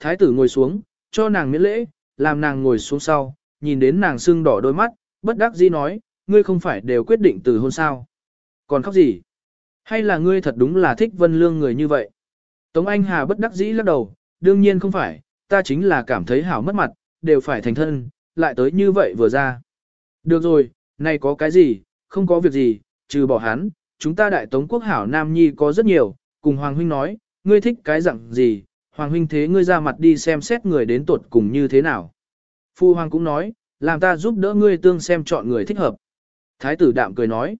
Thái tử ngồi xuống, cho nàng miễn lễ, làm nàng ngồi xuống sau, nhìn đến nàng sưng đỏ đôi mắt, bất đắc dĩ nói, ngươi không phải đều quyết định từ hôn sao. Còn khóc gì? Hay là ngươi thật đúng là thích vân lương người như vậy? Tống Anh Hà bất đắc dĩ lắc đầu, đương nhiên không phải, ta chính là cảm thấy hảo mất mặt, đều phải thành thân, lại tới như vậy vừa ra. Được rồi, nay có cái gì, không có việc gì, trừ bỏ hắn, chúng ta đại tống quốc hảo Nam Nhi có rất nhiều, cùng Hoàng Huynh nói, ngươi thích cái dạng gì, Hoàng Huynh thế ngươi ra mặt đi xem xét người đến tuột cùng như thế nào. Phu Hoàng cũng nói, làm ta giúp đỡ ngươi tương xem chọn người thích hợp. Thái tử đạm cười nói.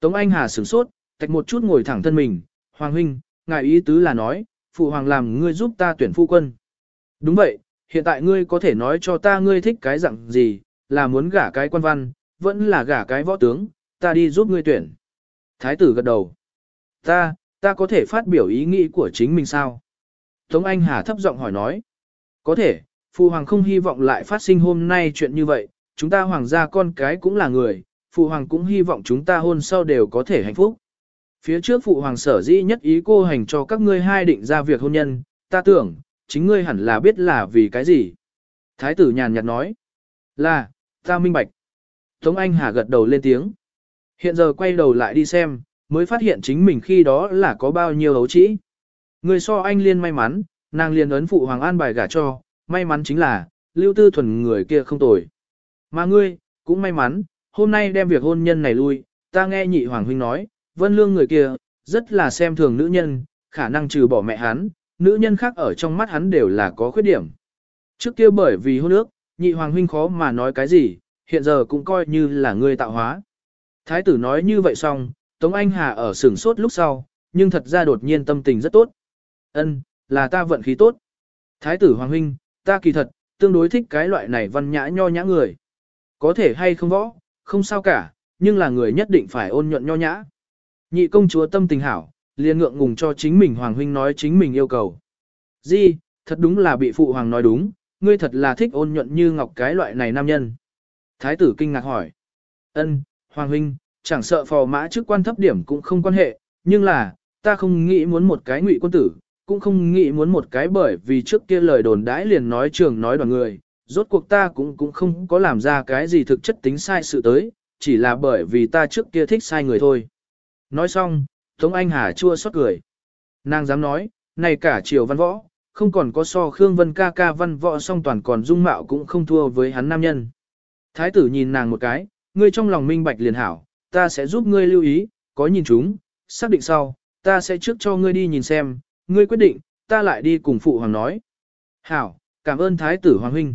Tống Anh Hà sửng sốt, tạch một chút ngồi thẳng thân mình, Hoàng Huynh, ngài ý tứ là nói, Phụ Hoàng làm ngươi giúp ta tuyển phu quân. Đúng vậy, hiện tại ngươi có thể nói cho ta ngươi thích cái dạng gì, là muốn gả cái quan văn, vẫn là gả cái võ tướng, ta đi giúp ngươi tuyển. Thái tử gật đầu. Ta, ta có thể phát biểu ý nghĩ của chính mình sao? Tống Anh Hà thấp giọng hỏi nói. Có thể, Phụ Hoàng không hy vọng lại phát sinh hôm nay chuyện như vậy, chúng ta hoàng gia con cái cũng là người, Phụ Hoàng cũng hy vọng chúng ta hôn sau đều có thể hạnh phúc. Phía trước Phụ Hoàng sở dĩ nhất ý cô hành cho các ngươi hai định ra việc hôn nhân, ta tưởng, chính ngươi hẳn là biết là vì cái gì. Thái tử nhàn nhạt nói. Là, ta minh bạch. Tống Anh Hà gật đầu lên tiếng. Hiện giờ quay đầu lại đi xem, mới phát hiện chính mình khi đó là có bao nhiêu hấu trĩ. Người so anh liên may mắn, nàng liền ấn phụ hoàng an bài gả cho, may mắn chính là, lưu tư thuần người kia không tồi. Mà ngươi, cũng may mắn, hôm nay đem việc hôn nhân này lui, ta nghe nhị hoàng huynh nói, vân lương người kia, rất là xem thường nữ nhân, khả năng trừ bỏ mẹ hắn, nữ nhân khác ở trong mắt hắn đều là có khuyết điểm. Trước kia bởi vì hôn ước, nhị hoàng huynh khó mà nói cái gì, hiện giờ cũng coi như là ngươi tạo hóa. Thái tử nói như vậy xong, Tống Anh Hà ở sửng sốt lúc sau, nhưng thật ra đột nhiên tâm tình rất tốt. Ân, là ta vận khí tốt. Thái tử Hoàng Huynh, ta kỳ thật, tương đối thích cái loại này văn nhã nho nhã người. Có thể hay không võ, không sao cả, nhưng là người nhất định phải ôn nhuận nho nhã. Nhị công chúa tâm tình hảo, liền ngượng ngùng cho chính mình Hoàng Huynh nói chính mình yêu cầu. Di, thật đúng là bị phụ hoàng nói đúng, ngươi thật là thích ôn nhuận như ngọc cái loại này nam nhân. Thái tử kinh ngạc hỏi. Ân, Hoàng huynh, chẳng sợ phò mã chức quan thấp điểm cũng không quan hệ, nhưng là, ta không nghĩ muốn một cái ngụy quân tử, cũng không nghĩ muốn một cái bởi vì trước kia lời đồn đãi liền nói trường nói đoàn người, rốt cuộc ta cũng cũng không có làm ra cái gì thực chất tính sai sự tới, chỉ là bởi vì ta trước kia thích sai người thôi. Nói xong, Tống Anh Hà chua xót cười. Nàng dám nói, này cả triều văn võ, không còn có so Khương Vân ca ca văn võ song toàn còn dung mạo cũng không thua với hắn nam nhân. Thái tử nhìn nàng một cái, ngươi trong lòng minh bạch liền hảo, ta sẽ giúp ngươi lưu ý, có nhìn chúng, xác định sau, ta sẽ trước cho ngươi đi nhìn xem, ngươi quyết định, ta lại đi cùng phụ hoàng nói. Hảo, cảm ơn thái tử hoàng huynh.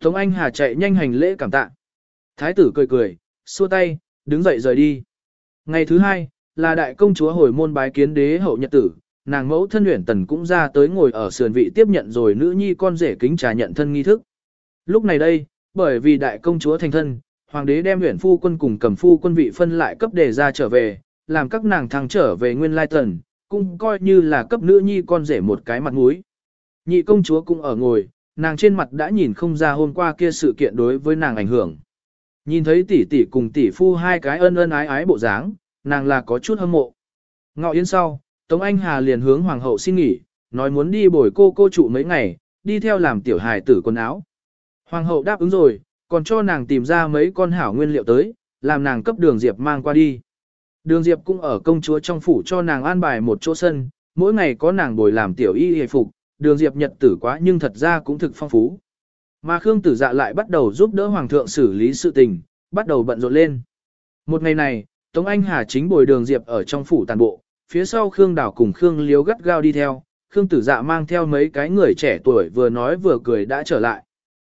Tống Anh Hà chạy nhanh hành lễ cảm tạ. Thái tử cười cười, xua tay, đứng dậy rời đi. Ngày thứ hai, là đại công chúa hồi môn bái kiến đế hậu nhật tử, nàng mẫu thân luyện tần cũng ra tới ngồi ở sườn vị tiếp nhận rồi nữ nhi con rể kính trà nhận thân nghi thức. Lúc này đây, bởi vì đại công chúa thành thân, hoàng đế đem huyện phu quân cùng cầm phu quân vị phân lại cấp đề ra trở về, làm các nàng thăng trở về nguyên lai tần, cũng coi như là cấp nữ nhi con rể một cái mặt mũi. Nhị công chúa cũng ở ngồi, nàng trên mặt đã nhìn không ra hôm qua kia sự kiện đối với nàng ảnh hưởng. Nhìn thấy tỷ tỷ cùng tỷ phu hai cái ân ân ái ái bộ dáng, nàng là có chút hâm mộ. Ngọ yên sau, Tống Anh Hà liền hướng hoàng hậu xin nghỉ, nói muốn đi bồi cô cô trụ mấy ngày, đi theo làm tiểu hài tử quần áo. Hoàng hậu đáp ứng rồi, còn cho nàng tìm ra mấy con hảo nguyên liệu tới, làm nàng cấp đường Diệp mang qua đi. Đường Diệp cũng ở công chúa trong phủ cho nàng an bài một chỗ sân, mỗi ngày có nàng bồi làm tiểu y hề phục, đường Diệp nhật tử quá nhưng thật ra cũng thực phong phú. Mà Khương Tử Dạ lại bắt đầu giúp đỡ Hoàng thượng xử lý sự tình, bắt đầu bận rộn lên. Một ngày này, Tống Anh Hà chính bồi đường Diệp ở trong phủ tàn bộ, phía sau Khương Đảo cùng Khương Liếu gắt gao đi theo, Khương Tử Dạ mang theo mấy cái người trẻ tuổi vừa nói vừa cười đã trở lại.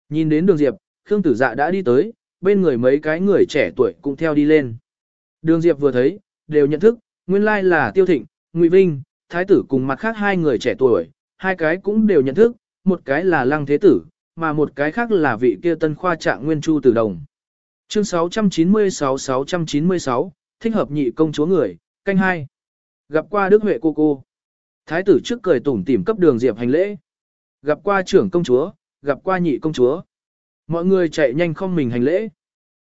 Nhìn đến đường Diệp, Khương Tử Dạ đã đi tới, bên người mấy cái người trẻ tuổi cũng theo đi lên. Đường Diệp vừa thấy, đều nhận thức, nguyên lai là Tiêu Thịnh, Ngụy Vinh, Thái tử cùng mặt khác hai người trẻ tuổi, hai cái cũng đều nhận thức, một cái là Lăng Thế Tử, mà một cái khác là vị kia tân khoa trạng Nguyên Chu Tử Đồng. Chương 696-696, thích hợp nhị công chúa người, canh hai. Gặp qua Đức Huệ cô cô. Thái tử trước cười tủm tỉm cấp đường Diệp hành lễ. Gặp qua trưởng công chúa, gặp qua nhị công chúa. Mọi người chạy nhanh không mình hành lễ.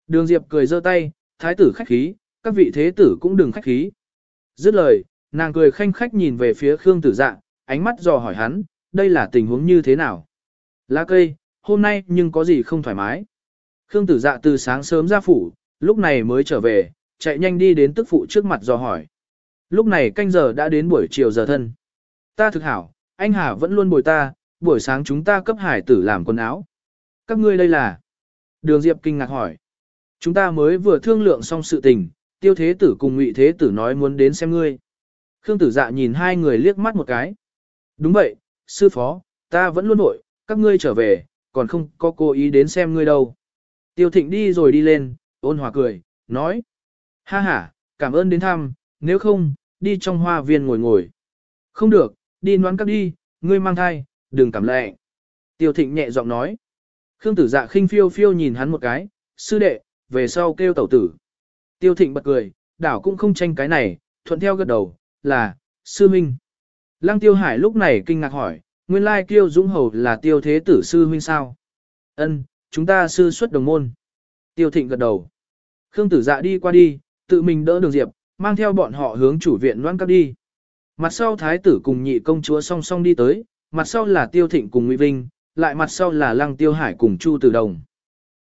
Đường Diệp cười giơ tay, thái tử khách khí, các vị thế tử cũng đừng khách khí. Dứt lời, nàng cười khanh khách nhìn về phía Khương Tử Dạ, ánh mắt dò hỏi hắn, đây là tình huống như thế nào? Lá cây, hôm nay nhưng có gì không thoải mái? Khương tử dạ từ sáng sớm ra phủ, lúc này mới trở về, chạy nhanh đi đến tức phụ trước mặt dò hỏi. Lúc này canh giờ đã đến buổi chiều giờ thân. Ta thực hảo, anh Hà vẫn luôn bồi ta, buổi sáng chúng ta cấp hải tử làm quần áo. Các ngươi đây là? Đường Diệp kinh ngạc hỏi. Chúng ta mới vừa thương lượng xong sự tình, tiêu thế tử cùng ngụy thế tử nói muốn đến xem ngươi. Khương tử dạ nhìn hai người liếc mắt một cái. Đúng vậy, sư phó, ta vẫn luôn nội, các ngươi trở về, còn không có cố ý đến xem ngươi đâu. Tiêu thịnh đi rồi đi lên, ôn hòa cười, nói. Ha ha, cảm ơn đến thăm, nếu không, đi trong hoa viên ngồi ngồi. Không được, đi noán các đi, ngươi mang thai, đừng cảm lệ. Tiêu thịnh nhẹ giọng nói. Khương tử dạ khinh phiêu phiêu nhìn hắn một cái, sư đệ, về sau kêu tẩu tử. Tiêu thịnh bật cười, đảo cũng không tranh cái này, thuận theo gật đầu, là, sư minh. Lăng tiêu hải lúc này kinh ngạc hỏi, nguyên lai kiêu dũng hầu là tiêu thế tử sư minh sao? Ân, chúng ta sư xuất đồng môn. Tiêu thịnh gật đầu. Khương tử dạ đi qua đi, tự mình đỡ đường diệp, mang theo bọn họ hướng chủ viện loan cấp đi. Mặt sau thái tử cùng nhị công chúa song song đi tới, mặt sau là tiêu thịnh cùng Ngụy Vinh, lại mặt sau là lăng tiêu hải cùng Chu Tử Đồng.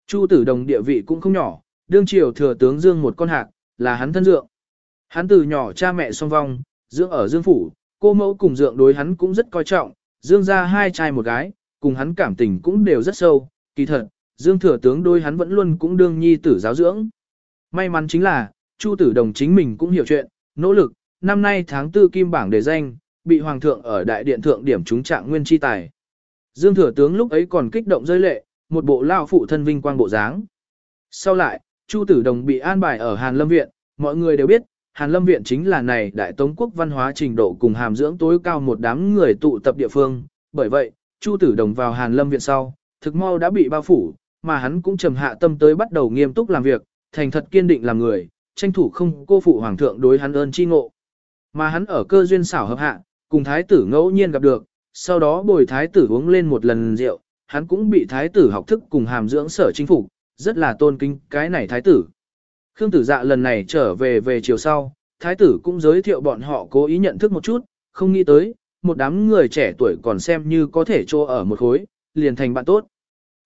Chu Tử Đồng địa vị cũng không nhỏ, đương triều thừa tướng Dương một con hạc, là hắn thân dượng. Hắn từ nhỏ cha mẹ song vong, dưỡng ở Dương Phủ, cô mẫu cùng dượng đối hắn cũng rất coi trọng, Dương ra hai trai một gái, cùng hắn cảm tình cũng đều rất sâu, kỳ thật, Dương thừa tướng đôi hắn vẫn luôn cũng đương nhi tử giáo dưỡng. May mắn chính là, Chu Tử Đồng chính mình cũng hiểu chuyện, nỗ lực, năm nay tháng tư kim bảng đề danh, bị hoàng thượng ở đại điện thượng điểm trúng trạng nguyên chi tài. Dương thừa tướng lúc ấy còn kích động rơi lệ, một bộ lao phụ thân vinh quang bộ dáng. Sau lại, Chu Tử Đồng bị an bài ở Hàn Lâm Viện, mọi người đều biết, Hàn Lâm Viện chính là này đại tống quốc văn hóa trình độ cùng hàm dưỡng tối cao một đám người tụ tập địa phương, bởi vậy, Chu Tử Đồng vào Hàn Lâm Viện sau, thực mau đã bị bao phủ, mà hắn cũng trầm hạ tâm tới bắt đầu nghiêm túc làm việc, thành thật kiên định làm người, tranh thủ không cô phụ hoàng thượng đối hắn ơn chi ngộ. Mà hắn ở cơ duyên xảo hợp hạ, cùng thái tử ngẫu nhiên gặp được, sau đó bồi thái tử uống lên một lần rượu, hắn cũng bị thái tử học thức cùng hàm dưỡng sở chính phủ, rất là tôn kính cái này thái tử. Khương tử dạ lần này trở về về chiều sau, thái tử cũng giới thiệu bọn họ cố ý nhận thức một chút, không nghĩ tới, một đám người trẻ tuổi còn xem như có thể trô ở một khối, liền thành bạn tốt.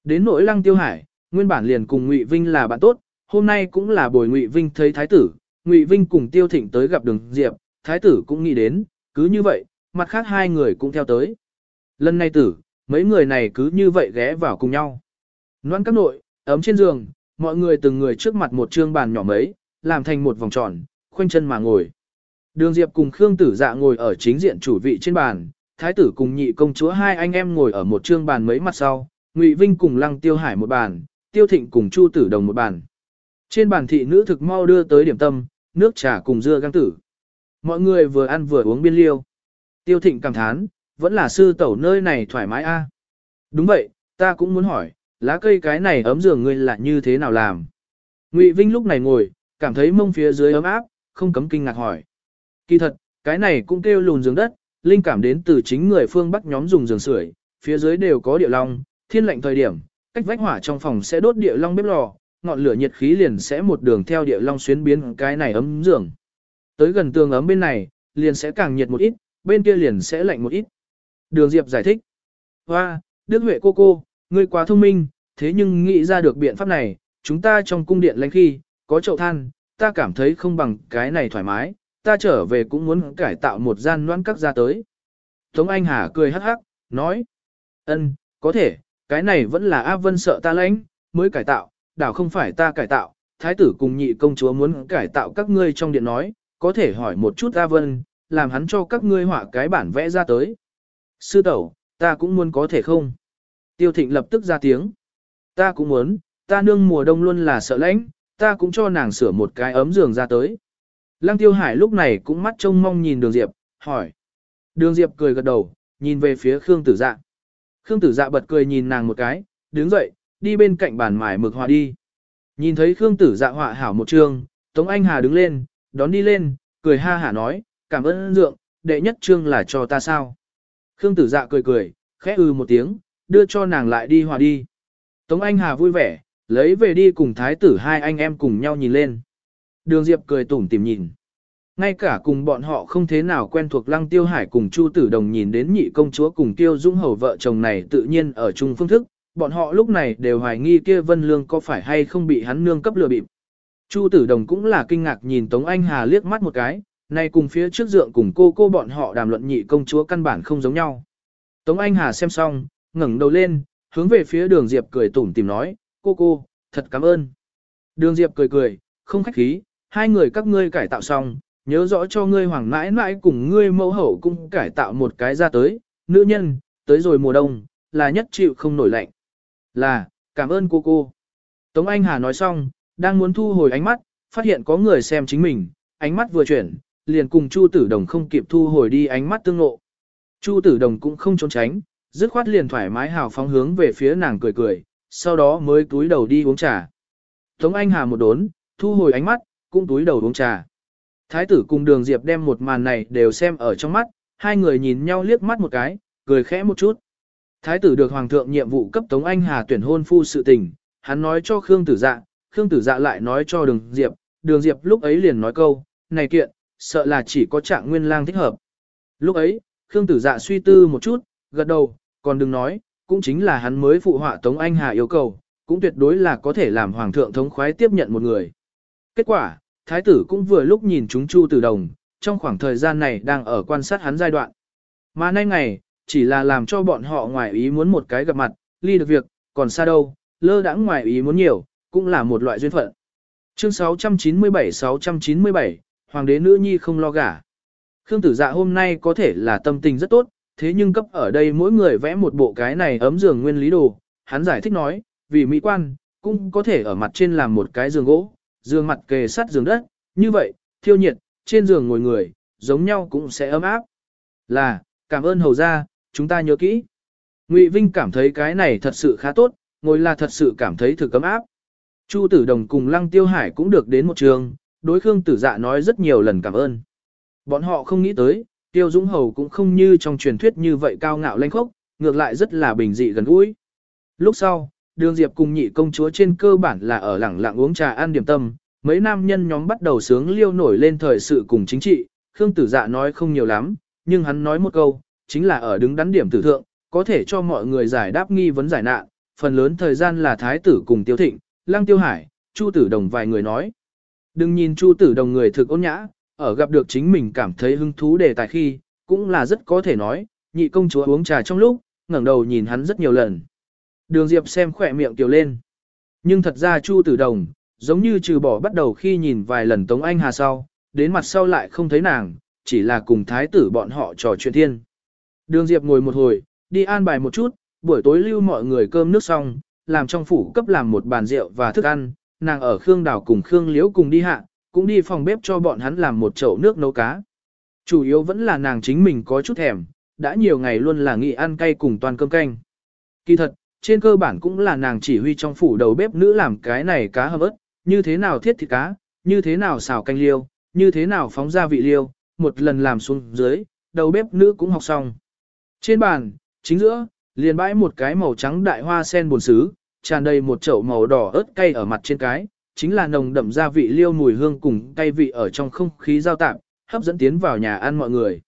Đến nỗi lăng tiêu hải, nguyên bản liền cùng Ngụy Vinh là bạn tốt, hôm nay cũng là buổi Ngụy Vinh thấy thái tử, Ngụy Vinh cùng Tiêu Thịnh tới gặp Đường Diệp, thái tử cũng nghĩ đến, cứ như vậy, mặt khác hai người cũng theo tới. Lần này tử, mấy người này cứ như vậy ghé vào cùng nhau. Noan các nội, ấm trên giường, mọi người từng người trước mặt một trương bàn nhỏ mấy, làm thành một vòng tròn, khoanh chân mà ngồi. Đường Diệp cùng Khương Tử Dạ ngồi ở chính diện chủ vị trên bàn, thái tử cùng nhị công chúa hai anh em ngồi ở một trương bàn mấy mặt sau, Ngụy Vinh cùng Lăng Tiêu Hải một bàn, Tiêu Thịnh cùng Chu Tử Đồng một bàn. Trên bàn thị nữ thực mau đưa tới điểm tâm, nước trà cùng dưa gang tử. Mọi người vừa ăn vừa uống biên liêu. Tiêu Thịnh cảm thán, vẫn là sư tẩu nơi này thoải mái a. Đúng vậy, ta cũng muốn hỏi, lá cây cái này ấm giường ngươi là như thế nào làm? Ngụy Vinh lúc này ngồi, cảm thấy mông phía dưới ấm áp, không cấm kinh ngạc hỏi. Kỳ thật, cái này cũng kêu lùn giường đất, linh cảm đến từ chính người phương Bắc nhóm dùng giường sưởi, phía dưới đều có địa long, thiên lệnh thời điểm, cách vách hỏa trong phòng sẽ đốt địa long bếp lò, ngọn lửa nhiệt khí liền sẽ một đường theo địa long xuyến biến cái này ấm giường. Tới gần tường ấm bên này, liền sẽ càng nhiệt một ít, bên kia liền sẽ lạnh một ít. Đường Diệp giải thích. Hoa, Đức Huệ cô cô, ngươi quá thông minh, thế nhưng nghĩ ra được biện pháp này, chúng ta trong cung điện lãnh khi, có chậu than, ta cảm thấy không bằng cái này thoải mái, ta trở về cũng muốn cải tạo một gian noan các ra tới. Tống Anh Hà cười hắc hắc, nói. ân, có thể, cái này vẫn là A Vân sợ ta lãnh, mới cải tạo, đảo không phải ta cải tạo, thái tử cùng nhị công chúa muốn cải tạo các ngươi trong điện nói, có thể hỏi một chút A Vân, làm hắn cho các ngươi họa cái bản vẽ ra tới. Sư tẩu, ta cũng muốn có thể không? Tiêu thịnh lập tức ra tiếng. Ta cũng muốn, ta nương mùa đông luôn là sợ lạnh, ta cũng cho nàng sửa một cái ấm giường ra tới. Lăng tiêu hải lúc này cũng mắt trông mong nhìn đường Diệp, hỏi. Đường Diệp cười gật đầu, nhìn về phía Khương tử dạ. Khương tử dạ bật cười nhìn nàng một cái, đứng dậy, đi bên cạnh bàn mải mực họa đi. Nhìn thấy Khương tử dạ họa hảo một chương, Tống Anh Hà đứng lên, đón đi lên, cười ha hả nói, cảm ơn dượng, đệ nhất chương là cho ta sao. Khương tử dạ cười cười, khẽ ư một tiếng, đưa cho nàng lại đi hòa đi. Tống Anh Hà vui vẻ, lấy về đi cùng thái tử hai anh em cùng nhau nhìn lên. Đường Diệp cười tủm tìm nhìn. Ngay cả cùng bọn họ không thế nào quen thuộc Lăng Tiêu Hải cùng Chu Tử Đồng nhìn đến nhị công chúa cùng Tiêu Dung Hầu vợ chồng này tự nhiên ở chung phương thức, bọn họ lúc này đều hoài nghi kia Vân Lương có phải hay không bị hắn nương cấp lừa bịp. Chu Tử Đồng cũng là kinh ngạc nhìn Tống Anh Hà liếc mắt một cái, nay cùng phía trước dượng cùng cô cô bọn họ đàm luận nhị công chúa căn bản không giống nhau. Tống Anh Hà xem xong, ngẩng đầu lên, hướng về phía đường Diệp cười tủm tìm nói, cô cô, thật cảm ơn. Đường Diệp cười cười, không khách khí, hai người các ngươi cải tạo xong, nhớ rõ cho ngươi hoàng mãi mãi cùng ngươi mẫu hậu cũng cải tạo một cái ra tới, nữ nhân, tới rồi mùa đông, là nhất chịu không nổi lạnh. Là, cảm ơn cô cô. Tống Anh Hà nói xong, đang muốn thu hồi ánh mắt, phát hiện có người xem chính mình, ánh mắt vừa chuyển, liền cùng Chu Tử Đồng không kịp thu hồi đi ánh mắt tương ngộ. Chu Tử Đồng cũng không trốn tránh, dứt khoát liền thoải mái hào phóng hướng về phía nàng cười cười, sau đó mới túi đầu đi uống trà. Tống Anh Hà một đốn, thu hồi ánh mắt, cũng túi đầu uống trà. Thái tử cùng đường Diệp đem một màn này đều xem ở trong mắt, hai người nhìn nhau liếc mắt một cái, cười khẽ một chút. Thái tử được hoàng thượng nhiệm vụ cấp Tống Anh Hà tuyển hôn phu sự tình, hắn nói cho Khương Tử Dạ, Khương Tử Dạ lại nói cho Đường Diệp, Đường Diệp lúc ấy liền nói câu, này kiện, sợ là chỉ có trạng nguyên lang thích hợp. Lúc ấy, Khương Tử Dạ suy tư một chút, gật đầu, còn đừng nói, cũng chính là hắn mới phụ họa Tống Anh Hà yêu cầu, cũng tuyệt đối là có thể làm hoàng thượng thống khoái tiếp nhận một người. Kết quả, thái tử cũng vừa lúc nhìn chúng Chu Tử Đồng, trong khoảng thời gian này đang ở quan sát hắn giai đoạn. Mà nay ngày, chỉ là làm cho bọn họ ngoài ý muốn một cái gặp mặt, ly được việc, còn xa đâu, lơ đãng ngoài ý muốn nhiều, cũng là một loại duyên phận. Chương 697-697, Hoàng đế nữ nhi không lo gả. Khương tử dạ hôm nay có thể là tâm tình rất tốt, thế nhưng cấp ở đây mỗi người vẽ một bộ cái này ấm giường nguyên lý đồ. Hắn giải thích nói, vì mỹ quan, cũng có thể ở mặt trên làm một cái giường gỗ, giường mặt kề sát giường đất, như vậy, thiêu nhiệt, trên giường ngồi người, giống nhau cũng sẽ ấm áp. Là, cảm ơn hầu gia, chúng ta nhớ kỹ. Ngụy Vinh cảm thấy cái này thật sự khá tốt, ngồi là thật sự cảm thấy thực ấm áp. Chu Tử Đồng cùng Lăng Tiêu Hải cũng được đến một trường, đối Khương Tử Dạ nói rất nhiều lần cảm ơn. Bọn họ không nghĩ tới, Tiêu Dũng Hầu cũng không như trong truyền thuyết như vậy cao ngạo lanh khốc, ngược lại rất là bình dị gần gũi. Lúc sau, Đường Diệp cùng nhị công chúa trên cơ bản là ở lẳng lặng uống trà ăn điểm tâm, mấy nam nhân nhóm bắt đầu sướng liêu nổi lên thời sự cùng chính trị, Khương Tử Dạ nói không nhiều lắm, nhưng hắn nói một câu, chính là ở đứng đắn điểm tử thượng, có thể cho mọi người giải đáp nghi vấn giải nạn, phần lớn thời gian là thái tử cùng Tiêu Thịnh, Lăng Tiêu Hải, Chu Tử Đồng vài người nói. Đừng nhìn Chu Tử Đồng người thực ôn nhã, ở gặp được chính mình cảm thấy hứng thú đề tài khi, cũng là rất có thể nói, nhị công chúa uống trà trong lúc, ngẩng đầu nhìn hắn rất nhiều lần. Đường Diệp xem khỏe miệng tiểu lên. Nhưng thật ra Chu Tử Đồng, giống như trừ bỏ bắt đầu khi nhìn vài lần Tống Anh Hà sau, đến mặt sau lại không thấy nàng, chỉ là cùng thái tử bọn họ trò chuyện thiên. Đường Diệp ngồi một hồi, đi an bài một chút, buổi tối lưu mọi người cơm nước xong, làm trong phủ cấp làm một bàn rượu và thức ăn, nàng ở Khương đảo cùng Khương Liễu cùng đi hạ, cũng đi phòng bếp cho bọn hắn làm một chậu nước nấu cá. Chủ yếu vẫn là nàng chính mình có chút thèm, đã nhiều ngày luôn là nghị ăn cay cùng toàn cơm canh. Kỳ thật, trên cơ bản cũng là nàng chỉ huy trong phủ đầu bếp nữ làm cái này cá hầm ớt, như thế nào thiết thịt cá, như thế nào xào canh liêu, như thế nào phóng gia vị liêu, một lần làm xuống dưới, đầu bếp nữ cũng học xong. Trên bàn, chính giữa, liền bãi một cái màu trắng đại hoa sen buồn xứ, tràn đầy một chậu màu đỏ ớt cay ở mặt trên cái, chính là nồng đậm gia vị liêu mùi hương cùng cay vị ở trong không khí giao tạp, hấp dẫn tiến vào nhà ăn mọi người.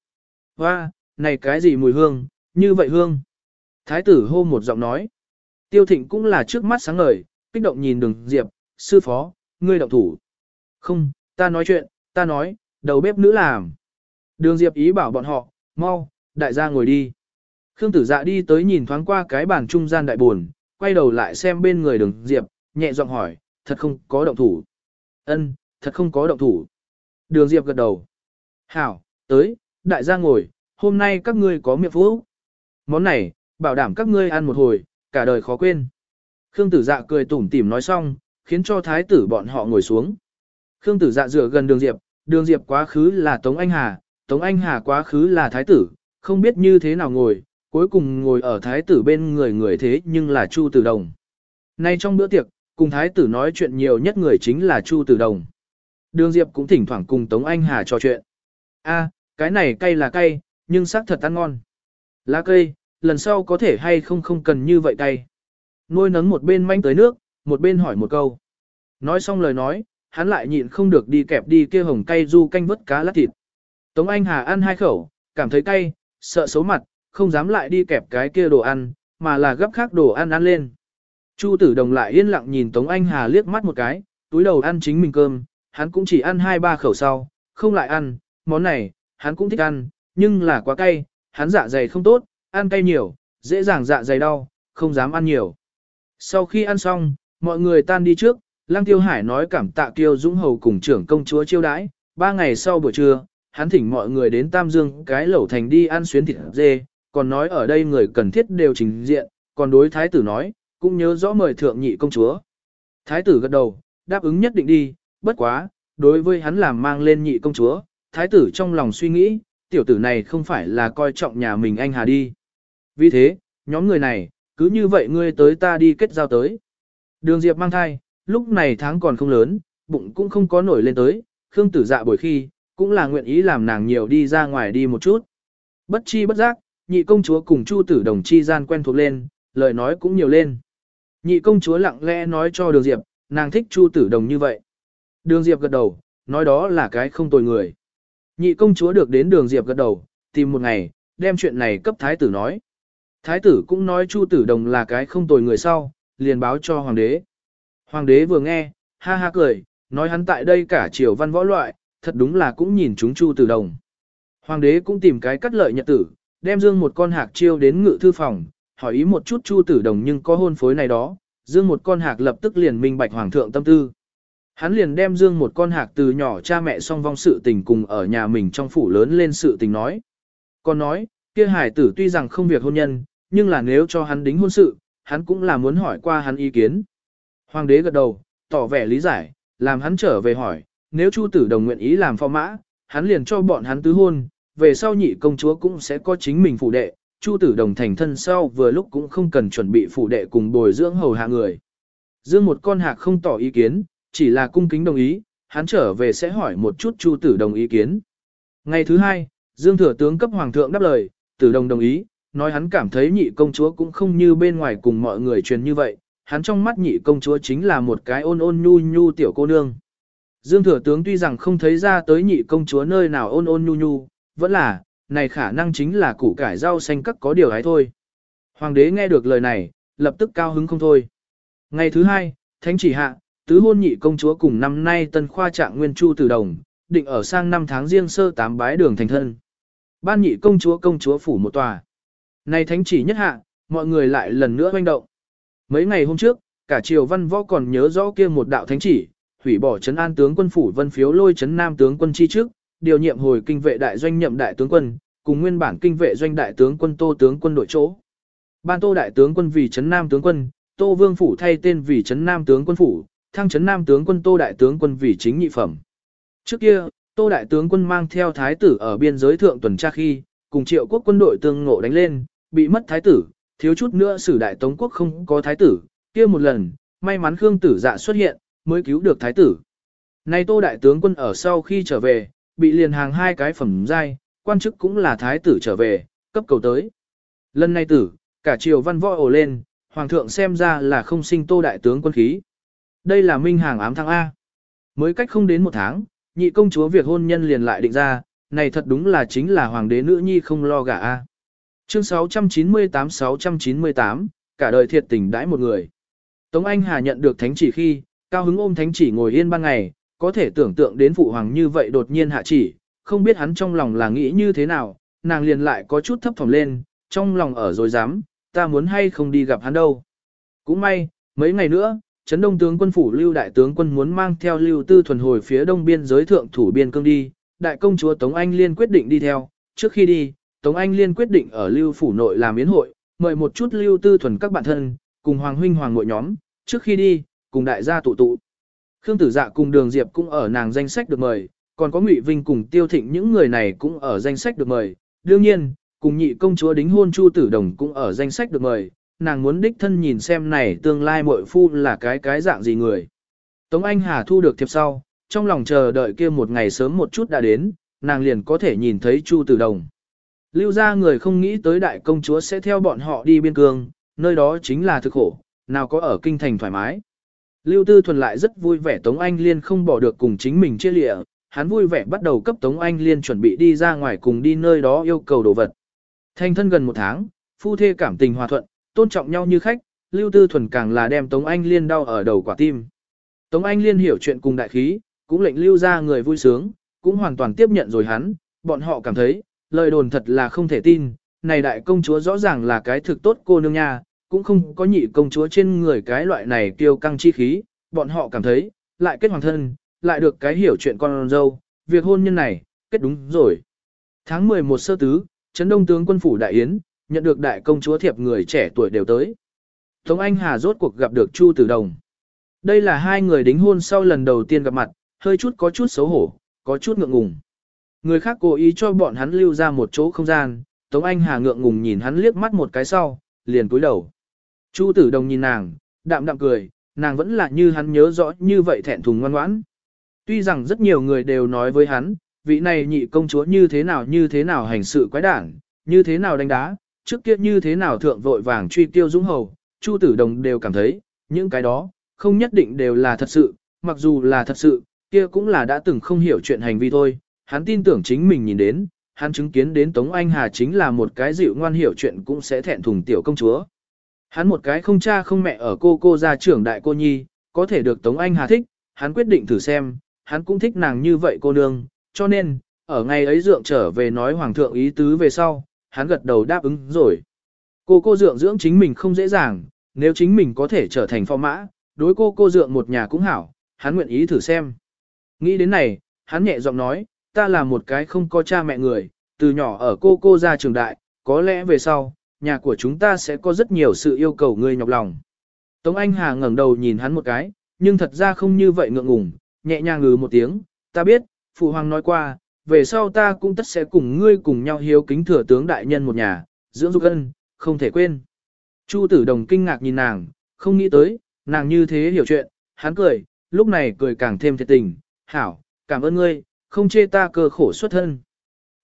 Hoa, này cái gì mùi hương, như vậy hương. Thái tử hô một giọng nói. Tiêu thịnh cũng là trước mắt sáng ngời, kích động nhìn đường diệp, sư phó, ngươi động thủ. Không, ta nói chuyện, ta nói, đầu bếp nữ làm. Đường diệp ý bảo bọn họ, mau, đại gia ngồi đi. Khương tử dạ đi tới nhìn thoáng qua cái bàn trung gian đại buồn, quay đầu lại xem bên người đường diệp, nhẹ giọng hỏi, thật không có động thủ. Ân, thật không có động thủ. Đường diệp gật đầu. Hảo, tới, đại gia ngồi, hôm nay các ngươi có miệng phú. Món này, bảo đảm các ngươi ăn một hồi, cả đời khó quên. Khương tử dạ cười tủm tỉm nói xong, khiến cho thái tử bọn họ ngồi xuống. Khương tử dạ dựa gần đường diệp, đường diệp quá khứ là Tống Anh Hà, Tống Anh Hà quá khứ là thái tử, không biết như thế nào ngồi, cuối cùng ngồi ở thái tử bên người người thế nhưng là Chu Tử Đồng. Nay trong bữa tiệc, cùng thái tử nói chuyện nhiều nhất người chính là Chu Tử Đồng. Đường Diệp cũng thỉnh thoảng cùng Tống Anh Hà trò chuyện. A, cái này cay là cay, nhưng xác thật ăn ngon. Lá cây, lần sau có thể hay không không cần như vậy cay. Nuôi nấng một bên manh tới nước, một bên hỏi một câu. Nói xong lời nói, hắn lại nhịn không được đi kẹp đi kia hồng cay du canh vớt cá lát thịt. Tống Anh Hà ăn hai khẩu, cảm thấy cay, sợ xấu mặt, không dám lại đi kẹp cái kia đồ ăn, mà là gấp khác đồ ăn ăn lên. Chu tử đồng lại yên lặng nhìn Tống Anh Hà liếc mắt một cái, túi đầu ăn chính mình cơm, hắn cũng chỉ ăn hai ba khẩu sau, không lại ăn, món này, hắn cũng thích ăn, nhưng là quá cay, hắn dạ dày không tốt, ăn cay nhiều, dễ dàng dạ dày đau, không dám ăn nhiều. Sau khi ăn xong, mọi người tan đi trước, Lăng Tiêu Hải nói cảm tạ Kiêu Dũng Hầu cùng trưởng công chúa chiêu đãi, ba ngày sau buổi trưa, hắn thỉnh mọi người đến Tam Dương cái lẩu thành đi ăn xuyến thịt dê, còn nói ở đây người cần thiết đều trình diện, còn đối thái tử nói, cũng nhớ rõ mời thượng nhị công chúa. Thái tử gật đầu, đáp ứng nhất định đi, bất quá, đối với hắn làm mang lên nhị công chúa, thái tử trong lòng suy nghĩ, tiểu tử này không phải là coi trọng nhà mình anh Hà đi. Vì thế, nhóm người này, cứ như vậy ngươi tới ta đi kết giao tới. Đường Diệp mang thai, lúc này tháng còn không lớn, bụng cũng không có nổi lên tới, Khương tử dạ buổi khi, cũng là nguyện ý làm nàng nhiều đi ra ngoài đi một chút. Bất chi bất giác, nhị công chúa cùng Chu tử đồng chi gian quen thuộc lên, lời nói cũng nhiều lên. Nhị công chúa lặng lẽ nói cho Đường Diệp, nàng thích Chu tử đồng như vậy. Đường Diệp gật đầu, nói đó là cái không tồi người. Nhị công chúa được đến Đường Diệp gật đầu, tìm một ngày, đem chuyện này cấp thái tử nói. Thái tử cũng nói Chu tử đồng là cái không tồi người sau, liền báo cho hoàng đế. Hoàng đế vừa nghe, ha ha cười, nói hắn tại đây cả triều văn võ loại, thật đúng là cũng nhìn chúng Chu tử đồng. Hoàng đế cũng tìm cái cắt lợi nhật tử, đem dương một con hạc chiêu đến ngự thư phòng, hỏi ý một chút Chu tử đồng nhưng có hôn phối này đó, dương một con hạc lập tức liền minh bạch hoàng thượng tâm tư. Hắn liền đem dương một con hạc từ nhỏ cha mẹ song vong sự tình cùng ở nhà mình trong phủ lớn lên sự tình nói. Còn nói, kia hải tử tuy rằng không việc hôn nhân, nhưng là nếu cho hắn đính hôn sự, hắn cũng là muốn hỏi qua hắn ý kiến. Hoàng đế gật đầu, tỏ vẻ lý giải, làm hắn trở về hỏi, nếu Chu tử đồng nguyện ý làm phò mã, hắn liền cho bọn hắn tứ hôn, về sau nhị công chúa cũng sẽ có chính mình phụ đệ, Chu tử đồng thành thân sau vừa lúc cũng không cần chuẩn bị phụ đệ cùng bồi dưỡng hầu hạ người. Dương một con hạc không tỏ ý kiến, chỉ là cung kính đồng ý, hắn trở về sẽ hỏi một chút Chu tử đồng ý kiến. Ngày thứ hai, Dương thừa tướng cấp hoàng thượng đáp lời, tử đồng đồng ý, nói hắn cảm thấy nhị công chúa cũng không như bên ngoài cùng mọi người truyền như vậy, hắn trong mắt nhị công chúa chính là một cái ôn ôn nhu nhu tiểu cô nương. Dương thừa tướng tuy rằng không thấy ra tới nhị công chúa nơi nào ôn ôn nhu nhu, vẫn là, này khả năng chính là củ cải rau xanh các có điều ấy thôi. Hoàng đế nghe được lời này, lập tức cao hứng không thôi. Ngày thứ hai, thánh chỉ hạ, tứ hôn nhị công chúa cùng năm nay tân khoa trạng nguyên chu tử đồng, định ở sang năm tháng riêng sơ tám bái đường thành thân. Ban nhị công chúa công chúa phủ một tòa. Này thánh chỉ nhất hạ, mọi người lại lần nữa hoành động. Mấy ngày hôm trước, cả triều văn võ còn nhớ rõ kia một đạo thánh chỉ, hủy bỏ trấn an tướng quân phủ vân phiếu lôi trấn nam tướng quân chi trước, điều nhiệm hồi kinh vệ đại doanh nhậm đại tướng quân, cùng nguyên bản kinh vệ doanh đại tướng quân Tô tướng quân đội chỗ. Ban Tô đại tướng quân vì trấn nam tướng quân, Tô Vương phủ thay tên vì trấn nam tướng quân phủ, thăng trấn nam tướng quân Tô đại tướng quân vì chính nhị phẩm. Trước kia, Tô đại tướng quân mang theo thái tử ở biên giới thượng tuần tra khi, cùng triệu quốc quân đội tương ngộ đánh lên, bị mất thái tử, thiếu chút nữa sử đại tống quốc không có thái tử, kia một lần, may mắn Khương tử dạ xuất hiện, mới cứu được thái tử. Nay Tô đại tướng quân ở sau khi trở về, bị liền hàng hai cái phẩm giai, quan chức cũng là thái tử trở về, cấp cầu tới. Lần này tử, cả triều văn võ ồ lên, hoàng thượng xem ra là không sinh Tô đại tướng quân khí. Đây là minh hàng ám thăng A. Mới cách không đến một tháng, nhị công chúa việc hôn nhân liền lại định ra, này thật đúng là chính là hoàng đế nữ nhi không lo gả A. Chương 698-698, cả đời thiệt tình đãi một người. Tống Anh Hà nhận được thánh chỉ khi, cao hứng ôm thánh chỉ ngồi yên ban ngày, có thể tưởng tượng đến phụ hoàng như vậy đột nhiên hạ chỉ, không biết hắn trong lòng là nghĩ như thế nào, nàng liền lại có chút thấp thỏm lên, trong lòng ở rồi dám, ta muốn hay không đi gặp hắn đâu. Cũng may, mấy ngày nữa, Trấn Đông tướng quân phủ Lưu đại tướng quân muốn mang theo Lưu Tư thuần hồi phía đông biên giới thượng thủ biên cương đi, đại công chúa Tống Anh Liên quyết định đi theo, trước khi đi, Tống Anh Liên quyết định ở Lưu Phủ nội làm yến hội, mời một chút Lưu Tư Thuần các bạn thân, cùng Hoàng Huynh Hoàng ngội nhóm, trước khi đi, cùng đại gia tụ tụ. Khương Tử Dạ cùng Đường Diệp cũng ở nàng danh sách được mời, còn có Ngụy Vinh cùng Tiêu Thịnh những người này cũng ở danh sách được mời. Đương nhiên, cùng nhị công chúa đính hôn Chu Tử Đồng cũng ở danh sách được mời, nàng muốn đích thân nhìn xem này tương lai muội phu là cái cái dạng gì người. Tống Anh Hà thu được thiệp sau, trong lòng chờ đợi kia một ngày sớm một chút đã đến, nàng liền có thể nhìn thấy Chu Tử Đồng. Lưu ra người không nghĩ tới đại công chúa sẽ theo bọn họ đi biên cương, nơi đó chính là thực khổ, nào có ở kinh thành thoải mái. Lưu Tư Thuần lại rất vui vẻ Tống Anh Liên không bỏ được cùng chính mình chia lịa, hắn vui vẻ bắt đầu cấp Tống Anh Liên chuẩn bị đi ra ngoài cùng đi nơi đó yêu cầu đồ vật. Thành thân gần một tháng, phu thê cảm tình hòa thuận, tôn trọng nhau như khách, Lưu Tư Thuần càng là đem Tống Anh Liên đau ở đầu quả tim. Tống Anh Liên hiểu chuyện cùng đại khí, cũng lệnh Lưu ra người vui sướng, cũng hoàn toàn tiếp nhận rồi hắn, bọn họ cảm thấy, lời đồn thật là không thể tin, này đại công chúa rõ ràng là cái thực tốt cô nương nha, cũng không có nhị công chúa trên người cái loại này kiêu căng chi khí, bọn họ cảm thấy, lại kết hoàng thân, lại được cái hiểu chuyện con dâu, việc hôn nhân này, kết đúng rồi. Tháng 11 sơ tứ, Trấn Đông tướng quân phủ Đại Yến, nhận được đại công chúa thiệp người trẻ tuổi đều tới. Tống Anh Hà rốt cuộc gặp được Chu Tử Đồng. Đây là hai người đính hôn sau lần đầu tiên gặp mặt, hơi chút có chút xấu hổ, có chút ngượng ngùng. Người khác cố ý cho bọn hắn lưu ra một chỗ không gian, Tống Anh Hà ngượng ngùng nhìn hắn liếc mắt một cái sau, liền cúi đầu. Chu Tử Đồng nhìn nàng, đạm đạm cười, nàng vẫn là như hắn nhớ rõ như vậy thẹn thùng ngoan ngoãn. Tuy rằng rất nhiều người đều nói với hắn, vị này nhị công chúa như thế nào như thế nào hành sự quái đản, như thế nào đánh đá, trước kia như thế nào thượng vội vàng truy tiêu dũng hầu, Chu Tử Đồng đều cảm thấy, những cái đó, không nhất định đều là thật sự, mặc dù là thật sự, kia cũng là đã từng không hiểu chuyện hành vi thôi, hắn tin tưởng chính mình nhìn đến, hắn chứng kiến đến Tống Anh Hà chính là một cái dịu ngoan hiểu chuyện cũng sẽ thẹn thùng tiểu công chúa. Hắn một cái không cha không mẹ ở cô cô gia trưởng đại cô nhi, có thể được Tống Anh Hà thích, hắn quyết định thử xem, hắn cũng thích nàng như vậy cô nương, cho nên, ở ngày ấy dượng trở về nói hoàng thượng ý tứ về sau, hắn gật đầu đáp ứng rồi. Cô cô dượng dưỡng chính mình không dễ dàng, nếu chính mình có thể trở thành phò mã, đối cô cô dượng một nhà cũng hảo, hắn nguyện ý thử xem. Nghĩ đến này, hắn nhẹ giọng nói, ta là một cái không có cha mẹ người, từ nhỏ ở cô cô ra trường đại, có lẽ về sau, nhà của chúng ta sẽ có rất nhiều sự yêu cầu ngươi nhọc lòng. Tống Anh Hà ngẩng đầu nhìn hắn một cái, nhưng thật ra không như vậy ngượng ngùng, nhẹ nhàng ngừ một tiếng, ta biết, Phụ Hoàng nói qua, về sau ta cũng tất sẽ cùng ngươi cùng nhau hiếu kính thừa tướng đại nhân một nhà, dưỡng dục ân, không thể quên. Chu tử đồng kinh ngạc nhìn nàng, không nghĩ tới, nàng như thế hiểu chuyện, hắn cười, lúc này cười càng thêm thiệt tình, hảo, cảm ơn ngươi, không chê ta cơ khổ xuất thân.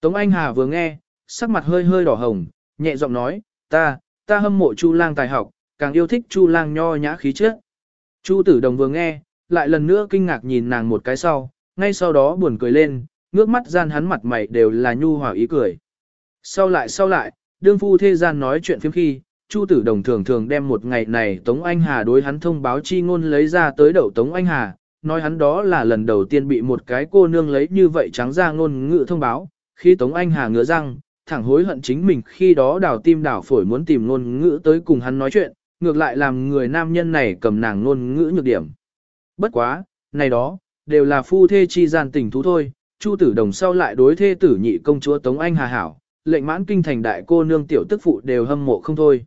Tống Anh Hà vừa nghe, sắc mặt hơi hơi đỏ hồng, nhẹ giọng nói, ta, ta hâm mộ Chu lang tài học, càng yêu thích Chu lang nho nhã khí chất. Chu tử đồng vừa nghe, lại lần nữa kinh ngạc nhìn nàng một cái sau, ngay sau đó buồn cười lên, ngước mắt gian hắn mặt mày đều là nhu hòa ý cười. Sau lại sau lại, đương phu thế gian nói chuyện phiếm khi, Chu tử đồng thường thường đem một ngày này Tống Anh Hà đối hắn thông báo chi ngôn lấy ra tới đầu Tống Anh Hà, nói hắn đó là lần đầu tiên bị một cái cô nương lấy như vậy trắng ra ngôn ngữ thông báo, khi Tống Anh Hà ngứa răng, thẳng hối hận chính mình khi đó đào tim đào phổi muốn tìm ngôn ngữ tới cùng hắn nói chuyện, ngược lại làm người nam nhân này cầm nàng ngôn ngữ nhược điểm. Bất quá, này đó, đều là phu thê chi gian tình thú thôi, Chu tử đồng sau lại đối thê tử nhị công chúa Tống Anh Hà hảo, lệnh mãn kinh thành đại cô nương tiểu tức phụ đều hâm mộ không thôi.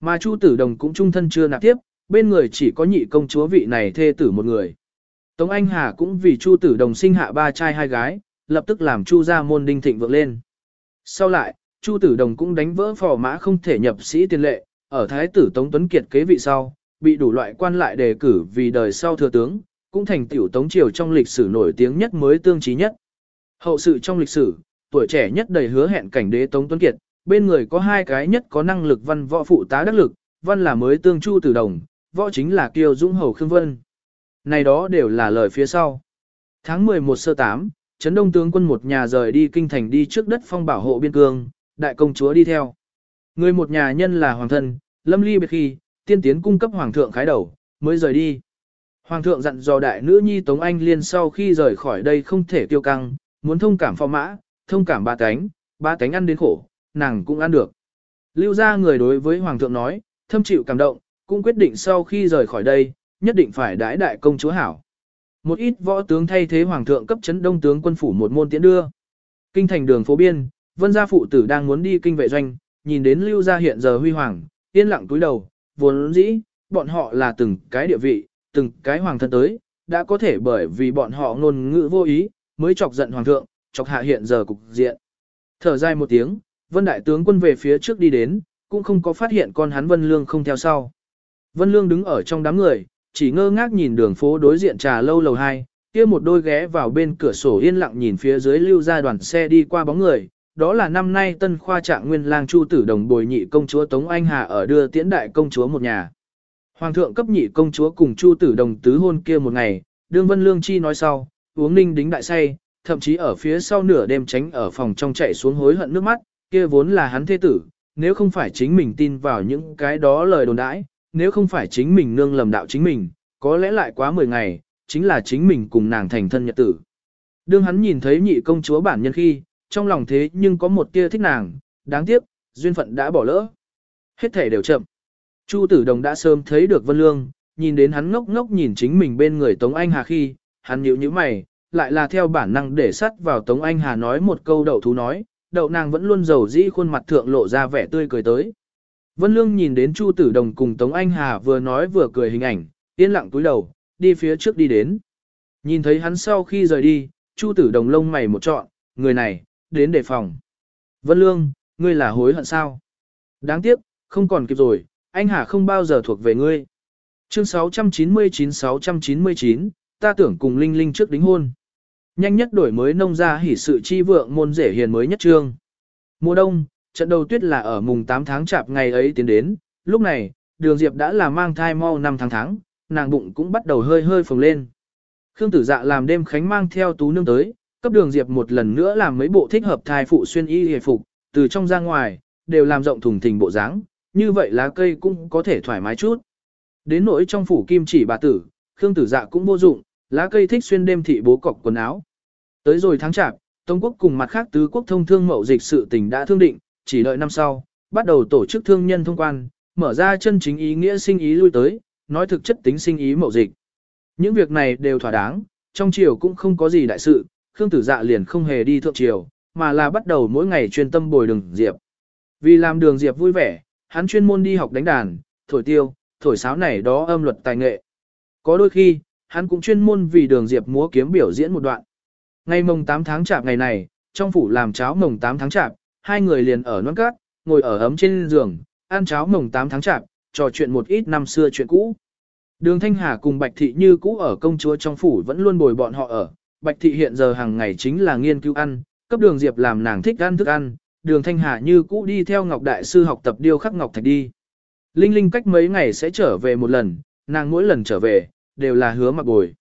Mà Chu tử đồng cũng trung thân chưa nạp tiếp, bên người chỉ có nhị công chúa vị này thê tử một người. Tống Anh Hà cũng vì Chu tử đồng sinh hạ ba trai hai gái, lập tức làm Chu gia môn đinh thịnh vượng lên. Sau lại, Chu tử đồng cũng đánh vỡ phò mã không thể nhập sĩ tiền lệ, ở thái tử Tống Tuấn Kiệt kế vị sau, bị đủ loại quan lại đề cử vì đời sau thừa tướng, cũng thành tiểu Tống Triều trong lịch sử nổi tiếng nhất mới tương trí nhất. Hậu sự trong lịch sử, tuổi trẻ nhất đầy hứa hẹn cảnh đế Tống Tuấn Kiệt, bên người có hai cái nhất có năng lực văn võ phụ tá đắc lực, văn là mới tương chu tử đồng, võ chính là Kiều dũng hầu khương vân. Này đó đều là lời phía sau. Tháng 11 sơ 8, Trấn Đông tướng quân một nhà rời đi kinh thành đi trước đất phong bảo hộ biên cương, đại công chúa đi theo. Người một nhà nhân là hoàng thân, lâm ly biệt khi, tiên tiến cung cấp hoàng thượng khái đầu, mới rời đi. Hoàng thượng dặn dò đại nữ nhi Tống Anh Liên sau khi rời khỏi đây không thể tiêu căng, muốn thông cảm phò mã, thông cảm ba cánh, ba cánh ăn đến khổ, nàng cũng ăn được. Lưu ra người đối với Hoàng thượng nói, thâm chịu cảm động, cũng quyết định sau khi rời khỏi đây, nhất định phải đãi đại công chúa hảo. Một ít võ tướng thay thế Hoàng thượng cấp chấn đông tướng quân phủ một môn tiễn đưa. Kinh thành đường phố biên, vân gia phụ tử đang muốn đi kinh vệ doanh, nhìn đến lưu gia hiện giờ huy hoàng, yên lặng túi đầu, vốn dĩ, bọn họ là từng cái địa vị, từng cái hoàng thân tới, đã có thể bởi vì bọn họ ngôn ngữ vô ý, mới chọc giận hoàng thượng, chọc hạ hiện giờ cục diện. Thở dài một tiếng, vân đại tướng quân về phía trước đi đến, cũng không có phát hiện con hắn vân lương không theo sau. Vân lương đứng ở trong đám người, chỉ ngơ ngác nhìn đường phố đối diện trà lâu lầu 2, kia một đôi ghé vào bên cửa sổ yên lặng nhìn phía dưới lưu ra đoàn xe đi qua bóng người, đó là năm nay tân khoa trạng nguyên lang chu tử đồng bồi nhị công chúa Tống Anh Hà ở đưa tiễn đại công chúa một nhà. Hoàng thượng cấp nhị công chúa cùng Chu tử đồng tứ hôn kia một ngày, đương Vân Lương Chi nói sau, uống ninh đính đại say, thậm chí ở phía sau nửa đêm tránh ở phòng trong chạy xuống hối hận nước mắt, kia vốn là hắn thế tử, nếu không phải chính mình tin vào những cái đó lời đồn đãi, nếu không phải chính mình nương lầm đạo chính mình, có lẽ lại quá 10 ngày, chính là chính mình cùng nàng thành thân nhật tử. Đương hắn nhìn thấy nhị công chúa bản nhân khi, trong lòng thế nhưng có một tia thích nàng, đáng tiếc, duyên phận đã bỏ lỡ. Hết thể đều chậm. Chu tử đồng đã sớm thấy được Vân Lương, nhìn đến hắn ngốc ngốc nhìn chính mình bên người Tống Anh Hà khi, hắn nhíu nhíu mày, lại là theo bản năng để sắt vào Tống Anh Hà nói một câu đậu thú nói, đậu nàng vẫn luôn giàu dĩ khuôn mặt thượng lộ ra vẻ tươi cười tới. Vân Lương nhìn đến Chu Tử Đồng cùng Tống Anh Hà vừa nói vừa cười hình ảnh, yên lặng túi đầu, đi phía trước đi đến. Nhìn thấy hắn sau khi rời đi, Chu Tử Đồng lông mày một trọn, người này, đến đề phòng. Vân Lương, ngươi là hối hận sao? Đáng tiếc, không còn kịp rồi, anh Hà không bao giờ thuộc về ngươi. Chương 699-699, ta tưởng cùng Linh Linh trước đính hôn. Nhanh nhất đổi mới nông ra hỉ sự chi vượng môn rể hiền mới nhất trương. Mùa đông, trận đầu tuyết là ở mùng 8 tháng chạp ngày ấy tiến đến, lúc này, đường Diệp đã là mang thai mau 5 tháng tháng, nàng bụng cũng bắt đầu hơi hơi phồng lên. Khương tử dạ làm đêm khánh mang theo tú nương tới, cấp đường Diệp một lần nữa làm mấy bộ thích hợp thai phụ xuyên y hề phục, từ trong ra ngoài, đều làm rộng thùng thình bộ dáng, như vậy lá cây cũng có thể thoải mái chút. Đến nỗi trong phủ kim chỉ bà tử, Khương tử dạ cũng vô dụng, lá cây thích xuyên đêm thị bố cọc quần áo. Tới rồi tháng chạp, Tông quốc cùng mặt khác tứ quốc thông thương mậu dịch sự tình đã thương định, chỉ đợi năm sau, bắt đầu tổ chức thương nhân thông quan, mở ra chân chính ý nghĩa sinh ý lui tới, nói thực chất tính sinh ý mậu dịch. Những việc này đều thỏa đáng, trong triều cũng không có gì đại sự, Khương Tử Dạ liền không hề đi thượng triều, mà là bắt đầu mỗi ngày chuyên tâm bồi đường Diệp. Vì làm đường Diệp vui vẻ, hắn chuyên môn đi học đánh đàn, thổi tiêu, thổi sáo này đó âm luật tài nghệ. Có đôi khi, hắn cũng chuyên môn vì đường Diệp múa kiếm biểu diễn một đoạn. Ngày mồng 8 tháng chạp ngày này, trong phủ làm cháo mồng 8 tháng chạp, hai người liền ở non cát, ngồi ở ấm trên giường, ăn cháo mồng 8 tháng chạp, trò chuyện một ít năm xưa chuyện cũ. Đường Thanh Hà cùng Bạch Thị như cũ ở công chúa trong phủ vẫn luôn bồi bọn họ ở. Bạch Thị hiện giờ hàng ngày chính là nghiên cứu ăn, cấp đường Diệp làm nàng thích ăn thức ăn. Đường Thanh Hà như cũ đi theo Ngọc Đại Sư học tập điêu khắc Ngọc Thạch đi. Linh Linh cách mấy ngày sẽ trở về một lần, nàng mỗi lần trở về, đều là hứa mặc bồi.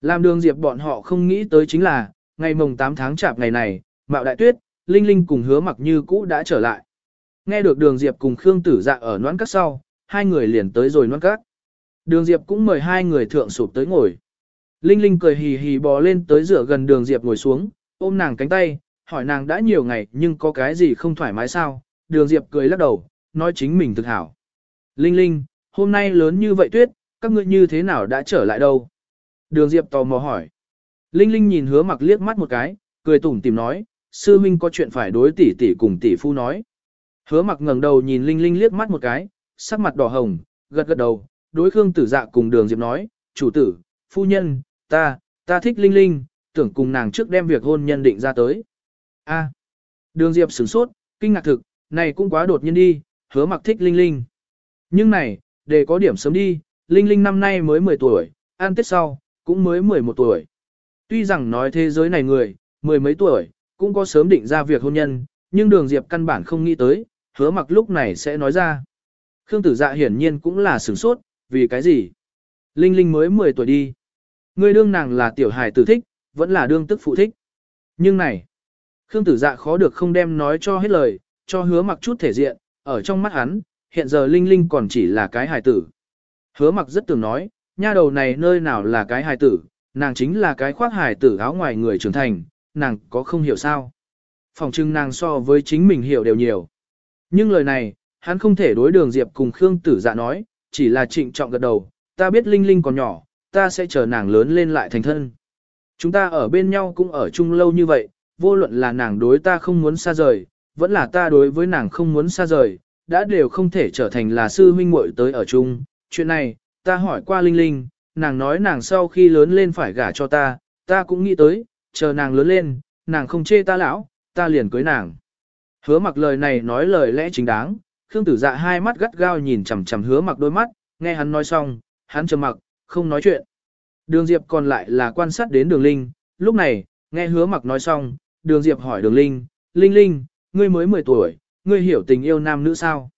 Làm đường Diệp bọn họ không nghĩ tới chính là, ngày mồng 8 tháng chạp ngày này, Mạo Đại Tuyết, Linh Linh cùng hứa mặc như cũ đã trở lại. Nghe được đường Diệp cùng Khương Tử Dạ ở noãn các sau, hai người liền tới rồi noãn các. Đường Diệp cũng mời hai người thượng sụp tới ngồi. Linh Linh cười hì hì bò lên tới rửa gần đường Diệp ngồi xuống, ôm nàng cánh tay, hỏi nàng đã nhiều ngày nhưng có cái gì không thoải mái sao. Đường Diệp cười lắc đầu, nói chính mình thực hảo. Linh Linh, hôm nay lớn như vậy tuyết, các ngươi như thế nào đã trở lại đâu? Đường Diệp tò mò hỏi. Linh Linh nhìn hứa mặc liếc mắt một cái, cười tủm tìm nói, sư huynh có chuyện phải đối tỷ tỷ cùng tỷ phu nói. Hứa mặc ngẩng đầu nhìn Linh Linh liếc mắt một cái, sắc mặt đỏ hồng, gật gật đầu, đối Khương Tử Dạ cùng Đường Diệp nói, chủ tử, phu nhân, ta, ta thích Linh Linh, tưởng cùng nàng trước đem việc hôn nhân định ra tới. A. Đường Diệp sửng sốt, kinh ngạc thực, này cũng quá đột nhiên đi, hứa mặc thích Linh Linh. Nhưng này, để có điểm sớm đi, Linh Linh năm nay mới 10 tuổi, an tết sau, cũng mới 11 tuổi. Tuy rằng nói thế giới này người, mười mấy tuổi, cũng có sớm định ra việc hôn nhân, nhưng đường Diệp căn bản không nghĩ tới, hứa mặc lúc này sẽ nói ra. Khương tử dạ hiển nhiên cũng là sửng sốt, vì cái gì? Linh Linh mới 10 tuổi đi. Người đương nàng là tiểu hài tử thích, vẫn là đương tức phụ thích. Nhưng này, Khương tử dạ khó được không đem nói cho hết lời, cho hứa mặc chút thể diện, ở trong mắt hắn, hiện giờ Linh Linh còn chỉ là cái hài tử. Hứa mặc rất tưởng nói, nha đầu này nơi nào là cái hài tử, nàng chính là cái khoác hài tử áo ngoài người trưởng thành, nàng có không hiểu sao. Phòng trưng nàng so với chính mình hiểu đều nhiều. Nhưng lời này, hắn không thể đối đường Diệp cùng Khương tử dạ nói, chỉ là trịnh trọng gật đầu, ta biết Linh Linh còn nhỏ, ta sẽ chờ nàng lớn lên lại thành thân. Chúng ta ở bên nhau cũng ở chung lâu như vậy, vô luận là nàng đối ta không muốn xa rời, vẫn là ta đối với nàng không muốn xa rời, đã đều không thể trở thành là sư huynh muội tới ở chung. Chuyện này, ta hỏi qua Linh Linh, nàng nói nàng sau khi lớn lên phải gả cho ta, ta cũng nghĩ tới, chờ nàng lớn lên, nàng không chê ta lão, ta liền cưới nàng. Hứa mặc lời này nói lời lẽ chính đáng, Khương tử dạ hai mắt gắt gao nhìn chằm chằm hứa mặc đôi mắt, nghe hắn nói xong, hắn trầm mặc, không nói chuyện. Đường Diệp còn lại là quan sát đến đường Linh, lúc này, nghe hứa mặc nói xong, đường Diệp hỏi đường Linh, Linh Linh, ngươi mới 10 tuổi, ngươi hiểu tình yêu nam nữ sao?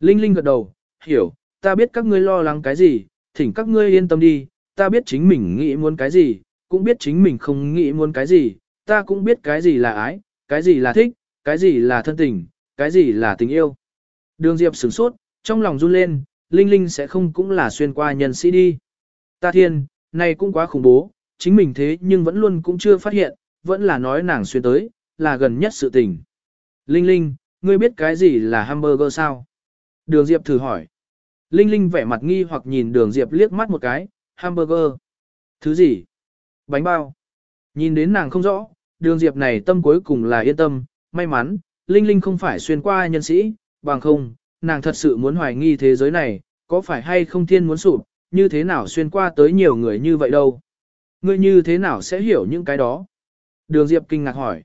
Linh Linh gật đầu, hiểu, ta biết các ngươi lo lắng cái gì, thỉnh các ngươi yên tâm đi, ta biết chính mình nghĩ muốn cái gì, cũng biết chính mình không nghĩ muốn cái gì, ta cũng biết cái gì là ái, cái gì là thích, cái gì là thân tình, cái gì là tình yêu. Đường Diệp sửng sốt, trong lòng run lên, Linh Linh sẽ không cũng là xuyên qua nhân sĩ đi. Ta thiên, này cũng quá khủng bố, chính mình thế nhưng vẫn luôn cũng chưa phát hiện, vẫn là nói nàng xuyên tới, là gần nhất sự tình. Linh Linh, ngươi biết cái gì là hamburger sao? Đường Diệp thử hỏi. Linh Linh vẻ mặt nghi hoặc nhìn đường Diệp liếc mắt một cái, hamburger. Thứ gì? Bánh bao. Nhìn đến nàng không rõ, đường Diệp này tâm cuối cùng là yên tâm, may mắn, Linh Linh không phải xuyên qua nhân sĩ, bằng không, nàng thật sự muốn hoài nghi thế giới này, có phải hay không thiên muốn sụp, như thế nào xuyên qua tới nhiều người như vậy đâu. Ngươi như thế nào sẽ hiểu những cái đó? Đường Diệp kinh ngạc hỏi.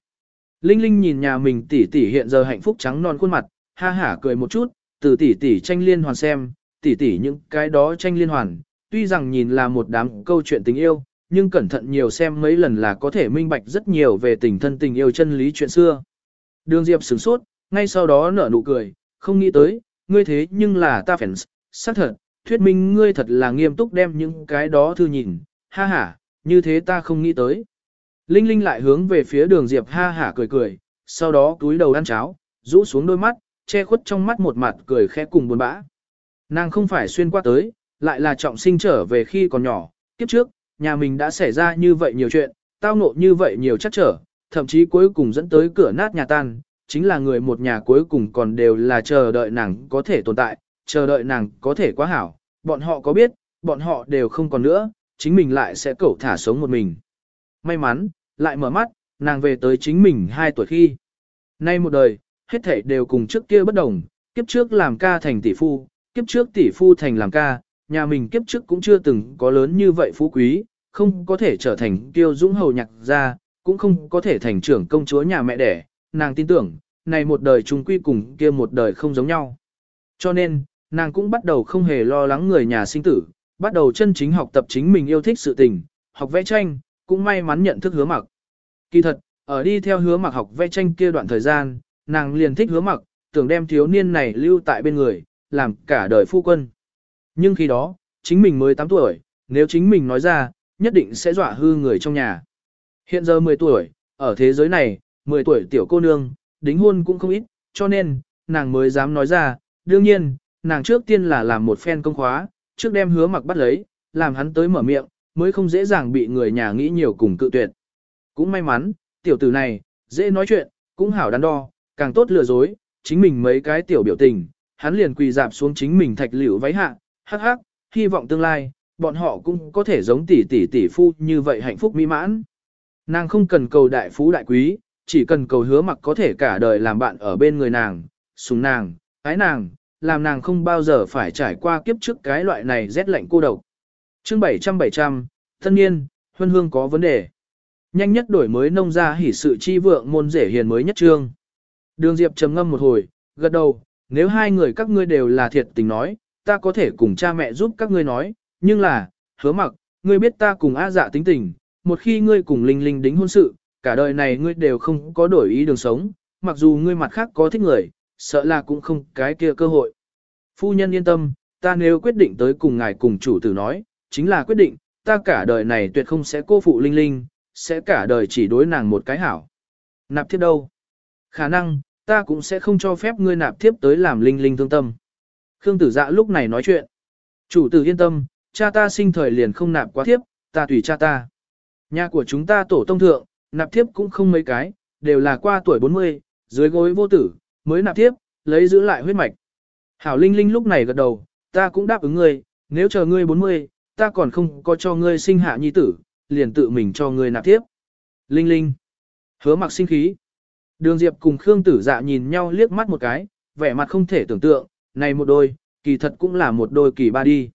Linh Linh nhìn nhà mình tỷ tỷ hiện giờ hạnh phúc trắng non khuôn mặt, ha hả cười một chút, từ tỷ tỷ tranh liên hoàn xem, tỷ tỷ những cái đó tranh liên hoàn, tuy rằng nhìn là một đám câu chuyện tình yêu, nhưng cẩn thận nhiều xem mấy lần là có thể minh bạch rất nhiều về tình thân tình yêu chân lý chuyện xưa. Đường Diệp sửng sốt, ngay sau đó nở nụ cười, không nghĩ tới, ngươi thế nhưng là ta fans, xác thật, thuyết minh ngươi thật là nghiêm túc đem những cái đó thư nhìn, ha ha, như thế ta không nghĩ tới. Linh Linh lại hướng về phía đường Diệp ha hả cười cười, sau đó túi đầu ăn cháo, rũ xuống đôi mắt, che khuất trong mắt một mặt cười khẽ cùng buồn bã. Nàng không phải xuyên qua tới, lại là trọng sinh trở về khi còn nhỏ, kiếp trước, nhà mình đã xảy ra như vậy nhiều chuyện, tao ngộ như vậy nhiều chắc trở, thậm chí cuối cùng dẫn tới cửa nát nhà tan, chính là người một nhà cuối cùng còn đều là chờ đợi nàng có thể tồn tại, chờ đợi nàng có thể quá hảo, bọn họ có biết, bọn họ đều không còn nữa, chính mình lại sẽ cẩu thả sống một mình. May mắn, lại mở mắt, nàng về tới chính mình 2 tuổi khi. Nay một đời, hết thảy đều cùng trước kia bất đồng, kiếp trước làm ca thành tỷ phu, kiếp trước tỷ phu thành làm ca, nhà mình kiếp trước cũng chưa từng có lớn như vậy phú quý, không có thể trở thành kiêu dũng hầu nhạc gia, cũng không có thể thành trưởng công chúa nhà mẹ đẻ, nàng tin tưởng, này một đời chung quy cùng kia một đời không giống nhau. Cho nên, nàng cũng bắt đầu không hề lo lắng người nhà sinh tử, bắt đầu chân chính học tập chính mình yêu thích sự tình, học vẽ tranh, cũng may mắn nhận thức hứa mặc. Kỳ thật, ở đi theo hứa mặc học vẽ tranh kia đoạn thời gian, nàng liền thích hứa mặc, tưởng đem thiếu niên này lưu tại bên người, làm cả đời phu quân. Nhưng khi đó, chính mình mới 8 tuổi, nếu chính mình nói ra, nhất định sẽ dọa hư người trong nhà. Hiện giờ 10 tuổi, ở thế giới này, 10 tuổi tiểu cô nương, đính hôn cũng không ít, cho nên, nàng mới dám nói ra, đương nhiên, nàng trước tiên là làm một phen công khóa, trước đem hứa mặc bắt lấy, làm hắn tới mở miệng, mới không dễ dàng bị người nhà nghĩ nhiều cùng cự tuyệt. Cũng may mắn, tiểu tử này, dễ nói chuyện, cũng hảo đắn đo, càng tốt lừa dối, chính mình mấy cái tiểu biểu tình, hắn liền quỳ dạp xuống chính mình thạch liễu váy hạ, hắc hắc, hy vọng tương lai, bọn họ cũng có thể giống tỷ tỷ tỷ phu như vậy hạnh phúc mỹ mãn. Nàng không cần cầu đại phú đại quý, chỉ cần cầu hứa mặc có thể cả đời làm bạn ở bên người nàng, sùng nàng, ái nàng, làm nàng không bao giờ phải trải qua kiếp trước cái loại này rét lạnh cô độc. Chương 700-700, thân nhiên, huân hương có vấn đề. Nhanh nhất đổi mới nông ra hỉ sự chi vượng môn rể hiền mới nhất trương. Đường Diệp trầm ngâm một hồi, gật đầu, nếu hai người các ngươi đều là thiệt tình nói, ta có thể cùng cha mẹ giúp các ngươi nói, nhưng là, hứa mặc, ngươi biết ta cùng A dạ tính tình, một khi ngươi cùng Linh Linh đính hôn sự, cả đời này ngươi đều không có đổi ý đường sống, mặc dù ngươi mặt khác có thích người, sợ là cũng không cái kia cơ hội. Phu nhân yên tâm, ta nếu quyết định tới cùng ngài cùng chủ tử nói, chính là quyết định, ta cả đời này tuyệt không sẽ cô phụ Linh Linh, sẽ cả đời chỉ đối nàng một cái hảo. Nạp thiếp đâu? Khả năng, ta cũng sẽ không cho phép ngươi nạp thiếp tới làm Linh Linh thương tâm. Khương tử dạ lúc này nói chuyện. Chủ tử yên tâm, cha ta sinh thời liền không nạp quá thiếp, ta tùy cha ta. Nhà của chúng ta tổ tông thượng, nạp thiếp cũng không mấy cái, đều là qua tuổi 40, dưới gối vô tử, mới nạp thiếp, lấy giữ lại huyết mạch. Hảo Linh Linh lúc này gật đầu, ta cũng đáp ứng ngươi, nếu chờ ngươi 40, ta còn không có cho ngươi sinh hạ nhi tử, liền tự mình cho ngươi nạp thiếp. Linh Linh. Hứa mặc sinh khí. Đường Diệp cùng Khương Tử Dạ nhìn nhau liếc mắt một cái, vẻ mặt không thể tưởng tượng, này một đôi, kỳ thật cũng là một đôi kỳ ba đi.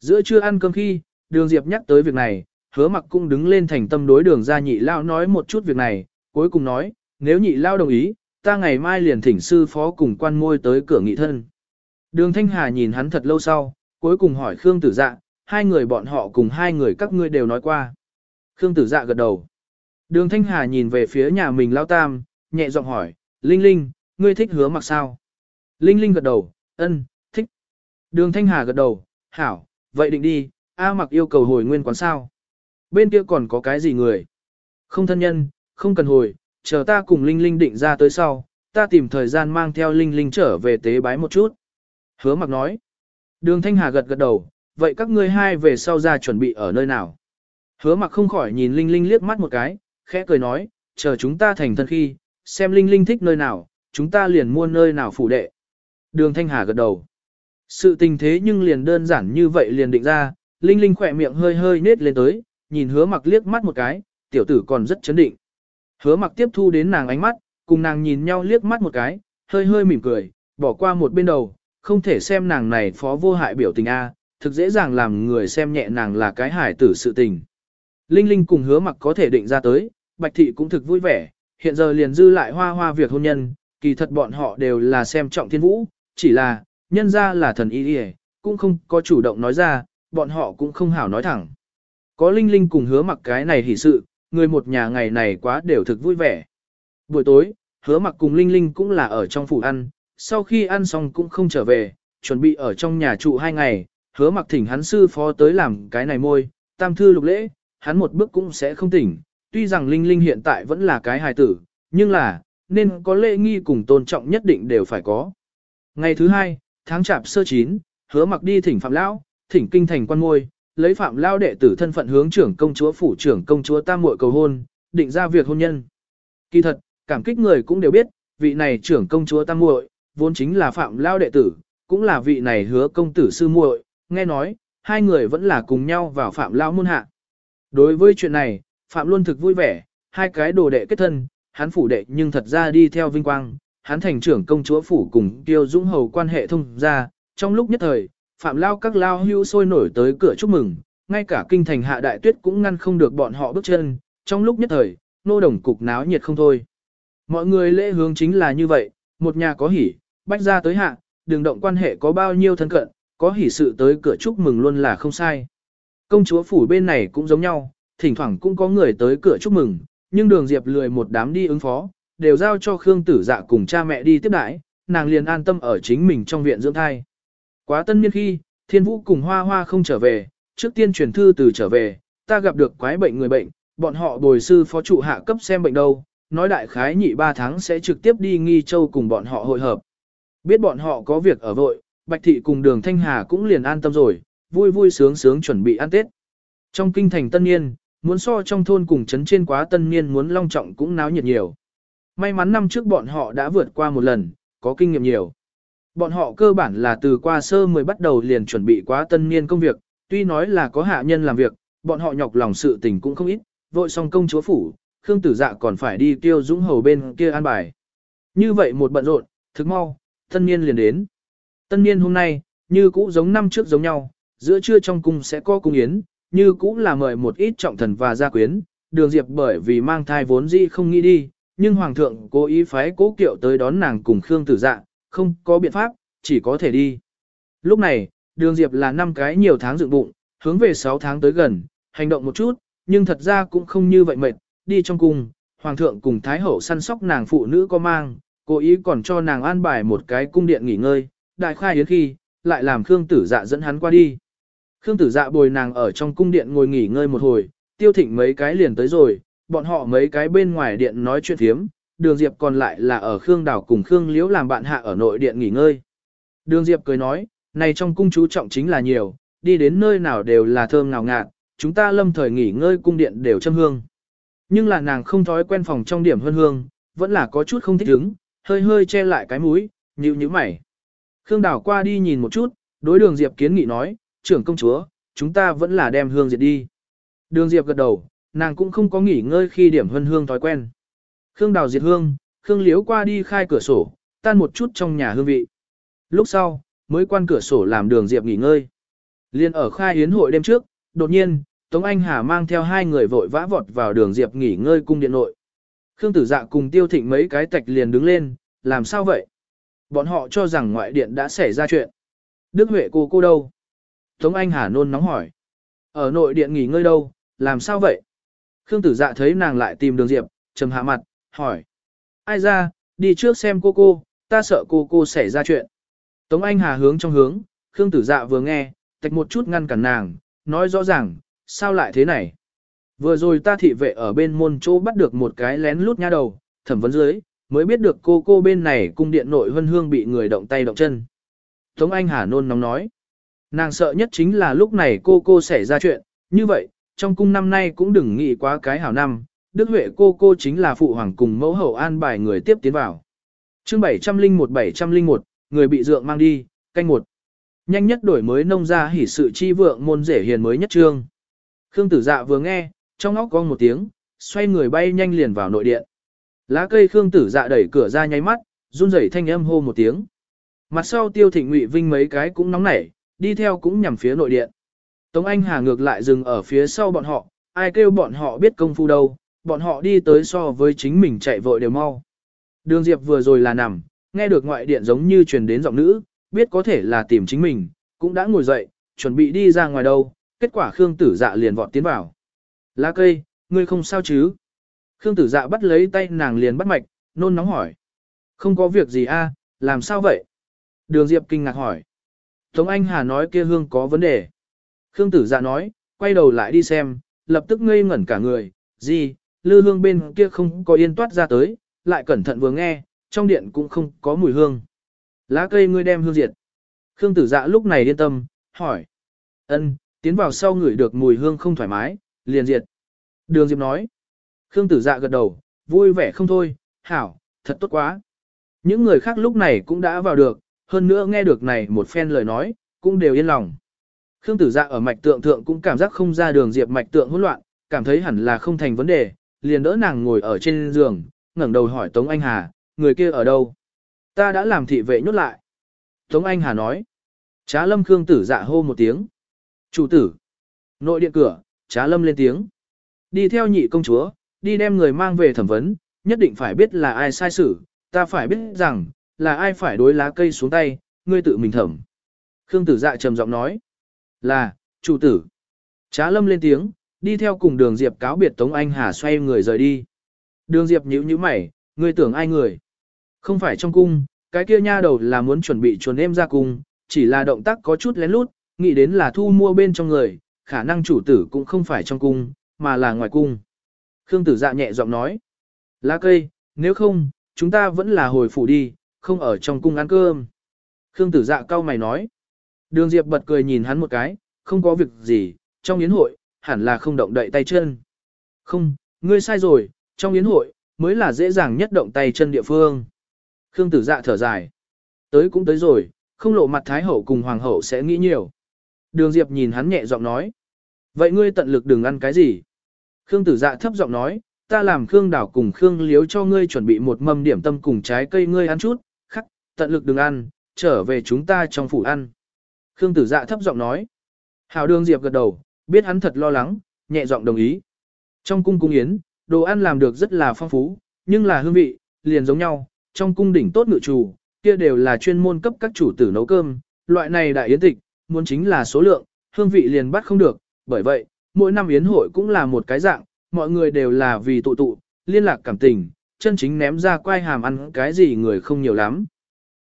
Giữa trưa ăn cơm khi, Đường Diệp nhắc tới việc này, hứa mặc cũng đứng lên thành tâm đối đường ra nhị lao nói một chút việc này, cuối cùng nói, nếu nhị lao đồng ý, ta ngày mai liền thỉnh sư phó cùng quan môi tới cửa nghị thân. Đường Thanh Hà nhìn hắn thật lâu sau, cuối cùng hỏi Khương Tử Dạ, hai người bọn họ cùng hai người các ngươi đều nói qua. Khương Tử Dạ gật đầu. Đường Thanh Hà nhìn về phía nhà mình lao tam, nhẹ giọng hỏi, Linh Linh, ngươi thích hứa mặc sao? Linh Linh gật đầu, ân, thích. Đường Thanh Hà gật đầu, hảo, vậy định đi, A mặc yêu cầu hồi nguyên quán sao. Bên kia còn có cái gì người? Không thân nhân, không cần hồi, chờ ta cùng Linh Linh định ra tới sau, ta tìm thời gian mang theo Linh Linh trở về tế bái một chút. Hứa mặc nói. Đường Thanh Hà gật gật đầu, vậy các ngươi hai về sau ra chuẩn bị ở nơi nào? Hứa mặc không khỏi nhìn Linh Linh liếc mắt một cái, khẽ cười nói, chờ chúng ta thành thân khi, xem Linh Linh thích nơi nào, chúng ta liền mua nơi nào phủ đệ. Đường Thanh Hà gật đầu. Sự tình thế nhưng liền đơn giản như vậy liền định ra, Linh Linh khỏe miệng hơi hơi nết lên tới, nhìn hứa mặc liếc mắt một cái, tiểu tử còn rất chấn định. Hứa mặc tiếp thu đến nàng ánh mắt, cùng nàng nhìn nhau liếc mắt một cái, hơi hơi mỉm cười, bỏ qua một bên đầu, không thể xem nàng này phó vô hại biểu tình A, thực dễ dàng làm người xem nhẹ nàng là cái hải tử sự tình. Linh Linh cùng hứa mặc có thể định ra tới, Bạch Thị cũng thực vui vẻ, hiện giờ liền dư lại hoa hoa việc hôn nhân, kỳ thật bọn họ đều là xem trọng thiên vũ, chỉ là, nhân ra là thần y y, cũng không có chủ động nói ra, bọn họ cũng không hảo nói thẳng. Có Linh Linh cùng hứa mặc cái này hỉ sự, người một nhà ngày này quá đều thực vui vẻ. Buổi tối, hứa mặc cùng Linh Linh cũng là ở trong phủ ăn, sau khi ăn xong cũng không trở về, chuẩn bị ở trong nhà trụ hai ngày, hứa mặc thỉnh hắn sư phó tới làm cái này môi, tam thư lục lễ, hắn một bước cũng sẽ không tỉnh, tuy rằng Linh Linh hiện tại vẫn là cái hài tử, nhưng là, nên có lễ nghi cùng tôn trọng nhất định đều phải có. Ngày thứ hai, tháng chạp sơ chín, hứa mặc đi thỉnh Phạm Lão, thỉnh kinh thành quan ngôi, lấy Phạm Lão đệ tử thân phận hướng trưởng công chúa phủ trưởng công chúa tam muội cầu hôn, định ra việc hôn nhân. Kỳ thật, cảm kích người cũng đều biết, vị này trưởng công chúa tam muội vốn chính là Phạm Lão đệ tử, cũng là vị này hứa công tử sư muội, nghe nói, hai người vẫn là cùng nhau vào Phạm Lão môn hạ. Đối với chuyện này, Phạm luôn thực vui vẻ, hai cái đồ đệ kết thân, hắn phủ đệ nhưng thật ra đi theo vinh quang, hắn thành trưởng công chúa phủ cùng Tiêu Dũng Hầu quan hệ thông ra, trong lúc nhất thời, Phạm Lao các Lao hưu sôi nổi tới cửa chúc mừng, ngay cả kinh thành hạ đại tuyết cũng ngăn không được bọn họ bước chân, trong lúc nhất thời, nô đồng cục náo nhiệt không thôi. Mọi người lễ hướng chính là như vậy, một nhà có hỉ, bách ra tới hạ, đường động quan hệ có bao nhiêu thân cận, có hỉ sự tới cửa chúc mừng luôn là không sai. Công chúa phủ bên này cũng giống nhau, thỉnh thoảng cũng có người tới cửa chúc mừng, nhưng đường Diệp lười một đám đi ứng phó, đều giao cho Khương Tử Dạ cùng cha mẹ đi tiếp đãi, nàng liền an tâm ở chính mình trong viện dưỡng thai. Quá tân niên khi, Thiên Vũ cùng Hoa Hoa không trở về, trước tiên truyền thư từ trở về, ta gặp được quái bệnh người bệnh, bọn họ bồi sư phó trụ hạ cấp xem bệnh đâu, nói đại khái nhị 3 tháng sẽ trực tiếp đi nghi châu cùng bọn họ hội hợp. Biết bọn họ có việc ở vội, Bạch Thị cùng đường Thanh Hà cũng liền an tâm rồi, vui vui sướng sướng chuẩn bị ăn Tết. Trong kinh thành tân niên, muốn so trong thôn cùng trấn trên quá tân niên muốn long trọng cũng náo nhiệt nhiều. May mắn năm trước bọn họ đã vượt qua một lần, có kinh nghiệm nhiều. Bọn họ cơ bản là từ qua sơ mới bắt đầu liền chuẩn bị quá tân niên công việc, tuy nói là có hạ nhân làm việc, bọn họ nhọc lòng sự tình cũng không ít, vội xong công chúa phủ, Khương Tử Dạ còn phải đi tiêu dũng hầu bên kia an bài. Như vậy một bận rộn, thức mau, tân niên liền đến. Tân niên hôm nay, như cũ giống năm trước giống nhau, giữa trưa trong cung sẽ có cung yến, như cũ là mời một ít trọng thần và gia quyến, đường diệp bởi vì mang thai vốn dĩ không nghĩ đi, nhưng hoàng thượng cố ý phái cố kiệu tới đón nàng cùng Khương Tử Dạ, không có biện pháp, chỉ có thể đi. Lúc này, đường diệp là năm cái nhiều tháng dựng bụng, hướng về 6 tháng tới gần, hành động một chút, nhưng thật ra cũng không như vậy mệt, đi trong cung, hoàng thượng cùng thái hậu săn sóc nàng phụ nữ có mang, cố ý còn cho nàng an bài một cái cung điện nghỉ ngơi, đại khai yến khi, lại làm Khương Tử Dạ dẫn hắn qua đi. Khương Tử Dạ bồi nàng ở trong cung điện ngồi nghỉ ngơi một hồi, tiêu thịnh mấy cái liền tới rồi, bọn họ mấy cái bên ngoài điện nói chuyện thiếm, đường Diệp còn lại là ở Khương Đảo cùng Khương Liễu làm bạn hạ ở nội điện nghỉ ngơi. Đường Diệp cười nói, này trong cung chú trọng chính là nhiều, đi đến nơi nào đều là thơm ngào ngạt, chúng ta lâm thời nghỉ ngơi cung điện đều châm hương. Nhưng là nàng không thói quen phòng trong điểm hơn hương, vẫn là có chút không thích ứng, hơi hơi che lại cái mũi, nhíu nhíu mày. Khương Đảo qua đi nhìn một chút, đối đường Diệp kiến nghị nói, trưởng công chúa, chúng ta vẫn là đem hương diệt đi. Đường Diệp gật đầu, nàng cũng không có nghỉ ngơi khi điểm hân hương thói quen. Khương Đào diệt hương, Khương Liếu qua đi khai cửa sổ, tan một chút trong nhà hương vị. Lúc sau, mới quan cửa sổ làm đường Diệp nghỉ ngơi. Liên ở khai yến hội đêm trước, đột nhiên, Tống Anh Hà mang theo hai người vội vã vọt vào đường Diệp nghỉ ngơi cung điện nội. Khương Tử Dạ cùng Tiêu Thịnh mấy cái tạch liền đứng lên, làm sao vậy? Bọn họ cho rằng ngoại điện đã xảy ra chuyện. Đức Huệ cô cô đâu? Tống Anh Hà nôn nóng hỏi. Ở nội điện nghỉ ngơi đâu, làm sao vậy? Khương tử dạ thấy nàng lại tìm đường diệp, trầm hạ mặt, hỏi. Ai ra, đi trước xem cô cô, ta sợ cô cô xảy ra chuyện. Tống Anh Hà hướng trong hướng, Khương tử dạ vừa nghe, tạch một chút ngăn cản nàng, nói rõ ràng, sao lại thế này. Vừa rồi ta thị vệ ở bên môn chỗ bắt được một cái lén lút nha đầu, thẩm vấn dưới, mới biết được cô cô bên này cung điện nội hân hương bị người động tay động chân. Tống Anh Hà nôn nóng nói, nàng sợ nhất chính là lúc này cô cô xảy ra chuyện, như vậy, trong cung năm nay cũng đừng nghĩ quá cái hảo năm, Đức Huệ cô cô chính là phụ hoàng cùng mẫu hậu an bài người tiếp tiến vào. chương 701-701, người bị dượng mang đi, canh một. Nhanh nhất đổi mới nông ra hỉ sự chi vượng môn rể hiền mới nhất trương. Khương tử dạ vừa nghe, trong óc cong một tiếng, xoay người bay nhanh liền vào nội điện. Lá cây Khương tử dạ đẩy cửa ra nháy mắt, run rẩy thanh âm hô một tiếng. Mặt sau tiêu thịnh ngụy vinh mấy cái cũng nóng nảy, đi theo cũng nhằm phía nội điện. Tống Anh Hà ngược lại dừng ở phía sau bọn họ, ai kêu bọn họ biết công phu đâu, bọn họ đi tới so với chính mình chạy vội đều mau. Đường Diệp vừa rồi là nằm, nghe được ngoại điện giống như truyền đến giọng nữ, biết có thể là tìm chính mình, cũng đã ngồi dậy, chuẩn bị đi ra ngoài đâu, kết quả Khương Tử Dạ liền vọt tiến vào. Lá cây, ngươi không sao chứ? Khương Tử Dạ bắt lấy tay nàng liền bắt mạch, nôn nóng hỏi. Không có việc gì a, làm sao vậy? Đường Diệp kinh ngạc hỏi. Tống Anh Hà nói kia hương có vấn đề. Khương Tử Dạ nói, quay đầu lại đi xem, lập tức ngây ngẩn cả người, gì, lư hương bên kia không có yên toát ra tới, lại cẩn thận vừa nghe, trong điện cũng không có mùi hương. Lá cây ngươi đem hương diệt. Khương tử dạ lúc này yên tâm, hỏi. ân tiến vào sau ngửi được mùi hương không thoải mái, liền diệt. Đường Diệp nói. Khương tử dạ gật đầu, vui vẻ không thôi, hảo, thật tốt quá. Những người khác lúc này cũng đã vào được, hơn nữa nghe được này một phen lời nói, cũng đều yên lòng. Khương tử dạ ở mạch tượng thượng cũng cảm giác không ra đường Diệp mạch tượng hỗn loạn, cảm thấy hẳn là không thành vấn đề, liền đỡ nàng ngồi ở trên giường, ngẩng đầu hỏi Tống Anh Hà, người kia ở đâu? Ta đã làm thị vệ nhốt lại. Tống Anh Hà nói. Trá lâm Khương tử dạ hô một tiếng. Chủ tử. Nội điện cửa, trá lâm lên tiếng. Đi theo nhị công chúa, đi đem người mang về thẩm vấn, nhất định phải biết là ai sai xử, ta phải biết rằng, là ai phải đối lá cây xuống tay, ngươi tự mình thẩm. Khương tử dạ trầm giọng nói. Là, chủ tử. Trá lâm lên tiếng, đi theo cùng đường Diệp cáo biệt Tống Anh Hà xoay người rời đi. Đường Diệp nhíu nhíu mày, ngươi tưởng ai người? Không phải trong cung, cái kia nha đầu là muốn chuẩn bị chuồn em ra cung, chỉ là động tác có chút lén lút, nghĩ đến là thu mua bên trong người, khả năng chủ tử cũng không phải trong cung, mà là ngoài cung. Khương tử dạ nhẹ giọng nói. Lá cây, nếu không, chúng ta vẫn là hồi phủ đi, không ở trong cung ăn cơm. Khương tử dạ cau mày nói. Đường Diệp bật cười nhìn hắn một cái, không có việc gì, trong yến hội, hẳn là không động đậy tay chân. Không, ngươi sai rồi, trong yến hội, mới là dễ dàng nhất động tay chân địa phương. Khương tử dạ thở dài. Tới cũng tới rồi, không lộ mặt Thái Hậu cùng Hoàng Hậu sẽ nghĩ nhiều. Đường Diệp nhìn hắn nhẹ giọng nói. Vậy ngươi tận lực đừng ăn cái gì? Khương tử dạ thấp giọng nói, ta làm Khương đảo cùng Khương liếu cho ngươi chuẩn bị một mâm điểm tâm cùng trái cây ngươi ăn chút, khắc, tận lực đừng ăn, trở về chúng ta trong phủ ăn. Khương tử dạ thấp giọng nói. Hảo đường Diệp gật đầu, biết hắn thật lo lắng, nhẹ giọng đồng ý. Trong cung cung yến, đồ ăn làm được rất là phong phú, nhưng là hương vị, liền giống nhau, trong cung đỉnh tốt ngự chủ, kia đều là chuyên môn cấp các chủ tử nấu cơm, loại này đại yến tịch, muốn chính là số lượng, hương vị liền bắt không được, bởi vậy, mỗi năm yến hội cũng là một cái dạng, mọi người đều là vì tụ tụ, liên lạc cảm tình, chân chính ném ra quai hàm ăn cái gì người không nhiều lắm.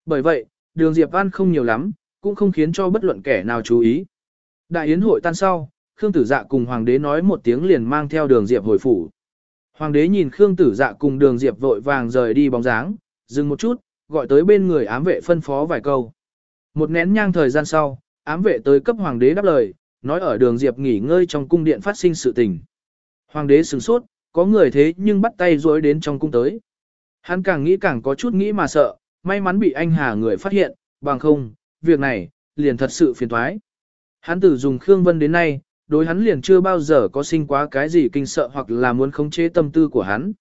Bởi vậy, đường diệp ăn không nhiều lắm, cũng không khiến cho bất luận kẻ nào chú ý. Đại yến hội tan sau, Khương Tử Dạ cùng Hoàng đế nói một tiếng liền mang theo đường Diệp hồi phủ. Hoàng đế nhìn Khương Tử Dạ cùng đường Diệp vội vàng rời đi bóng dáng, dừng một chút, gọi tới bên người ám vệ phân phó vài câu. Một nén nhang thời gian sau, ám vệ tới cấp Hoàng đế đáp lời, nói ở đường Diệp nghỉ ngơi trong cung điện phát sinh sự tình. Hoàng đế sửng sốt, có người thế nhưng bắt tay dối đến trong cung tới. Hắn càng nghĩ càng có chút nghĩ mà sợ, may mắn bị anh Hà người phát hiện, bằng không, việc này, liền thật sự phiền thoái. Hắn tử dùng Khương Vân đến nay, đối hắn liền chưa bao giờ có sinh quá cái gì kinh sợ hoặc là muốn khống chế tâm tư của hắn.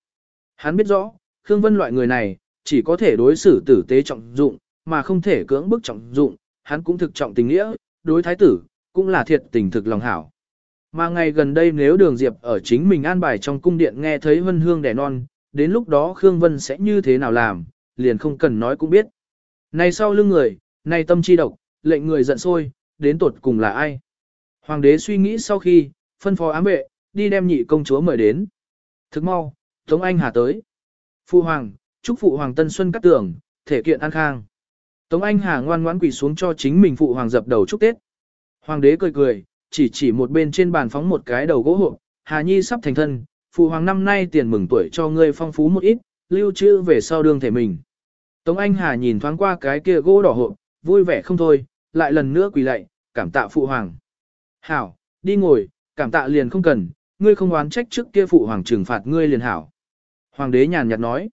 Hắn biết rõ, Khương Vân loại người này, chỉ có thể đối xử tử tế trọng dụng, mà không thể cưỡng bức trọng dụng, hắn cũng thực trọng tình nghĩa, đối thái tử, cũng là thiệt tình thực lòng hảo. Mà ngày gần đây nếu đường Diệp ở chính mình an bài trong cung điện nghe thấy vân hương đẻ non, đến lúc đó Khương Vân sẽ như thế nào làm, liền không cần nói cũng biết. Này sau lưng người, nay tâm chi độc, lệnh người giận sôi, đến tột cùng là ai? Hoàng đế suy nghĩ sau khi, phân phó ám vệ, đi đem nhị công chúa mời đến. Thức mau, Tống Anh Hà tới. Phu hoàng, chúc phụ hoàng tân xuân cắt tưởng, thể kiện an khang. Tống Anh Hà ngoan ngoãn quỳ xuống cho chính mình phụ hoàng dập đầu chúc Tết. Hoàng đế cười cười, chỉ chỉ một bên trên bàn phóng một cái đầu gỗ hộp, Hà Nhi sắp thành thân, phụ hoàng năm nay tiền mừng tuổi cho ngươi phong phú một ít, lưu trữ về sau đương thể mình. Tống Anh Hà nhìn thoáng qua cái kia gỗ đỏ hộp, vui vẻ không thôi, lại lần nữa quỳ lạy, cảm tạ phụ hoàng. Hảo, đi ngồi, cảm tạ liền không cần, ngươi không oán trách trước kia phụ hoàng trừng phạt ngươi liền hảo. Hoàng đế nhàn nhạt nói,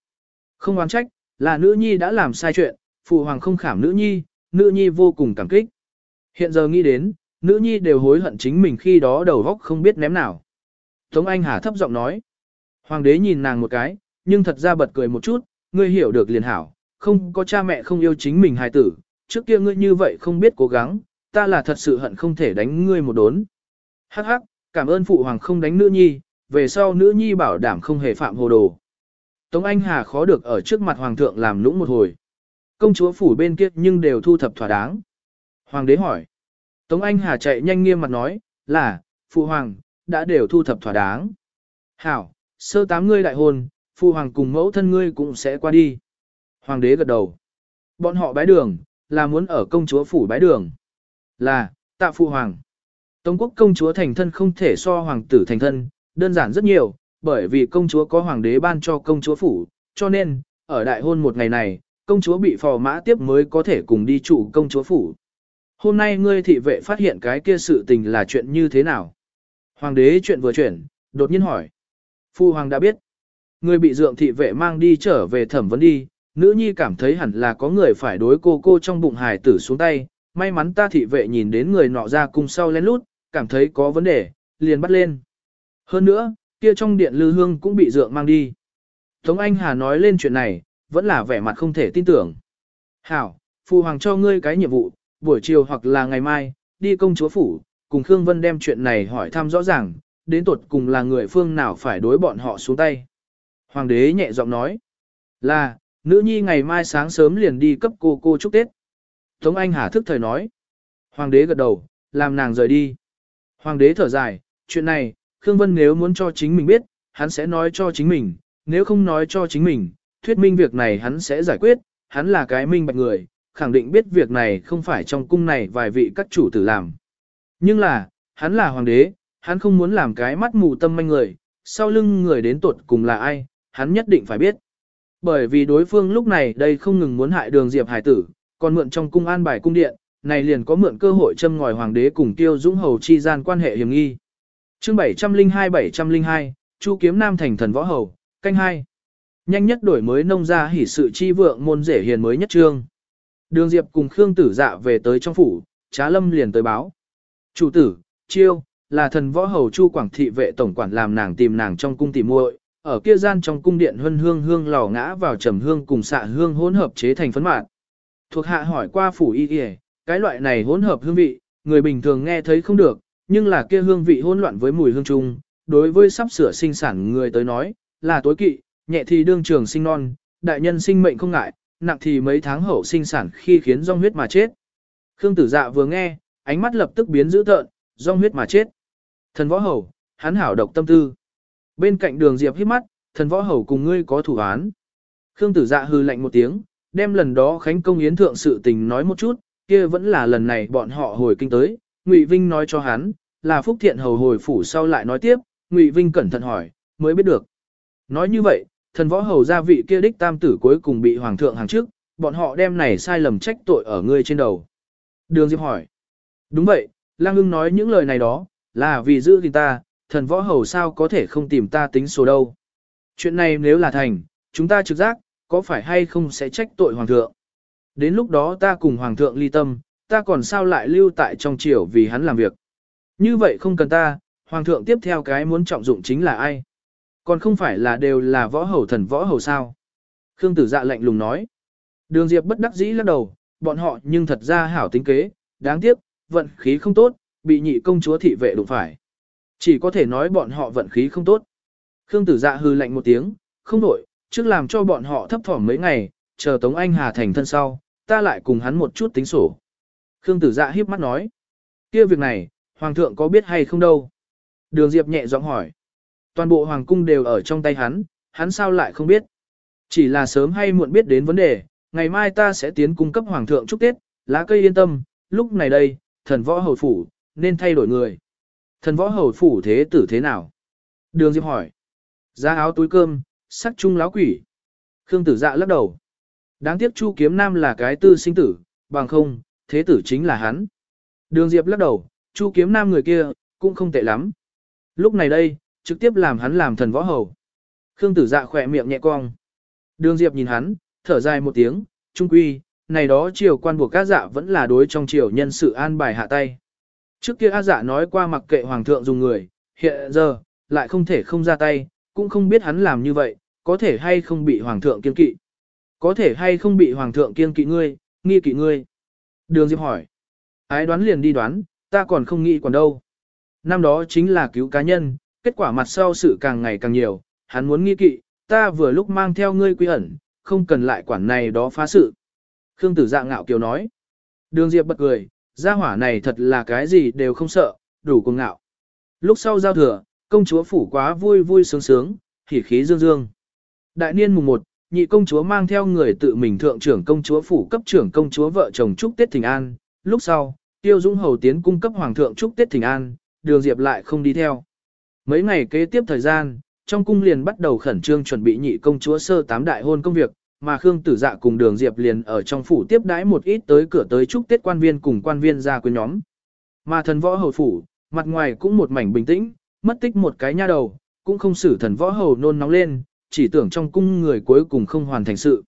không oán trách, là nữ nhi đã làm sai chuyện, phụ hoàng không khảm nữ nhi, nữ nhi vô cùng cảm kích. Hiện giờ nghĩ đến, nữ nhi đều hối hận chính mình khi đó đầu góc không biết ném nào. Tống Anh Hà thấp giọng nói, hoàng đế nhìn nàng một cái, nhưng thật ra bật cười một chút, ngươi hiểu được liền hảo, không có cha mẹ không yêu chính mình hài tử, trước kia ngươi như vậy không biết cố gắng, ta là thật sự hận không thể đánh ngươi một đốn. Hắc hắc, cảm ơn phụ hoàng không đánh nữ nhi, về sau nữ nhi bảo đảm không hề phạm hồ đồ. Tống Anh Hà khó được ở trước mặt hoàng thượng làm lũng một hồi. Công chúa phủ bên kia nhưng đều thu thập thỏa đáng. Hoàng đế hỏi. Tống Anh Hà chạy nhanh nghiêm mặt nói, là, phụ hoàng, đã đều thu thập thỏa đáng. Hảo, sơ tám ngươi đại hôn, phụ hoàng cùng mẫu thân ngươi cũng sẽ qua đi. Hoàng đế gật đầu. Bọn họ bái đường, là muốn ở công chúa phủ bái đường. Là, tạ phụ hoàng. Tống quốc công chúa thành thân không thể so hoàng tử thành thân, đơn giản rất nhiều, bởi vì công chúa có hoàng đế ban cho công chúa phủ, cho nên, ở đại hôn một ngày này, công chúa bị phò mã tiếp mới có thể cùng đi trụ công chúa phủ. Hôm nay ngươi thị vệ phát hiện cái kia sự tình là chuyện như thế nào? Hoàng đế chuyện vừa chuyển, đột nhiên hỏi. Phu hoàng đã biết. Người bị dượng thị vệ mang đi trở về thẩm vấn đi, nữ nhi cảm thấy hẳn là có người phải đối cô cô trong bụng hài tử xuống tay, may mắn ta thị vệ nhìn đến người nọ ra cùng sau lén lút, cảm thấy có vấn đề, liền bắt lên. Hơn nữa, kia trong điện lư hương cũng bị dượng mang đi. Tống Anh Hà nói lên chuyện này, vẫn là vẻ mặt không thể tin tưởng. Hảo, phù Hoàng cho ngươi cái nhiệm vụ, buổi chiều hoặc là ngày mai, đi công chúa phủ, cùng Khương Vân đem chuyện này hỏi thăm rõ ràng, đến tuột cùng là người phương nào phải đối bọn họ xuống tay. Hoàng đế nhẹ giọng nói, là, nữ nhi ngày mai sáng sớm liền đi cấp cô cô chúc Tết. Tống Anh Hà thức thời nói, Hoàng đế gật đầu, làm nàng rời đi. Hoàng đế thở dài, chuyện này, Khương Vân nếu muốn cho chính mình biết, hắn sẽ nói cho chính mình, nếu không nói cho chính mình, thuyết minh việc này hắn sẽ giải quyết, hắn là cái minh bạch người, khẳng định biết việc này không phải trong cung này vài vị các chủ tử làm. Nhưng là, hắn là hoàng đế, hắn không muốn làm cái mắt mù tâm manh người, sau lưng người đến tuột cùng là ai, hắn nhất định phải biết. Bởi vì đối phương lúc này đây không ngừng muốn hại đường Diệp Hải tử, còn mượn trong cung an bài cung điện, này liền có mượn cơ hội châm ngòi hoàng đế cùng tiêu dũng hầu chi gian quan hệ hiểm nghi. chương 702-702, Chu Kiếm Nam thành thần võ hầu, canh hai Nhanh nhất đổi mới nông ra hỉ sự chi vượng môn rể hiền mới nhất trương. Đường Diệp cùng Khương Tử Dạ về tới trong phủ, Trá Lâm liền tới báo. Chủ tử, chiêu, là thần võ hầu Chu Quảng thị vệ tổng quản làm nàng tìm nàng trong cung tìm muội, ở kia gian trong cung điện huân hương hương lò ngã vào trầm hương cùng xạ hương hỗn hợp chế thành phấn mạt. Thuộc hạ hỏi qua phủ y y, cái loại này hỗn hợp hương vị, người bình thường nghe thấy không được, nhưng là kia hương vị hỗn loạn với mùi hương chung, đối với sắp sửa sinh sản người tới nói, là tối kỵ, nhẹ thì đương trường sinh non, đại nhân sinh mệnh không ngại, nặng thì mấy tháng hậu sinh sản khi khiến rong huyết mà chết. Khương tử dạ vừa nghe, ánh mắt lập tức biến dữ tợn, rong huyết mà chết. Thần võ hầu, hắn hảo độc tâm tư. Bên cạnh đường diệp hít mắt, thần võ hầu cùng ngươi có thủ án. Khương tử dạ hư lạnh một tiếng, đem lần đó khánh công yến thượng sự tình nói một chút, kia vẫn là lần này bọn họ hồi kinh tới. Ngụy Vinh nói cho hắn, là phúc thiện hầu hồi phủ sau lại nói tiếp, Ngụy Vinh cẩn thận hỏi, mới biết được. Nói như vậy, thần võ hầu gia vị kia đích tam tử cuối cùng bị hoàng thượng hàng trước, bọn họ đem này sai lầm trách tội ở ngươi trên đầu. Đường Diệp hỏi. Đúng vậy, Lang ưng nói những lời này đó, là vì giữ gìn ta, thần võ hầu sao có thể không tìm ta tính số đâu. Chuyện này nếu là thành, chúng ta trực giác, có phải hay không sẽ trách tội hoàng thượng. Đến lúc đó ta cùng hoàng thượng ly tâm, ta còn sao lại lưu tại trong triều vì hắn làm việc. Như vậy không cần ta, hoàng thượng tiếp theo cái muốn trọng dụng chính là ai. Còn không phải là đều là võ hầu thần võ hầu sao. Khương tử dạ lạnh lùng nói. Đường Diệp bất đắc dĩ lắc đầu, bọn họ nhưng thật ra hảo tính kế, đáng tiếc, vận khí không tốt, bị nhị công chúa thị vệ đụng phải. Chỉ có thể nói bọn họ vận khí không tốt. Khương tử dạ hư lạnh một tiếng, không đổi, trước làm cho bọn họ thấp thỏm mấy ngày, chờ Tống Anh Hà thành thân sau, ta lại cùng hắn một chút tính sổ. Khương tử dạ hiếp mắt nói. kia việc này, Hoàng thượng có biết hay không đâu? Đường Diệp nhẹ giọng hỏi. Toàn bộ Hoàng cung đều ở trong tay hắn, hắn sao lại không biết? Chỉ là sớm hay muộn biết đến vấn đề, ngày mai ta sẽ tiến cung cấp hoàng thượng chúc Tết, lá cây yên tâm, lúc này đây, thần võ hầu phủ, nên thay đổi người. Thần võ hầu phủ thế tử thế nào? Đường Diệp hỏi. Giá áo túi cơm, sắc trung láo quỷ. Khương tử dạ lắc đầu. Đáng tiếc Chu Kiếm Nam là cái tư sinh tử, bằng không, thế tử chính là hắn. Đường Diệp lắc đầu, Chu Kiếm Nam người kia, cũng không tệ lắm. Lúc này đây, trực tiếp làm hắn làm thần võ hầu. Khương tử dạ khỏe miệng nhẹ cong. Đường Diệp nhìn hắn, thở dài một tiếng, trung quy, này đó triều quan buộc các dạ vẫn là đối trong triều nhân sự an bài hạ tay. Trước kia A dạ nói qua mặc kệ hoàng thượng dùng người, hiện giờ, lại không thể không ra tay, cũng không biết hắn làm như vậy, có thể hay không bị hoàng thượng kiên kỵ. Có thể hay không bị hoàng thượng kiên kỵ ngươi, nghi kỵ ngươi. Đường Diệp hỏi. Ái đoán liền đi đoán, ta còn không nghĩ còn đâu. Năm đó chính là cứu cá nhân, kết quả mặt sau sự càng ngày càng nhiều, hắn muốn nghi kỵ, ta vừa lúc mang theo ngươi quy ẩn, không cần lại quản này đó phá sự. Khương tử dạ ngạo kiều nói. Đường Diệp bật cười, gia hỏa này thật là cái gì đều không sợ, đủ cuồng ngạo. Lúc sau giao thừa, công chúa phủ quá vui vui sướng sướng, hỉ khí dương dương. Đại niên mùng 1, nhị công chúa mang theo người tự mình thượng trưởng công chúa phủ cấp trưởng công chúa vợ chồng chúc Tết Thịnh An. Lúc sau, Tiêu Dũng Hầu tiến cung cấp hoàng thượng chúc Tết Thịnh An, đường Diệp lại không đi theo. Mấy ngày kế tiếp thời gian, trong cung liền bắt đầu khẩn trương chuẩn bị nhị công chúa sơ tám đại hôn công việc, mà Khương Tử Dạ cùng Đường Diệp liền ở trong phủ tiếp đãi một ít tới cửa tới chúc Tết quan viên cùng quan viên ra quyến nhóm. Mà thần võ hầu phủ, mặt ngoài cũng một mảnh bình tĩnh, mất tích một cái nha đầu, cũng không xử thần võ hầu nôn nóng lên, chỉ tưởng trong cung người cuối cùng không hoàn thành sự.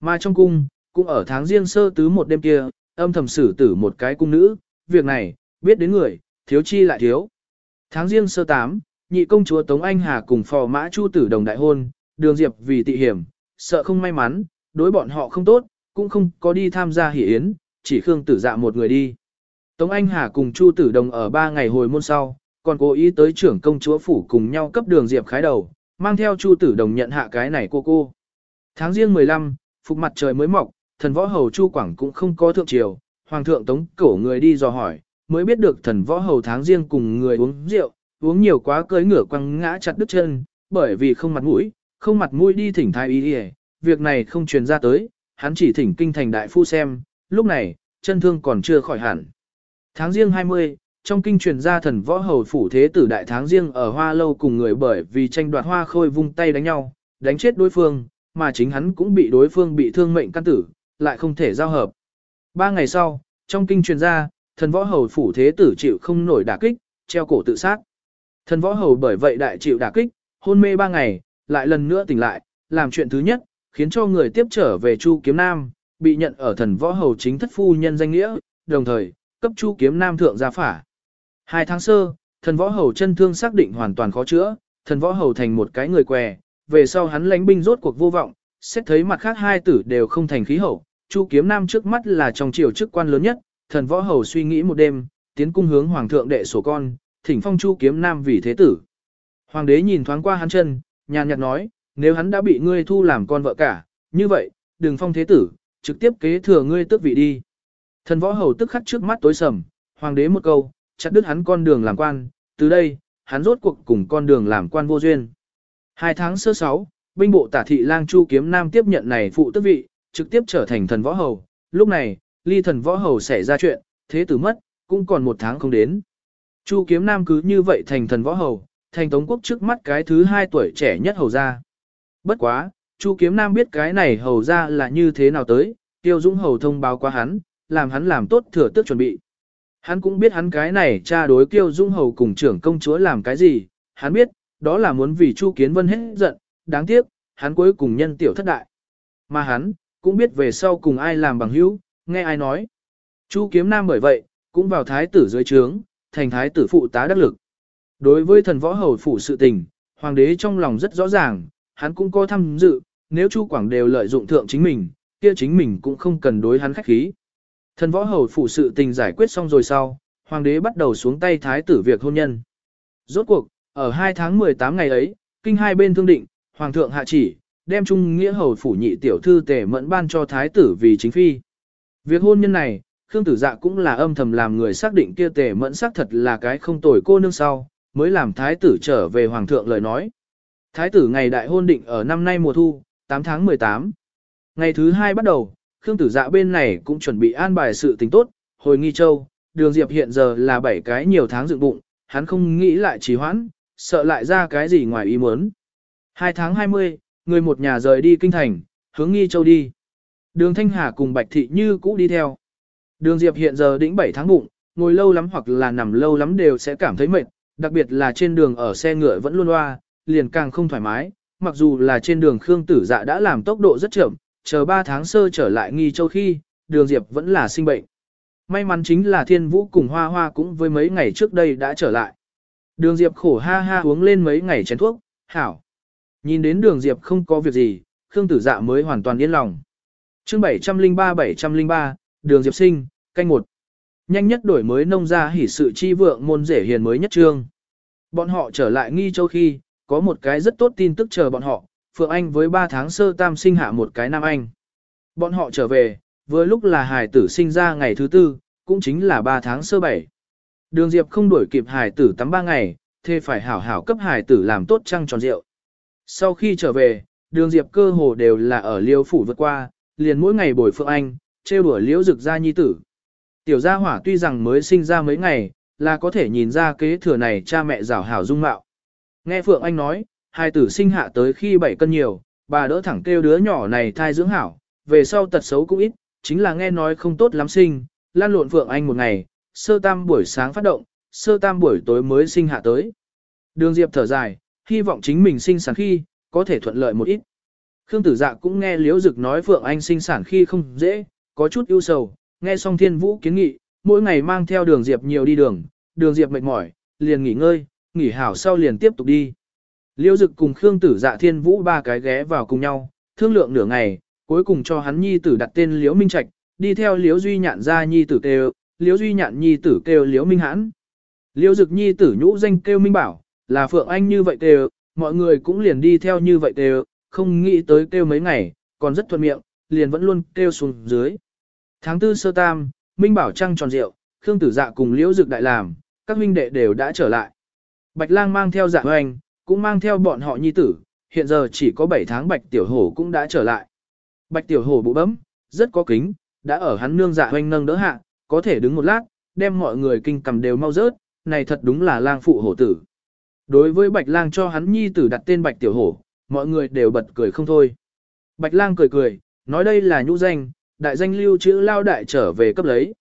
Mà trong cung, cũng ở tháng riêng sơ tứ một đêm kia, âm thầm xử tử một cái cung nữ, việc này, biết đến người, thiếu chi lại thiếu. Tháng riêng sơ tám, nhị công chúa Tống Anh Hà cùng phò mã chu tử đồng đại hôn, đường diệp vì tị hiểm, sợ không may mắn, đối bọn họ không tốt, cũng không có đi tham gia hỷ yến, chỉ Khương tử dạ một người đi. Tống Anh Hà cùng Chu Tử Đồng ở ba ngày hồi môn sau, còn cố ý tới trưởng công chúa phủ cùng nhau cấp đường Diệp khái đầu, mang theo Chu Tử Đồng nhận hạ cái này cô cô. Tháng riêng 15, phục mặt trời mới mọc, thần võ hầu Chu Quảng cũng không có thượng triều, hoàng thượng tống cổ người đi dò hỏi, mới biết được thần võ hầu tháng riêng cùng người uống rượu, uống nhiều quá cưới ngửa quăng ngã chặt đứt chân, bởi vì không mặt mũi, không mặt mũi đi thỉnh thái y y, việc này không truyền ra tới, hắn chỉ thỉnh kinh thành đại phu xem, lúc này, chân thương còn chưa khỏi hẳn. Tháng riêng 20, trong kinh truyền ra thần võ hầu phủ thế tử đại tháng riêng ở hoa lâu cùng người bởi vì tranh đoạt hoa khôi vung tay đánh nhau, đánh chết đối phương, mà chính hắn cũng bị đối phương bị thương mệnh căn tử, lại không thể giao hợp. Ba ngày sau, trong kinh truyền ra, thần võ hầu phủ thế tử chịu không nổi đả kích, treo cổ tự sát. Thần võ hầu bởi vậy đại chịu đả kích, hôn mê ba ngày, lại lần nữa tỉnh lại, làm chuyện thứ nhất, khiến cho người tiếp trở về Chu Kiếm Nam, bị nhận ở thần võ hầu chính thất phu nhân danh nghĩa, đồng thời, cấp Chu Kiếm Nam thượng gia phả. Hai tháng sơ, thần võ hầu chân thương xác định hoàn toàn khó chữa, thần võ hầu thành một cái người què, về sau hắn lãnh binh rốt cuộc vô vọng, xét thấy mặt khác hai tử đều không thành khí hậu, Chu Kiếm Nam trước mắt là trong triều chức quan lớn nhất, thần võ hầu suy nghĩ một đêm, tiến cung hướng hoàng thượng đệ sổ con, thỉnh phong Chu Kiếm Nam vì thế tử. Hoàng đế nhìn thoáng qua hắn chân, nhàn nhạt nói, nếu hắn đã bị ngươi thu làm con vợ cả, như vậy, đừng phong thế tử, trực tiếp kế thừa ngươi tước vị đi. Thần võ hầu tức khắc trước mắt tối sầm, hoàng đế một câu, chặt đứt hắn con đường làm quan, từ đây, hắn rốt cuộc cùng con đường làm quan vô duyên. Hai tháng sơ sáu, binh bộ tả thị lang chu kiếm nam tiếp nhận này phụ tước vị, trực tiếp trở thành thần võ hầu. Lúc này, ly thần võ hầu xảy ra chuyện, thế tử mất, cũng còn một tháng không đến. Chu kiếm nam cứ như vậy thành thần võ hầu, thành tống quốc trước mắt cái thứ hai tuổi trẻ nhất hầu ra. Bất quá, Chu kiếm nam biết cái này hầu ra là như thế nào tới, tiêu dũng hầu thông báo qua hắn, làm hắn làm tốt thừa tước chuẩn bị. Hắn cũng biết hắn cái này cha đối Tiêu dung hầu cùng trưởng công chúa làm cái gì, hắn biết, đó là muốn vì Chu Kiến Vân hết giận, đáng tiếc, hắn cuối cùng nhân tiểu thất đại. Mà hắn, cũng biết về sau cùng ai làm bằng hữu, nghe ai nói. Chu Kiếm Nam bởi vậy, cũng vào thái tử dưới trướng, thành thái tử phụ tá đắc lực. Đối với thần võ hầu phủ sự tình, hoàng đế trong lòng rất rõ ràng, hắn cũng có tham dự, nếu Chu Quảng đều lợi dụng thượng chính mình, kia chính mình cũng không cần đối hắn khách khí. Thần võ hầu phủ sự tình giải quyết xong rồi sau, hoàng đế bắt đầu xuống tay thái tử việc hôn nhân. Rốt cuộc, ở 2 tháng 18 ngày ấy, kinh hai bên thương định, hoàng thượng hạ chỉ, đem trung nghĩa hầu phủ nhị tiểu thư tề mẫn ban cho thái tử vì chính phi. Việc hôn nhân này, Khương tử dạ cũng là âm thầm làm người xác định kia tề mẫn xác thật là cái không tồi cô nương sau, mới làm thái tử trở về hoàng thượng lời nói. Thái tử ngày đại hôn định ở năm nay mùa thu, 8 tháng 18. Ngày thứ hai bắt đầu, Khương Tử Dạ bên này cũng chuẩn bị an bài sự tình tốt, hồi nghi châu, đường Diệp hiện giờ là 7 cái nhiều tháng dựng bụng, hắn không nghĩ lại trì hoãn, sợ lại ra cái gì ngoài ý muốn. 2 tháng 20, người một nhà rời đi kinh thành, hướng nghi châu đi. Đường Thanh Hà cùng Bạch Thị như cũ đi theo. Đường Diệp hiện giờ đĩnh 7 tháng bụng, ngồi lâu lắm hoặc là nằm lâu lắm đều sẽ cảm thấy mệt, đặc biệt là trên đường ở xe ngựa vẫn luôn loa, liền càng không thoải mái, mặc dù là trên đường Khương Tử Dạ đã làm tốc độ rất chậm, chờ 3 tháng sơ trở lại nghi châu khi, đường Diệp vẫn là sinh bệnh. May mắn chính là Thiên Vũ cùng Hoa Hoa cũng với mấy ngày trước đây đã trở lại. Đường Diệp khổ ha ha uống lên mấy ngày chén thuốc, hảo. Nhìn đến đường Diệp không có việc gì, Khương Tử Dạ mới hoàn toàn yên lòng. chương 703-703, đường Diệp sinh, canh một. Nhanh nhất đổi mới nông gia hỉ sự chi vượng môn rể hiền mới nhất trương. Bọn họ trở lại nghi châu khi, có một cái rất tốt tin tức chờ bọn họ, Phượng Anh với 3 tháng sơ tam sinh hạ một cái nam anh. Bọn họ trở về, vừa lúc là hải tử sinh ra ngày thứ tư, cũng chính là 3 tháng sơ bảy. Đường Diệp không đuổi kịp hải tử tắm 3 ngày, thế phải hảo hảo cấp hải tử làm tốt trăng tròn rượu. Sau khi trở về, đường Diệp cơ hồ đều là ở liêu phủ vượt qua, liền mỗi ngày bồi Phượng Anh, trêu đuổi liễu dực ra nhi tử. Tiểu gia hỏa tuy rằng mới sinh ra mấy ngày, là có thể nhìn ra kế thừa này cha mẹ rảo hảo dung mạo. Nghe Phượng Anh nói, hai tử sinh hạ tới khi 7 cân nhiều, bà đỡ thẳng kêu đứa nhỏ này thai dưỡng hảo, về sau tật xấu cũng ít, chính là nghe nói không tốt lắm sinh, lan lộn Phượng Anh một ngày, sơ tam buổi sáng phát động, sơ tam buổi tối mới sinh hạ tới. Đường Diệp thở dài, hy vọng chính mình sinh sản khi, có thể thuận lợi một ít. Khương Tử Dạ cũng nghe Liễu Dực nói Phượng Anh sinh sản khi không dễ, có chút ưu sầu, nghe xong Thiên Vũ kiến nghị, mỗi ngày mang theo Đường Diệp nhiều đi đường, Đường Diệp mệt mỏi, liền nghỉ ngơi, nghỉ hảo sau liền tiếp tục đi. Liễu Dực cùng Khương Tử Dạ Thiên Vũ ba cái ghé vào cùng nhau, thương lượng nửa ngày, cuối cùng cho hắn nhi tử đặt tên Liễu Minh Trạch, đi theo Liễu Duy Nhạn ra nhi tử kêu, Liễu Duy Nhạn nhi tử kêu Liễu Minh Hãn. Liễu Dực nhi tử nhũ danh kêu Minh Bảo, là Phượng Anh như vậy kêu, mọi người cũng liền đi theo như vậy kêu, không nghĩ tới kêu mấy ngày, còn rất thuận miệng, liền vẫn luôn kêu xuống dưới. Tháng tư sơ tam, Minh Bảo trăng tròn rượu, Khương Tử Dạ cùng Liễu Dực đại làm, các huynh đệ đều đã trở lại. Bạch Lang mang theo Dạ Hoành, cũng mang theo bọn họ nhi tử, hiện giờ chỉ có 7 tháng Bạch Tiểu Hổ cũng đã trở lại. Bạch Tiểu Hổ bụ bấm, rất có kính, đã ở hắn nương Dạ Hoành nâng đỡ hạ, có thể đứng một lát, đem mọi người kinh cầm đều mau rớt, này thật đúng là lang phụ hổ tử. Đối với Bạch Lang cho hắn nhi tử đặt tên Bạch Tiểu Hổ, mọi người đều bật cười không thôi. Bạch Lang cười cười, nói đây là nhũ danh, đại danh lưu chữ lao đại trở về cấp lấy.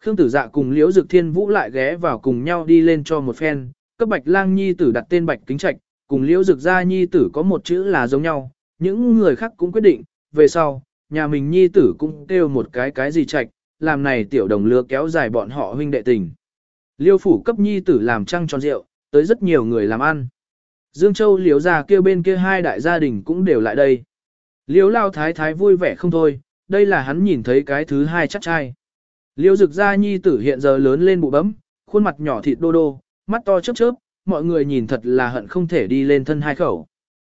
Khương Tử Dạ cùng Liễu Dực Thiên Vũ lại ghé vào cùng nhau đi lên cho một phen, cấp Bạch Lang nhi tử đặt tên Bạch Kính Trạch, cùng Liễu Dực gia nhi tử có một chữ là giống nhau, những người khác cũng quyết định, về sau, nhà mình nhi tử cũng kêu một cái cái gì Trạch, làm này tiểu đồng lứa kéo dài bọn họ huynh đệ tình. Liêu phủ cấp nhi tử làm trăng tròn rượu, tới rất nhiều người làm ăn. Dương Châu liếu gia kêu bên kia hai đại gia đình cũng đều lại đây. Liếu lao thái thái vui vẻ không thôi, đây là hắn nhìn thấy cái thứ hai chắc trai. Liêu dực gia nhi tử hiện giờ lớn lên bụ bấm, khuôn mặt nhỏ thịt đô đô, mắt to chớp chớp, mọi người nhìn thật là hận không thể đi lên thân hai khẩu.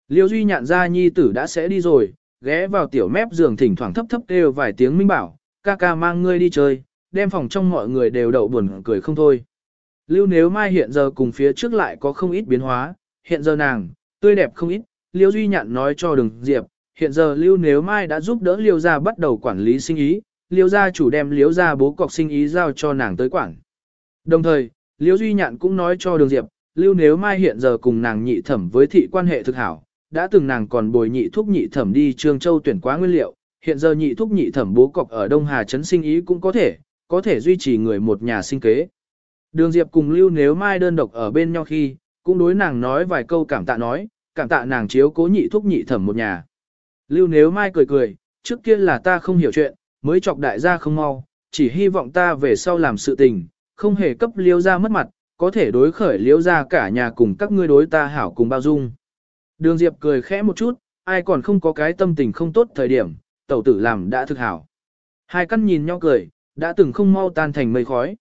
Liêu duy nhạn gia nhi tử đã sẽ đi rồi, ghé vào tiểu mép giường thỉnh thoảng thấp thấp kêu vài tiếng minh bảo, ca ca mang ngươi đi chơi, đem phòng trong mọi người đều đậu buồn cười không thôi. Lưu nếu mai hiện giờ cùng phía trước lại có không ít biến hóa, hiện giờ nàng, tươi đẹp không ít, Liêu Duy Nhạn nói cho Đường Diệp, hiện giờ Lưu nếu mai đã giúp đỡ Liêu gia bắt đầu quản lý sinh ý, Liêu gia chủ đem Liêu gia bố cọc sinh ý giao cho nàng tới quản. Đồng thời, Liêu Duy Nhạn cũng nói cho Đường Diệp, Lưu nếu mai hiện giờ cùng nàng nhị thẩm với thị quan hệ thực hảo, đã từng nàng còn bồi nhị thúc nhị thẩm đi Trương Châu tuyển quá nguyên liệu, hiện giờ nhị thúc nhị thẩm bố cọc ở Đông Hà Trấn sinh ý cũng có thể, có thể duy trì người một nhà sinh kế. Đường Diệp cùng Lưu Nếu Mai đơn độc ở bên nhau khi, cũng đối nàng nói vài câu cảm tạ nói, cảm tạ nàng chiếu cố nhị thúc nhị thẩm một nhà. Lưu Nếu Mai cười cười, trước kia là ta không hiểu chuyện, mới chọc đại gia không mau, chỉ hy vọng ta về sau làm sự tình, không hề cấp liêu ra mất mặt, có thể đối khởi liêu ra cả nhà cùng các ngươi đối ta hảo cùng bao dung. Đường Diệp cười khẽ một chút, ai còn không có cái tâm tình không tốt thời điểm, tẩu tử làm đã thực hảo. Hai căn nhìn nhau cười, đã từng không mau tan thành mây khói.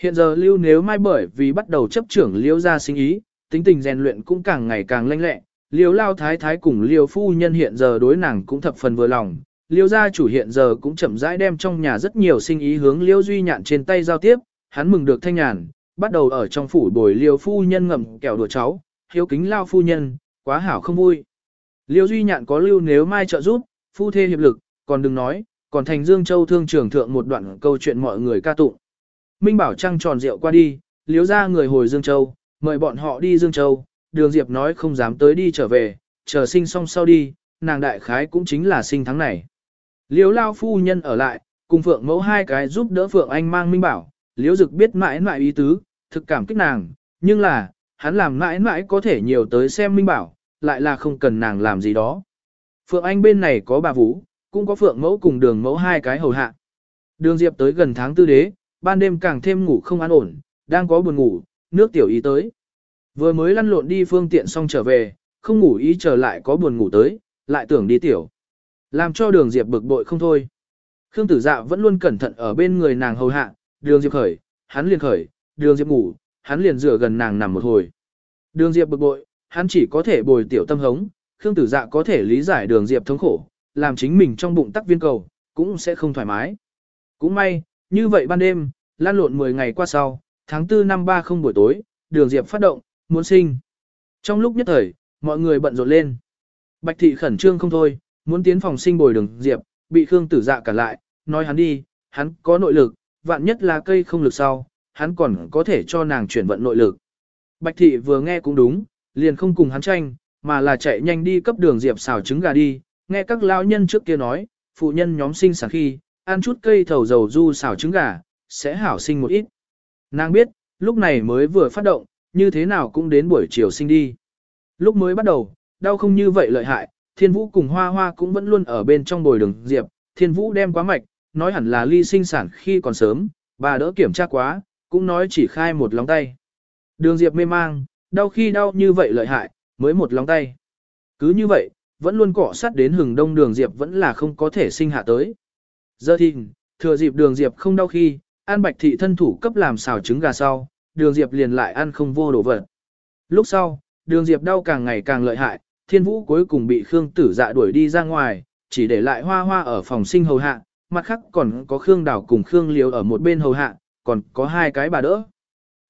Hiện giờ lưu nếu mai bởi vì bắt đầu chấp trưởng liêu ra sinh ý, tính tình rèn luyện cũng càng ngày càng lanh lẹ, liêu lao thái thái cùng liêu phu nhân hiện giờ đối nàng cũng thập phần vừa lòng. Liêu gia chủ hiện giờ cũng chậm rãi đem trong nhà rất nhiều sinh ý hướng liêu duy nhạn trên tay giao tiếp, hắn mừng được thanh nhàn, bắt đầu ở trong phủ bồi liêu phu nhân ngậm kẹo đùa cháu, hiếu kính lao phu nhân, quá hảo không vui. Liêu duy nhạn có lưu nếu mai trợ giúp, phu thê hiệp lực, còn đừng nói, còn thành Dương Châu thương trưởng thượng một đoạn câu chuyện mọi người ca tụng. Minh Bảo trăng tròn rượu qua đi, liếu ra người hồi Dương Châu, mời bọn họ đi Dương Châu, đường Diệp nói không dám tới đi trở về, chờ sinh xong sau đi, nàng đại khái cũng chính là sinh tháng này. Liếu lao phu nhân ở lại, cùng Phượng mẫu hai cái giúp đỡ Phượng Anh mang Minh Bảo, liếu dực biết mãi mãi ý tứ, thực cảm kích nàng, nhưng là, hắn làm mãi mãi có thể nhiều tới xem Minh Bảo, lại là không cần nàng làm gì đó. Phượng Anh bên này có bà Vũ, cũng có Phượng mẫu cùng đường mẫu hai cái hầu hạ. Đường Diệp tới gần tháng tư đế, ban đêm càng thêm ngủ không an ổn, đang có buồn ngủ, nước tiểu ý tới. Vừa mới lăn lộn đi phương tiện xong trở về, không ngủ ý trở lại có buồn ngủ tới, lại tưởng đi tiểu. Làm cho đường Diệp bực bội không thôi. Khương tử dạ vẫn luôn cẩn thận ở bên người nàng hầu hạ, đường Diệp khởi, hắn liền khởi, đường Diệp ngủ, hắn liền rửa gần nàng nằm một hồi. Đường Diệp bực bội, hắn chỉ có thể bồi tiểu tâm hống, Khương tử dạ có thể lý giải đường Diệp thống khổ, làm chính mình trong bụng tắc viên cầu, cũng sẽ không thoải mái. Cũng may, như vậy ban đêm, lan lộn 10 ngày qua sau, tháng 4 năm 30 buổi tối, đường Diệp phát động, muốn sinh. Trong lúc nhất thời, mọi người bận rộn lên. Bạch thị khẩn trương không thôi, muốn tiến phòng sinh bồi đường Diệp, bị Khương tử dạ cản lại, nói hắn đi, hắn có nội lực, vạn nhất là cây không lực sau, hắn còn có thể cho nàng chuyển vận nội lực. Bạch thị vừa nghe cũng đúng, liền không cùng hắn tranh, mà là chạy nhanh đi cấp đường Diệp xào trứng gà đi, nghe các lão nhân trước kia nói, phụ nhân nhóm sinh sản khi, ăn chút cây thầu dầu du xào trứng gà, sẽ hảo sinh một ít. Nàng biết, lúc này mới vừa phát động, như thế nào cũng đến buổi chiều sinh đi. Lúc mới bắt đầu, đau không như vậy lợi hại, thiên vũ cùng hoa hoa cũng vẫn luôn ở bên trong bồi đường diệp, thiên vũ đem quá mạch, nói hẳn là ly sinh sản khi còn sớm, bà đỡ kiểm tra quá, cũng nói chỉ khai một lóng tay. Đường diệp mê mang, đau khi đau như vậy lợi hại, mới một lóng tay. Cứ như vậy, vẫn luôn cọ sát đến hừng đông đường diệp vẫn là không có thể sinh hạ tới. Giờ thì, thừa dịp đường diệp không đau khi, An Bạch Thị thân thủ cấp làm xào trứng gà sau, đường Diệp liền lại ăn không vô đồ vật. Lúc sau, đường Diệp đau càng ngày càng lợi hại, thiên vũ cuối cùng bị Khương tử dạ đuổi đi ra ngoài, chỉ để lại hoa hoa ở phòng sinh hầu hạ, mặt khác còn có Khương đảo cùng Khương liếu ở một bên hầu hạ, còn có hai cái bà đỡ.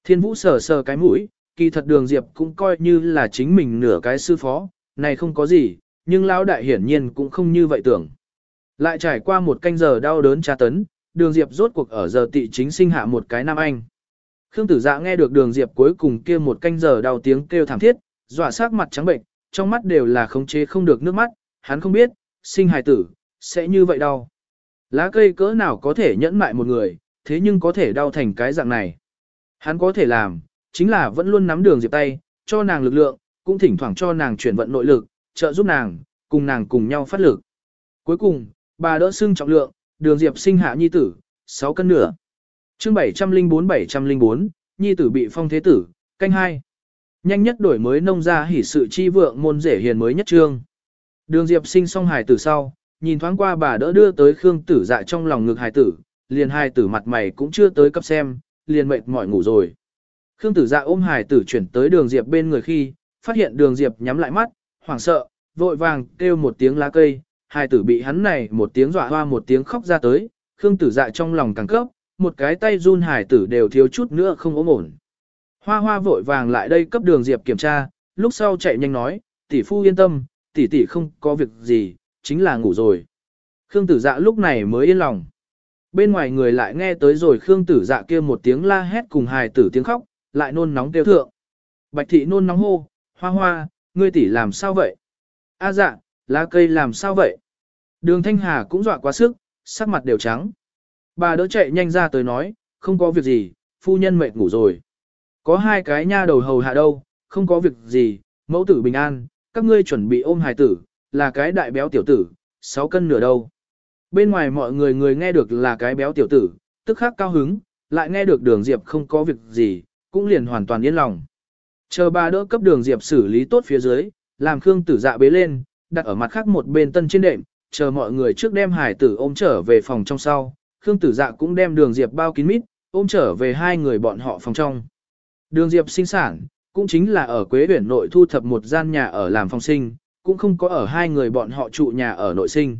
Thiên vũ sờ sờ cái mũi, kỳ thật đường Diệp cũng coi như là chính mình nửa cái sư phó, này không có gì, nhưng lão đại hiển nhiên cũng không như vậy tưởng. Lại trải qua một canh giờ đau đớn tra tấn, đường Diệp rốt cuộc ở giờ tị chính sinh hạ một cái nam anh. Khương tử dạ nghe được đường Diệp cuối cùng kia một canh giờ đau tiếng kêu thảm thiết, dọa sát mặt trắng bệnh, trong mắt đều là khống chế không được nước mắt, hắn không biết, sinh hài tử, sẽ như vậy đau. Lá cây cỡ nào có thể nhẫn mại một người, thế nhưng có thể đau thành cái dạng này. Hắn có thể làm, chính là vẫn luôn nắm đường Diệp tay, cho nàng lực lượng, cũng thỉnh thoảng cho nàng chuyển vận nội lực, trợ giúp nàng, cùng nàng cùng nhau phát lực. Cuối cùng, bà đỡ xưng trọng lượng, đường diệp sinh hạ nhi tử, 6 cân nửa chương 704-704, nhi tử bị phong thế tử, canh hai Nhanh nhất đổi mới nông ra hỉ sự chi vượng môn rể hiền mới nhất trương. Đường diệp sinh xong hài tử sau, nhìn thoáng qua bà đỡ đưa tới khương tử dạ trong lòng ngực hài tử, liền hài tử mặt mày cũng chưa tới cấp xem, liền mệt mỏi ngủ rồi. Khương tử dạ ôm hài tử chuyển tới đường diệp bên người khi, phát hiện đường diệp nhắm lại mắt, hoảng sợ, vội vàng kêu một tiếng lá cây, hài tử bị hắn này một tiếng dọa hoa một tiếng khóc ra tới, Khương tử dạ trong lòng càng cấp, một cái tay run hải tử đều thiếu chút nữa không ốm ổn. Hoa hoa vội vàng lại đây cấp đường Diệp kiểm tra, lúc sau chạy nhanh nói, tỷ phu yên tâm, tỷ tỷ không có việc gì, chính là ngủ rồi. Khương tử dạ lúc này mới yên lòng. Bên ngoài người lại nghe tới rồi Khương tử dạ kia một tiếng la hét cùng hài tử tiếng khóc, lại nôn nóng tiêu thượng. Bạch thị nôn nóng hô, hoa hoa, ngươi tỷ làm sao vậy? A dạ, lá cây làm sao vậy? Đường Thanh Hà cũng dọa quá sức, sắc mặt đều trắng. Bà đỡ chạy nhanh ra tới nói, không có việc gì, phu nhân mệt ngủ rồi. Có hai cái nha đầu hầu hạ đâu, không có việc gì, mẫu tử bình an, các ngươi chuẩn bị ôm hài tử, là cái đại béo tiểu tử, 6 cân nửa đâu. Bên ngoài mọi người người nghe được là cái béo tiểu tử, tức khắc cao hứng, lại nghe được đường Diệp không có việc gì, cũng liền hoàn toàn yên lòng. Chờ bà đỡ cấp đường Diệp xử lý tốt phía dưới, làm Khương tử dạ bế lên, đặt ở mặt khác một bên tân trên đệm, chờ mọi người trước đem hải tử ôm trở về phòng trong sau, Khương Tử Dạ cũng đem Đường Diệp bao kín mít, ôm trở về hai người bọn họ phòng trong. Đường Diệp sinh sản, cũng chính là ở Quế Uyển nội thu thập một gian nhà ở làm phòng sinh, cũng không có ở hai người bọn họ trụ nhà ở nội sinh.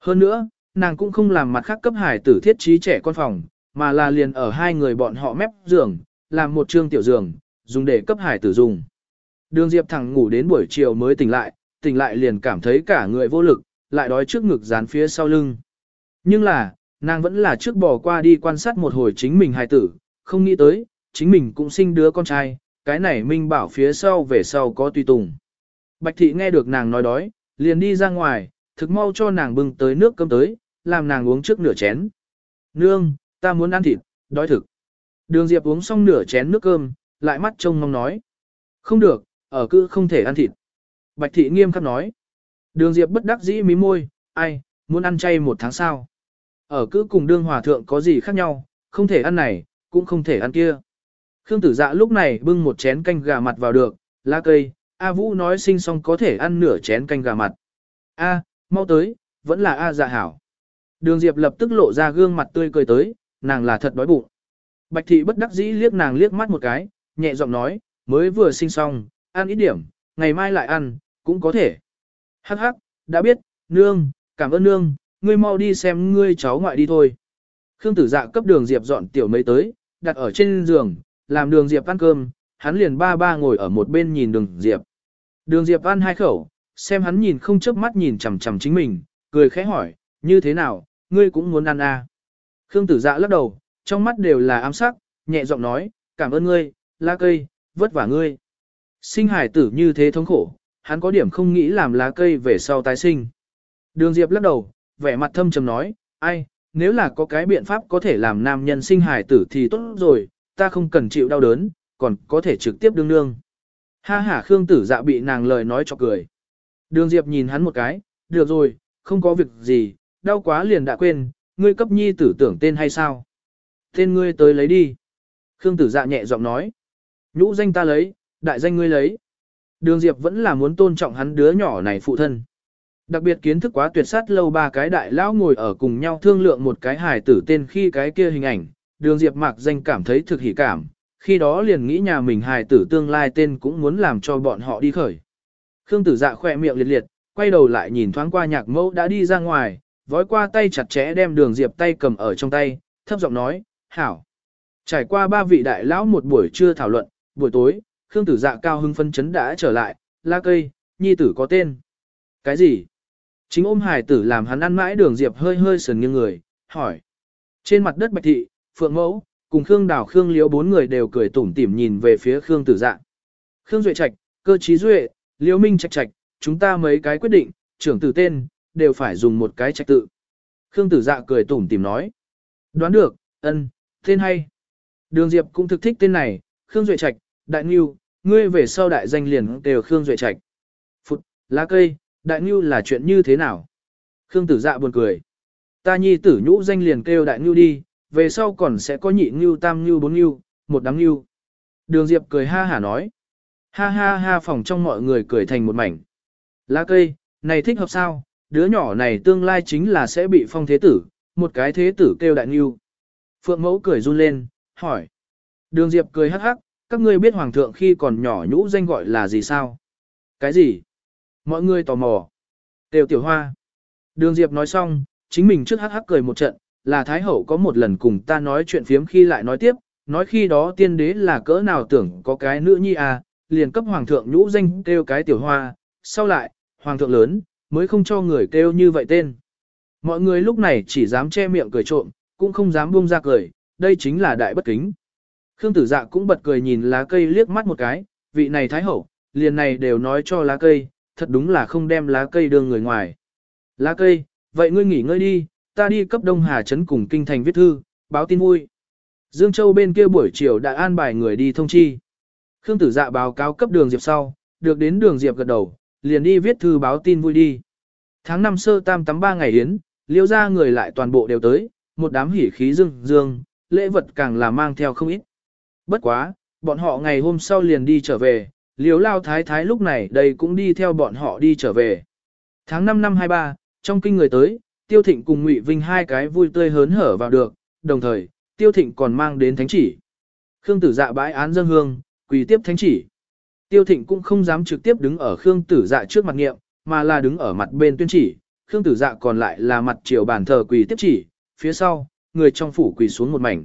Hơn nữa, nàng cũng không làm mặt khác cấp hải tử thiết trí trẻ con phòng, mà là liền ở hai người bọn họ mép giường, làm một trương tiểu giường, dùng để cấp hải tử dùng. Đường Diệp thẳng ngủ đến buổi chiều mới tỉnh lại, tỉnh lại liền cảm thấy cả người vô lực, lại đói trước ngực dán phía sau lưng. Nhưng là, nàng vẫn là trước bỏ qua đi quan sát một hồi chính mình hài tử, không nghĩ tới, chính mình cũng sinh đứa con trai, cái này minh bảo phía sau về sau có tùy tùng. Bạch thị nghe được nàng nói đói, liền đi ra ngoài, thực mau cho nàng bưng tới nước cơm tới, làm nàng uống trước nửa chén. Nương, ta muốn ăn thịt, đói thực. Đường Diệp uống xong nửa chén nước cơm, lại mắt trông mong nói. Không được, ở cư không thể ăn thịt. Bạch thị nghiêm khắc nói. Đường Diệp bất đắc dĩ mí môi, ai, muốn ăn chay một tháng sao. Ở cứ cùng đương hòa thượng có gì khác nhau, không thể ăn này, cũng không thể ăn kia. Khương tử dạ lúc này bưng một chén canh gà mặt vào được, lá cây, A Vũ nói sinh xong có thể ăn nửa chén canh gà mặt. A, mau tới, vẫn là A dạ hảo. Đường Diệp lập tức lộ ra gương mặt tươi cười tới, nàng là thật đói bụng. Bạch thị bất đắc dĩ liếc nàng liếc mắt một cái, nhẹ giọng nói, mới vừa sinh xong, ăn ít điểm, ngày mai lại ăn, cũng có thể. Hắc hắc, đã biết, nương, cảm ơn nương, ngươi mau đi xem ngươi cháu ngoại đi thôi. Khương tử dạ cấp đường Diệp dọn tiểu mấy tới, đặt ở trên giường, làm đường Diệp ăn cơm, hắn liền ba ba ngồi ở một bên nhìn đường Diệp. Đường Diệp ăn hai khẩu, xem hắn nhìn không chớp mắt nhìn chằm chằm chính mình, cười khẽ hỏi, như thế nào, ngươi cũng muốn ăn à. Khương tử dạ lắc đầu, trong mắt đều là ám sắc, nhẹ giọng nói, cảm ơn ngươi, lá cây, vất vả ngươi. Sinh hải tử như thế thống khổ, hắn có điểm không nghĩ làm lá cây về sau tái sinh. Đường Diệp lắc đầu, vẻ mặt thâm trầm nói, ai, nếu là có cái biện pháp có thể làm nam nhân sinh hải tử thì tốt rồi, ta không cần chịu đau đớn, còn có thể trực tiếp đương nương. Ha ha Khương tử dạ bị nàng lời nói cho cười. Đường Diệp nhìn hắn một cái, được rồi, không có việc gì, đau quá liền đã quên, ngươi cấp nhi tử tưởng tên hay sao? Tên ngươi tới lấy đi. Khương tử dạ nhẹ giọng nói. Nhũ danh ta lấy, đại danh ngươi lấy. Đường Diệp vẫn là muốn tôn trọng hắn đứa nhỏ này phụ thân. Đặc biệt kiến thức quá tuyệt sát lâu ba cái đại lão ngồi ở cùng nhau thương lượng một cái hài tử tên khi cái kia hình ảnh, đường Diệp mạc danh cảm thấy thực hỉ cảm, khi đó liền nghĩ nhà mình hài tử tương lai tên cũng muốn làm cho bọn họ đi khởi. Khương tử dạ khỏe miệng liệt liệt, quay đầu lại nhìn thoáng qua nhạc mẫu đã đi ra ngoài, vói qua tay chặt chẽ đem đường Diệp tay cầm ở trong tay, thấp giọng nói, hảo. Trải qua ba vị đại lão một buổi trưa thảo luận, buổi tối, Khương tử dạ cao hưng phân chấn đã trở lại, la cây, nhi tử có tên. Cái gì? Chính ôm hải tử làm hắn ăn mãi đường Diệp hơi hơi sườn nghiêng người, hỏi. Trên mặt đất bạch thị, phượng mẫu, cùng Khương Đào Khương Liễu bốn người đều cười tủm tỉm nhìn về phía Khương Tử Dạ. Khương Duệ Trạch, cơ trí Duệ, Liễu Minh Trạch Trạch, chúng ta mấy cái quyết định, trưởng tử tên, đều phải dùng một cái trạch tự. Khương Tử Dạ cười tủm tỉm nói. Đoán được, ân, tên hay. Đường Diệp cũng thực thích tên này, Khương Duệ Trạch, Đại Ngưu, ngươi về sau đại danh liền đều Khương Duệ Trạch. Phụt, lá cây, Đại Ngưu là chuyện như thế nào? Khương Tử Dạ buồn cười. Ta nhi tử nhũ danh liền kêu Đại Ngưu đi, về sau còn sẽ có nhị ngưu tam ngưu bốn ngưu, một đám ngưu. Đường Diệp cười ha hả nói. Ha ha ha phòng trong mọi người cười thành một mảnh. Lá cây, này thích hợp sao, đứa nhỏ này tương lai chính là sẽ bị phong thế tử, một cái thế tử kêu đại ngưu. Phượng mẫu cười run lên, hỏi. Đường Diệp cười hắc hắc, các ngươi biết hoàng thượng khi còn nhỏ nhũ danh gọi là gì sao? Cái gì? Mọi người tò mò. Tiêu tiểu hoa. Đường Diệp nói xong, chính mình trước hắc hắc cười một trận, là Thái Hậu có một lần cùng ta nói chuyện phiếm khi lại nói tiếp, nói khi đó tiên đế là cỡ nào tưởng có cái nữ nhi à, liền cấp hoàng thượng nhũ danh kêu cái tiểu hoa, sau lại, hoàng thượng lớn, mới không cho người kêu như vậy tên. Mọi người lúc này chỉ dám che miệng cười trộm, cũng không dám buông ra cười, đây chính là đại bất kính. Khương tử dạ cũng bật cười nhìn lá cây liếc mắt một cái, vị này thái hậu, liền này đều nói cho lá cây, thật đúng là không đem lá cây đưa người ngoài. Lá cây, vậy ngươi nghỉ ngơi đi, ta đi cấp Đông Hà Trấn cùng kinh thành viết thư, báo tin vui. Dương Châu bên kia buổi chiều đã an bài người đi thông chi. Khương Tử Dạ báo cáo cấp đường Diệp sau, được đến đường Diệp gật đầu, liền đi viết thư báo tin vui đi. Tháng năm sơ tam tắm ba ngày yến, liêu ra người lại toàn bộ đều tới, một đám hỉ khí dương dương, lễ vật càng là mang theo không ít. Bất quá, bọn họ ngày hôm sau liền đi trở về, Liếu lao thái thái lúc này đây cũng đi theo bọn họ đi trở về. Tháng 5 năm 23, trong kinh người tới, Tiêu Thịnh cùng Ngụy Vinh hai cái vui tươi hớn hở vào được, đồng thời, Tiêu Thịnh còn mang đến thánh chỉ. Khương Tử Dạ bãi án dân hương, quỳ tiếp thánh chỉ. Tiêu Thịnh cũng không dám trực tiếp đứng ở Khương Tử Dạ trước mặt nghiệm, mà là đứng ở mặt bên tuyên chỉ. Khương Tử Dạ còn lại là mặt triều bàn thờ quỳ tiếp chỉ, phía sau, người trong phủ quỳ xuống một mảnh.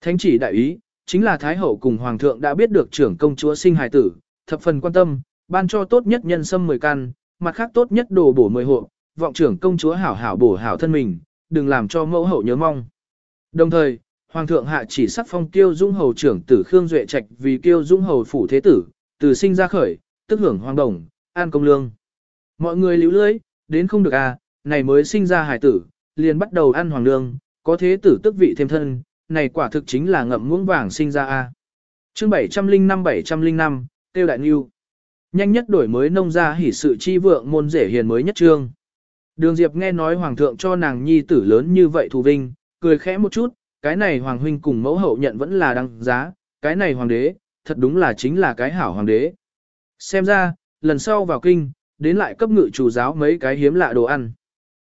Thánh chỉ đại ý, chính là Thái Hậu cùng Hoàng thượng đã biết được trưởng công chúa sinh hài tử, thập phần quan tâm, ban cho tốt nhất nhân sâm 10 căn, mặt khác tốt nhất đồ bổ 10 hộ, vọng trưởng công chúa hảo hảo bổ hảo thân mình, đừng làm cho mẫu hậu nhớ mong. Đồng thời, Hoàng thượng hạ chỉ sắc phong Kiêu Dung hầu trưởng tử Khương Duệ Trạch vì Kiêu Dung hầu phủ thế tử, từ sinh ra khởi, tức hưởng hoàng đồng, an công lương. Mọi người líu lưới, đến không được à, này mới sinh ra hải tử, liền bắt đầu ăn hoàng lương, có thế tử tức vị thêm thân, này quả thực chính là ngậm muỗng vàng sinh ra a. À. Chương 705-705, Tiêu Đại Nghiêu. Nhanh nhất đổi mới nông gia hỉ sự chi vượng môn rể hiền mới nhất trương. Đường Diệp nghe nói hoàng thượng cho nàng nhi tử lớn như vậy thù vinh, cười khẽ một chút, cái này hoàng huynh cùng mẫu hậu nhận vẫn là đăng giá, cái này hoàng đế, thật đúng là chính là cái hảo hoàng đế. Xem ra, lần sau vào kinh, đến lại cấp ngự chủ giáo mấy cái hiếm lạ đồ ăn.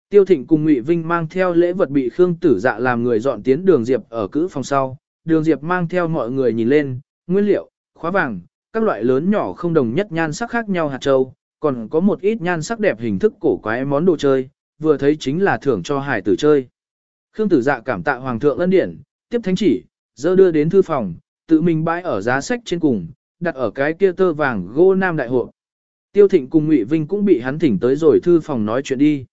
Tiêu Thịnh cùng Ngụy Vinh mang theo lễ vật bị Khương Tử Dạ làm người dọn tiến Đường Diệp ở cữ phòng sau. Đường Diệp mang theo mọi người nhìn lên, nguyên liệu, khóa vàng, các loại lớn nhỏ không đồng nhất nhan sắc khác nhau hạt châu, còn có một ít nhan sắc đẹp hình thức cổ quái món đồ chơi, vừa thấy chính là thưởng cho hải tử chơi. Khương Tử Dạ cảm tạ Hoàng thượng ân điển, tiếp thánh chỉ, dơ đưa đến thư phòng, tự mình bãi ở giá sách trên cùng, đặt ở cái kia tơ vàng gô nam đại hộ. Tiêu Thịnh cùng Ngụy Vinh cũng bị hắn thỉnh tới rồi thư phòng nói chuyện đi.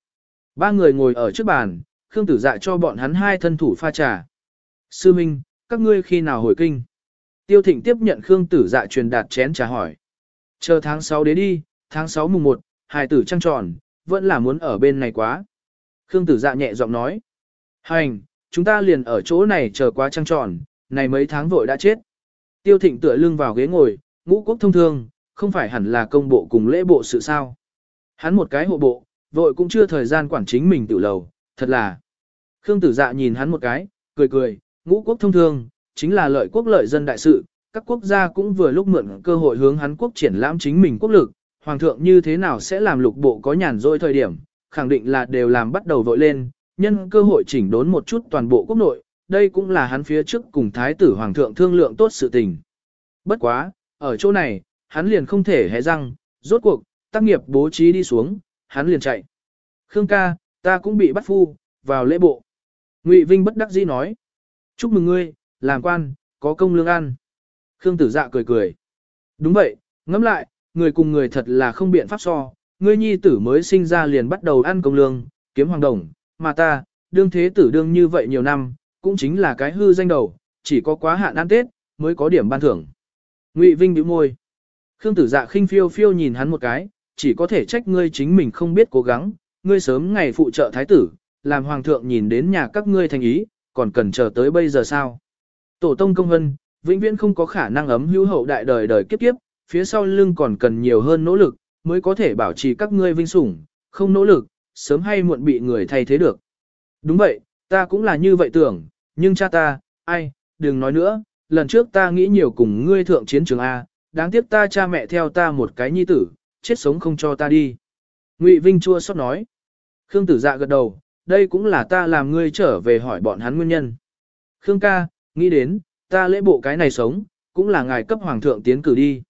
Ba người ngồi ở trước bàn, Khương Tử Dạ cho bọn hắn hai thân thủ pha trà. Sư Minh, các ngươi khi nào hồi kinh? Tiêu Thịnh tiếp nhận Khương Tử Dạ truyền đạt chén trà hỏi. Chờ tháng 6 đến đi, tháng 6 mùng 1, hài tử trăng tròn, vẫn là muốn ở bên này quá. Khương Tử Dạ nhẹ giọng nói. Hành, chúng ta liền ở chỗ này chờ quá trăng tròn, này mấy tháng vội đã chết. Tiêu Thịnh tựa lưng vào ghế ngồi, ngũ quốc thông thương, không phải hẳn là công bộ cùng lễ bộ sự sao. Hắn một cái hộ bộ, vội cũng chưa thời gian quản chính mình tự lầu, thật là. Khương tử dạ nhìn hắn một cái, cười cười, ngũ quốc thông thương, chính là lợi quốc lợi dân đại sự, các quốc gia cũng vừa lúc mượn cơ hội hướng hắn quốc triển lãm chính mình quốc lực, hoàng thượng như thế nào sẽ làm lục bộ có nhàn rỗi thời điểm, khẳng định là đều làm bắt đầu vội lên, nhân cơ hội chỉnh đốn một chút toàn bộ quốc nội, đây cũng là hắn phía trước cùng thái tử hoàng thượng thương lượng tốt sự tình. Bất quá, ở chỗ này, hắn liền không thể hé răng, rốt cuộc, tác nghiệp bố trí đi xuống, hắn liền chạy. Khương ca, ta cũng bị bắt phu, vào lễ bộ. Ngụy Vinh bất đắc dĩ nói. Chúc mừng ngươi, làm quan, có công lương ăn. Khương tử dạ cười cười. Đúng vậy, ngẫm lại, người cùng người thật là không biện pháp so. Ngươi nhi tử mới sinh ra liền bắt đầu ăn công lương, kiếm hoàng đồng, mà ta, đương thế tử đương như vậy nhiều năm, cũng chính là cái hư danh đầu, chỉ có quá hạn ăn Tết, mới có điểm ban thưởng. Ngụy Vinh bĩu môi. Khương tử dạ khinh phiêu phiêu nhìn hắn một cái, chỉ có thể trách ngươi chính mình không biết cố gắng, ngươi sớm ngày phụ trợ thái tử, làm hoàng thượng nhìn đến nhà các ngươi thành ý, còn cần chờ tới bây giờ sao. Tổ tông công hân, vĩnh viễn không có khả năng ấm hữu hậu đại đời đời kiếp kiếp, phía sau lưng còn cần nhiều hơn nỗ lực, mới có thể bảo trì các ngươi vinh sủng, không nỗ lực, sớm hay muộn bị người thay thế được. Đúng vậy, ta cũng là như vậy tưởng, nhưng cha ta, ai, đừng nói nữa, lần trước ta nghĩ nhiều cùng ngươi thượng chiến trường A, đáng tiếc ta cha mẹ theo ta một cái nhi tử, chết sống không cho ta đi. Ngụy Vinh chua xót nói. Khương tử dạ gật đầu, đây cũng là ta làm ngươi trở về hỏi bọn hắn nguyên nhân. Khương ca, nghĩ đến, ta lễ bộ cái này sống, cũng là ngài cấp hoàng thượng tiến cử đi.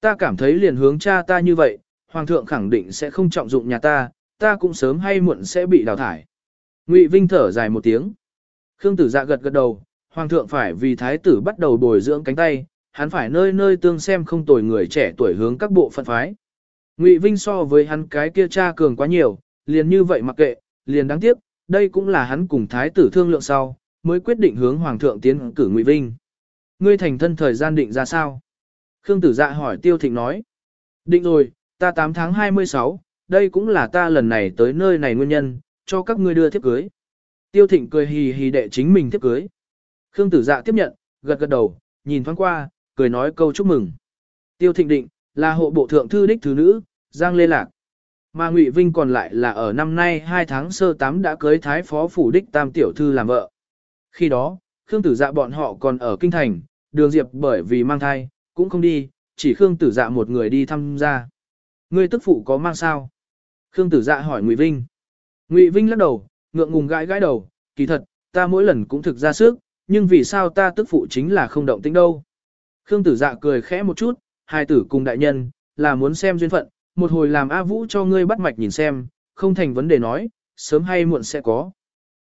Ta cảm thấy liền hướng cha ta như vậy, hoàng thượng khẳng định sẽ không trọng dụng nhà ta, ta cũng sớm hay muộn sẽ bị đào thải. Ngụy Vinh thở dài một tiếng. Khương tử dạ gật gật đầu, hoàng thượng phải vì thái tử bắt đầu bồi dưỡng cánh tay, hắn phải nơi nơi tương xem không tồi người trẻ tuổi hướng các bộ phận phái. Ngụy Vinh so với hắn cái kia cha cường quá nhiều, liền như vậy mặc kệ, liền đáng tiếc, đây cũng là hắn cùng thái tử thương lượng sau, mới quyết định hướng hoàng thượng tiến cử Ngụy Vinh. Ngươi thành thân thời gian định ra sao? Khương tử dạ hỏi Tiêu Thịnh nói. Định rồi, ta 8 tháng 26, đây cũng là ta lần này tới nơi này nguyên nhân, cho các ngươi đưa thiếp cưới. Tiêu Thịnh cười hì hì đệ chính mình thiếp cưới. Khương tử dạ tiếp nhận, gật gật đầu, nhìn thoáng qua, cười nói câu chúc mừng. Tiêu Thịnh định, là hộ bộ thượng thư đích thứ nữ, Giang Lê Lạc. Mà Ngụy Vinh còn lại là ở năm nay 2 tháng sơ tám đã cưới thái phó phủ đích tam tiểu thư làm vợ. Khi đó, Khương Tử Dạ bọn họ còn ở kinh thành, Đường Diệp bởi vì mang thai, cũng không đi, chỉ Khương Tử Dạ một người đi thăm gia. Ngươi tức phụ có mang sao? Khương Tử Dạ hỏi Ngụy Vinh. Ngụy Vinh lắc đầu, ngượng ngùng gãi gãi đầu, kỳ thật, ta mỗi lần cũng thực ra sức, nhưng vì sao ta tức phụ chính là không động tĩnh đâu. Khương Tử Dạ cười khẽ một chút, hai tử cùng đại nhân, là muốn xem duyên phận, một hồi làm A Vũ cho ngươi bắt mạch nhìn xem, không thành vấn đề nói, sớm hay muộn sẽ có.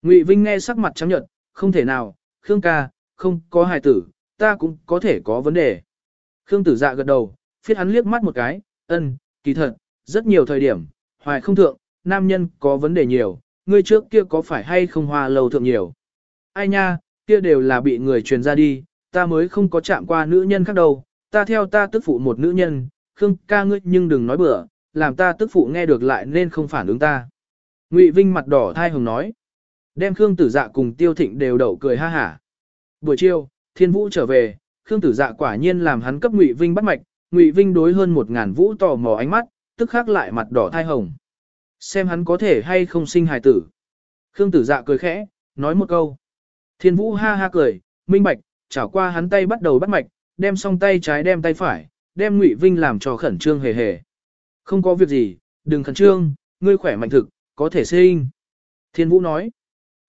Ngụy Vinh nghe sắc mặt trắng nhợt, không thể nào, Khương ca, không có hài tử, ta cũng có thể có vấn đề. Khương tử dạ gật đầu, phiết hắn liếc mắt một cái, ân, kỳ thật, rất nhiều thời điểm, hoài không thượng, nam nhân có vấn đề nhiều, ngươi trước kia có phải hay không hoa lầu thượng nhiều. Ai nha, kia đều là bị người truyền ra đi, ta mới không có chạm qua nữ nhân khác đâu, ta theo ta tức phụ một nữ nhân, Khương ca ngươi nhưng đừng nói bừa, làm ta tức phụ nghe được lại nên không phản ứng ta. Ngụy Vinh mặt đỏ thai hồng nói. Đem Khương tử dạ cùng tiêu thịnh đều đậu cười ha hả. Buổi chiều, thiên vũ trở về, Khương tử dạ quả nhiên làm hắn cấp Ngụy Vinh bắt mạch, Ngụy Vinh đối hơn một ngàn vũ tò mò ánh mắt, tức khắc lại mặt đỏ thai hồng. Xem hắn có thể hay không sinh hài tử. Khương tử dạ cười khẽ, nói một câu. Thiên vũ ha ha cười, minh bạch, chảo qua hắn tay bắt đầu bắt mạch, đem song tay trái đem tay phải, đem Ngụy Vinh làm cho khẩn trương hề hề. Không có việc gì, đừng khẩn trương, ngươi khỏe mạnh thực, có thể sinh. Thiên vũ nói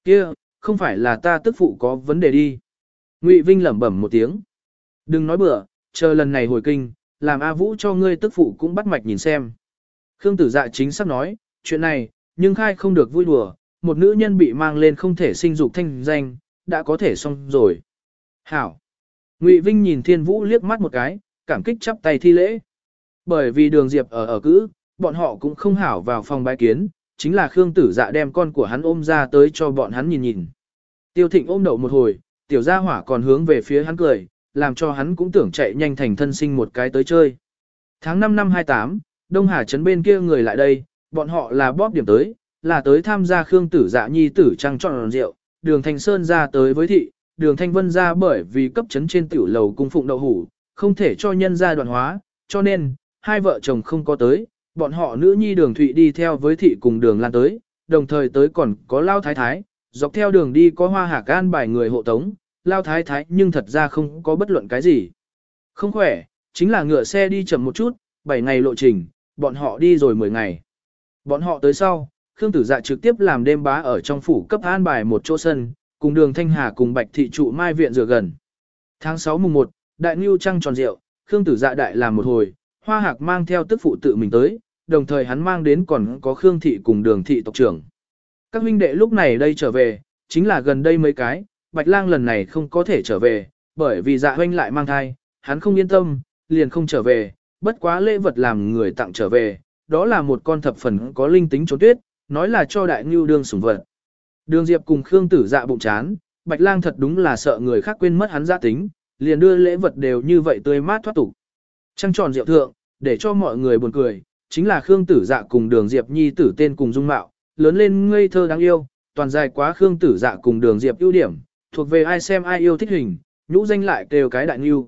kia, không phải là ta tức phụ có vấn đề đi. Ngụy Vinh lẩm bẩm một tiếng. Đừng nói bừa, chờ lần này hồi kinh, làm A Vũ cho ngươi tức phụ cũng bắt mạch nhìn xem. Khương tử dạ chính xác nói, chuyện này, nhưng khai không được vui đùa, một nữ nhân bị mang lên không thể sinh dục thanh danh, đã có thể xong rồi. Hảo. Ngụy Vinh nhìn Thiên Vũ liếc mắt một cái, cảm kích chắp tay thi lễ. Bởi vì đường Diệp ở ở cữ, bọn họ cũng không hảo vào phòng bái kiến, chính là Khương tử dạ đem con của hắn ôm ra tới cho bọn hắn nhìn nhìn. Tiêu thịnh ôm đậu một hồi, tiểu gia hỏa còn hướng về phía hắn cười, làm cho hắn cũng tưởng chạy nhanh thành thân sinh một cái tới chơi. Tháng 5 năm 28, Đông Hà Trấn bên kia người lại đây, bọn họ là bóp điểm tới, là tới tham gia Khương Tử Dạ Nhi tử trăng trọn rượu, đường Thanh Sơn ra tới với thị, đường Thanh Vân ra bởi vì cấp chấn trên tiểu lầu cung phụng đậu hủ, không thể cho nhân gia đoạn hóa, cho nên, hai vợ chồng không có tới, bọn họ nữ nhi đường Thụy đi theo với thị cùng đường Lan tới, đồng thời tới còn có Lao Thái Thái, dọc theo đường đi có hoa hạc can bài người hộ tống, Lao Thái Thái nhưng thật ra không có bất luận cái gì. Không khỏe, chính là ngựa xe đi chậm một chút, 7 ngày lộ trình, bọn họ đi rồi 10 ngày. Bọn họ tới sau, Khương Tử Dạ trực tiếp làm đêm bá ở trong phủ cấp an bài một chỗ sân, cùng đường Thanh Hà cùng Bạch Thị trụ mai viện rửa gần. Tháng 6 mùng 1, đại ngưu trăng tròn rượu, Khương Tử Dạ đại làm một hồi, Hoa Hạc mang theo tức phụ tự mình tới, đồng thời hắn mang đến còn có Khương Thị cùng đường Thị tộc trưởng. Các huynh đệ lúc này đây trở về, chính là gần đây mấy cái, Bạch Lang lần này không có thể trở về, bởi vì dạ huynh lại mang thai, hắn không yên tâm, liền không trở về, bất quá lễ vật làm người tặng trở về, đó là một con thập phần có linh tính trốn tuyết, nói là cho đại ngưu đương sủng vật. Đường Diệp cùng Khương Tử dạ bụng chán, Bạch Lang thật đúng là sợ người khác quên mất hắn gia tính, liền đưa lễ vật đều như vậy tươi mát thoát tục. Trăng tròn rượu thượng, để cho mọi người buồn cười, chính là Khương Tử dạ cùng Đường Diệp nhi tử tên cùng dung mạo, lớn lên ngây thơ đáng yêu, toàn dài quá Khương Tử dạ cùng Đường Diệp ưu điểm, thuộc về ai xem ai yêu thích hình, nhũ danh lại kêu cái đại nhu.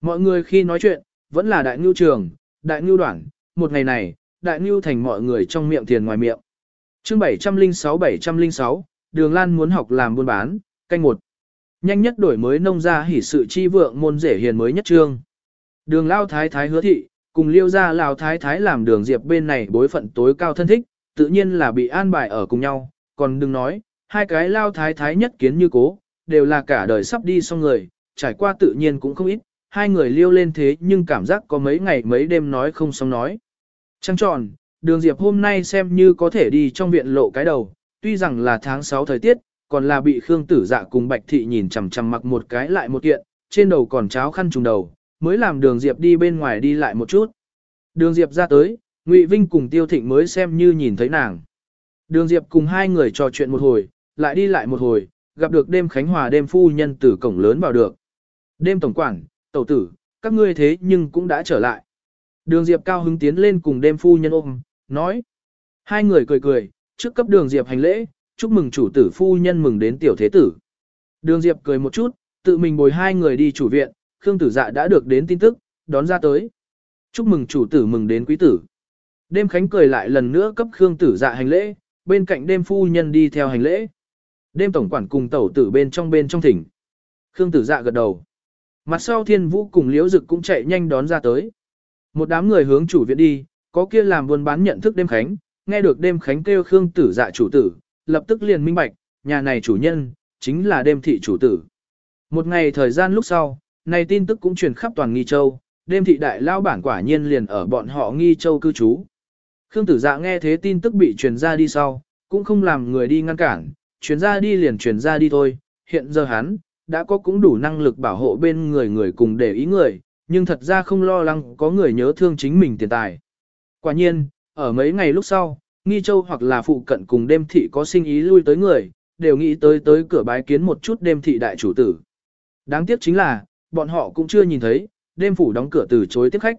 Mọi người khi nói chuyện, vẫn là đại nhu trường, đại nhu đoạn, một ngày này, đại nhu thành mọi người trong miệng tiền ngoài miệng. chương 706-706, Đường Lan muốn học làm buôn bán, canh một. Nhanh nhất đổi mới nông gia hỉ sự chi vượng môn rể hiền mới nhất trương. Đường Lao Thái Thái hứa thị, cùng liêu ra lào Thái Thái làm đường diệp bên này bối phận tối cao thân thích, tự nhiên là bị an bài ở cùng nhau, còn đừng nói, hai cái Lao Thái Thái nhất kiến như cố, đều là cả đời sắp đi xong người, trải qua tự nhiên cũng không ít, hai người liêu lên thế nhưng cảm giác có mấy ngày mấy đêm nói không xong nói. Trăng tròn, đường Diệp hôm nay xem như có thể đi trong viện lộ cái đầu, tuy rằng là tháng 6 thời tiết, còn là bị Khương Tử Dạ cùng Bạch Thị nhìn chằm chằm mặc một cái lại một kiện, trên đầu còn cháo khăn trùng đầu, mới làm đường Diệp đi bên ngoài đi lại một chút. Đường Diệp ra tới, Ngụy Vinh cùng Tiêu Thịnh mới xem như nhìn thấy nàng. Đường Diệp cùng hai người trò chuyện một hồi, lại đi lại một hồi, gặp được đêm Khánh Hòa đêm phu nhân từ cổng lớn vào được. Đêm tổng quản, tẩu tử, các ngươi thế nhưng cũng đã trở lại. Đường Diệp cao hứng tiến lên cùng đêm phu nhân ôm, nói. Hai người cười cười, trước cấp đường Diệp hành lễ, chúc mừng chủ tử phu nhân mừng đến tiểu thế tử. Đường Diệp cười một chút, tự mình bồi hai người đi chủ viện, Khương tử dạ đã được đến tin tức, đón ra tới. Chúc mừng chủ tử mừng đến quý tử. Đêm Khánh cười lại lần nữa cấp Khương tử dạ hành lễ, bên cạnh đêm phu nhân đi theo hành lễ. Đêm tổng quản cùng tẩu tử bên trong bên trong thỉnh. Khương tử dạ gật đầu. Mặt sau thiên vũ cùng liễu dực cũng chạy nhanh đón ra tới. Một đám người hướng chủ viện đi, có kia làm buôn bán nhận thức đêm khánh, nghe được đêm khánh kêu Khương tử dạ chủ tử, lập tức liền minh bạch, nhà này chủ nhân, chính là đêm thị chủ tử. Một ngày thời gian lúc sau, này tin tức cũng truyền khắp toàn Nghi Châu, đêm thị đại lao bản quả nhiên liền ở bọn họ Nghi Châu cư trú. Khương tử dạ nghe thế tin tức bị truyền ra đi sau, cũng không làm người đi ngăn cản, truyền ra đi liền truyền ra đi thôi, hiện giờ hắn, đã có cũng đủ năng lực bảo hộ bên người người cùng để ý người, nhưng thật ra không lo lắng có người nhớ thương chính mình tiền tài. Quả nhiên, ở mấy ngày lúc sau, Nghi Châu hoặc là phụ cận cùng đêm thị có sinh ý lui tới người, đều nghĩ tới tới cửa bái kiến một chút đêm thị đại chủ tử. Đáng tiếc chính là, bọn họ cũng chưa nhìn thấy, đêm phủ đóng cửa từ chối tiếp khách.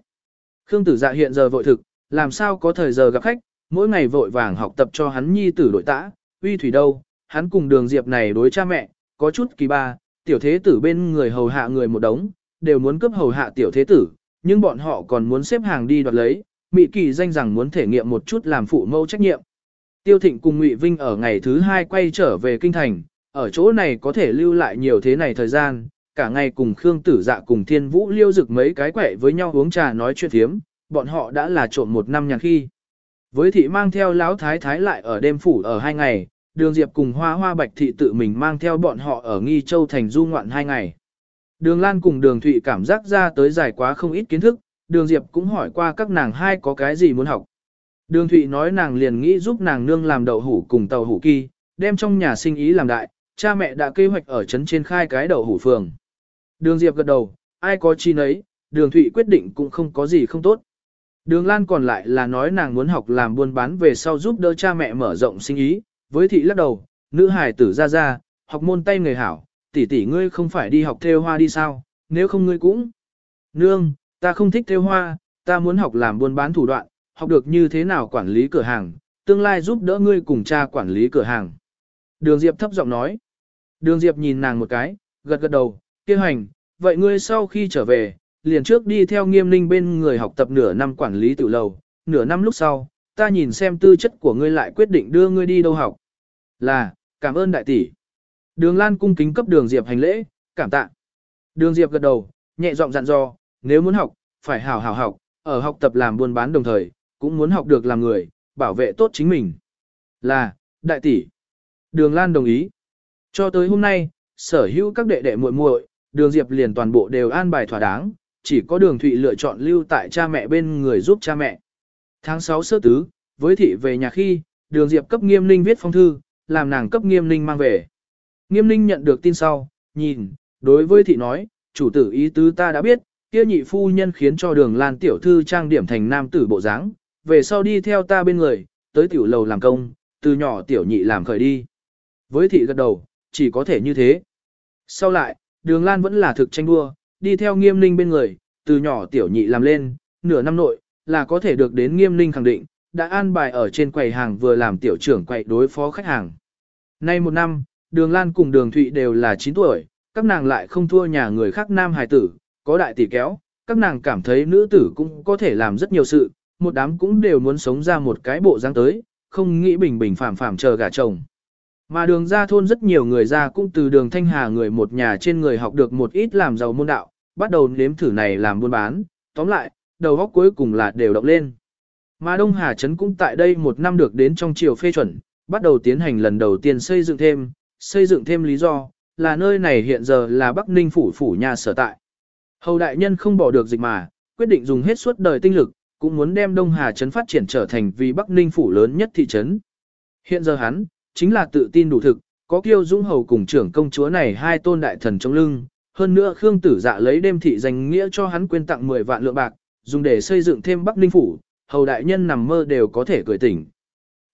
Khương tử dạ hiện giờ vội thực, làm sao có thời giờ gặp khách, mỗi ngày vội vàng học tập cho hắn nhi tử đội tã, uy thủy đâu, hắn cùng đường diệp này đối cha mẹ, có chút kỳ ba, tiểu thế tử bên người hầu hạ người một đống, đều muốn cấp hầu hạ tiểu thế tử, nhưng bọn họ còn muốn xếp hàng đi đoạt lấy, Mị Kỳ danh rằng muốn thể nghiệm một chút làm phụ mẫu trách nhiệm. Tiêu Thịnh cùng Ngụy Vinh ở ngày thứ hai quay trở về kinh thành, ở chỗ này có thể lưu lại nhiều thế này thời gian, cả ngày cùng Khương Tử Dạ cùng Thiên Vũ liêu dực mấy cái quẻ với nhau uống trà nói chuyện thiếm, bọn họ đã là trộm một năm nhàn khi. Với thị mang theo lão thái thái lại ở đêm phủ ở hai ngày, đường diệp cùng hoa hoa bạch thị tự mình mang theo bọn họ ở nghi châu thành du ngoạn hai ngày. Đường Lan cùng đường Thụy cảm giác ra tới dài quá không ít kiến thức, đường diệp cũng hỏi qua các nàng hai có cái gì muốn học. Đường Thụy nói nàng liền nghĩ giúp nàng nương làm đậu hủ cùng tàu hủ kỳ, đem trong nhà sinh ý làm đại, cha mẹ đã kế hoạch ở trấn trên khai cái đậu hủ phường. Đường Diệp gật đầu, ai có chi nấy, đường Thụy quyết định cũng không có gì không tốt. Đường Lan còn lại là nói nàng muốn học làm buôn bán về sau giúp đỡ cha mẹ mở rộng sinh ý, với thị lắc đầu, nữ hài tử ra ra, học môn tay người hảo, tỷ tỷ ngươi không phải đi học theo hoa đi sao, nếu không ngươi cũng. Nương, ta không thích theo hoa, ta muốn học làm buôn bán thủ đoạn, học được như thế nào quản lý cửa hàng, tương lai giúp đỡ ngươi cùng cha quản lý cửa hàng. Đường Diệp thấp giọng nói. Đường Diệp nhìn nàng một cái, gật gật đầu, kêu hành, vậy ngươi sau khi trở về, liền trước đi theo nghiêm ninh bên người học tập nửa năm quản lý tiểu lầu, nửa năm lúc sau, ta nhìn xem tư chất của ngươi lại quyết định đưa ngươi đi đâu học. Là, cảm ơn đại tỷ. Đường Lan cung kính cấp đường Diệp hành lễ, cảm tạ. Đường Diệp gật đầu, nhẹ giọng dặn dò, nếu muốn học, phải hảo hảo học, ở học tập làm buôn bán đồng thời, cũng muốn học được làm người, bảo vệ tốt chính mình. Là, đại tỷ. Đường Lan đồng ý. Cho tới hôm nay, sở hữu các đệ đệ muội muội, đường Diệp liền toàn bộ đều an bài thỏa đáng, chỉ có đường Thụy lựa chọn lưu tại cha mẹ bên người giúp cha mẹ. Tháng 6 sơ tứ, với thị về nhà khi, đường Diệp cấp nghiêm ninh viết phong thư, làm nàng cấp nghiêm ninh mang về. Nghiêm ninh nhận được tin sau, nhìn, đối với thị nói, chủ tử ý tứ ta đã biết, kia nhị phu nhân khiến cho đường lan tiểu thư trang điểm thành nam tử bộ dáng, về sau đi theo ta bên người, tới tiểu lầu làm công, từ nhỏ tiểu nhị làm khởi đi. Với thị gật đầu, chỉ có thể như thế. Sau lại, đường lan vẫn là thực tranh đua, đi theo nghiêm ninh bên người, từ nhỏ tiểu nhị làm lên, nửa năm nội, là có thể được đến nghiêm ninh khẳng định, đã an bài ở trên quầy hàng vừa làm tiểu trưởng quầy đối phó khách hàng. Nay một năm, đường lan cùng đường thụy đều là 9 tuổi, các nàng lại không thua nhà người khác nam hài tử, có đại tỷ kéo, các nàng cảm thấy nữ tử cũng có thể làm rất nhiều sự, một đám cũng đều muốn sống ra một cái bộ dáng tới, không nghĩ bình bình phàm phàm chờ gả chồng. Mà đường ra thôn rất nhiều người ra cũng từ đường thanh hà người một nhà trên người học được một ít làm giàu môn đạo, bắt đầu nếm thử này làm buôn bán, tóm lại, đầu góc cuối cùng là đều động lên. Mà Đông Hà Trấn cũng tại đây một năm được đến trong triều phê chuẩn, bắt đầu tiến hành lần đầu tiên xây dựng thêm, xây dựng thêm lý do, là nơi này hiện giờ là Bắc Ninh phủ phủ nhà sở tại. Hầu đại nhân không bỏ được dịch mà, quyết định dùng hết suốt đời tinh lực, cũng muốn đem Đông Hà Trấn phát triển trở thành vì Bắc Ninh phủ lớn nhất thị trấn. Hiện giờ hắn, chính là tự tin đủ thực, có kiêu dũng hầu cùng trưởng công chúa này hai tôn đại thần trong lưng, hơn nữa Khương Tử Dạ lấy đêm thị danh nghĩa cho hắn quyên tặng 10 vạn lượng bạc, dùng để xây dựng thêm Bắc Ninh phủ, hầu đại nhân nằm mơ đều có thể cười tỉnh.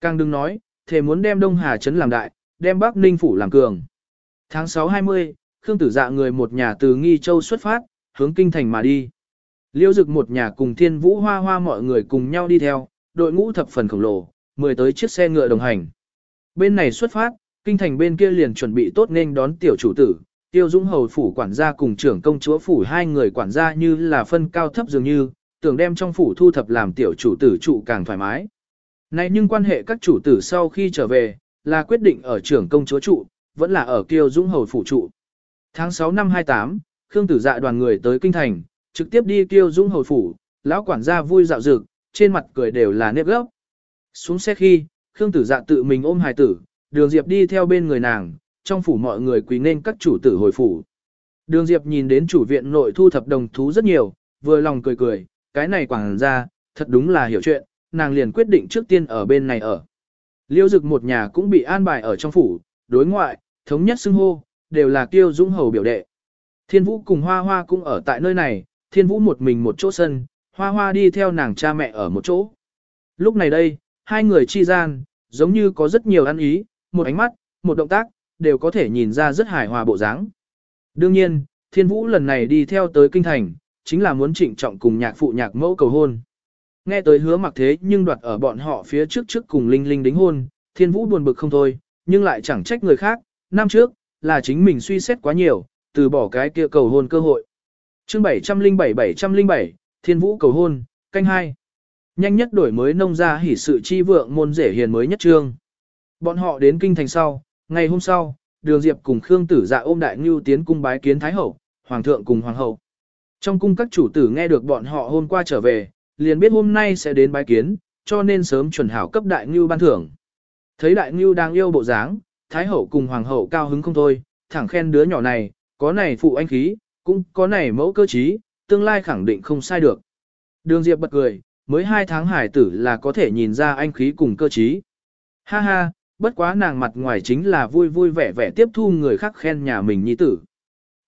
Càng đừng nói, thề muốn đem Đông Hà trấn làm đại, đem Bắc Ninh phủ làm cường. Tháng 6 20, Khương Tử Dạ người một nhà từ Nghi Châu xuất phát, hướng kinh thành mà đi. Liêu Dực một nhà cùng Thiên Vũ Hoa Hoa mọi người cùng nhau đi theo, đội ngũ thập phần khổng lồ, mười tới chiếc xe ngựa đồng hành. Bên này xuất phát, kinh thành bên kia liền chuẩn bị tốt nên đón tiểu chủ tử, Tiêu Dũng hầu phủ quản gia cùng trưởng công chúa phủ hai người quản gia như là phân cao thấp dường như, tưởng đem trong phủ thu thập làm tiểu chủ tử trụ càng thoải mái. Này nhưng quan hệ các chủ tử sau khi trở về, là quyết định ở trưởng công chúa trụ, vẫn là ở Kiêu Dũng hầu phủ trụ. Tháng 6 năm 28, Khương Tử Dạ đoàn người tới kinh thành, trực tiếp đi Kiêu Dũng hầu phủ, lão quản gia vui dạo dực, trên mặt cười đều là nếp gốc. Xuống xe khi, Khương Tử Dạ tự mình ôm hài tử, Đường Diệp đi theo bên người nàng, trong phủ mọi người quỳ nên các chủ tử hồi phủ. Đường Diệp nhìn đến chủ viện nội thu thập đồng thú rất nhiều, vừa lòng cười cười, cái này quảng ra, thật đúng là hiểu chuyện, nàng liền quyết định trước tiên ở bên này ở. Liêu dực một nhà cũng bị an bài ở trong phủ, đối ngoại, thống nhất xưng hô, đều là kiêu dũng hầu biểu đệ. Thiên vũ cùng hoa hoa cũng ở tại nơi này, thiên vũ một mình một chỗ sân, hoa hoa đi theo nàng cha mẹ ở một chỗ. Lúc này đây, hai người chi gian, giống như có rất nhiều ăn ý, một ánh mắt, một động tác, đều có thể nhìn ra rất hài hòa bộ dáng. Đương nhiên, Thiên Vũ lần này đi theo tới kinh thành, chính là muốn trịnh trọng cùng nhạc phụ nhạc mẫu cầu hôn. Nghe tới hứa mặc thế nhưng đoạt ở bọn họ phía trước trước cùng Linh Linh đính hôn, Thiên Vũ buồn bực không thôi, nhưng lại chẳng trách người khác, năm trước, là chính mình suy xét quá nhiều, từ bỏ cái kia cầu hôn cơ hội. Chương 707-707, Thiên Vũ cầu hôn, canh hai Nhanh nhất đổi mới nông gia hỉ sự chi vượng môn rể hiền mới nhất trương. Bọn họ đến kinh thành sau, ngày hôm sau, Đường Diệp cùng Khương Tử Dạ ôm đại ngưu tiến cung bái kiến thái hậu, hoàng thượng cùng hoàng hậu. Trong cung các chủ tử nghe được bọn họ hôm qua trở về, liền biết hôm nay sẽ đến bái kiến, cho nên sớm chuẩn hảo cấp đại ngưu ban thưởng. Thấy đại ngưu đang yêu bộ dáng, thái hậu cùng hoàng hậu cao hứng không thôi, thẳng khen đứa nhỏ này, có này phụ anh khí, cũng có này mẫu cơ trí, tương lai khẳng định không sai được. Đường Diệp bật cười, mới hai tháng hải tử là có thể nhìn ra anh khí cùng cơ trí. Ha ha, bất quá nàng mặt ngoài chính là vui vui vẻ vẻ tiếp thu người khác khen nhà mình nhi tử.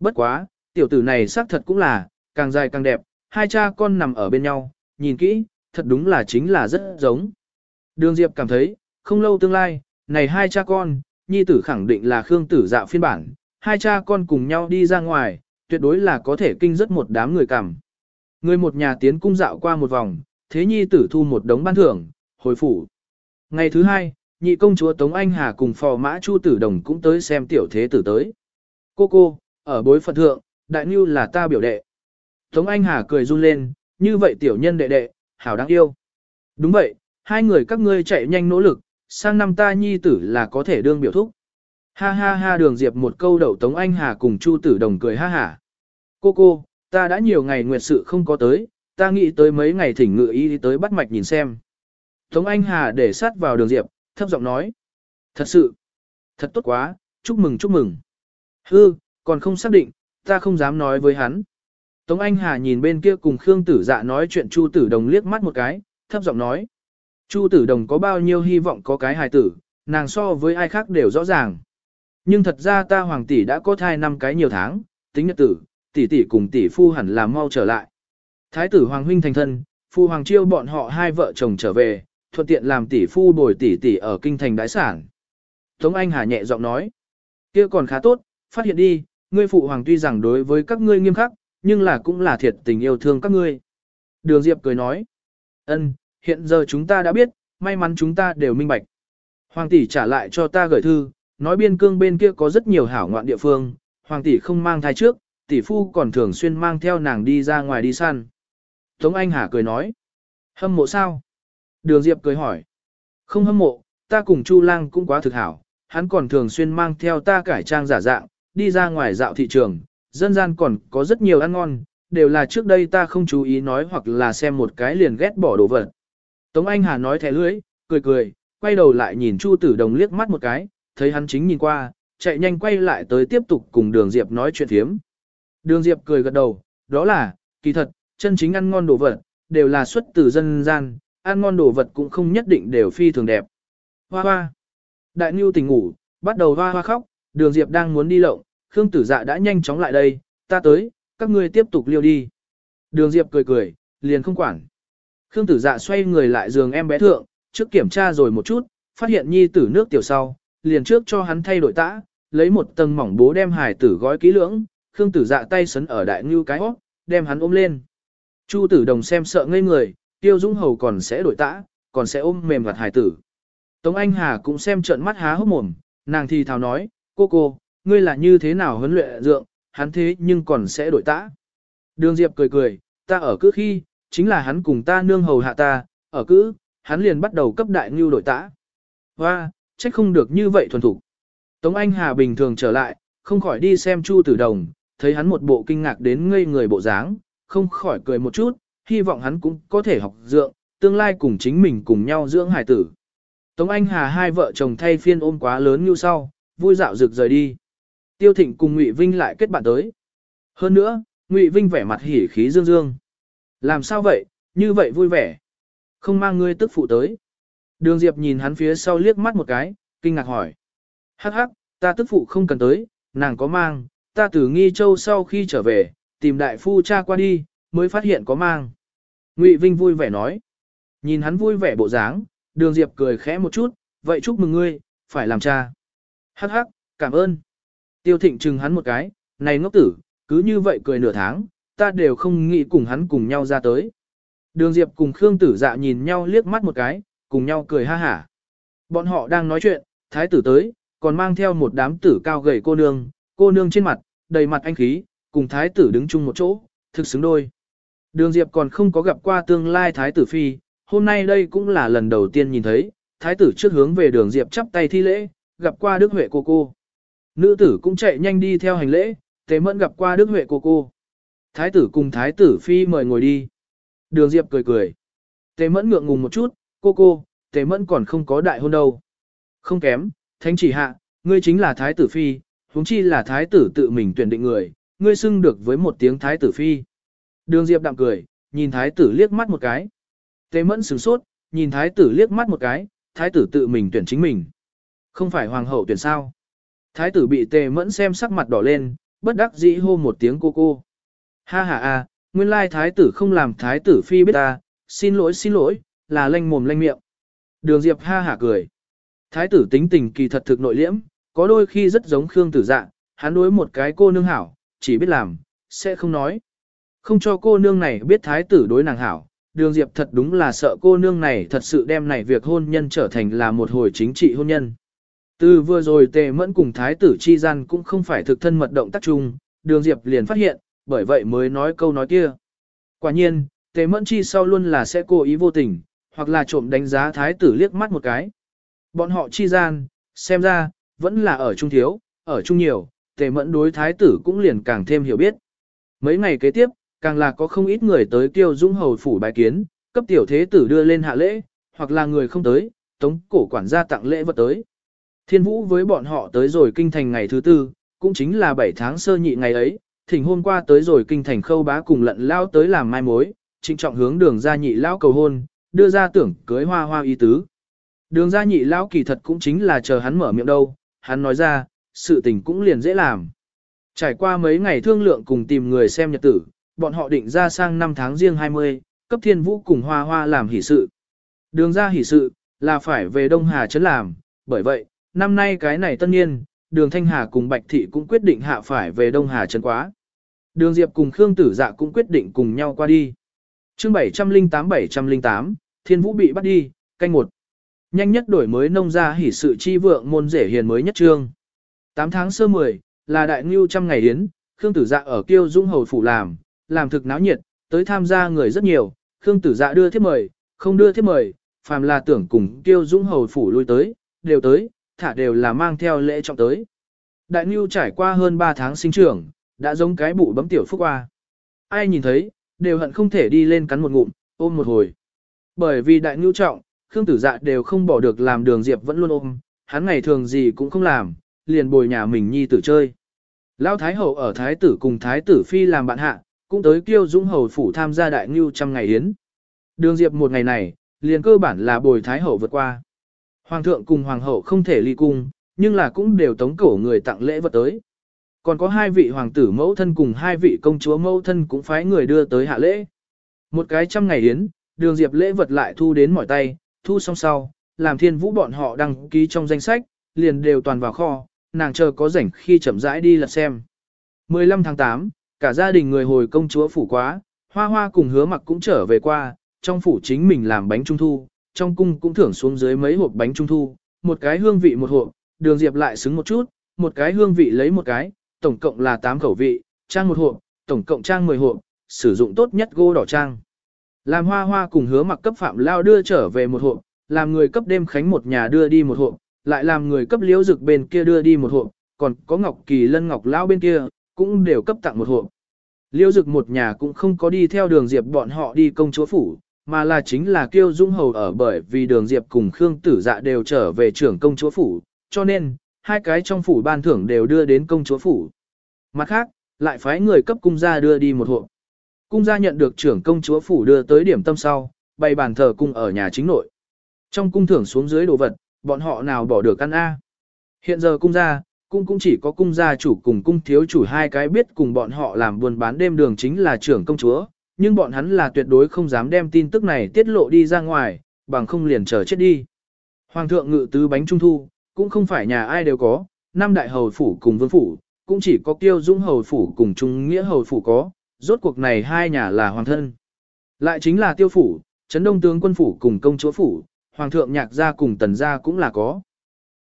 Bất quá, tiểu tử này xác thật cũng là, càng dài càng đẹp, hai cha con nằm ở bên nhau, nhìn kỹ, thật đúng là chính là rất giống. Đường Diệp cảm thấy, không lâu tương lai, này hai cha con, nhi tử khẳng định là Khương tử dạo phiên bản, hai cha con cùng nhau đi ra ngoài, tuyệt đối là có thể kinh rất một đám người cảm. Người một nhà tiến cung dạo qua một vòng, thế nhi tử thu một đống ban thưởng, hồi phủ. Ngày thứ hai, nhị công chúa Tống Anh Hà cùng phò mã Chu Tử Đồng cũng tới xem tiểu thế tử tới. Cô cô, ở bối phận thượng, đại như là ta biểu đệ. Tống Anh Hà cười run lên, như vậy tiểu nhân đệ đệ, hảo đáng yêu. Đúng vậy, hai người các ngươi chạy nhanh nỗ lực, sang năm ta nhi tử là có thể đương biểu thúc. Ha ha ha đường diệp một câu đậu Tống Anh Hà cùng Chu Tử Đồng cười ha hả. Cô cô, ta đã nhiều ngày nguyệt sự không có tới, ta nghĩ tới mấy ngày thỉnh ngự y tới bắt mạch nhìn xem. Tống Anh Hà để sát vào đường diệp, thấp giọng nói. Thật sự, thật tốt quá, chúc mừng chúc mừng. Hư, còn không xác định, ta không dám nói với hắn. Tống Anh Hà nhìn bên kia cùng Khương Tử Dạ nói chuyện Chu Tử Đồng liếc mắt một cái, thấp giọng nói. Chu Tử Đồng có bao nhiêu hy vọng có cái hài tử, nàng so với ai khác đều rõ ràng. Nhưng thật ra ta hoàng tỷ đã có thai năm cái nhiều tháng, tính nhật tử, tỷ tỷ cùng tỷ phu hẳn là mau trở lại. Thái tử hoàng huynh thành thân, phu hoàng chiêu bọn họ hai vợ chồng trở về, thuận tiện làm tỷ phu bồi tỷ tỷ ở kinh thành đái sản. Tống Anh Hà nhẹ giọng nói, kia còn khá tốt, phát hiện đi, ngươi phụ hoàng tuy rằng đối với các ngươi nghiêm khắc, nhưng là cũng là thiệt tình yêu thương các ngươi. Đường Diệp cười nói, ân, hiện giờ chúng ta đã biết, may mắn chúng ta đều minh bạch. Hoàng tỷ trả lại cho ta gửi thư, nói biên cương bên kia có rất nhiều hảo ngoạn địa phương, hoàng tỷ không mang thai trước, tỷ phu còn thường xuyên mang theo nàng đi ra ngoài đi săn. Tống Anh Hà cười nói, hâm mộ sao? Đường Diệp cười hỏi, không hâm mộ, ta cùng Chu Lang cũng quá thực hảo, hắn còn thường xuyên mang theo ta cải trang giả dạng, đi ra ngoài dạo thị trường, dân gian còn có rất nhiều ăn ngon, đều là trước đây ta không chú ý nói hoặc là xem một cái liền ghét bỏ đồ vật. Tống Anh Hà nói thẻ lưỡi, cười cười, quay đầu lại nhìn Chu Tử Đồng liếc mắt một cái, thấy hắn chính nhìn qua, chạy nhanh quay lại tới tiếp tục cùng Đường Diệp nói chuyện thiếm. Đường Diệp cười gật đầu, đó là, kỳ thật, chân chính ăn ngon đồ vật, đều là xuất từ dân gian, ăn ngon đồ vật cũng không nhất định đều phi thường đẹp. Hoa hoa. Đại Nhu tỉnh ngủ, bắt đầu hoa hoa khóc, Đường Diệp đang muốn đi lộng, Khương Tử Dạ đã nhanh chóng lại đây, ta tới, các ngươi tiếp tục liêu đi. Đường Diệp cười cười, liền không quản. Khương Tử Dạ xoay người lại giường em bé thượng, trước kiểm tra rồi một chút, phát hiện nhi tử nước tiểu sau, liền trước cho hắn thay đổi tã, lấy một tầng mỏng bố đem hải tử gói kỹ lưỡng, Khương Tử Dạ tay sấn ở đại ngưu cái hót, đem hắn ôm lên. Chu Tử Đồng xem sợ ngây người, Tiêu Dũng Hầu còn sẽ đổi tã, còn sẽ ôm mềm gạt hải tử. Tống Anh Hà cũng xem trợn mắt há hốc mồm, nàng thì thào nói, cô cô, ngươi là như thế nào huấn luyện dượng, hắn thế nhưng còn sẽ đổi tã. Đường Diệp cười cười, ta ở cứ khi, chính là hắn cùng ta nương hầu hạ ta, ở cứ, hắn liền bắt đầu cấp đại ngưu đổi tã. Hoa, trách không được như vậy thuần thủ. Tống Anh Hà bình thường trở lại, không khỏi đi xem Chu Tử Đồng, thấy hắn một bộ kinh ngạc đến ngây người bộ dáng, không khỏi cười một chút, hy vọng hắn cũng có thể học dưỡng, tương lai cùng chính mình cùng nhau dưỡng hải tử. Tống Anh Hà hai vợ chồng thay phiên ôm quá lớn như sau, vui dạo rực rời đi. Tiêu Thịnh cùng Ngụy Vinh lại kết bạn tới. Hơn nữa, Ngụy Vinh vẻ mặt hỉ khí dương dương. Làm sao vậy, như vậy vui vẻ. Không mang ngươi tức phụ tới. Đường Diệp nhìn hắn phía sau liếc mắt một cái, kinh ngạc hỏi. Hắc hắc, ta tức phụ không cần tới, nàng có mang, ta từ nghi châu sau khi trở về, tìm đại phu cha qua đi, mới phát hiện có mang. Ngụy Vinh vui vẻ nói. Nhìn hắn vui vẻ bộ dáng, Đường Diệp cười khẽ một chút, vậy chúc mừng ngươi, phải làm cha. Hắc hắc, cảm ơn. Tiêu thịnh chừng hắn một cái, này ngốc tử, cứ như vậy cười nửa tháng, ta đều không nghĩ cùng hắn cùng nhau ra tới. Đường Diệp cùng Khương tử dạ nhìn nhau liếc mắt một cái, cùng nhau cười ha hả. Bọn họ đang nói chuyện, thái tử tới, còn mang theo một đám tử cao gầy cô nương, cô nương trên mặt, đầy mặt anh khí, cùng thái tử đứng chung một chỗ, thực xứng đôi. Đường Diệp còn không có gặp qua tương lai thái tử phi, hôm nay đây cũng là lần đầu tiên nhìn thấy, thái tử trước hướng về đường Diệp chắp tay thi lễ, gặp qua Đức Huệ cô cô. Nữ tử cũng chạy nhanh đi theo hành lễ, tế mẫn gặp qua Đức Huệ cô cô. Thái tử cùng thái tử phi mời ngồi đi. Đường Diệp cười cười. Tế mẫn ngượng ngùng một chút, cô cô, tế mẫn còn không có đại hôn đâu. Không kém, thánh chỉ hạ, ngươi chính là thái tử phi, huống chi là thái tử tự mình tuyển định người, ngươi xưng được với một tiếng thái tử phi. Đường Diệp đạm cười, nhìn thái tử liếc mắt một cái. Tế mẫn sửng sốt, nhìn thái tử liếc mắt một cái, thái tử tự mình tuyển chính mình. Không phải hoàng hậu tuyển sao. Thái tử bị tề mẫn xem sắc mặt đỏ lên, bất đắc dĩ hô một tiếng cô cô. Ha ha a, nguyên lai thái tử không làm thái tử phi biết ta, xin lỗi xin lỗi, là lanh mồm lanh miệng. Đường Diệp ha hả cười. Thái tử tính tình kỳ thật thực nội liễm, có đôi khi rất giống Khương tử dạ, hắn đối một cái cô nương hảo, chỉ biết làm, sẽ không nói. Không cho cô nương này biết thái tử đối nàng hảo, đường Diệp thật đúng là sợ cô nương này thật sự đem này việc hôn nhân trở thành là một hồi chính trị hôn nhân. Từ vừa rồi tề mẫn cùng thái tử chi gian cũng không phải thực thân mật động tác chung, đường Diệp liền phát hiện, bởi vậy mới nói câu nói kia. Quả nhiên, tề mẫn chi sau luôn là sẽ cố ý vô tình, hoặc là trộm đánh giá thái tử liếc mắt một cái. Bọn họ chi gian, xem ra, vẫn là ở trung thiếu, ở trung nhiều, tề mẫn đối thái tử cũng liền càng thêm hiểu biết. Mấy ngày kế tiếp, càng là có không ít người tới tiêu dũng hầu phủ bài kiến, cấp tiểu thế tử đưa lên hạ lễ, hoặc là người không tới, tống cổ quản gia tặng lễ vật tới. Thiên vũ với bọn họ tới rồi kinh thành ngày thứ tư, cũng chính là 7 tháng sơ nhị ngày ấy, thỉnh hôm qua tới rồi kinh thành khâu bá cùng lận lao tới làm mai mối, trịnh trọng hướng đường ra nhị lao cầu hôn, đưa ra tưởng cưới hoa hoa y tứ. Đường ra nhị lao kỳ thật cũng chính là chờ hắn mở miệng đâu, hắn nói ra, sự tình cũng liền dễ làm. Trải qua mấy ngày thương lượng cùng tìm người xem nhật tử, bọn họ định ra sang năm tháng riêng 20, cấp thiên vũ cùng hoa hoa làm hỷ sự. Đường ra hỷ sự, là phải về Đông Hà chấn làm, bởi vậy, năm nay cái này tân nhiên đường Thanh Hà cùng Bạch Thị cũng quyết định hạ phải về Đông Hà chấn quá. Đường Diệp cùng Khương Tử Dạ cũng quyết định cùng nhau qua đi. chương 708-708, Thiên Vũ bị bắt đi, canh một. Nhanh nhất đổi mới nông ra hỷ sự chi vượng môn rể hiền mới nhất trương. 8 tháng sơ 10, là đại ngưu trăm ngày yến, Khương Tử Dạ ở Kiêu Dung Hầu Phủ làm, làm thực náo nhiệt, tới tham gia người rất nhiều, Khương Tử Dạ đưa thiếp mời, không đưa thiếp mời, phàm là tưởng cùng Kiêu Dung Hầu Phủ lui tới, đều tới, thả đều là mang theo lễ trọng tới. Đại Ngưu trải qua hơn 3 tháng sinh trưởng, đã giống cái bụ bấm tiểu phúc hoa. Ai nhìn thấy, đều hận không thể đi lên cắn một ngụm, ôm một hồi. Bởi vì đại Ngưu trọng, Khương Tử Dạ đều không bỏ được làm đường Diệp vẫn luôn ôm, hắn ngày thường gì cũng không làm, liền bồi nhà mình nhi tử chơi. Lão Thái Hậu ở Thái tử cùng Thái tử Phi làm bạn hạ, cũng tới kêu Dũng Hầu Phủ tham gia đại ngưu trăm ngày yến. Đường Diệp một ngày này, liền cơ bản là bồi Thái Hậu vượt qua. Hoàng thượng cùng Hoàng hậu không thể ly cung, nhưng là cũng đều tống cổ người tặng lễ vật tới. Còn có hai vị hoàng tử mẫu thân cùng hai vị công chúa mẫu thân cũng phái người đưa tới hạ lễ. Một cái trăm ngày yến, đường Diệp lễ vật lại thu đến mỏi tay, thu xong sau, làm thiên vũ bọn họ đăng ký trong danh sách, liền đều toàn vào kho, nàng chờ có rảnh khi chậm rãi đi lật xem. 15 tháng 8, cả gia đình người hồi công chúa phủ quá, hoa hoa cùng hứa mặc cũng trở về qua, trong phủ chính mình làm bánh trung thu, trong cung cũng thưởng xuống dưới mấy hộp bánh trung thu, một cái hương vị một hộp, đường diệp lại xứng một chút, một cái hương vị lấy một cái, tổng cộng là 8 khẩu vị, trang một hộp, tổng cộng trang 10 hộp, sử dụng tốt nhất gô đỏ trang. Làm hoa hoa cùng hứa mặc cấp phạm lao đưa trở về một hộp, làm người cấp đêm khánh một nhà đưa đi một hộp, lại làm người cấp liễu dực bên kia đưa đi một hộp, còn có ngọc kỳ lân ngọc lão bên kia, cũng đều cấp tặng một hộp. Liễu dực một nhà cũng không có đi theo đường diệp bọn họ đi công chúa phủ, mà là chính là kêu dung hầu ở bởi vì đường diệp cùng Khương tử dạ đều trở về trưởng công chúa phủ, cho nên, hai cái trong phủ ban thưởng đều đưa đến công chúa phủ. Mặt khác, lại phái người cấp cung gia đưa đi một hộp. Cung gia nhận được trưởng công chúa phủ đưa tới điểm tâm sau, bày bàn thờ cung ở nhà chính nội. Trong cung thưởng xuống dưới đồ vật, bọn họ nào bỏ được ăn a? Hiện giờ cung gia, cung cũng chỉ có cung gia chủ cùng cung thiếu chủ hai cái biết cùng bọn họ làm buôn bán đêm đường chính là trưởng công chúa, nhưng bọn hắn là tuyệt đối không dám đem tin tức này tiết lộ đi ra ngoài, bằng không liền chờ chết đi. Hoàng thượng ngự tứ bánh trung thu, cũng không phải nhà ai đều có, năm đại hầu phủ cùng vương phủ, cũng chỉ có tiêu dũng hầu phủ cùng trung nghĩa hầu phủ có, rốt cuộc này hai nhà là hoàng thân. Lại chính là tiêu phủ, Trấn đông tướng quân phủ cùng công chúa phủ, hoàng thượng nhạc gia cùng tần gia cũng là có.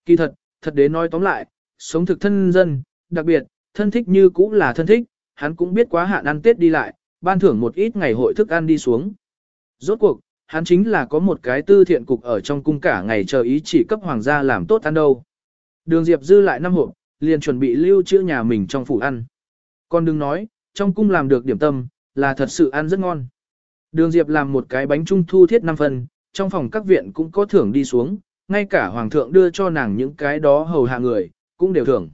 Kỳ thật, thật đến nói tóm lại, sống thực thân dân, đặc biệt, thân thích như cũng là thân thích, hắn cũng biết quá hạn ăn Tết đi lại, ban thưởng một ít ngày hội thức ăn đi xuống. Rốt cuộc, hắn chính là có một cái tư thiện cục ở trong cung cả ngày chờ ý chỉ cấp hoàng gia làm tốt ăn đâu. Đường Diệp dư lại năm hộp, liền chuẩn bị lưu trữ nhà mình trong phủ ăn. Còn đừng nói, trong cung làm được điểm tâm, là thật sự ăn rất ngon. Đường Diệp làm một cái bánh trung thu thiết năm phần, trong phòng các viện cũng có thưởng đi xuống, ngay cả hoàng thượng đưa cho nàng những cái đó hầu hạ người, cũng đều thưởng.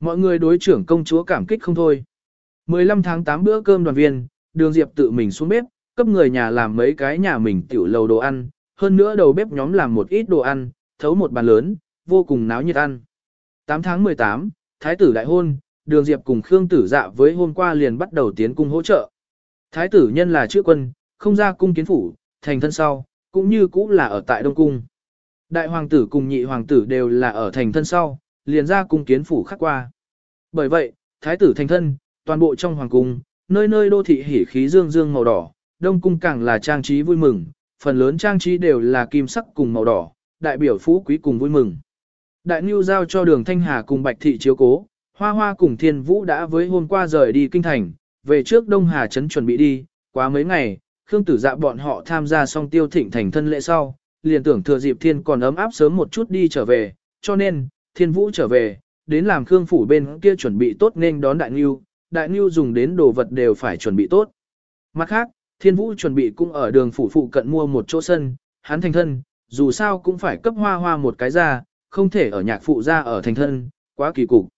Mọi người đối trưởng công chúa cảm kích không thôi. 15 tháng 8 bữa cơm đoàn viên, đường Diệp tự mình xuống bếp, cấp người nhà làm mấy cái nhà mình tiểu lầu đồ ăn, hơn nữa đầu bếp nhóm làm một ít đồ ăn, thấu một bàn lớn, vô cùng náo nhiệt ăn. 8 tháng 18, Thái tử đại hôn, đường Diệp cùng Khương tử dạ với hôm qua liền bắt đầu tiến cung hỗ trợ. Thái tử nhân là chữ quân, không ra cung kiến phủ, thành thân sau, cũng như cũng là ở tại Đông Cung. Đại hoàng tử cùng nhị hoàng tử đều là ở thành thân sau, liền ra cung kiến phủ khắc qua. Bởi vậy, thái tử thành thân, toàn bộ trong hoàng cung, nơi nơi đô thị hỉ khí dương dương màu đỏ, đông cung càng là trang trí vui mừng, phần lớn trang trí đều là kim sắc cùng màu đỏ, đại biểu phú quý cùng vui mừng. Đại Nưu giao cho đường Thanh Hà cùng Bạch Thị chiếu cố, Hoa Hoa cùng Thiên Vũ đã với hôm qua rời đi kinh thành, về trước Đông Hà Trấn chuẩn bị đi, quá mấy ngày, Khương Tử Dạ bọn họ tham gia xong tiêu thịnh thành thân lễ sau, liền tưởng thừa dịp thiên còn ấm áp sớm một chút đi trở về, cho nên, Thiên Vũ trở về, đến làm Khương phủ bên kia chuẩn bị tốt nên đón Đại Nưu, Đại Nưu dùng đến đồ vật đều phải chuẩn bị tốt. Mặt khác, Thiên Vũ chuẩn bị cũng ở đường phủ phụ cận mua một chỗ sân, hắn thành thân, dù sao cũng phải cấp hoa hoa một cái ra, không thể ở nhạc phụ ra ở thành thân, quá kỳ cục.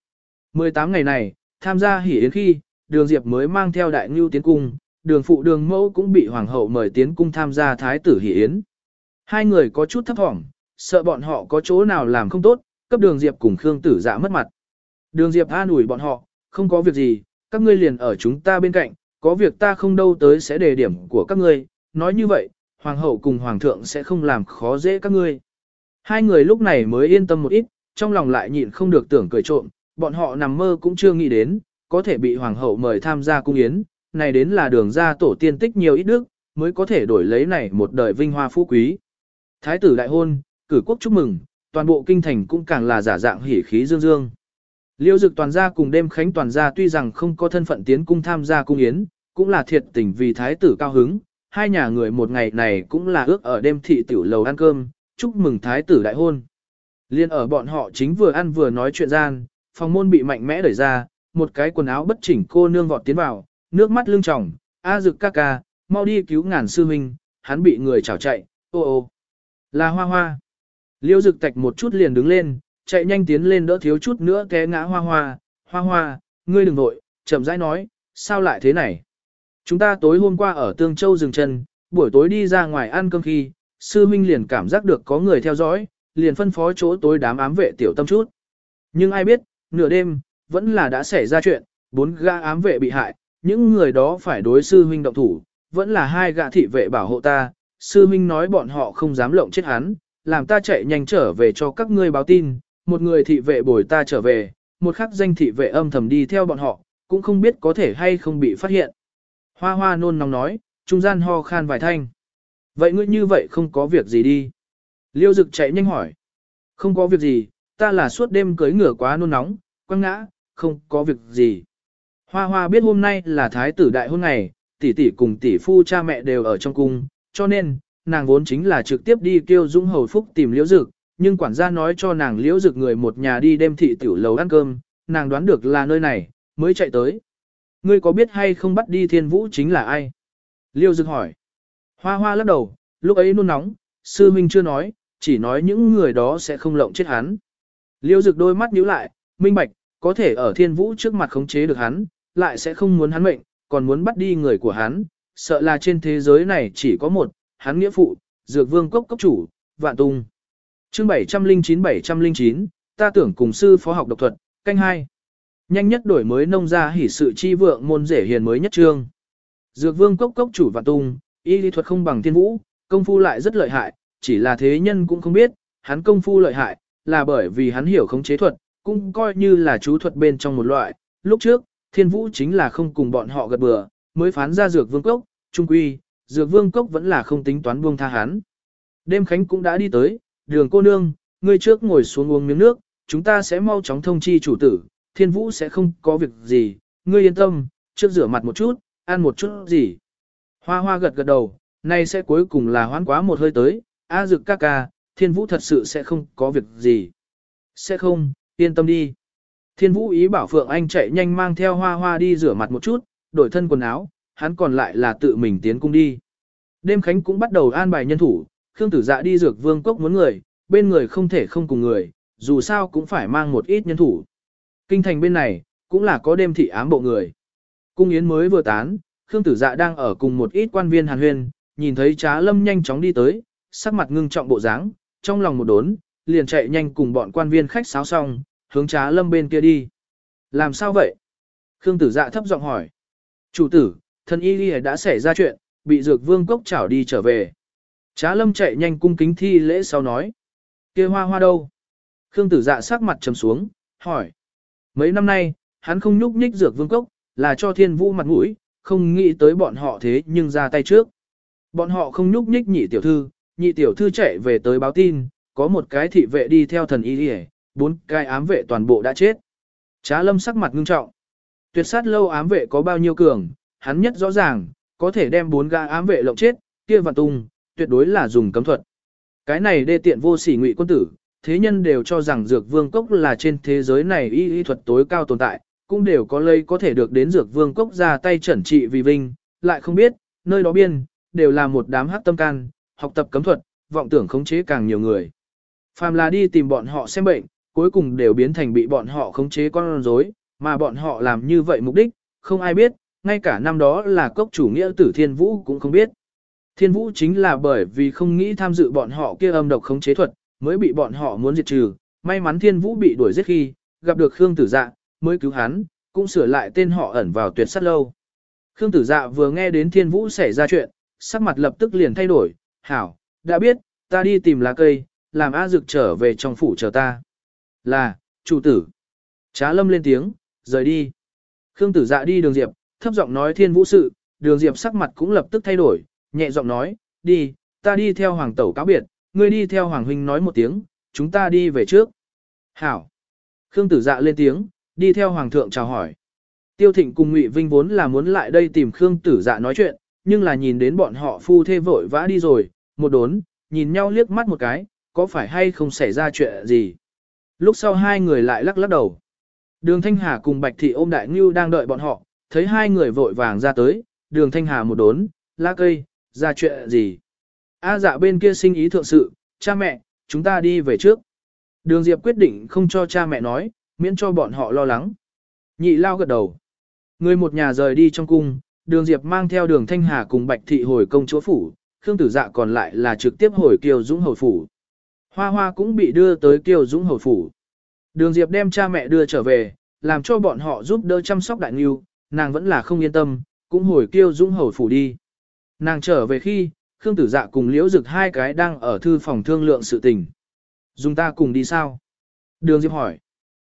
18 ngày này, tham gia hỉ yến khi, đường Diệp mới mang theo đại ngưu tiến cung, đường phụ đường mẫu cũng bị hoàng hậu mời tiến cung tham gia thái tử hỉ yến. Hai người có chút thấp thỏm, sợ bọn họ có chỗ nào làm không tốt, cấp đường Diệp cùng Khương tử dạ mất mặt. Đường Diệp an ủi bọn họ, không có việc gì, các ngươi liền ở chúng ta bên cạnh, có việc ta không đâu tới sẽ đề điểm của các ngươi, nói như vậy, hoàng hậu cùng hoàng thượng sẽ không làm khó dễ các ngươi. Hai người lúc này mới yên tâm một ít, trong lòng lại nhịn không được tưởng cười trộm, bọn họ nằm mơ cũng chưa nghĩ đến, có thể bị hoàng hậu mời tham gia cung yến, này đến là đường ra tổ tiên tích nhiều ít đức, mới có thể đổi lấy này một đời vinh hoa phú quý. Thái tử đại hôn, cử quốc chúc mừng, toàn bộ kinh thành cũng càng là giả dạng hỉ khí dương dương. Liêu dực toàn gia cùng đêm khánh toàn gia tuy rằng không có thân phận tiến cung tham gia cung yến, cũng là thiệt tình vì thái tử cao hứng, hai nhà người một ngày này cũng là ước ở đêm thị tiểu lầu ăn cơm, chúc mừng thái tử đại hôn. Liên ở bọn họ chính vừa ăn vừa nói chuyện gian, phòng môn bị mạnh mẽ đẩy ra, một cái quần áo bất chỉnh cô nương vọt tiến vào, nước mắt lưng tròng, a dực ca ca, mau đi cứu ngàn sư huynh, hắn bị người chảo chạy, ô ô. Là hoa hoa. Liêu dực tạch một chút liền đứng lên, chạy nhanh tiến lên đỡ thiếu chút nữa té ngã hoa hoa, hoa hoa, ngươi đừng nội, chậm rãi nói, sao lại thế này? Chúng ta tối hôm qua ở Tương Châu dừng chân, buổi tối đi ra ngoài ăn cơm khi, sư minh liền cảm giác được có người theo dõi, liền phân phó chỗ tối đám ám vệ tiểu tâm chút. Nhưng ai biết, nửa đêm, vẫn là đã xảy ra chuyện, bốn gã ám vệ bị hại, những người đó phải đối sư huynh động thủ, vẫn là hai gã thị vệ bảo hộ ta, sư huynh nói bọn họ không dám lộng chết hắn, làm ta chạy nhanh trở về cho các ngươi báo tin, một người thị vệ bồi ta trở về, một khắc danh thị vệ âm thầm đi theo bọn họ, cũng không biết có thể hay không bị phát hiện. Hoa hoa nôn nóng nói, trung gian ho khan vài thanh. Vậy ngươi như vậy không có việc gì đi. Liêu dực chạy nhanh hỏi. Không có việc gì, ta là suốt đêm cưới ngửa quá nôn nóng, quăng ngã, không có việc gì. Hoa hoa biết hôm nay là thái tử đại hôn ngày, tỷ tỷ cùng tỷ phu cha mẹ đều ở trong cung, cho nên, nàng vốn chính là trực tiếp đi kêu Dung Hầu Phúc tìm liễu dực, nhưng quản gia nói cho nàng liễu dực người một nhà đi đêm thị tiểu lầu ăn cơm, nàng đoán được là nơi này, mới chạy tới. Ngươi có biết hay không bắt đi thiên vũ chính là ai? Liễu dực hỏi. Hoa hoa lắc đầu, lúc ấy nôn nóng, sư minh chưa nói, chỉ nói những người đó sẽ không lộng chết hắn. Liễu dực đôi mắt nhíu lại, minh bạch, có thể ở thiên vũ trước mặt khống chế được hắn, lại sẽ không muốn hắn mệnh, còn muốn bắt đi người của hắn, sợ là trên thế giới này chỉ có một, hắn nghĩa phụ, dược vương cốc cốc chủ, vạn tung. Chương 709-709, ta tưởng cùng sư phó học độc thuật, canh hai Nhanh nhất đổi mới nông ra hỉ sự chi vượng môn rể hiền mới nhất trương. Dược vương cốc cốc chủ vạn tung, y lý thuật không bằng thiên vũ, công phu lại rất lợi hại, chỉ là thế nhân cũng không biết, hắn công phu lợi hại, là bởi vì hắn hiểu khống chế thuật, cũng coi như là chú thuật bên trong một loại. Lúc trước, thiên vũ chính là không cùng bọn họ gật bừa, mới phán ra dược vương cốc, trung quy, dược vương cốc vẫn là không tính toán buông tha hắn. Đêm khánh cũng đã đi tới, đường cô nương, ngươi trước ngồi xuống uống miếng nước, chúng ta sẽ mau chóng thông chi chủ tử, thiên vũ sẽ không có việc gì, ngươi yên tâm, trước rửa mặt một chút, ăn một chút gì. Hoa hoa gật gật đầu, nay sẽ cuối cùng là hoán quá một hơi tới, a dực ca ca, thiên vũ thật sự sẽ không có việc gì. Sẽ không, yên tâm đi. Thiên vũ ý bảo Phượng Anh chạy nhanh mang theo hoa hoa đi rửa mặt một chút, đổi thân quần áo, hắn còn lại là tự mình tiến cung đi. Đêm khánh cũng bắt đầu an bài nhân thủ, Khương tử dạ đi dược vương cốc muốn người, bên người không thể không cùng người, dù sao cũng phải mang một ít nhân thủ. Kinh thành bên này, cũng là có đêm thị ám bộ người. Cung yến mới vừa tán, Khương tử dạ đang ở cùng một ít quan viên hàn huyên, nhìn thấy trá lâm nhanh chóng đi tới, sắc mặt ngưng trọng bộ dáng, trong lòng một đốn, liền chạy nhanh cùng bọn quan viên khách sáo xong, hướng trá lâm bên kia đi. Làm sao vậy? Khương tử dạ thấp giọng hỏi. Chủ tử, thân y đã xảy ra chuyện, bị dược vương cốc chảo đi trở về. Trá lâm chạy nhanh cung kính thi lễ sau nói. kia hoa hoa đâu? Khương tử dạ sắc mặt trầm xuống, hỏi. Mấy năm nay, hắn không nhúc nhích dược vương cốc, là cho thiên vũ mặt mũi, không nghĩ tới bọn họ thế nhưng ra tay trước. Bọn họ không nhúc nhích nhị tiểu thư, nhị tiểu thư chạy về tới báo tin, có một cái thị vệ đi theo thần y đi bốn cái ám vệ toàn bộ đã chết. Trá lâm sắc mặt ngưng trọng. Tuyệt sát lâu ám vệ có bao nhiêu cường, hắn nhất rõ ràng, có thể đem bốn gã ám vệ lộng chết, kia vạn tung, tuyệt đối là dùng cấm thuật. Cái này đê tiện vô sỉ ngụy quân tử, thế nhân đều cho rằng dược vương cốc là trên thế giới này y y thuật tối cao tồn tại, cũng đều có lây có thể được đến dược vương cốc ra tay chẩn trị vì vinh, lại không biết, nơi đó biên, đều là một đám hắc tâm can, học tập cấm thuật, vọng tưởng khống chế càng nhiều người. Phàm là đi tìm bọn họ xem bệnh, cuối cùng đều biến thành bị bọn họ khống chế con rối, mà bọn họ làm như vậy mục đích, không ai biết, ngay cả năm đó là cốc chủ nghĩa tử thiên vũ cũng không biết. Thiên vũ chính là bởi vì không nghĩ tham dự bọn họ kia âm độc khống chế thuật, mới bị bọn họ muốn diệt trừ, may mắn thiên vũ bị đuổi giết khi, gặp được Khương Tử Dạ, mới cứu hắn, cũng sửa lại tên họ ẩn vào tuyệt sát lâu. Khương Tử Dạ vừa nghe đến thiên vũ xảy ra chuyện, sắc mặt lập tức liền thay đổi, hảo, đã biết, ta đi tìm lá cây, làm A Dực trở về trong phủ chờ ta. Là, chủ tử. Trá lâm lên tiếng, rời đi. Khương Tử Dạ đi đường Diệp, thấp giọng nói thiên vũ sự, đường Diệp sắc mặt cũng lập tức thay đổi, nhẹ giọng nói, đi, ta đi theo hoàng tẩu cáo biệt, ngươi đi theo hoàng huynh nói một tiếng, chúng ta đi về trước. Hảo. Khương tử dạ lên tiếng, đi theo hoàng thượng chào hỏi. Tiêu thịnh cùng Ngụy Vinh vốn là muốn lại đây tìm Khương tử dạ nói chuyện, nhưng là nhìn đến bọn họ phu thê vội vã đi rồi, một đốn, nhìn nhau liếc mắt một cái, có phải hay không xảy ra chuyện gì. Lúc sau hai người lại lắc lắc đầu. Đường Thanh Hà cùng Bạch Thị ôm Đại Ngưu đang đợi bọn họ, thấy hai người vội vàng ra tới, đường Thanh Hà một đốn, la cây, ra chuyện gì? A dạ bên kia sinh ý thượng sự, cha mẹ, chúng ta đi về trước. Đường Diệp quyết định không cho cha mẹ nói, miễn cho bọn họ lo lắng. Nhị lao gật đầu. Người một nhà rời đi trong cung, đường Diệp mang theo đường Thanh Hà cùng Bạch Thị hồi công chúa phủ, Khương Tử Dạ còn lại là trực tiếp hồi Kiều Dũng hồi Phủ. Hoa Hoa cũng bị đưa tới Kiều Dũng Hầu Phủ. Đường Diệp đem cha mẹ đưa trở về, làm cho bọn họ giúp đỡ chăm sóc đại nghiêu, nàng vẫn là không yên tâm, cũng hồi Kiều Dũng Hầu Phủ đi. Nàng trở về khi, Khương Tử Dạ cùng Liễu Dực hai cái đang ở thư phòng thương lượng sự tình. Dùng ta cùng đi sao? Đường Diệp hỏi.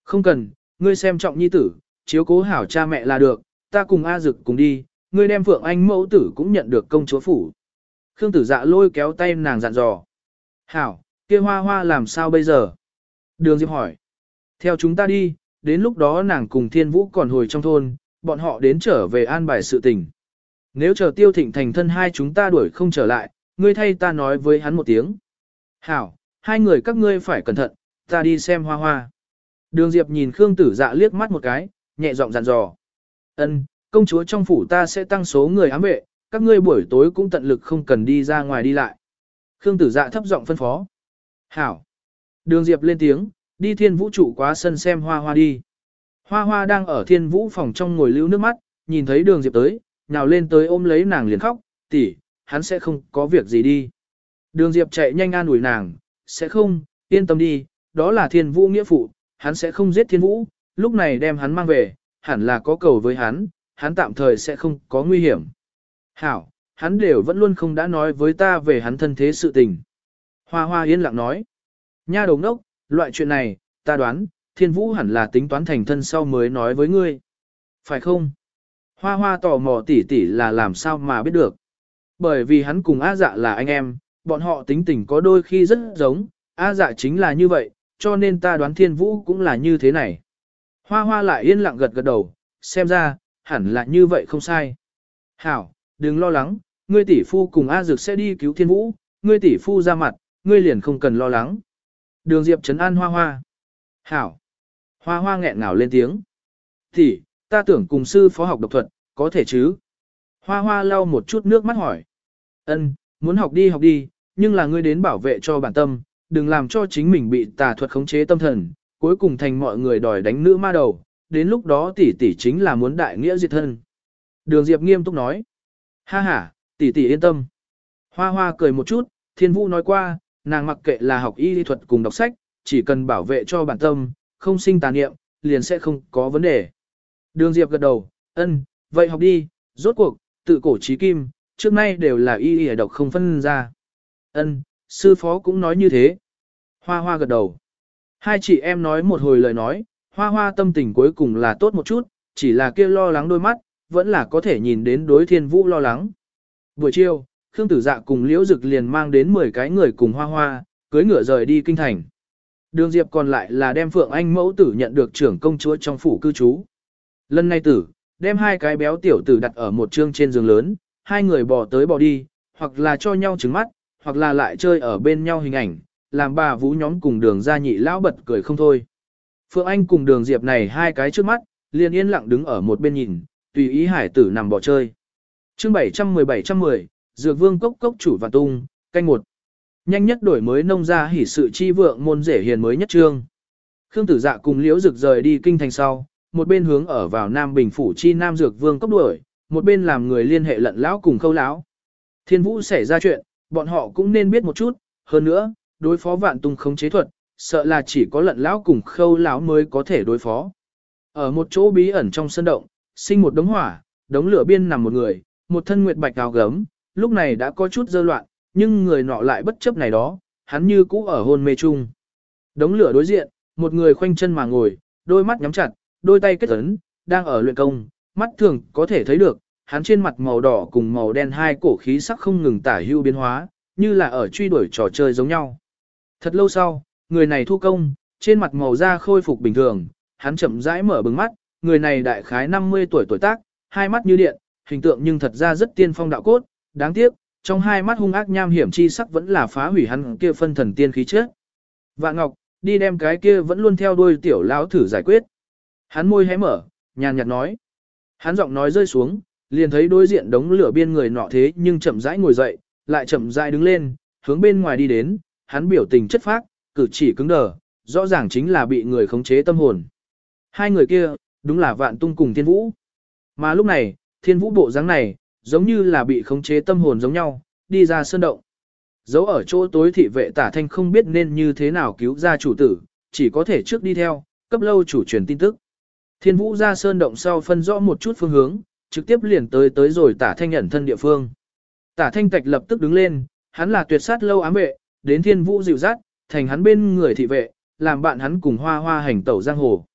Không cần, ngươi xem trọng nhi tử, chiếu cố hảo cha mẹ là được, ta cùng A Dực cùng đi, ngươi đem Phượng Anh mẫu tử cũng nhận được công chúa phủ. Khương Tử Dạ lôi kéo tay nàng dặn dò. Hảo, kia hoa hoa làm sao bây giờ? Đường Diệp hỏi. Theo chúng ta đi, đến lúc đó nàng cùng Thiên Vũ còn hồi trong thôn, bọn họ đến trở về an bài sự tình. Nếu chờ tiêu thịnh thành thân hai chúng ta đuổi không trở lại, ngươi thay ta nói với hắn một tiếng. Hảo, hai người các ngươi phải cẩn thận, ta đi xem hoa hoa. Đường Diệp nhìn Khương Tử Dạ liếc mắt một cái, nhẹ giọng dặn dò. Ân, công chúa trong phủ ta sẽ tăng số người ám vệ, các ngươi buổi tối cũng tận lực không cần đi ra ngoài đi lại. Khương Tử Dạ thấp giọng phân phó. Hảo. Đường Diệp lên tiếng, đi thiên vũ trụ quá sân xem hoa hoa đi. Hoa hoa đang ở thiên vũ phòng trong ngồi lưu nước mắt, nhìn thấy đường Diệp tới, nhào lên tới ôm lấy nàng liền khóc, tỷ, hắn sẽ không có việc gì đi. Đường Diệp chạy nhanh an ủi nàng, sẽ không, yên tâm đi, đó là thiên vũ nghĩa phụ, hắn sẽ không giết thiên vũ, lúc này đem hắn mang về, hẳn là có cầu với hắn, hắn tạm thời sẽ không có nguy hiểm. Hảo, hắn đều vẫn luôn không đã nói với ta về hắn thân thế sự tình. Hoa hoa yên lặng nói. Nha đồng đốc, loại chuyện này, ta đoán, thiên vũ hẳn là tính toán thành thân sau mới nói với ngươi. Phải không? Hoa hoa tò mò tỉ tỉ là làm sao mà biết được. Bởi vì hắn cùng A dạ là anh em, bọn họ tính tình có đôi khi rất giống, A dạ chính là như vậy, cho nên ta đoán thiên vũ cũng là như thế này. Hoa hoa lại yên lặng gật gật đầu, xem ra, hẳn là như vậy không sai. Hảo, đừng lo lắng, ngươi tỷ phu cùng A Dược sẽ đi cứu thiên vũ, ngươi tỷ phu ra mặt, ngươi liền không cần lo lắng. Đường Diệp trấn an hoa hoa. Hảo. Hoa hoa nghẹn ngào lên tiếng. Tỷ, ta tưởng cùng sư phó học độc thuật, có thể chứ? Hoa hoa lau một chút nước mắt hỏi. Ân, muốn học đi học đi, nhưng là ngươi đến bảo vệ cho bản tâm, đừng làm cho chính mình bị tà thuật khống chế tâm thần, cuối cùng thành mọi người đòi đánh nữ ma đầu, đến lúc đó tỷ tỷ chính là muốn đại nghĩa diệt thân. Đường Diệp nghiêm túc nói. Ha ha, tỷ tỷ yên tâm. Hoa hoa cười một chút, thiên vũ nói qua, nàng mặc kệ là học y lý thuật cùng đọc sách, chỉ cần bảo vệ cho bản tâm, không sinh tà niệm, liền sẽ không có vấn đề. Đường Diệp gật đầu, ân, vậy học đi, rốt cuộc, tự cổ trí kim, trước nay đều là y y độc không phân ra. Ân, sư phó cũng nói như thế. Hoa hoa gật đầu. Hai chị em nói một hồi lời nói, hoa hoa tâm tình cuối cùng là tốt một chút, chỉ là kia lo lắng đôi mắt, vẫn là có thể nhìn đến đối thiên vũ lo lắng. Buổi chiều, Khương Tử Dạ cùng Liễu Dực liền mang đến 10 cái người cùng hoa hoa, cưới ngựa rời đi kinh thành. Đường Diệp còn lại là đem Phượng Anh mẫu tử nhận được trưởng công chúa trong phủ cư trú. Lần này tử, đem hai cái béo tiểu tử đặt ở một trương trên giường lớn, hai người bỏ tới bỏ đi, hoặc là cho nhau trứng mắt, hoặc là lại chơi ở bên nhau hình ảnh, làm bà vũ nhóm cùng đường ra nhị lão bật cười không thôi. Phượng Anh cùng đường Diệp này hai cái trước mắt, liền yên lặng đứng ở một bên nhìn, tùy ý hải tử nằm bò chơi. chương 710-710, Dược Vương Cốc Cốc chủ và tung, canh một. Nhanh nhất đổi mới nông gia hỉ sự chi vượng môn rể hiền mới nhất trương. Khương Tử Dạ cùng Liễu Dực rời đi kinh thành sau, một bên hướng ở vào Nam Bình phủ chi Nam Dược Vương Cốc đuổi, một bên làm người liên hệ lận lão cùng khâu lão. Thiên Vũ xảy ra chuyện, bọn họ cũng nên biết một chút, hơn nữa, đối phó vạn tung không chế thuật, sợ là chỉ có lận lão cùng khâu lão mới có thể đối phó. Ở một chỗ bí ẩn trong sân động, sinh một đống hỏa, đống lửa biên nằm một người, một thân nguyệt bạch áo gấm, lúc này đã có chút dơ loạn, nhưng người nọ lại bất chấp này đó, hắn như cũ ở hôn mê chung. Đống lửa đối diện, một người khoanh chân mà ngồi, đôi mắt nhắm chặt, đôi tay kết ấn, đang ở luyện công, mắt thường có thể thấy được, hắn trên mặt màu đỏ cùng màu đen hai cổ khí sắc không ngừng tả hưu biến hóa, như là ở truy đuổi trò chơi giống nhau. Thật lâu sau, người này thu công, trên mặt màu da khôi phục bình thường, hắn chậm rãi mở bừng mắt, người này đại khái 50 tuổi tuổi tác, hai mắt như điện, hình tượng nhưng thật ra rất tiên phong đạo cốt, đáng tiếc, trong hai mắt hung ác nham hiểm chi sắc vẫn là phá hủy hắn kia phân thần tiên khí chết. Vạn Ngọc, đi đem cái kia vẫn luôn theo đuôi tiểu lão thử giải quyết. Hắn môi hé mở, nhàn nhạt nói. Hắn giọng nói rơi xuống, liền thấy đối diện đống lửa biên người nọ thế nhưng chậm rãi ngồi dậy, lại chậm rãi đứng lên, hướng bên ngoài đi đến, hắn biểu tình chất phác, cử chỉ cứng đờ, rõ ràng chính là bị người khống chế tâm hồn. Hai người kia, đúng là vạn tung cùng thiên vũ. Mà lúc này, thiên vũ bộ dáng này, giống như là bị khống chế tâm hồn giống nhau, đi ra sơn động. Giấu ở chỗ tối thị vệ tả thanh không biết nên như thế nào cứu ra chủ tử, chỉ có thể trước đi theo, cấp lâu chủ truyền tin tức. Thiên vũ ra sơn động sau phân rõ một chút phương hướng, trực tiếp liền tới tới rồi tả thanh nhận thân địa phương. Tả thanh tạch lập tức đứng lên, hắn là tuyệt sát lâu ám vệ, đến thiên vũ dịu dắt, thành hắn bên người thị vệ, làm bạn hắn cùng hoa hoa hành tẩu giang hồ.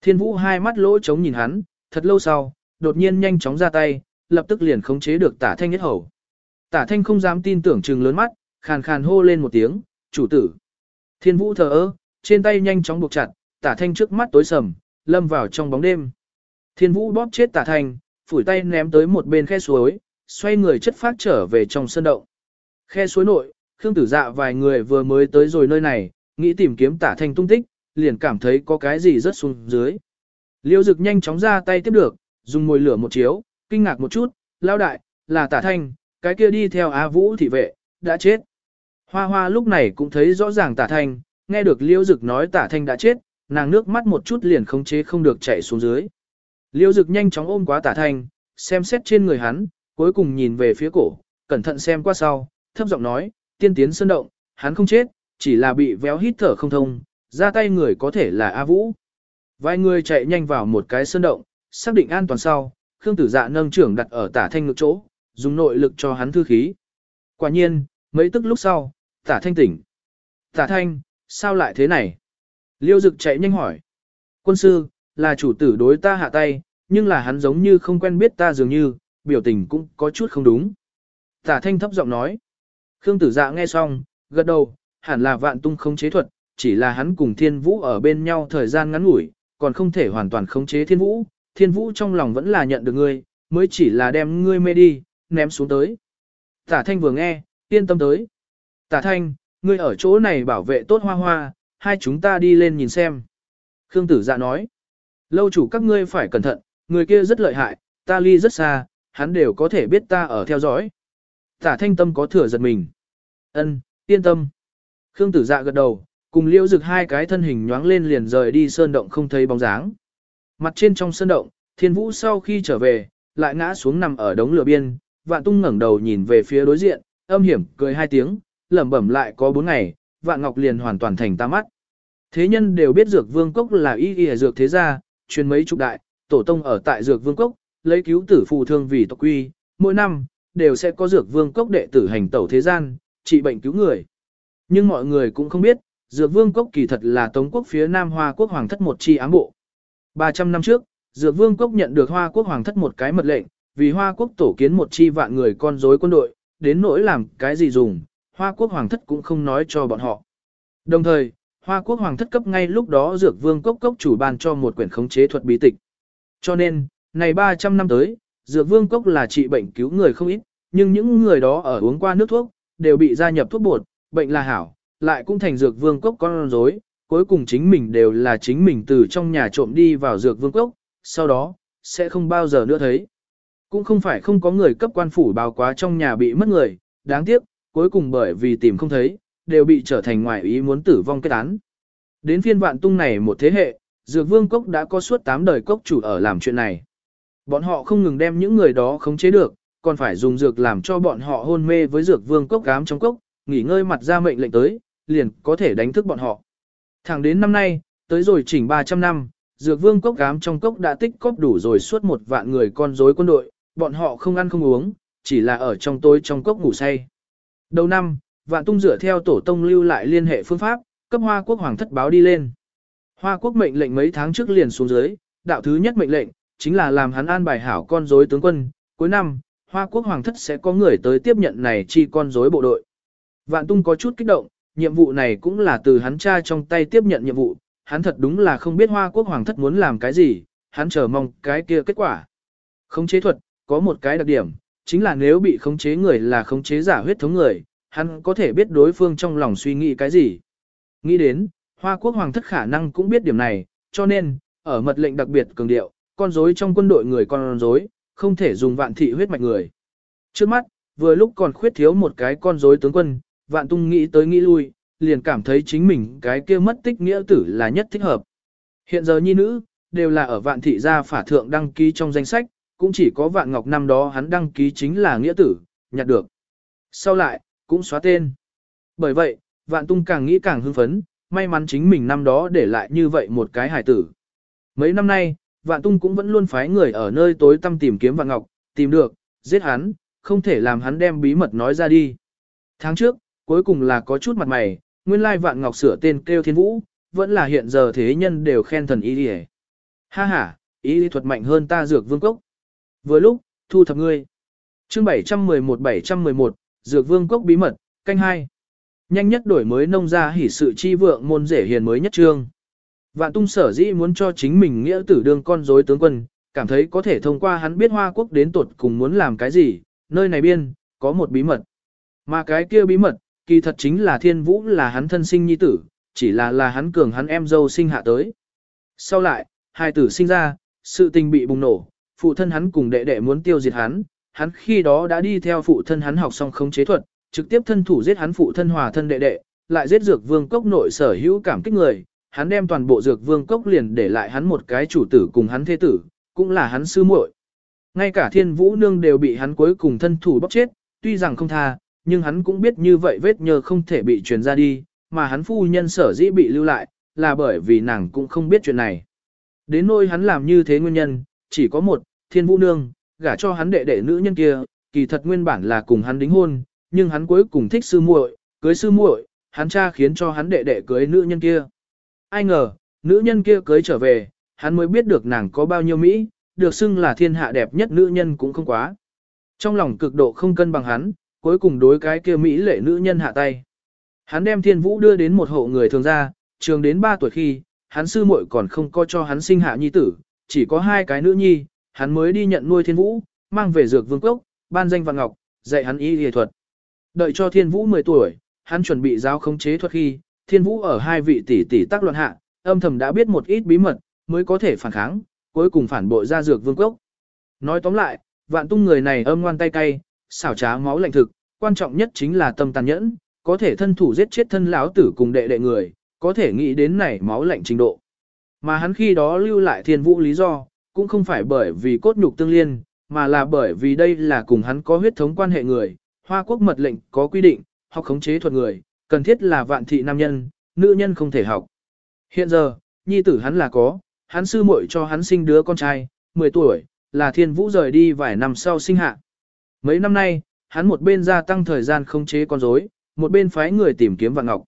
Thiên vũ hai mắt lỗ trống nhìn hắn, thật lâu sau, đột nhiên nhanh chóng ra tay, lập tức liền khống chế được tả thanh nhất hầu. Tả thanh không dám tin tưởng trừng lớn mắt, khàn khàn hô lên một tiếng, chủ tử. Thiên vũ thờ ơ, trên tay nhanh chóng buộc chặt, tả thanh trước mắt tối sầm, lâm vào trong bóng đêm. Thiên vũ bóp chết tả thanh, phủi tay ném tới một bên khe suối, xoay người chất phát trở về trong sân động. Khe suối nội, Khương Tử Dạ vài người vừa mới tới rồi nơi này, nghĩ tìm kiếm tả thanh tung tích, liền cảm thấy có cái gì rất xuống dưới. Liêu Dực nhanh chóng ra tay tiếp được, dùng mồi lửa một chiếu, kinh ngạc một chút, lao đại, là tả thanh, cái kia đi theo A Vũ thị vệ, đã chết. Hoa hoa lúc này cũng thấy rõ ràng tả thanh, nghe được Liêu Dực nói tả thanh đã chết, nàng nước mắt một chút liền khống chế không được chảy xuống dưới. Liêu Dực nhanh chóng ôm quá tả thanh, xem xét trên người hắn, cuối cùng nhìn về phía cổ, cẩn thận xem qua sau, thấp giọng nói, tiên tiến sơn động, hắn không chết, chỉ là bị véo hít thở không thông, ra tay người có thể là A Vũ. Vài người chạy nhanh vào một cái sơn động, xác định an toàn sau, Khương Tử Dạ nâng trưởng đặt ở tả thanh ngực chỗ, dùng nội lực cho hắn thư khí. Quả nhiên, mấy tức lúc sau, tả thanh tỉnh. Tả thanh, sao lại thế này? Liêu dực chạy nhanh hỏi. Quân sư, là chủ tử đối ta hạ tay, nhưng là hắn giống như không quen biết ta dường như, biểu tình cũng có chút không đúng. Tả thanh thấp giọng nói. Khương tử dạ nghe xong, gật đầu, hẳn là vạn tung không chế thuật, chỉ là hắn cùng thiên vũ ở bên nhau thời gian ngắn ngủi, còn không thể hoàn toàn khống chế thiên vũ. Thiên vũ trong lòng vẫn là nhận được ngươi, mới chỉ là đem ngươi mê đi, ném xuống tới. Tả thanh vừa nghe, yên tâm tới. Tả thanh, ngươi ở chỗ này bảo vệ tốt hoa hoa, hai chúng ta đi lên nhìn xem. Khương tử dạ nói, lâu chủ các ngươi phải cẩn thận, người kia rất lợi hại, ta ly rất xa, hắn đều có thể biết ta ở theo dõi. Tả thanh tâm có thừa giật mình. ân yên tâm. Khương tử dạ gật đầu, cùng liễu rực hai cái thân hình nhoáng lên liền rời đi sơn động không thấy bóng dáng. Mặt trên trong sân động, thiên vũ sau khi trở về, lại ngã xuống nằm ở đống lửa biên, vạn tung ngẩng đầu nhìn về phía đối diện, âm hiểm cười hai tiếng, lẩm bẩm lại có bốn ngày, vạn ngọc liền hoàn toàn thành ta mắt. Thế nhân đều biết dược vương cốc là y y dược thế gia, truyền mấy chục đại, tổ tông ở tại dược vương cốc, lấy cứu tử phù thương vì tộc quy, mỗi năm, đều sẽ có dược vương cốc đệ tử hành tẩu thế gian, trị bệnh cứu người. Nhưng mọi người cũng không biết, dược vương cốc kỳ thật là tống quốc phía nam hoa quốc hoàng thất một chi ám bộ. 300 năm trước, dược vương cốc nhận được hoa quốc hoàng thất một cái mật lệnh, vì hoa quốc tổ kiến một chi vạn người con rối quân đội, đến nỗi làm cái gì dùng, hoa quốc hoàng thất cũng không nói cho bọn họ. Đồng thời, hoa quốc hoàng thất cấp ngay lúc đó dược vương cốc cốc chủ ban cho một quyển khống chế thuật bí tịch. Cho nên, này 300 năm tới, dược vương cốc là trị bệnh cứu người không ít, nhưng những người đó ở uống qua nước thuốc, đều bị gia nhập thuốc bột, bệnh là hảo, lại cũng thành dược vương cốc con rối, cuối cùng chính mình đều là chính mình từ trong nhà trộm đi vào dược vương cốc, sau đó, sẽ không bao giờ nữa thấy. Cũng không phải không có người cấp quan phủ báo quá trong nhà bị mất người, đáng tiếc, cuối cùng bởi vì tìm không thấy, đều bị trở thành ngoại ý muốn tử vong kết án. Đến phiên vạn tung này một thế hệ, Dược Vương Cốc đã có suốt 8 đời cốc chủ ở làm chuyện này. Bọn họ không ngừng đem những người đó khống chế được, còn phải dùng dược làm cho bọn họ hôn mê với Dược Vương Cốc gám trong cốc, nghỉ ngơi mặt ra mệnh lệnh tới, liền có thể đánh thức bọn họ. Thẳng đến năm nay, tới rồi chỉnh 300 năm, Dược Vương Cốc cám trong cốc đã tích cóp đủ rồi suốt một vạn người con rối quân đội, bọn họ không ăn không uống, chỉ là ở trong tối trong cốc ngủ say. Đầu năm, vạn tung dựa theo tổ tông lưu lại liên hệ phương pháp, cấp Hoa Quốc Hoàng thất báo đi lên. Hoa Quốc mệnh lệnh mấy tháng trước liền xuống dưới, đạo thứ nhất mệnh lệnh, chính là làm hắn an bài hảo con rối tướng quân, cuối năm, Hoa Quốc Hoàng thất sẽ có người tới tiếp nhận này chi con rối bộ đội. Vạn tung có chút kích động, nhiệm vụ này cũng là từ hắn cha trong tay tiếp nhận nhiệm vụ, hắn thật đúng là không biết Hoa Quốc Hoàng thất muốn làm cái gì, hắn chờ mong cái kia kết quả. Không chế thuật, có một cái đặc điểm, chính là nếu bị khống chế người là khống chế giả huyết thống người, hắn có thể biết đối phương trong lòng suy nghĩ cái gì. Nghĩ đến, Hoa quốc hoàng thất khả năng cũng biết điểm này, cho nên, ở mật lệnh đặc biệt cường điệu, con rối trong quân đội người con rối, không thể dùng vạn thị huyết mạch người. Trước mắt, vừa lúc còn khuyết thiếu một cái con rối tướng quân, vạn tung nghĩ tới nghĩ lui, liền cảm thấy chính mình cái kia mất tích nghĩa tử là nhất thích hợp. Hiện giờ nhi nữ, đều là ở vạn thị gia phả thượng đăng ký trong danh sách, cũng chỉ có vạn ngọc năm đó hắn đăng ký chính là nghĩa tử, nhặt được. Sau lại, cũng xóa tên. Bởi vậy, vạn tung càng nghĩ càng hưng phấn, may mắn chính mình năm đó để lại như vậy một cái hải tử. Mấy năm nay, vạn tung cũng vẫn luôn phái người ở nơi tối tăm tìm kiếm vạn ngọc, tìm được, giết hắn, không thể làm hắn đem bí mật nói ra đi. Tháng trước, cuối cùng là có chút mặt mày, nguyên lai vạn ngọc sửa tên kêu thiên vũ, vẫn là hiện giờ thế nhân đều khen thần y đi Ha ha, y lý thuật mạnh hơn ta dược vương cốc. Vừa lúc, thu thập ngươi. chương 711-711, Dược Vương Cốc Bí Mật, canh 2. Nhanh nhất đổi mới nông ra hỉ sự chi vượng môn rể hiền mới nhất trương. Vạn tung sở dĩ muốn cho chính mình nghĩa tử đương con rối tướng quân, cảm thấy có thể thông qua hắn biết Hoa Quốc đến tột cùng muốn làm cái gì, nơi này biên, có một bí mật. Mà cái kia bí mật, kỳ thật chính là thiên vũ là hắn thân sinh nhi tử, chỉ là là hắn cường hắn em dâu sinh hạ tới. Sau lại, hai tử sinh ra, sự tình bị bùng nổ, phụ thân hắn cùng đệ đệ muốn tiêu diệt hắn, hắn khi đó đã đi theo phụ thân hắn học xong khống chế thuật, trực tiếp thân thủ giết hắn phụ thân hòa thân đệ đệ, lại giết dược vương cốc nội sở hữu cảm kích người, hắn đem toàn bộ dược vương cốc liền để lại hắn một cái chủ tử cùng hắn thế tử, cũng là hắn sư muội. Ngay cả thiên vũ nương đều bị hắn cuối cùng thân thủ bóc chết, tuy rằng không tha, nhưng hắn cũng biết như vậy vết nhơ không thể bị truyền ra đi, mà hắn phu nhân sở dĩ bị lưu lại, là bởi vì nàng cũng không biết chuyện này. Đến nỗi hắn làm như thế nguyên nhân, chỉ có một, thiên vũ nương, gả cho hắn đệ đệ nữ nhân kia, kỳ thật nguyên bản là cùng hắn đính hôn, nhưng hắn cuối cùng thích sư muội, cưới sư muội, hắn cha khiến cho hắn đệ đệ cưới nữ nhân kia. Ai ngờ, nữ nhân kia cưới trở về, hắn mới biết được nàng có bao nhiêu Mỹ, được xưng là thiên hạ đẹp nhất nữ nhân cũng không quá. Trong lòng cực độ không cân bằng hắn, cuối cùng đối cái kia Mỹ lệ nữ nhân hạ tay. Hắn đem thiên vũ đưa đến một hộ người thường ra, trường đến 3 tuổi khi, hắn sư muội còn không có cho hắn sinh hạ nhi tử, chỉ có hai cái nữ nhi, hắn mới đi nhận nuôi thiên vũ, mang về dược vương cốc, ban danh vạn ngọc, dạy hắn y y thuật. Đợi cho thiên vũ 10 tuổi, hắn chuẩn bị giáo khống chế thuật khi, thiên vũ ở hai vị tỷ tỷ tác luận hạ, âm thầm đã biết một ít bí mật, mới có thể phản kháng, cuối cùng phản bội ra dược vương cốc. Nói tóm lại, vạn tung người này âm ngoan tay cay, xảo trá máu lạnh thực, quan trọng nhất chính là tâm tàn nhẫn, có thể thân thủ giết chết thân lão tử cùng đệ đệ người, có thể nghĩ đến này máu lạnh trình độ. Mà hắn khi đó lưu lại thiên vũ lý do, cũng không phải bởi vì cốt nhục tương liên, mà là bởi vì đây là cùng hắn có huyết thống quan hệ người, Hoa quốc mật lệnh có quy định, học khống chế thuật người, cần thiết là vạn thị nam nhân, nữ nhân không thể học. Hiện giờ, nhi tử hắn là có, hắn sư muội cho hắn sinh đứa con trai, 10 tuổi, là thiên vũ rời đi vài năm sau sinh hạ. Mấy năm nay, hắn một bên gia tăng thời gian khống chế con rối, một bên phái người tìm kiếm vạn ngọc.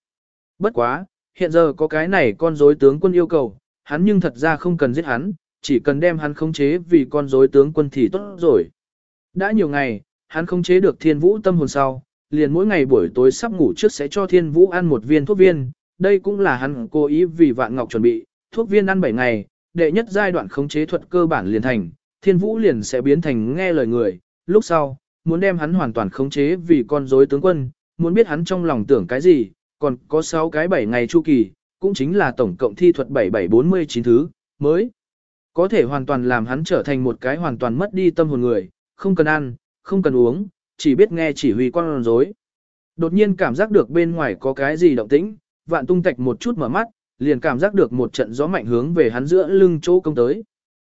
Bất quá, hiện giờ có cái này con rối tướng quân yêu cầu, hắn nhưng thật ra không cần giết hắn, chỉ cần đem hắn khống chế vì con rối tướng quân thì tốt rồi. Đã nhiều ngày, hắn khống chế được thiên vũ tâm hồn sau, liền mỗi ngày buổi tối sắp ngủ trước sẽ cho thiên vũ ăn một viên thuốc viên, đây cũng là hắn cố ý vì vạn ngọc chuẩn bị, thuốc viên ăn 7 ngày, đệ nhất giai đoạn khống chế thuật cơ bản liền thành, thiên vũ liền sẽ biến thành nghe lời người, lúc sau, muốn đem hắn hoàn toàn khống chế vì con rối tướng quân, muốn biết hắn trong lòng tưởng cái gì, còn có 6 cái 7 ngày chu kỳ, cũng chính là tổng cộng thi thuật 7749 thứ, mới có thể hoàn toàn làm hắn trở thành một cái hoàn toàn mất đi tâm hồn người, không cần ăn, không cần uống, chỉ biết nghe chỉ huy con rối. Đột nhiên cảm giác được bên ngoài có cái gì động tĩnh, vạn tung tạch một chút mở mắt, liền cảm giác được một trận gió mạnh hướng về hắn giữa lưng chỗ công tới.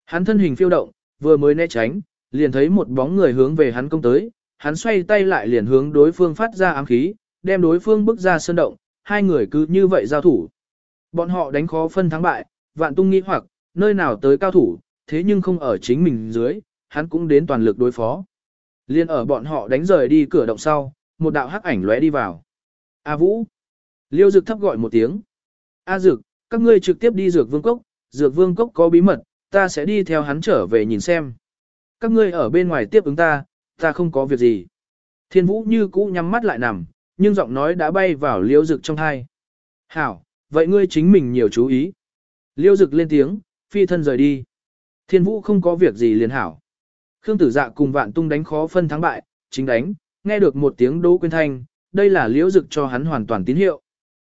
Hắn thân hình phiêu động, vừa mới né tránh, liền thấy một bóng người hướng về hắn công tới, hắn xoay tay lại liền hướng đối phương phát ra ám khí, đem đối phương bước ra sơn động, hai người cứ như vậy giao thủ. Bọn họ đánh khó phân thắng bại, vạn tung nghĩ hoặc, nơi nào tới cao thủ, thế nhưng không ở chính mình dưới, hắn cũng đến toàn lực đối phó. Liên ở bọn họ đánh rời đi cửa động sau, một đạo hắc ảnh lóe đi vào. A Vũ. Liêu Dực thấp gọi một tiếng. A Dực, các ngươi trực tiếp đi Dược Vương Cốc, Dược Vương Cốc có bí mật, ta sẽ đi theo hắn trở về nhìn xem. Các ngươi ở bên ngoài tiếp ứng ta, ta không có việc gì. Thiên Vũ như cũ nhắm mắt lại nằm, nhưng giọng nói đã bay vào Liêu Dực trong thai. Hảo, vậy ngươi chính mình nhiều chú ý. Liêu Dực lên tiếng, phi thân rời đi. Thiên Vũ không có việc gì liền hảo. Khương Tử Dạ cùng Vạn Tung đánh khó phân thắng bại, chính đánh, nghe được một tiếng đố quên thanh, đây là liễu dực cho hắn hoàn toàn tín hiệu.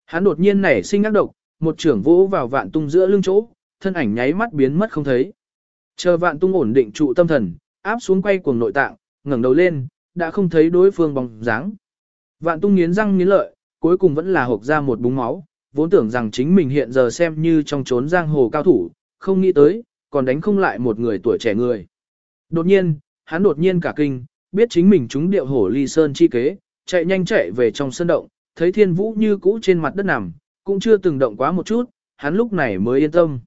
Hắn đột nhiên nảy sinh ác độc, một trưởng vỗ vào Vạn Tung giữa lưng chỗ, thân ảnh nháy mắt biến mất không thấy. Chờ Vạn Tung ổn định trụ tâm thần, áp xuống quay cuồng nội tạng, ngẩng đầu lên, đã không thấy đối phương bóng dáng. Vạn Tung nghiến răng nghiến lợi, cuối cùng vẫn là hộp ra một búng máu, vốn tưởng rằng chính mình hiện giờ xem như trong trốn giang hồ cao thủ, không nghĩ tới, còn đánh không lại một người tuổi trẻ người. Đột nhiên, hắn đột nhiên cả kinh, biết chính mình trúng điệu hổ ly sơn chi kế, chạy nhanh chạy về trong sân động, thấy thiên vũ như cũ trên mặt đất nằm, cũng chưa từng động quá một chút, hắn lúc này mới yên tâm.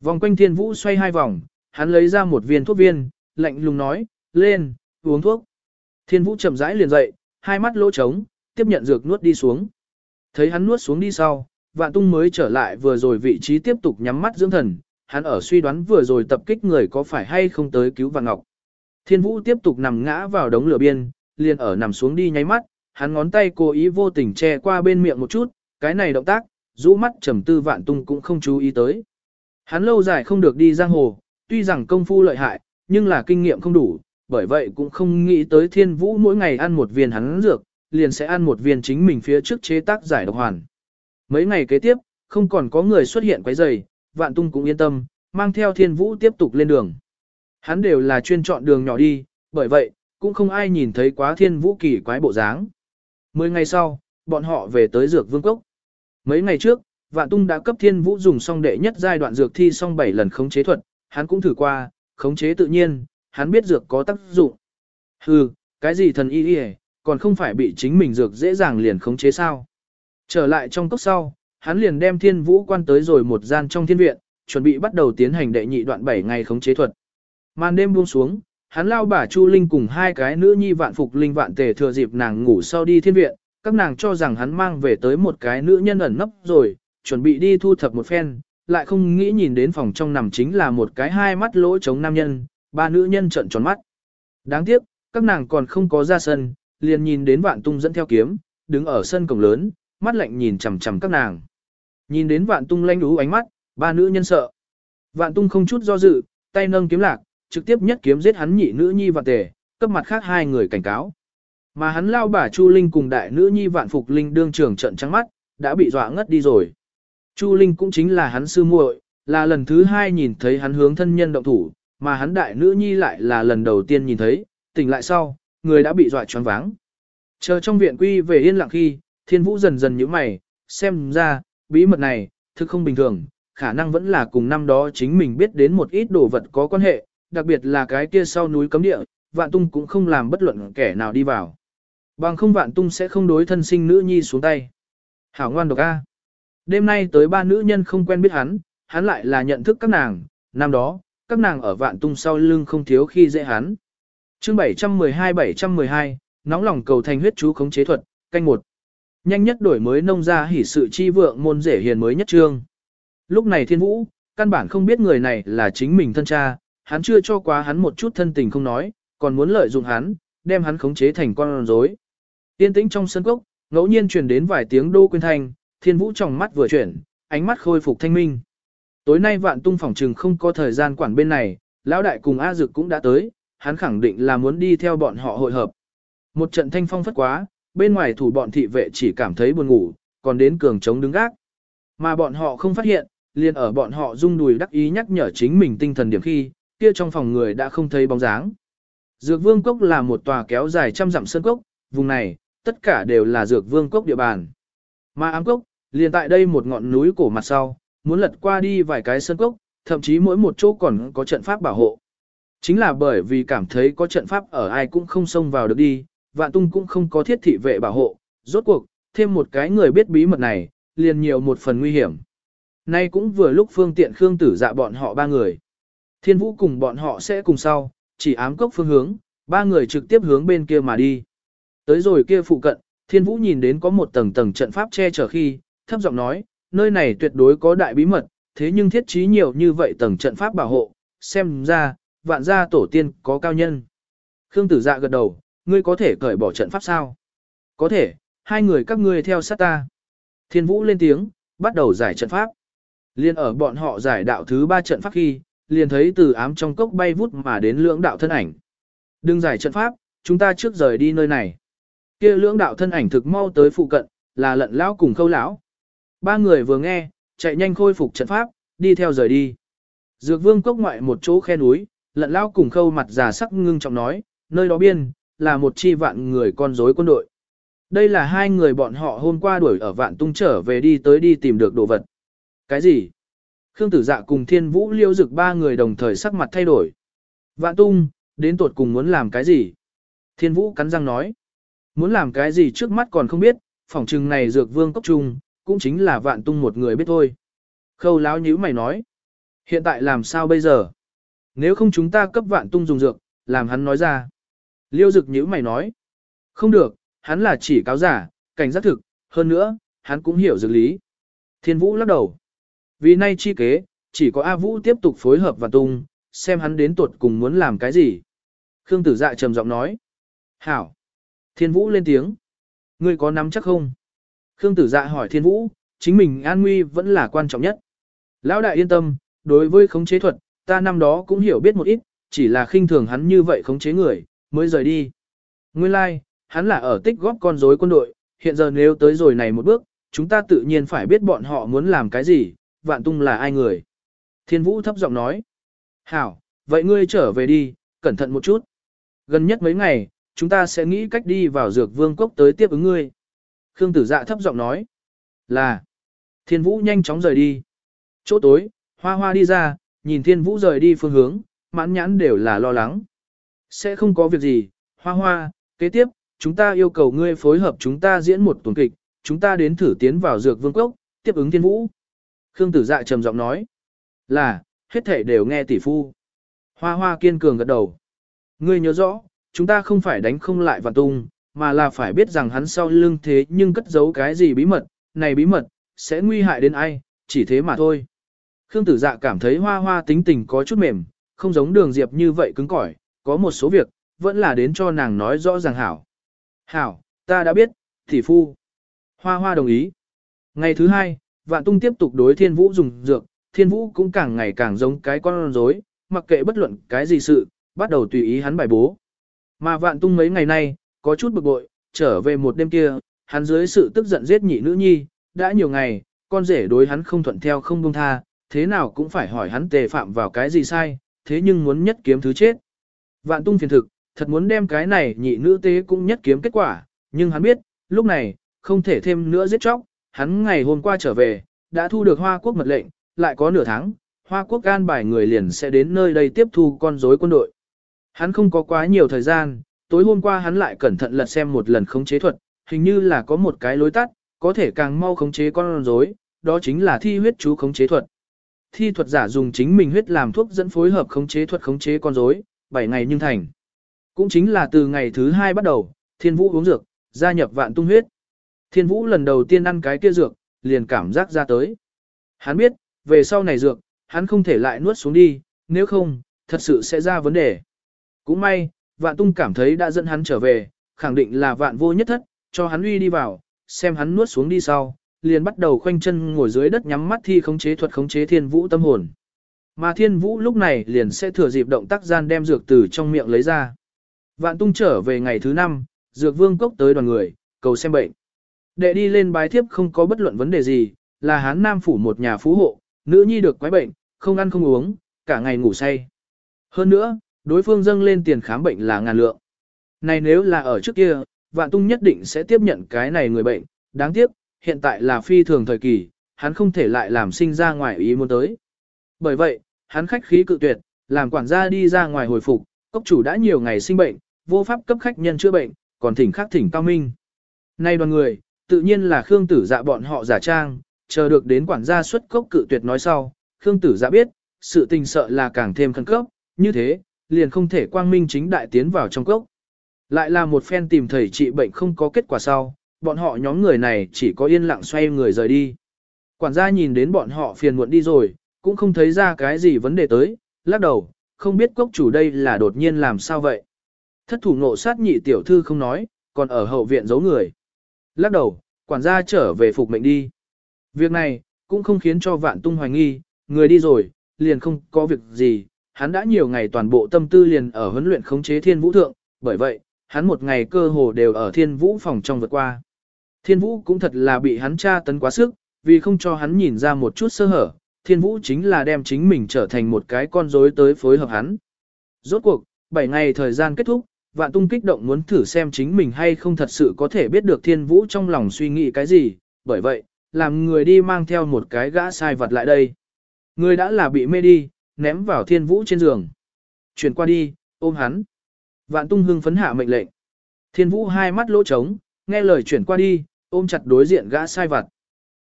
Vòng quanh thiên vũ xoay hai vòng, hắn lấy ra một viên thuốc viên, lạnh lùng nói, lên, uống thuốc. Thiên vũ chậm rãi liền dậy, hai mắt lỗ trống, tiếp nhận dược nuốt đi xuống. Thấy hắn nuốt xuống đi sau, vạn tung mới trở lại vừa rồi vị trí tiếp tục nhắm mắt dưỡng thần, hắn ở suy đoán vừa rồi tập kích người có phải hay không tới cứu Vạn Ngọc. Thiên Vũ tiếp tục nằm ngã vào đống lửa biên, liền ở nằm xuống đi nháy mắt, hắn ngón tay cố ý vô tình che qua bên miệng một chút, cái này động tác, rũ mắt trầm tư Vạn Tung cũng không chú ý tới. Hắn lâu dài không được đi giang hồ, tuy rằng công phu lợi hại, nhưng là kinh nghiệm không đủ, bởi vậy cũng không nghĩ tới Thiên Vũ mỗi ngày ăn một viên hắn dược, liền sẽ ăn một viên chính mình phía trước chế tác giải độc hoàn. Mấy ngày kế tiếp, không còn có người xuất hiện quấy rầy, vạn tung cũng yên tâm, mang theo thiên vũ tiếp tục lên đường. Hắn đều là chuyên chọn đường nhỏ đi, bởi vậy, cũng không ai nhìn thấy quá thiên vũ kỳ quái bộ dáng. Mười ngày sau, bọn họ về tới dược vương cốc. Mấy ngày trước, vạn tung đã cấp thiên vũ dùng xong đệ nhất giai đoạn dược thi xong 7 lần khống chế thuật, hắn cũng thử qua, khống chế tự nhiên, hắn biết dược có tác dụng. Hừ, cái gì thần y y còn không phải bị chính mình dược dễ dàng liền khống chế sao. Trở lại trong cốc sau, hắn liền đem thiên vũ quan tới rồi một gian trong thiên viện, chuẩn bị bắt đầu tiến hành đệ nhị đoạn 7 ngày khống chế thuật. Màn đêm buông xuống, hắn lao bà Chu Linh cùng hai cái nữ nhi vạn phục linh vạn tề thừa dịp nàng ngủ sau đi thiên viện, các nàng cho rằng hắn mang về tới một cái nữ nhân ẩn nấp rồi, chuẩn bị đi thu thập một phen, lại không nghĩ nhìn đến phòng trong nằm chính là một cái hai mắt lỗ chống nam nhân, ba nữ nhân trợn tròn mắt. Đáng tiếc, các nàng còn không có ra sân, liền nhìn đến vạn tung dẫn theo kiếm, đứng ở sân cổng lớn, mắt lạnh nhìn chằm chằm các nàng. Nhìn đến vạn tung lanh đú ánh mắt, ba nữ nhân sợ. Vạn tung không chút do dự, tay nâng kiếm lạc, trực tiếp nhất kiếm giết hắn nhị nữ nhi và tề, cấp mặt khác hai người cảnh cáo. Mà hắn lao bà Chu Linh cùng đại nữ nhi vạn phục Linh đương trường trận trắng mắt, đã bị dọa ngất đi rồi. Chu Linh cũng chính là hắn sư muội, là lần thứ hai nhìn thấy hắn hướng thân nhân động thủ, mà hắn đại nữ nhi lại là lần đầu tiên nhìn thấy, tỉnh lại sau, người đã bị dọa choáng váng. Chờ trong viện quy về yên lặng khi, thiên vũ dần dần nhíu mày, xem ra, bí mật này, thực không bình thường, khả năng vẫn là cùng năm đó chính mình biết đến một ít đồ vật có quan hệ, đặc biệt là cái kia sau núi cấm địa, vạn tung cũng không làm bất luận kẻ nào đi vào. Bằng không vạn tung sẽ không đối thân sinh nữ nhi xuống tay. Hảo ngoan độc A. Đêm nay tới ba nữ nhân không quen biết hắn, hắn lại là nhận thức các nàng, năm đó, các nàng ở vạn tung sau lưng không thiếu khi dễ hắn. chương 712-712, nóng lòng cầu thành huyết chú khống chế thuật, canh một Nhanh nhất đổi mới nông ra hỉ sự chi vượng môn rể hiền mới nhất trương. Lúc này thiên vũ, căn bản không biết người này là chính mình thân cha, hắn chưa cho quá hắn một chút thân tình không nói, còn muốn lợi dụng hắn, đem hắn khống chế thành con rối. Tiên tĩnh trong sân cốc, ngẫu nhiên truyền đến vài tiếng đô quyên thanh, thiên vũ trong mắt vừa chuyển, ánh mắt khôi phục thanh minh. Tối nay vạn tung phòng trừng không có thời gian quản bên này, lão đại cùng A Dực cũng đã tới, hắn khẳng định là muốn đi theo bọn họ hội hợp. Một trận thanh phong phất quá, bên ngoài thủ bọn thị vệ chỉ cảm thấy buồn ngủ, còn đến cường chống đứng gác. Mà bọn họ không phát hiện, liền ở bọn họ rung đùi đắc ý nhắc nhở chính mình tinh thần điểm khi, kia trong phòng người đã không thấy bóng dáng. Dược Vương Cốc là một tòa kéo dài trăm dặm sơn cốc, vùng này, tất cả đều là Dược Vương Cốc địa bàn. Mà ám cốc, liền tại đây một ngọn núi cổ mặt sau, muốn lật qua đi vài cái sơn cốc, thậm chí mỗi một chỗ còn có trận pháp bảo hộ. Chính là bởi vì cảm thấy có trận pháp ở ai cũng không xông vào được đi, vạn tung cũng không có thiết thị vệ bảo hộ, rốt cuộc, thêm một cái người biết bí mật này, liền nhiều một phần nguy hiểm. Nay cũng vừa lúc phương tiện Khương tử dạ bọn họ ba người. Thiên vũ cùng bọn họ sẽ cùng sau, chỉ ám cốc phương hướng, ba người trực tiếp hướng bên kia mà đi. Tới rồi kia phụ cận, thiên vũ nhìn đến có một tầng tầng trận pháp che chở khi, thấp giọng nói, nơi này tuyệt đối có đại bí mật, thế nhưng thiết trí nhiều như vậy tầng trận pháp bảo hộ, xem ra, vạn gia tổ tiên có cao nhân. Khương tử dạ gật đầu, ngươi có thể cởi bỏ trận pháp sao? Có thể, hai người các ngươi theo sát ta. Thiên vũ lên tiếng, bắt đầu giải trận pháp. Liên ở bọn họ giải đạo thứ ba trận pháp khi, liền thấy từ ám trong cốc bay vút mà đến lưỡng đạo thân ảnh. Đừng giải trận pháp, chúng ta trước rời đi nơi này. Kia lưỡng đạo thân ảnh thực mau tới phụ cận, là lận lão cùng khâu lão. Ba người vừa nghe, chạy nhanh khôi phục trận pháp, đi theo rời đi. Dược vương cốc ngoại một chỗ khe núi, lận lao cùng khâu mặt già sắc ngưng trọng nói, nơi đó biên, là một chi vạn người con rối quân đội. Đây là hai người bọn họ hôm qua đuổi ở vạn tung trở về đi tới đi tìm được đồ vật. Cái gì? Khương tử dạ cùng thiên vũ liêu dực ba người đồng thời sắc mặt thay đổi. Vạn tung, đến tuột cùng muốn làm cái gì? Thiên vũ cắn răng nói. Muốn làm cái gì trước mắt còn không biết, phỏng trừng này dược vương cốc trung, cũng chính là vạn tung một người biết thôi. Khâu láo nhữ mày nói. Hiện tại làm sao bây giờ? Nếu không chúng ta cấp vạn tung dùng dược, làm hắn nói ra. Liêu dực nhữ mày nói. Không được, hắn là chỉ cáo giả, cảnh giác thực, hơn nữa, hắn cũng hiểu dược lý. Thiên vũ lắc đầu. Vì nay chi kế, chỉ có A Vũ tiếp tục phối hợp vạn tung, xem hắn đến tuột cùng muốn làm cái gì. Khương tử dạ trầm giọng nói. Hảo. Thiên Vũ lên tiếng. Ngươi có nắm chắc không? Khương tử dạ hỏi Thiên Vũ, chính mình an nguy vẫn là quan trọng nhất. Lão đại yên tâm, đối với khống chế thuật, ta năm đó cũng hiểu biết một ít, chỉ là khinh thường hắn như vậy khống chế người, mới rời đi. Nguyên lai, like, hắn là ở tích góp con rối quân đội, hiện giờ nếu tới rồi này một bước, chúng ta tự nhiên phải biết bọn họ muốn làm cái gì, vạn tung là ai người. Thiên vũ thấp giọng nói. Hảo, vậy ngươi trở về đi, cẩn thận một chút. Gần nhất mấy ngày, chúng ta sẽ nghĩ cách đi vào dược vương cốc tới tiếp ứng ngươi. Khương tử dạ thấp giọng nói. Là. Thiên vũ nhanh chóng rời đi. Chỗ tối, hoa hoa đi ra, nhìn thiên vũ rời đi phương hướng, mãn nhãn đều là lo lắng. Sẽ không có việc gì, hoa hoa, kế tiếp, chúng ta yêu cầu ngươi phối hợp chúng ta diễn một tuần kịch, chúng ta đến thử tiến vào dược vương quốc, tiếp ứng thiên vũ. Khương tử dạ trầm giọng nói. Là, hết thể đều nghe tỷ phu. Hoa hoa kiên cường gật đầu. Ngươi nhớ rõ, chúng ta không phải đánh không lại vạn tung, mà là phải biết rằng hắn sau lưng thế nhưng cất giấu cái gì bí mật, này bí mật, sẽ nguy hại đến ai, chỉ thế mà thôi. Khương tử dạ cảm thấy hoa hoa tính tình có chút mềm, không giống đường diệp như vậy cứng cỏi, có một số việc, vẫn là đến cho nàng nói rõ ràng hảo. Hảo, ta đã biết, thị phu. Hoa hoa đồng ý. Ngày thứ hai, vạn tung tiếp tục đối thiên vũ dùng dược, thiên vũ cũng càng ngày càng giống cái con rối, mặc kệ bất luận cái gì sự, bắt đầu tùy ý hắn bài bố. Mà vạn tung mấy ngày nay, có chút bực bội, trở về một đêm kia, hắn dưới sự tức giận giết nhị nữ nhi, đã nhiều ngày, con rể đối hắn không thuận theo không buông tha, thế nào cũng phải hỏi hắn tề phạm vào cái gì sai, thế nhưng muốn nhất kiếm thứ chết. Vạn tung phiền thực, thật muốn đem cái này nhị nữ tế cũng nhất kiếm kết quả, nhưng hắn biết, lúc này, không thể thêm nữa giết chóc, hắn ngày hôm qua trở về, đã thu được Hoa Quốc mật lệnh, lại có nửa tháng, Hoa Quốc gan bài người liền sẽ đến nơi đây tiếp thu con rối quân đội. Hắn không có quá nhiều thời gian, tối hôm qua hắn lại cẩn thận lật xem một lần khống chế thuật, hình như là có một cái lối tắt, có thể càng mau khống chế con rối, đó chính là thi huyết chú khống chế thuật. Thi thuật giả dùng chính mình huyết làm thuốc dẫn phối hợp khống chế thuật khống chế con rối, 7 ngày nhưng thành. Cũng chính là từ ngày thứ 2 bắt đầu, Thiên Vũ uống dược, gia nhập vạn tung huyết. Thiên Vũ lần đầu tiên ăn cái kia dược, liền cảm giác ra tới. Hắn biết, về sau này dược, hắn không thể lại nuốt xuống đi, nếu không, thật sự sẽ ra vấn đề. Cũng may, vạn tung cảm thấy đã dẫn hắn trở về, khẳng định là vạn vô nhất thất, cho hắn uy đi vào, xem hắn nuốt xuống đi sau, liền bắt đầu khoanh chân ngồi dưới đất nhắm mắt thi khống chế thuật khống chế thiên vũ tâm hồn. Mà thiên vũ lúc này liền sẽ thừa dịp động tác gian đem dược từ trong miệng lấy ra. Vạn tung trở về ngày thứ năm, dược vương cốc tới đoàn người, cầu xem bệnh. Đệ đi lên bái thiếp không có bất luận vấn đề gì, là hán nam phủ một nhà phú hộ, nữ nhi được quái bệnh, không ăn không uống, cả ngày ngủ say. Hơn nữa, đối phương dâng lên tiền khám bệnh là ngàn lượng. Này nếu là ở trước kia, vạn tung nhất định sẽ tiếp nhận cái này người bệnh, đáng tiếc, hiện tại là phi thường thời kỳ, hắn không thể lại làm sinh ra ngoài ý muốn tới. Bởi vậy, hắn khách khí cự tuyệt, làm quản gia đi ra ngoài hồi phục, cốc chủ đã nhiều ngày sinh bệnh, vô pháp cấp khách nhân chữa bệnh, còn thỉnh khác thỉnh cao minh. Nay đoàn người, tự nhiên là Khương Tử Dạ bọn họ giả trang, chờ được đến quản gia xuất cốc cự tuyệt nói sau, Khương Tử Dạ biết, sự tình sợ là càng thêm khẩn cấp, như thế, liền không thể quang minh chính đại tiến vào trong cốc. Lại là một phen tìm thầy trị bệnh không có kết quả sau, bọn họ nhóm người này chỉ có yên lặng xoay người rời đi. Quản gia nhìn đến bọn họ phiền muộn đi rồi, cũng không thấy ra cái gì vấn đề tới, lắc đầu, không biết cốc chủ đây là đột nhiên làm sao vậy. Thất thủ nộ sát nhị tiểu thư không nói, còn ở hậu viện giấu người. Lắc đầu, quản gia trở về phục mệnh đi. Việc này, cũng không khiến cho vạn tung hoài nghi, người đi rồi, liền không có việc gì, hắn đã nhiều ngày toàn bộ tâm tư liền ở huấn luyện khống chế thiên vũ thượng, bởi vậy, hắn một ngày cơ hồ đều ở thiên vũ phòng trong vượt qua. Thiên vũ cũng thật là bị hắn tra tấn quá sức, vì không cho hắn nhìn ra một chút sơ hở, thiên vũ chính là đem chính mình trở thành một cái con rối tới phối hợp hắn. Rốt cuộc, 7 ngày thời gian kết thúc, vạn tung kích động muốn thử xem chính mình hay không thật sự có thể biết được thiên vũ trong lòng suy nghĩ cái gì, bởi vậy, làm người đi mang theo một cái gã sai vật lại đây. Người đã là bị mê đi, ném vào thiên vũ trên giường. Chuyển qua đi, ôm hắn. Vạn tung hưng phấn hạ mệnh lệnh. Thiên vũ hai mắt lỗ trống, nghe lời chuyển qua đi, ôm chặt đối diện gã sai vặt.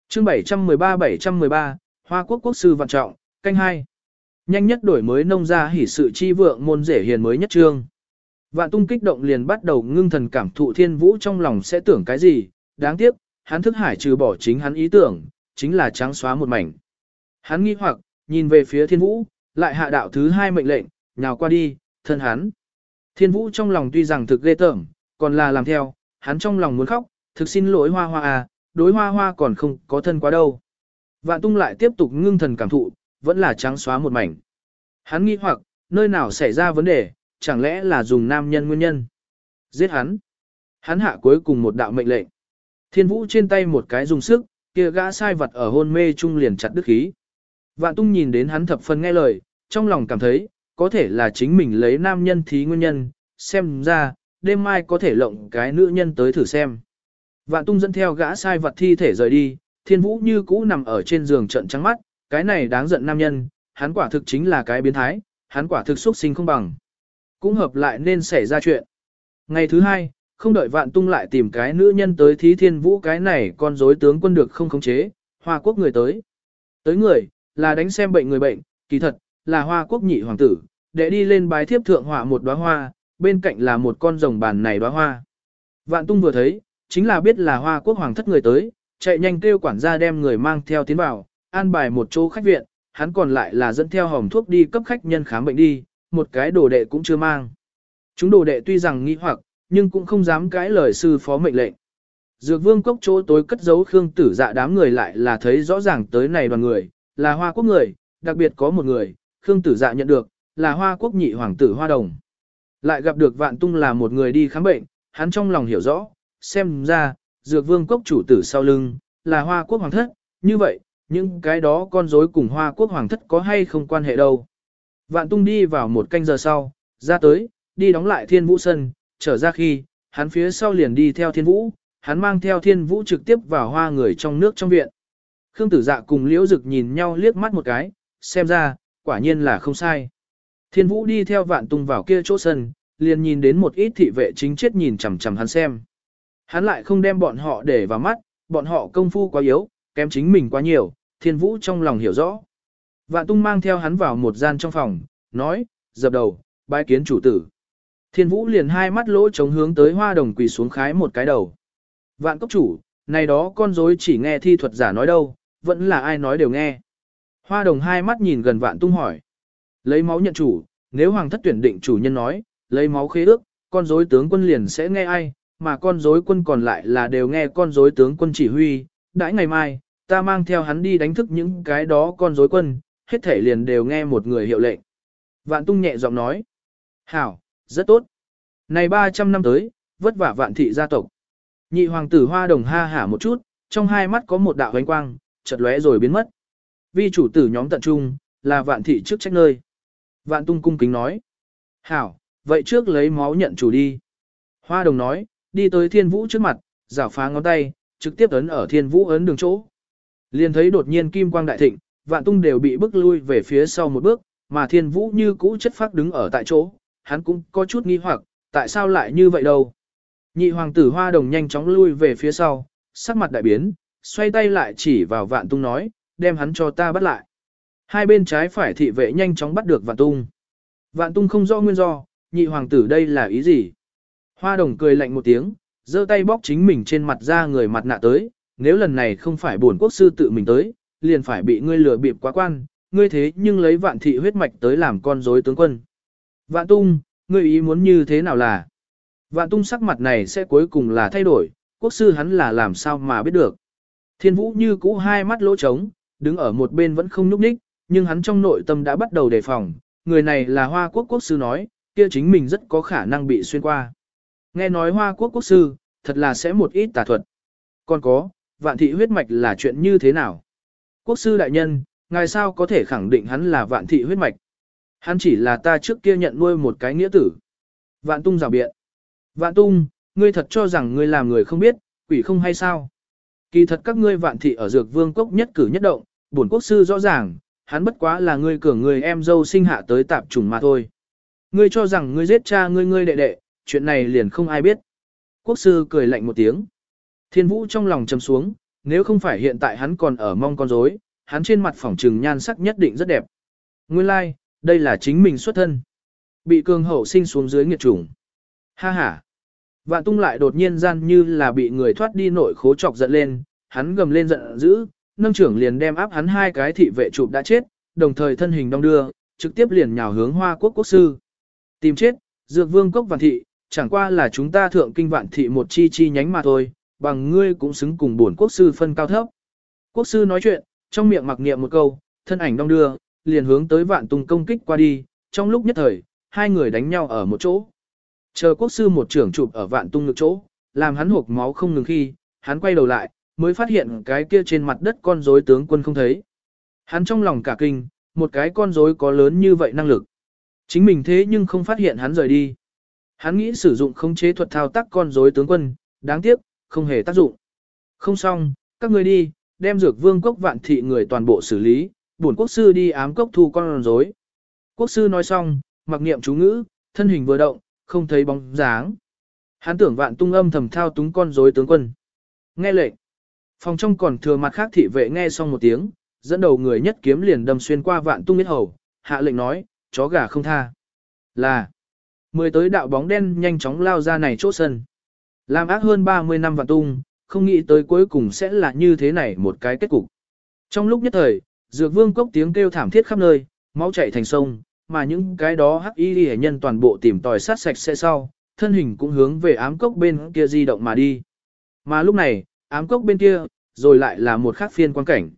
chương 713-713, Hoa Quốc Quốc sư vạn trọng, canh hai Nhanh nhất đổi mới nông gia hỉ sự chi vượng môn rể hiền mới nhất trương. Vạn tung kích động liền bắt đầu ngưng thần cảm thụ thiên vũ trong lòng sẽ tưởng cái gì, đáng tiếc, hắn thức hải trừ bỏ chính hắn ý tưởng, chính là trắng xóa một mảnh. Hắn nghi hoặc, nhìn về phía thiên vũ, lại hạ đạo thứ hai mệnh lệnh, nhào qua đi, thân hắn. Thiên vũ trong lòng tuy rằng thực ghê tởm, còn là làm theo, hắn trong lòng muốn khóc, thực xin lỗi hoa hoa à, đối hoa hoa còn không có thân quá đâu. Vạn tung lại tiếp tục ngưng thần cảm thụ, vẫn là trắng xóa một mảnh. Hắn nghi hoặc, nơi nào xảy ra vấn đề, chẳng lẽ là dùng nam nhân nguyên nhân. Giết hắn. Hắn hạ cuối cùng một đạo mệnh lệnh. Thiên vũ trên tay một cái dùng sức, kia gã sai vật ở hôn mê trung liền chặt đứt khí. Vạn tung nhìn đến hắn thập phần nghe lời, trong lòng cảm thấy, có thể là chính mình lấy nam nhân thí nguyên nhân, xem ra, đêm mai có thể lộng cái nữ nhân tới thử xem. Vạn tung dẫn theo gã sai vật thi thể rời đi, thiên vũ như cũ nằm ở trên giường trận trắng mắt, cái này đáng giận nam nhân, hắn quả thực chính là cái biến thái, hắn quả thực xuất sinh không bằng. Cũng hợp lại nên xảy ra chuyện. Ngày thứ hai, không đợi vạn tung lại tìm cái nữ nhân tới thí thiên vũ cái này con rối tướng quân được không khống chế, hoa quốc người tới. Tới người, là đánh xem bệnh người bệnh, kỳ thật, là hoa quốc nhị hoàng tử, để đi lên bái thiếp thượng họa một đóa hoa, bên cạnh là một con rồng bàn này đóa hoa. Vạn tung vừa thấy, chính là biết là hoa quốc hoàng thất người tới, chạy nhanh kêu quản gia đem người mang theo tiến vào, an bài một chỗ khách viện, hắn còn lại là dẫn theo hồng thuốc đi cấp khách nhân khám bệnh đi, một cái đồ đệ cũng chưa mang. Chúng đồ đệ tuy rằng nghi hoặc, nhưng cũng không dám cãi lời sư phó mệnh lệnh. Dược vương cốc chỗ tối cất giấu Khương tử dạ đám người lại là thấy rõ ràng tới này đoàn người, là hoa quốc người, đặc biệt có một người, Khương tử dạ nhận được, là hoa quốc nhị hoàng tử hoa đồng. Lại gặp được vạn tung là một người đi khám bệnh, hắn trong lòng hiểu rõ, xem ra, dược vương cốc chủ tử sau lưng, là hoa quốc hoàng thất, như vậy, những cái đó con rối cùng hoa quốc hoàng thất có hay không quan hệ đâu. Vạn tung đi vào một canh giờ sau, ra tới, đi đóng lại thiên vũ sân, trở ra khi, hắn phía sau liền đi theo thiên vũ, hắn mang theo thiên vũ trực tiếp vào hoa người trong nước trong viện. Khương tử dạ cùng liễu dực nhìn nhau liếc mắt một cái, xem ra, quả nhiên là không sai. Thiên vũ đi theo vạn tung vào kia chỗ sân, liền nhìn đến một ít thị vệ chính chết nhìn chằm chằm hắn xem. Hắn lại không đem bọn họ để vào mắt, bọn họ công phu quá yếu, kém chính mình quá nhiều, thiên vũ trong lòng hiểu rõ. Vạn tung mang theo hắn vào một gian trong phòng, nói, dập đầu, bái kiến chủ tử. Thiên vũ liền hai mắt lỗ chống hướng tới hoa đồng quỳ xuống khái một cái đầu. Vạn cốc chủ, này đó con rối chỉ nghe thi thuật giả nói đâu, vẫn là ai nói đều nghe. Hoa đồng hai mắt nhìn gần vạn tung hỏi. Lấy máu nhận chủ, nếu hoàng thất tuyển định chủ nhân nói, lấy máu khế ước, con rối tướng quân liền sẽ nghe ai, mà con rối quân còn lại là đều nghe con rối tướng quân chỉ huy, đãi ngày mai, ta mang theo hắn đi đánh thức những cái đó con rối quân, hết thể liền đều nghe một người hiệu lệnh. Vạn tung nhẹ giọng nói, hảo, rất tốt. Này 300 năm tới, vất vả vạn thị gia tộc. Nhị hoàng tử hoa đồng ha hả một chút, trong hai mắt có một đạo ánh quang, chợt lóe rồi biến mất. Vi chủ tử nhóm tận trung, là vạn thị trước trách nơi. Vạn tung cung kính nói. Hảo, vậy trước lấy máu nhận chủ đi. Hoa đồng nói, đi tới thiên vũ trước mặt, rảo phá ngón tay, trực tiếp ấn ở thiên vũ ấn đường chỗ. Liền thấy đột nhiên kim quang đại thịnh, vạn tung đều bị bức lui về phía sau một bước, mà thiên vũ như cũ chất phát đứng ở tại chỗ, hắn cũng có chút nghi hoặc, tại sao lại như vậy đâu. Nhị hoàng tử hoa đồng nhanh chóng lui về phía sau, sắc mặt đại biến, xoay tay lại chỉ vào vạn tung nói, đem hắn cho ta bắt lại. Hai bên trái phải thị vệ nhanh chóng bắt được vạn tung. Vạn tung không rõ nguyên do, nhị hoàng tử đây là ý gì? Hoa đồng cười lạnh một tiếng, giơ tay bóc chính mình trên mặt ra người mặt nạ tới, nếu lần này không phải bổn quốc sư tự mình tới, liền phải bị ngươi lừa bịp quá quan, ngươi thế nhưng lấy vạn thị huyết mạch tới làm con rối tướng quân. Vạn tung, ngươi ý muốn như thế nào là? Vạn tung sắc mặt này sẽ cuối cùng là thay đổi, quốc sư hắn là làm sao mà biết được. Thiên vũ như cũ hai mắt lỗ trống, đứng ở một bên vẫn không nhúc nhích, nhưng hắn trong nội tâm đã bắt đầu đề phòng, người này là hoa quốc quốc sư nói, kia chính mình rất có khả năng bị xuyên qua. Nghe nói hoa quốc quốc sư, thật là sẽ một ít tà thuật. Còn có, vạn thị huyết mạch là chuyện như thế nào? Quốc sư đại nhân, ngài sao có thể khẳng định hắn là vạn thị huyết mạch? Hắn chỉ là ta trước kia nhận nuôi một cái nghĩa tử. Vạn tung rào biện. Vạn tung, ngươi thật cho rằng ngươi làm người không biết, quỷ không hay sao? Kỳ thật các ngươi vạn thị ở dược vương cốc nhất cử nhất động, bổn quốc sư rõ ràng, hắn bất quá là ngươi cường người em dâu sinh hạ tới tạp trùng mà thôi. Ngươi cho rằng ngươi giết cha ngươi ngươi đệ đệ, chuyện này liền không ai biết. Quốc sư cười lạnh một tiếng. Thiên vũ trong lòng trầm xuống, nếu không phải hiện tại hắn còn ở mong con rối, hắn trên mặt phỏng trừng nhan sắc nhất định rất đẹp. Nguyên lai, like, đây là chính mình xuất thân. Bị cường hậu sinh xuống dưới nghiệt chủng. Ha ha. Vạn tung lại đột nhiên gian như là bị người thoát đi nội khố chọc giận lên, hắn gầm lên giận dữ, nâng trưởng liền đem áp hắn hai cái thị vệ chụp đã chết, đồng thời thân hình đong đưa, trực tiếp liền nhào hướng hoa quốc quốc sư. Tìm chết, dược vương cốc vạn thị, chẳng qua là chúng ta thượng kinh vạn thị một chi chi nhánh mà thôi, bằng ngươi cũng xứng cùng bổn quốc sư phân cao thấp. Quốc sư nói chuyện, trong miệng mặc niệm một câu, thân ảnh đong đưa, liền hướng tới vạn tung công kích qua đi, trong lúc nhất thời, hai người đánh nhau ở một chỗ. Chờ quốc sư một trưởng chụp ở vạn tung ngực chỗ, làm hắn hộp máu không ngừng khi, hắn quay đầu lại, mới phát hiện cái kia trên mặt đất con rối tướng quân không thấy. Hắn trong lòng cả kinh, một cái con rối có lớn như vậy năng lực. Chính mình thế nhưng không phát hiện hắn rời đi. Hắn nghĩ sử dụng khống chế thuật thao tác con rối tướng quân, đáng tiếc, không hề tác dụng. Không xong, các ngươi đi, đem dược vương quốc vạn thị người toàn bộ xử lý, bổn quốc sư đi ám cốc thu con rối. Quốc sư nói xong, mặc niệm chú ngữ, thân hình vừa động, không thấy bóng dáng. Hắn tưởng vạn tung âm thầm thao túng con rối tướng quân. Nghe lệnh. Phòng trong còn thừa mặt khác thị vệ nghe xong một tiếng, dẫn đầu người nhất kiếm liền đâm xuyên qua vạn tung biết hầu, hạ lệnh nói, chó gà không tha. Là. Mười tới đạo bóng đen nhanh chóng lao ra này chỗ sân. Làm ác hơn 30 năm vạn tung, không nghĩ tới cuối cùng sẽ là như thế này một cái kết cục. Trong lúc nhất thời, dược vương cốc tiếng kêu thảm thiết khắp nơi, máu chảy thành sông, mà những cái đó hắc y hệ nhân toàn bộ tìm tòi sát sạch sẽ sau, thân hình cũng hướng về ám cốc bên kia di động mà đi. Mà lúc này, ám cốc bên kia, rồi lại là một khác phiên quan cảnh.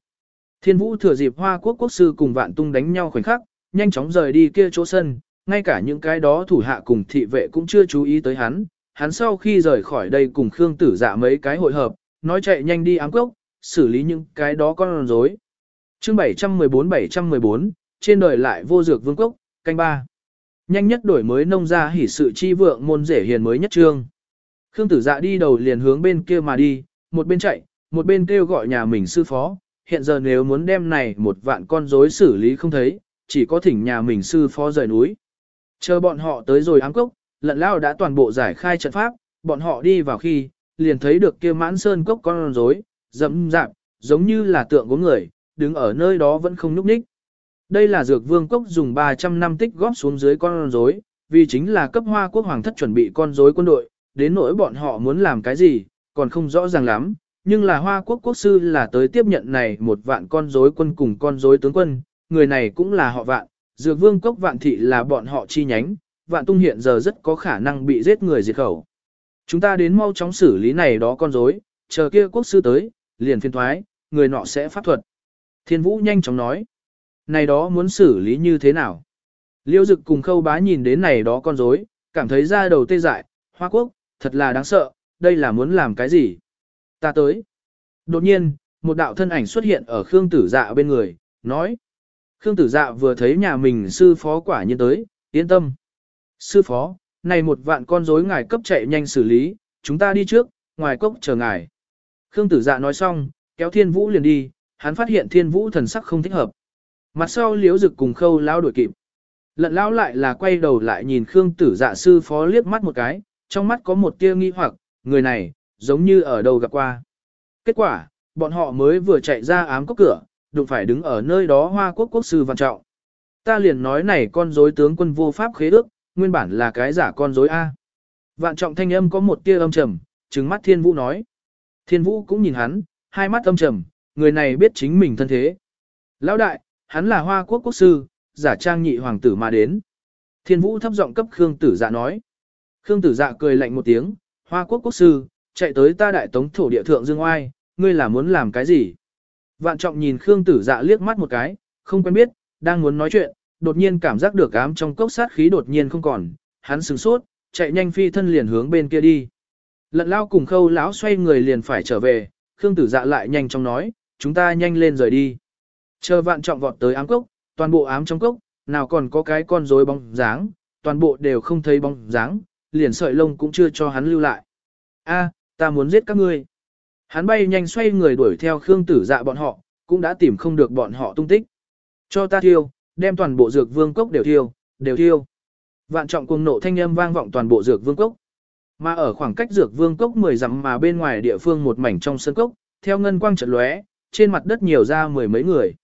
Thiên vũ thừa dịp hoa quốc quốc sư cùng vạn tung đánh nhau khoảnh khắc, nhanh chóng rời đi kia chỗ sân, ngay cả những cái đó thủ hạ cùng thị vệ cũng chưa chú ý tới hắn. Hắn sau khi rời khỏi đây cùng Khương tử dạ mấy cái hội hợp, nói chạy nhanh đi ám cốc, xử lý những cái đó con rối. Chương 714-714, trên đời lại vô dược vương cốc, canh ba. Nhanh nhất đổi mới nông ra hỉ sự chi vượng môn rể hiền mới nhất trương. Khương tử dạ đi đầu liền hướng bên kia mà đi, một bên chạy, một bên kêu gọi nhà mình sư phó. Hiện giờ nếu muốn đem này một vạn con rối xử lý không thấy, chỉ có thỉnh nhà mình sư phó rời núi. Chờ bọn họ tới rồi ám cốc, lận lao đã toàn bộ giải khai trận pháp, bọn họ đi vào khi, liền thấy được kia mãn sơn cốc con rối, dẫm dạp, giống như là tượng của người, đứng ở nơi đó vẫn không nhúc nhích. Đây là dược vương cốc dùng 300 năm tích góp xuống dưới con rối, vì chính là cấp hoa quốc hoàng thất chuẩn bị con rối quân đội, đến nỗi bọn họ muốn làm cái gì, còn không rõ ràng lắm, nhưng là hoa quốc quốc sư là tới tiếp nhận này một vạn con rối quân cùng con rối tướng quân, người này cũng là họ vạn, dược vương cốc vạn thị là bọn họ chi nhánh, vạn tung hiện giờ rất có khả năng bị giết người diệt khẩu. Chúng ta đến mau chóng xử lý này đó con rối, chờ kia quốc sư tới, liền phiên thoái, người nọ sẽ pháp thuật. Thiên vũ nhanh chóng nói này đó muốn xử lý như thế nào? Liêu dực cùng khâu bá nhìn đến này đó con rối, cảm thấy ra đầu tê dại, hoa quốc, thật là đáng sợ, đây là muốn làm cái gì? Ta tới. Đột nhiên, một đạo thân ảnh xuất hiện ở Khương Tử Dạ bên người, nói. Khương Tử Dạ vừa thấy nhà mình sư phó quả nhiên tới, yên tâm. Sư phó, này một vạn con rối ngài cấp chạy nhanh xử lý, chúng ta đi trước, ngoài cốc chờ ngài. Khương Tử Dạ nói xong, kéo Thiên Vũ liền đi, hắn phát hiện Thiên Vũ thần sắc không thích hợp. Mặt sau liếu rực cùng khâu lao đuổi kịp. Lận lao lại là quay đầu lại nhìn Khương tử dạ sư phó liếc mắt một cái, trong mắt có một tia nghi hoặc, người này, giống như ở đâu gặp qua. Kết quả, bọn họ mới vừa chạy ra ám cốc cửa, đụng phải đứng ở nơi đó hoa quốc quốc sư văn trọng. Ta liền nói này con rối tướng quân vô pháp khế ước, nguyên bản là cái giả con rối A. Vạn trọng thanh âm có một tia âm trầm, trừng mắt thiên vũ nói. Thiên vũ cũng nhìn hắn, hai mắt âm trầm, người này biết chính mình thân thế. Lão đại, hắn là hoa quốc quốc sư, giả trang nhị hoàng tử mà đến. Thiên vũ thấp giọng cấp Khương tử dạ nói. Khương tử dạ cười lạnh một tiếng, hoa quốc quốc sư, chạy tới ta đại tống thổ địa thượng dương oai, ngươi là muốn làm cái gì? Vạn trọng nhìn Khương tử dạ liếc mắt một cái, không quen biết, đang muốn nói chuyện, đột nhiên cảm giác được ám trong cốc sát khí đột nhiên không còn, hắn sửng sốt, chạy nhanh phi thân liền hướng bên kia đi. Lận lao cùng khâu lão xoay người liền phải trở về, Khương tử dạ lại nhanh chóng nói, chúng ta nhanh lên rời đi. Chờ vạn trọng vọt tới ám cốc, toàn bộ ám trong cốc, nào còn có cái con rối bóng dáng, toàn bộ đều không thấy bóng dáng, liền sợi lông cũng chưa cho hắn lưu lại. A, ta muốn giết các ngươi. Hắn bay nhanh xoay người đuổi theo Khương Tử Dạ bọn họ, cũng đã tìm không được bọn họ tung tích. Cho ta thiêu, đem toàn bộ dược vương cốc đều thiêu, đều thiêu. Vạn trọng cuồng nộ thanh âm vang vọng toàn bộ dược vương cốc. Mà ở khoảng cách dược vương cốc 10 dặm mà bên ngoài địa phương một mảnh trong sân cốc, theo ngân quang trận lóe, trên mặt đất nhiều ra mười mấy người.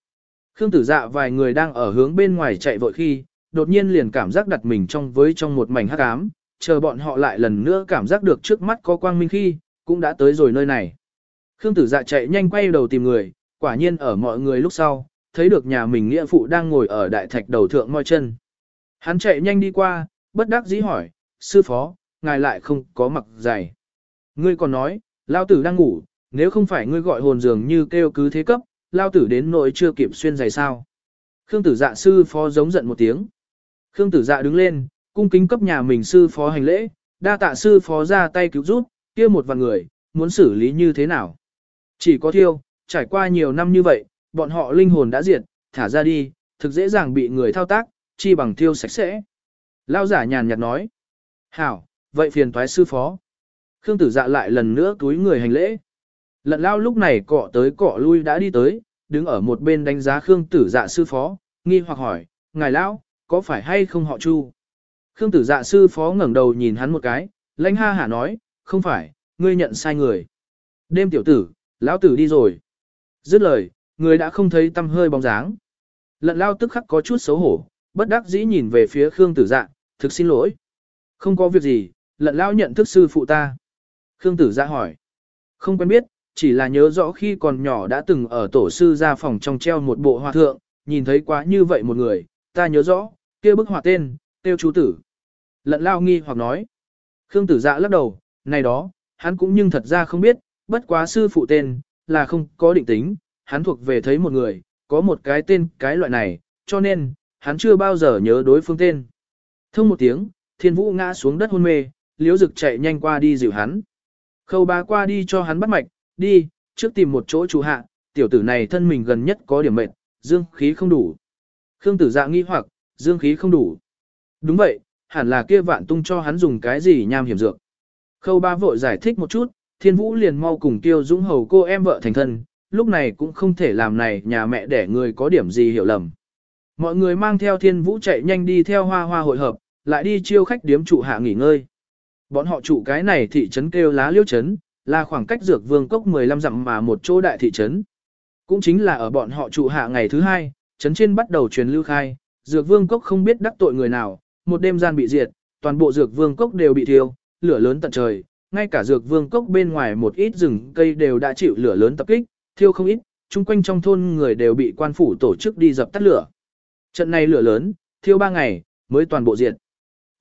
Khương tử dạ vài người đang ở hướng bên ngoài chạy vội khi, đột nhiên liền cảm giác đặt mình trong với trong một mảnh hắc ám, chờ bọn họ lại lần nữa cảm giác được trước mắt có quang minh khi, cũng đã tới rồi nơi này. Khương tử dạ chạy nhanh quay đầu tìm người, quả nhiên ở mọi người lúc sau, thấy được nhà mình nghĩa phụ đang ngồi ở đại thạch đầu thượng ngoi chân. Hắn chạy nhanh đi qua, bất đắc dĩ hỏi, sư phó, ngài lại không có mặc giày. Ngươi còn nói, lao tử đang ngủ, nếu không phải ngươi gọi hồn dường như kêu cứ thế cấp, lao tử đến nỗi chưa kịp xuyên giày sao. Khương tử dạ sư phó giống giận một tiếng. Khương tử dạ đứng lên, cung kính cấp nhà mình sư phó hành lễ, đa tạ sư phó ra tay cứu giúp, kia một vạn người, muốn xử lý như thế nào. Chỉ có thiêu, trải qua nhiều năm như vậy, bọn họ linh hồn đã diệt, thả ra đi, thực dễ dàng bị người thao tác, chi bằng thiêu sạch sẽ. Lao giả nhàn nhạt nói. Hảo, vậy phiền toái sư phó. Khương tử dạ lại lần nữa túi người hành lễ. Lận lao lúc này cọ tới cọ lui đã đi tới, đứng ở một bên đánh giá Khương tử dạ sư phó, nghi hoặc hỏi, ngài lão, có phải hay không họ chu? Khương tử dạ sư phó ngẩng đầu nhìn hắn một cái, lãnh ha hả nói, không phải, ngươi nhận sai người. Đêm tiểu tử, lão tử đi rồi. Dứt lời, người đã không thấy tâm hơi bóng dáng. Lận lao tức khắc có chút xấu hổ, bất đắc dĩ nhìn về phía Khương tử dạ, thực xin lỗi. Không có việc gì, lận lao nhận thức sư phụ ta. Khương tử dạ hỏi. Không quen biết, chỉ là nhớ rõ khi còn nhỏ đã từng ở tổ sư ra phòng trong treo một bộ hòa thượng, nhìn thấy quá như vậy một người, ta nhớ rõ, kia bức họa tên, tiêu chú tử. Lận lao nghi hoặc nói. Khương tử dạ lắc đầu, này đó, hắn cũng nhưng thật ra không biết, bất quá sư phụ tên, là không có định tính, hắn thuộc về thấy một người, có một cái tên cái loại này, cho nên, hắn chưa bao giờ nhớ đối phương tên. Thông một tiếng, thiên vũ ngã xuống đất hôn mê, liễu dực chạy nhanh qua đi dịu hắn. Khâu bá qua đi cho hắn bắt mạch, đi, trước tìm một chỗ trụ hạ, tiểu tử này thân mình gần nhất có điểm mệnh, dương khí không đủ. Khương tử dạ nghi hoặc, dương khí không đủ. Đúng vậy, hẳn là kia vạn tung cho hắn dùng cái gì nham hiểm dược. Khâu ba vội giải thích một chút, thiên vũ liền mau cùng tiêu dũng hầu cô em vợ thành thân, lúc này cũng không thể làm này nhà mẹ để người có điểm gì hiểu lầm. Mọi người mang theo thiên vũ chạy nhanh đi theo hoa hoa hội hợp, lại đi chiêu khách điếm trụ hạ nghỉ ngơi. Bọn họ trụ cái này thị trấn kêu lá liêu trấn, là khoảng cách dược vương cốc 15 dặm mà một chỗ đại thị trấn. Cũng chính là ở bọn họ trụ hạ ngày thứ hai, trấn trên bắt đầu truyền lưu khai, dược vương cốc không biết đắc tội người nào, một đêm gian bị diệt, toàn bộ dược vương cốc đều bị thiêu, lửa lớn tận trời, ngay cả dược vương cốc bên ngoài một ít rừng cây đều đã chịu lửa lớn tập kích, thiêu không ít, chung quanh trong thôn người đều bị quan phủ tổ chức đi dập tắt lửa. Trận này lửa lớn, thiêu ba ngày, mới toàn bộ diệt.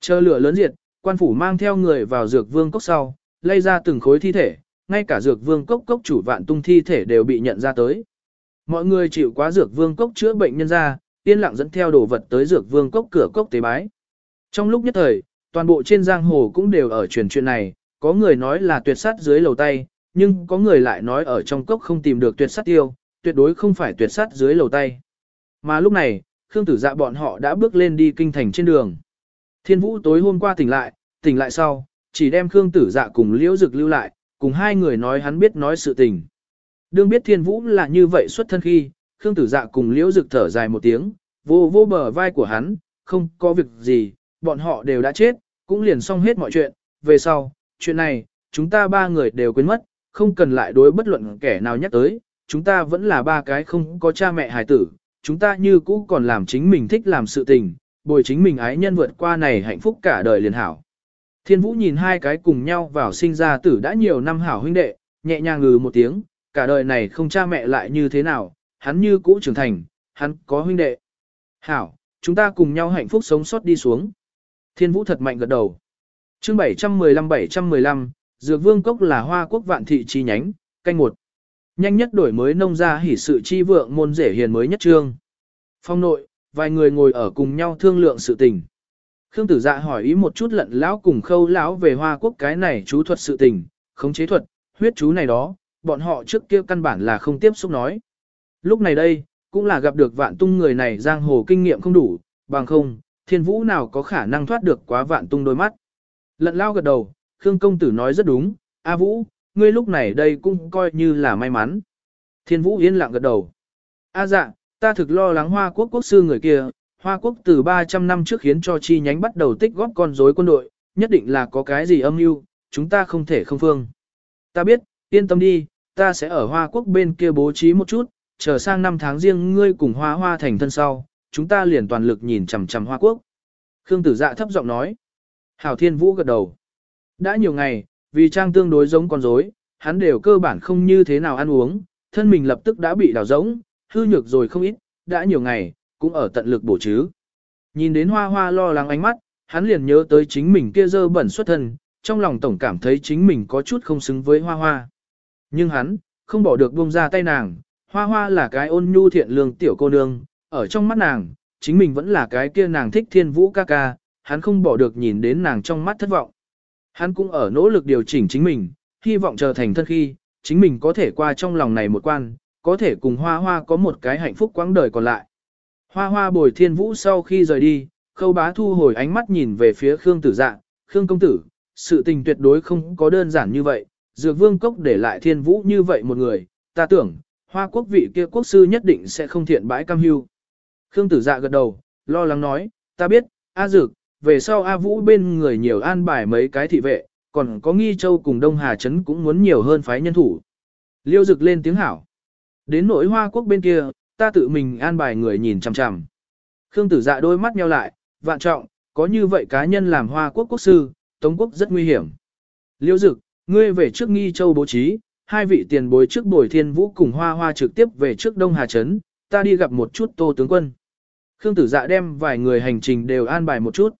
Chờ lửa lớn diệt, quan phủ mang theo người vào dược vương cốc sau, lây ra từng khối thi thể, ngay cả dược vương cốc cốc chủ vạn tung thi thể đều bị nhận ra tới. Mọi người chịu quá dược vương cốc chữa bệnh nhân ra, yên lặng dẫn theo đồ vật tới dược vương cốc cửa cốc tế bái. Trong lúc nhất thời, toàn bộ trên giang hồ cũng đều ở truyền chuyện này, có người nói là tuyệt sát dưới lầu tay, nhưng có người lại nói ở trong cốc không tìm được tuyệt sát tiêu, tuyệt đối không phải tuyệt sát dưới lầu tay. Mà lúc này, Khương Tử Dạ bọn họ đã bước lên đi kinh thành trên đường. Thiên Vũ tối hôm qua tỉnh lại, tỉnh lại sau, chỉ đem Khương Tử Dạ cùng Liễu Dực lưu lại, cùng hai người nói hắn biết nói sự tình. Đương biết Thiên Vũ là như vậy xuất thân khi, Khương Tử Dạ cùng Liễu Dực thở dài một tiếng, vô vô bờ vai của hắn, không có việc gì, bọn họ đều đã chết, cũng liền xong hết mọi chuyện, về sau, chuyện này, chúng ta ba người đều quên mất, không cần lại đối bất luận kẻ nào nhắc tới, chúng ta vẫn là ba cái không có cha mẹ hài tử, chúng ta như cũ còn làm chính mình thích làm sự tình, bồi chính mình ái nhân vượt qua này hạnh phúc cả đời liền hảo. Thiên Vũ nhìn hai cái cùng nhau vào sinh ra tử đã nhiều năm hảo huynh đệ, nhẹ nhàng ngừ một tiếng, cả đời này không cha mẹ lại như thế nào, hắn như cũ trưởng thành, hắn có huynh đệ. Hảo, chúng ta cùng nhau hạnh phúc sống sót đi xuống. Thiên Vũ thật mạnh gật đầu. chương 715-715, Dược Vương Cốc là hoa quốc vạn thị chi nhánh, canh một. Nhanh nhất đổi mới nông ra hỉ sự chi vượng môn rể hiền mới nhất trương. Phong nội, vài người ngồi ở cùng nhau thương lượng sự tình. Khương tử dạ hỏi ý một chút lận lão cùng khâu lão về hoa quốc cái này chú thuật sự tình, khống chế thuật, huyết chú này đó, bọn họ trước kia căn bản là không tiếp xúc nói. Lúc này đây, cũng là gặp được vạn tung người này giang hồ kinh nghiệm không đủ, bằng không, thiên vũ nào có khả năng thoát được quá vạn tung đôi mắt. Lận lao gật đầu, Khương công tử nói rất đúng, A Vũ, ngươi lúc này đây cũng coi như là may mắn. Thiên Vũ yên lặng gật đầu. A dạ, ta thực lo lắng Hoa Quốc quốc sư người kia, Hoa Quốc từ 300 năm trước khiến cho chi nhánh bắt đầu tích góp con rối quân đội, nhất định là có cái gì âm mưu, chúng ta không thể không phương. Ta biết, yên tâm đi, ta sẽ ở Hoa Quốc bên kia bố trí một chút, chờ sang năm tháng riêng ngươi cùng Hoa Hoa thành thân sau, chúng ta liền toàn lực nhìn chằm chằm Hoa Quốc. Khương Tử Dạ thấp giọng nói. Hảo Thiên Vũ gật đầu. Đã nhiều ngày, vì trang tương đối giống con rối, hắn đều cơ bản không như thế nào ăn uống, thân mình lập tức đã bị đào rỗng, hư nhược rồi không ít, đã nhiều ngày, cũng ở tận lực bổ chứ. Nhìn đến hoa hoa lo lắng ánh mắt, hắn liền nhớ tới chính mình kia dơ bẩn xuất thân, trong lòng tổng cảm thấy chính mình có chút không xứng với hoa hoa. Nhưng hắn, không bỏ được buông ra tay nàng, hoa hoa là cái ôn nhu thiện lương tiểu cô nương, ở trong mắt nàng, chính mình vẫn là cái kia nàng thích thiên vũ ca ca, hắn không bỏ được nhìn đến nàng trong mắt thất vọng. Hắn cũng ở nỗ lực điều chỉnh chính mình, hy vọng trở thành thân khi, chính mình có thể qua trong lòng này một quan, có thể cùng hoa hoa có một cái hạnh phúc quãng đời còn lại. Hoa hoa bồi thiên vũ sau khi rời đi, khâu bá thu hồi ánh mắt nhìn về phía Khương tử dạ, Khương công tử, sự tình tuyệt đối không có đơn giản như vậy, dược vương cốc để lại thiên vũ như vậy một người, ta tưởng, hoa quốc vị kia quốc sư nhất định sẽ không thiện bãi cam hưu. Khương tử dạ gật đầu, lo lắng nói, ta biết, A dược, về sau A Vũ bên người nhiều an bài mấy cái thị vệ, còn có Nghi Châu cùng Đông Hà Trấn cũng muốn nhiều hơn phái nhân thủ. Liêu dực lên tiếng hảo. Đến nỗi hoa quốc bên kia, ta tự mình an bài người nhìn chằm chằm. Khương tử dạ đôi mắt nheo lại, vạn trọng, có như vậy cá nhân làm hoa quốc quốc sư, Tống quốc rất nguy hiểm. Liêu dực, ngươi về trước nghi châu bố trí, hai vị tiền bối trước bồi thiên vũ cùng hoa hoa trực tiếp về trước Đông Hà Trấn, ta đi gặp một chút tô tướng quân. Khương tử dạ đem vài người hành trình đều an bài một chút.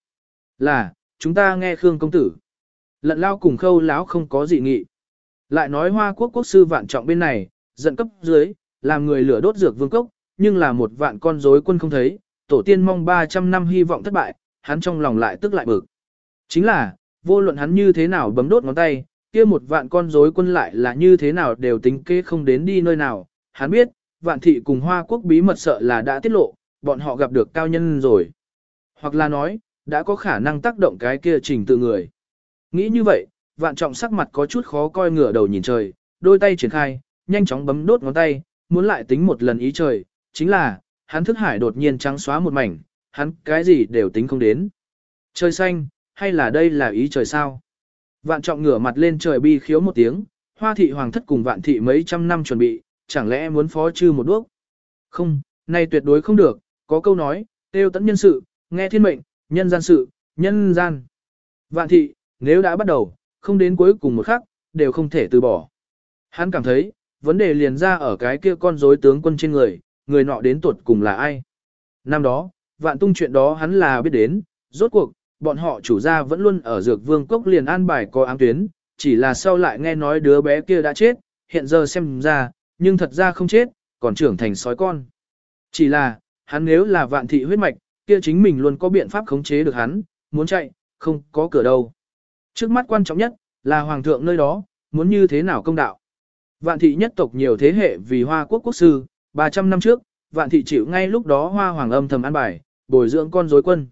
Là, chúng ta nghe Khương công tử. Lận lao cùng khâu láo không có dị nghị. Lại nói hoa quốc quốc sư vạn trọng bên này, giận cấp dưới, làm người lửa đốt dược vương cốc, nhưng là một vạn con rối quân không thấy, tổ tiên mong 300 năm hy vọng thất bại, hắn trong lòng lại tức lại bực. Chính là, vô luận hắn như thế nào bấm đốt ngón tay, kia một vạn con rối quân lại là như thế nào đều tính kế không đến đi nơi nào, hắn biết, vạn thị cùng hoa quốc bí mật sợ là đã tiết lộ, bọn họ gặp được cao nhân rồi. Hoặc là nói, đã có khả năng tác động cái kia trình tự người. Nghĩ như vậy, vạn trọng sắc mặt có chút khó coi ngửa đầu nhìn trời, đôi tay triển khai, nhanh chóng bấm đốt ngón tay, muốn lại tính một lần ý trời, chính là, hắn thức hải đột nhiên trắng xóa một mảnh, hắn cái gì đều tính không đến. Trời xanh, hay là đây là ý trời sao? Vạn trọng ngửa mặt lên trời bi khiếu một tiếng, hoa thị hoàng thất cùng vạn thị mấy trăm năm chuẩn bị, chẳng lẽ muốn phó chư một đuốc? Không, này tuyệt đối không được, có câu nói, tiêu tận nhân sự, nghe thiên mệnh, nhân gian sự, nhân gian. Vạn thị, nếu đã bắt đầu, không đến cuối cùng một khắc, đều không thể từ bỏ. Hắn cảm thấy, vấn đề liền ra ở cái kia con rối tướng quân trên người, người nọ đến tuột cùng là ai. Năm đó, vạn tung chuyện đó hắn là biết đến, rốt cuộc, bọn họ chủ gia vẫn luôn ở dược vương cốc liền an bài có ám tuyến, chỉ là sau lại nghe nói đứa bé kia đã chết, hiện giờ xem ra, nhưng thật ra không chết, còn trưởng thành sói con. Chỉ là, hắn nếu là vạn thị huyết mạch, kia chính mình luôn có biện pháp khống chế được hắn, muốn chạy, không có cửa đâu. Trước mắt quan trọng nhất, là hoàng thượng nơi đó, muốn như thế nào công đạo. Vạn thị nhất tộc nhiều thế hệ vì hoa quốc quốc sư, 300 năm trước, vạn thị chịu ngay lúc đó hoa hoàng âm thầm an bài, bồi dưỡng con rối quân.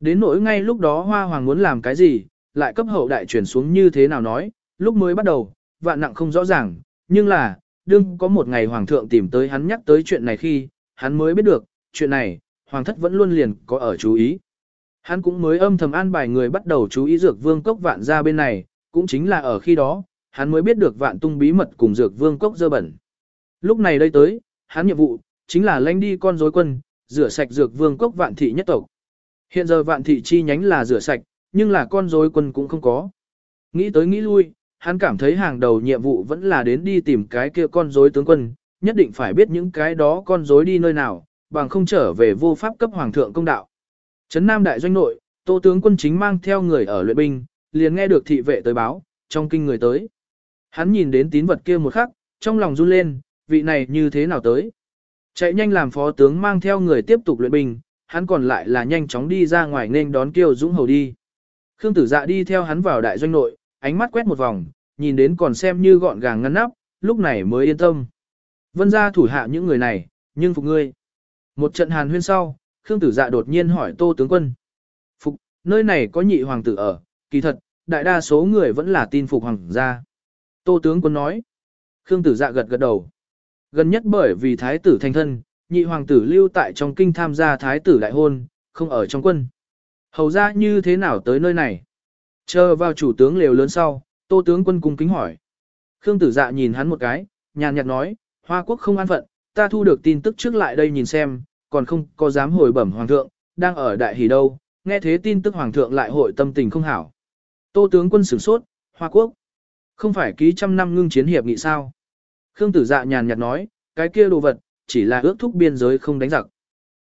Đến nỗi ngay lúc đó hoa hoàng muốn làm cái gì, lại cấp hậu đại chuyển xuống như thế nào nói, lúc mới bắt đầu, vạn nặng không rõ ràng, nhưng là, đương có một ngày hoàng thượng tìm tới hắn nhắc tới chuyện này khi, hắn mới biết được, chuyện này, hoàng thất vẫn luôn liền có ở chú ý. Hắn cũng mới âm thầm an bài người bắt đầu chú ý dược vương cốc vạn ra bên này, cũng chính là ở khi đó, hắn mới biết được vạn tung bí mật cùng dược vương cốc dơ bẩn. Lúc này đây tới, hắn nhiệm vụ, chính là lãnh đi con rối quân, rửa sạch dược vương cốc vạn thị nhất tộc. Hiện giờ vạn thị chi nhánh là rửa sạch, nhưng là con rối quân cũng không có. Nghĩ tới nghĩ lui, hắn cảm thấy hàng đầu nhiệm vụ vẫn là đến đi tìm cái kia con rối tướng quân, nhất định phải biết những cái đó con rối đi nơi nào, bằng không trở về vô pháp cấp hoàng thượng công đạo. Trấn Nam đại doanh nội, Tô tướng quân chính mang theo người ở luyện binh, liền nghe được thị vệ tới báo, trong kinh người tới. Hắn nhìn đến tín vật kia một khắc, trong lòng run lên, vị này như thế nào tới. Chạy nhanh làm phó tướng mang theo người tiếp tục luyện bình, hắn còn lại là nhanh chóng đi ra ngoài nên đón Kiều Dũng Hầu đi. Khương tử dạ đi theo hắn vào đại doanh nội, ánh mắt quét một vòng, nhìn đến còn xem như gọn gàng ngăn nắp, lúc này mới yên tâm. Vân ra thủ hạ những người này, nhưng phục ngươi. Một trận hàn huyên sau, Khương tử dạ đột nhiên hỏi tô tướng quân. Phục, nơi này có nhị hoàng tử ở, kỳ thật, đại đa số người vẫn là tin phục hoàng gia. Tô tướng quân nói. Khương tử dạ gật gật đầu. Gần nhất bởi vì thái tử thành thân, nhị hoàng tử lưu tại trong kinh tham gia thái tử đại hôn, không ở trong quân. Hầu ra như thế nào tới nơi này? Chờ vào chủ tướng lều lớn sau, tô tướng quân cung kính hỏi. Khương tử dạ nhìn hắn một cái, nhàn nhạt nói, Hoa quốc không an phận, ta thu được tin tức trước lại đây nhìn xem, còn không có dám hồi bẩm hoàng thượng, đang ở đại hỷ đâu, nghe thế tin tức hoàng thượng lại hội tâm tình không hảo. Tô tướng quân sửng sốt, Hoa quốc, không phải ký trăm năm ngưng chiến hiệp nghị sao? Khương tử dạ nhàn nhạt nói, cái kia đồ vật, chỉ là ước thúc biên giới không đánh giặc.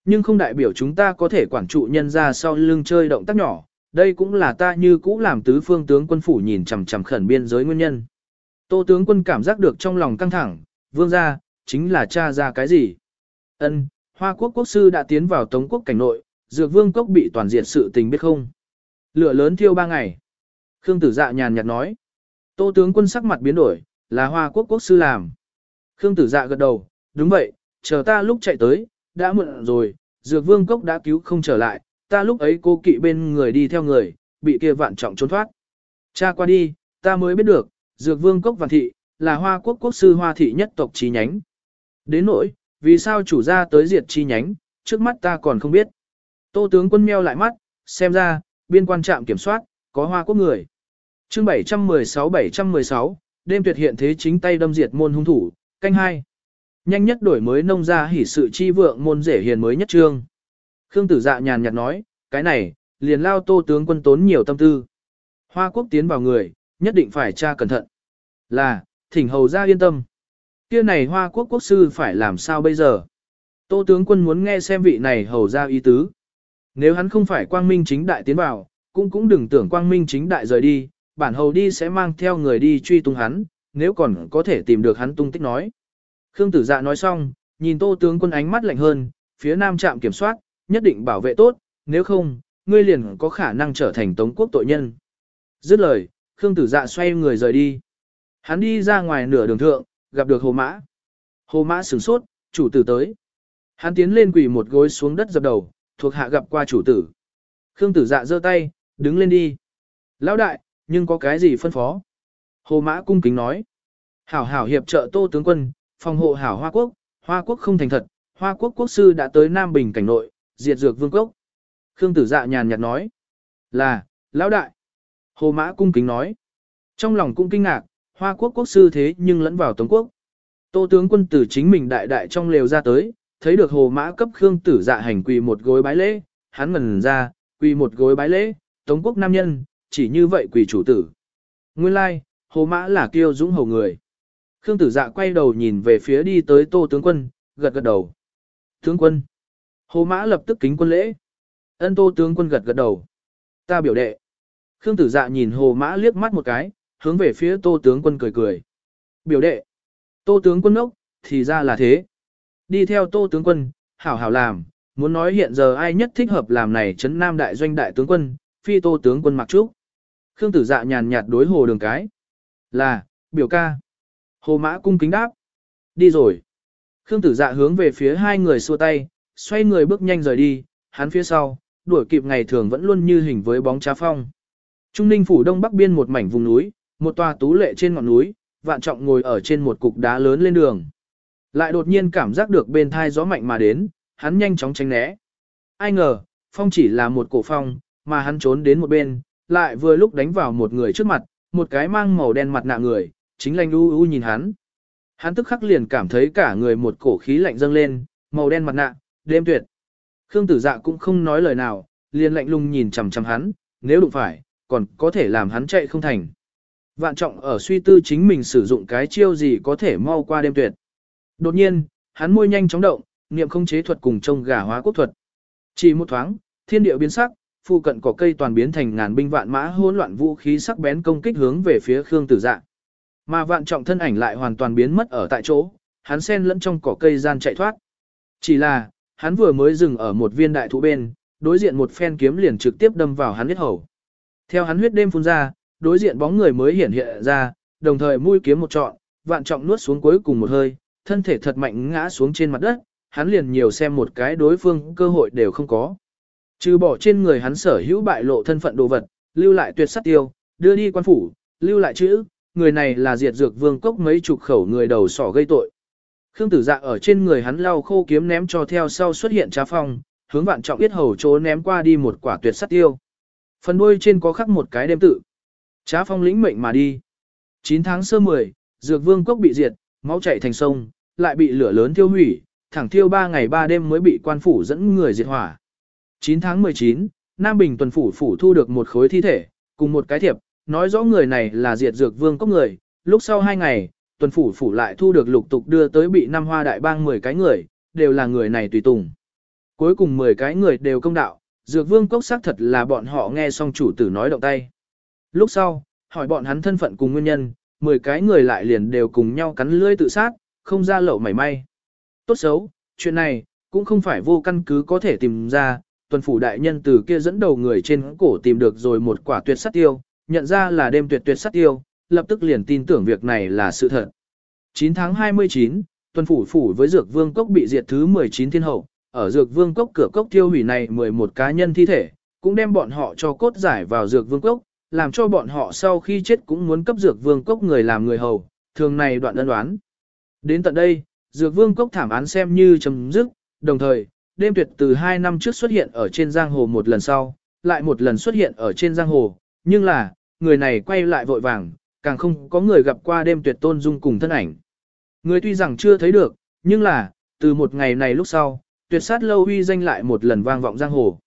Nhưng không đại biểu chúng ta có thể quản trụ nhân ra sau lưng chơi động tác nhỏ, đây cũng là ta như cũ làm tứ phương tướng quân phủ nhìn chằm chằm khẩn biên giới nguyên nhân. Tô tướng quân cảm giác được trong lòng căng thẳng, vương gia, chính là cha ra cái gì? Ân, Hoa quốc quốc sư đã tiến vào Tống quốc cảnh nội, dược vương cốc bị toàn diện sự tình biết không? Lửa lớn thiêu ba ngày. Khương tử dạ nhàn nhạt nói. Tô tướng quân sắc mặt biến đổi, là Hoa quốc quốc sư làm. Khương tử dạ gật đầu, đúng vậy, chờ ta lúc chạy tới, đã muộn rồi, dược vương cốc đã cứu không trở lại, ta lúc ấy cô kỵ bên người đi theo người, bị kia vạn trọng trốn thoát. Cha qua đi, ta mới biết được, dược vương cốc vạn thị, là hoa quốc quốc sư hoa thị nhất tộc chi nhánh. Đến nỗi, vì sao chủ gia tới diệt chi nhánh, trước mắt ta còn không biết. Tô tướng quân meo lại mắt, xem ra, biên quan trạm kiểm soát, có hoa quốc người chương 716-716, đêm tuyệt hiện thế chính tay đâm diệt môn hung thủ, canh hai Nhanh nhất đổi mới nông ra hỉ sự chi vượng môn rể hiền mới nhất trương. Khương tử dạ nhàn nhạt nói, cái này, liền lao tô tướng quân tốn nhiều tâm tư. Hoa quốc tiến vào người, Nhất định phải tra cẩn thận. Là, thỉnh hầu ra yên tâm. Kia này hoa quốc quốc sư phải làm sao bây giờ? Tô tướng quân muốn nghe xem vị này hầu ra ý tứ. Nếu hắn không phải quang minh chính đại tiến vào, cũng cũng đừng tưởng quang minh chính đại rời đi, bản hầu đi sẽ mang theo người đi truy tung hắn, nếu còn có thể tìm được hắn tung tích nói. Khương tử dạ nói xong, nhìn tô tướng quân ánh mắt lạnh hơn, phía nam trạm kiểm soát, nhất định bảo vệ tốt, nếu không, ngươi liền có khả năng trở thành tống quốc tội nhân. Dứt lời, Khương tử dạ xoay người rời đi. Hắn đi ra ngoài nửa đường thượng, gặp được hồ mã. Hồ mã sửng sốt, chủ tử tới. Hắn tiến lên quỳ một gối xuống đất dập đầu, thuộc hạ gặp qua chủ tử. Khương tử dạ giơ tay, đứng lên đi. Lão đại, nhưng có cái gì phân phó? Hồ mã cung kính nói. Hảo hảo hiệp trợ tô tướng quân, phòng hộ hảo Hoa Quốc, Hoa Quốc không thành thật, Hoa Quốc quốc sư đã tới Nam Bình cảnh nội, diệt dược vương quốc. Khương tử dạ nhàn nhạt nói. Là, lão đại. Hồ mã cung kính nói. Trong lòng cũng kinh ngạc, Hoa Quốc quốc sư thế nhưng lẫn vào Tống quốc. Tô tướng quân tử chính mình đại đại trong lều ra tới, thấy được hồ mã cấp Khương tử dạ hành quỳ một gối bái lễ, hắn ngẩn ra, quỳ một gối bái lễ, Tống quốc nam nhân, chỉ như vậy quỳ chủ tử. Nguyên lai, like, hồ mã là kiêu dũng hầu người. Khương tử dạ quay đầu nhìn về phía đi tới tô tướng quân, gật gật đầu. Tướng quân. Hồ mã lập tức kính quân lễ. Ân tô tướng quân gật gật đầu. Ta biểu đệ. Khương tử dạ nhìn hồ mã liếc mắt một cái, hướng về phía tô tướng quân cười cười. Biểu đệ. Tô tướng quân ốc, thì ra là thế. Đi theo tô tướng quân, hảo hảo làm, muốn nói hiện giờ ai nhất thích hợp làm này chấn nam đại doanh đại tướng quân, phi tô tướng quân mặc trúc. Khương tử dạ nhàn nhạt đối hồ đường cái. Là, biểu ca. Hồ mã cung kính đáp. Đi rồi. Khương tử dạ hướng về phía hai người xua tay, xoay người bước nhanh rời đi, hắn phía sau, đuổi kịp ngày thường vẫn luôn như hình với bóng trá phong. Trung ninh phủ đông bắc biên một mảnh vùng núi, một tòa tú lệ trên ngọn núi, vạn trọng ngồi ở trên một cục đá lớn lên đường. Lại đột nhiên cảm giác được bên thai gió mạnh mà đến, hắn nhanh chóng tránh né. Ai ngờ, phong chỉ là một cổ phong, mà hắn trốn đến một bên, lại vừa lúc đánh vào một người trước mặt, một cái mang màu đen mặt nạ người, chính lành u u nhìn hắn. Hắn tức khắc liền cảm thấy cả người một cổ khí lạnh dâng lên, màu đen mặt nạ, đêm tuyệt. Khương tử dạ cũng không nói lời nào, liền lạnh lùng nhìn chằm chằm hắn, nếu đụng phải, còn có thể làm hắn chạy không thành. Vạn trọng ở suy tư chính mình sử dụng cái chiêu gì có thể mau qua đêm tuyệt. Đột nhiên, hắn môi nhanh chóng động, niệm không chế thuật cùng trông gà hóa quốc thuật. Chỉ một thoáng, thiên địa biến sắc, phụ cận cỏ cây toàn biến thành ngàn binh vạn mã hỗn loạn vũ khí sắc bén công kích hướng về phía Khương Tử Dạ. Mà vạn trọng thân ảnh lại hoàn toàn biến mất ở tại chỗ, hắn xen lẫn trong cỏ cây gian chạy thoát. Chỉ là, hắn vừa mới dừng ở một viên đại thụ bên, đối diện một phen kiếm liền trực tiếp đâm vào hắn huyết hầu. Theo hắn huyết đêm phun ra, đối diện bóng người mới hiện hiện ra, đồng thời mũi kiếm một trọn, vạn trọng nuốt xuống cuối cùng một hơi, thân thể thật mạnh ngã xuống trên mặt đất, hắn liền nhiều xem một cái đối phương cơ hội đều không có. Trừ bỏ trên người hắn sở hữu bại lộ thân phận đồ vật, lưu lại tuyệt sát tiêu, đưa đi quan phủ, lưu lại chữ, người này là diệt dược vương cốc mấy chục khẩu người đầu sỏ gây tội. Khương tử dạ ở trên người hắn lau khô kiếm ném cho theo sau xuất hiện trá phong, hướng vạn trọng biết hầu chỗ ném qua đi một quả tuyệt sát tiêu. Phần đuôi trên có khắc một cái đêm tự. Trá phong lĩnh mệnh mà đi. 9 tháng sơ 10, dược vương cốc bị diệt, máu chảy thành sông, lại bị lửa lớn tiêu hủy, thẳng thiêu 3 ngày 3 đêm mới bị quan phủ dẫn người diệt hỏa. 9 tháng 19, Nam Bình tuần phủ phủ thu được một khối thi thể, cùng một cái thiệp, nói rõ người này là diệt dược vương cốc người, lúc sau 2 ngày, tuần phủ phủ lại thu được lục tục đưa tới bị năm hoa đại bang 10 cái người, đều là người này tùy tùng. Cuối cùng 10 cái người đều công đạo, dược vương cốc xác thật là bọn họ nghe xong chủ tử nói động tay. Lúc sau, hỏi bọn hắn thân phận cùng nguyên nhân, 10 cái người lại liền đều cùng nhau cắn lưỡi tự sát, không ra lậu mảy may. Tốt xấu, chuyện này, cũng không phải vô căn cứ có thể tìm ra, tuần phủ đại nhân từ kia dẫn đầu người trên cổ tìm được rồi một quả tuyệt sát tiêu, nhận ra là đêm tuyệt tuyệt sát tiêu, lập tức liền tin tưởng việc này là sự thật. 9 tháng 29, tuần phủ phủ với dược vương cốc bị diệt thứ 19 thiên hậu, ở dược vương cốc cửa cốc tiêu hủy này 11 cá nhân thi thể, cũng đem bọn họ cho cốt giải vào dược vương cốc, làm cho bọn họ sau khi chết cũng muốn cấp dược vương cốc người làm người hầu, thường này đoạn ân đoán. Đến tận đây, dược vương cốc thảm án xem như chấm dứt, đồng thời, đêm tuyệt từ 2 năm trước xuất hiện ở trên giang hồ một lần sau, lại một lần xuất hiện ở trên giang hồ, nhưng là, người này quay lại vội vàng, càng không có người gặp qua đêm tuyệt tôn dung cùng thân ảnh. Người tuy rằng chưa thấy được, nhưng là, từ một ngày này lúc sau, tuyệt sát lâu uy danh lại một lần vang vọng giang hồ.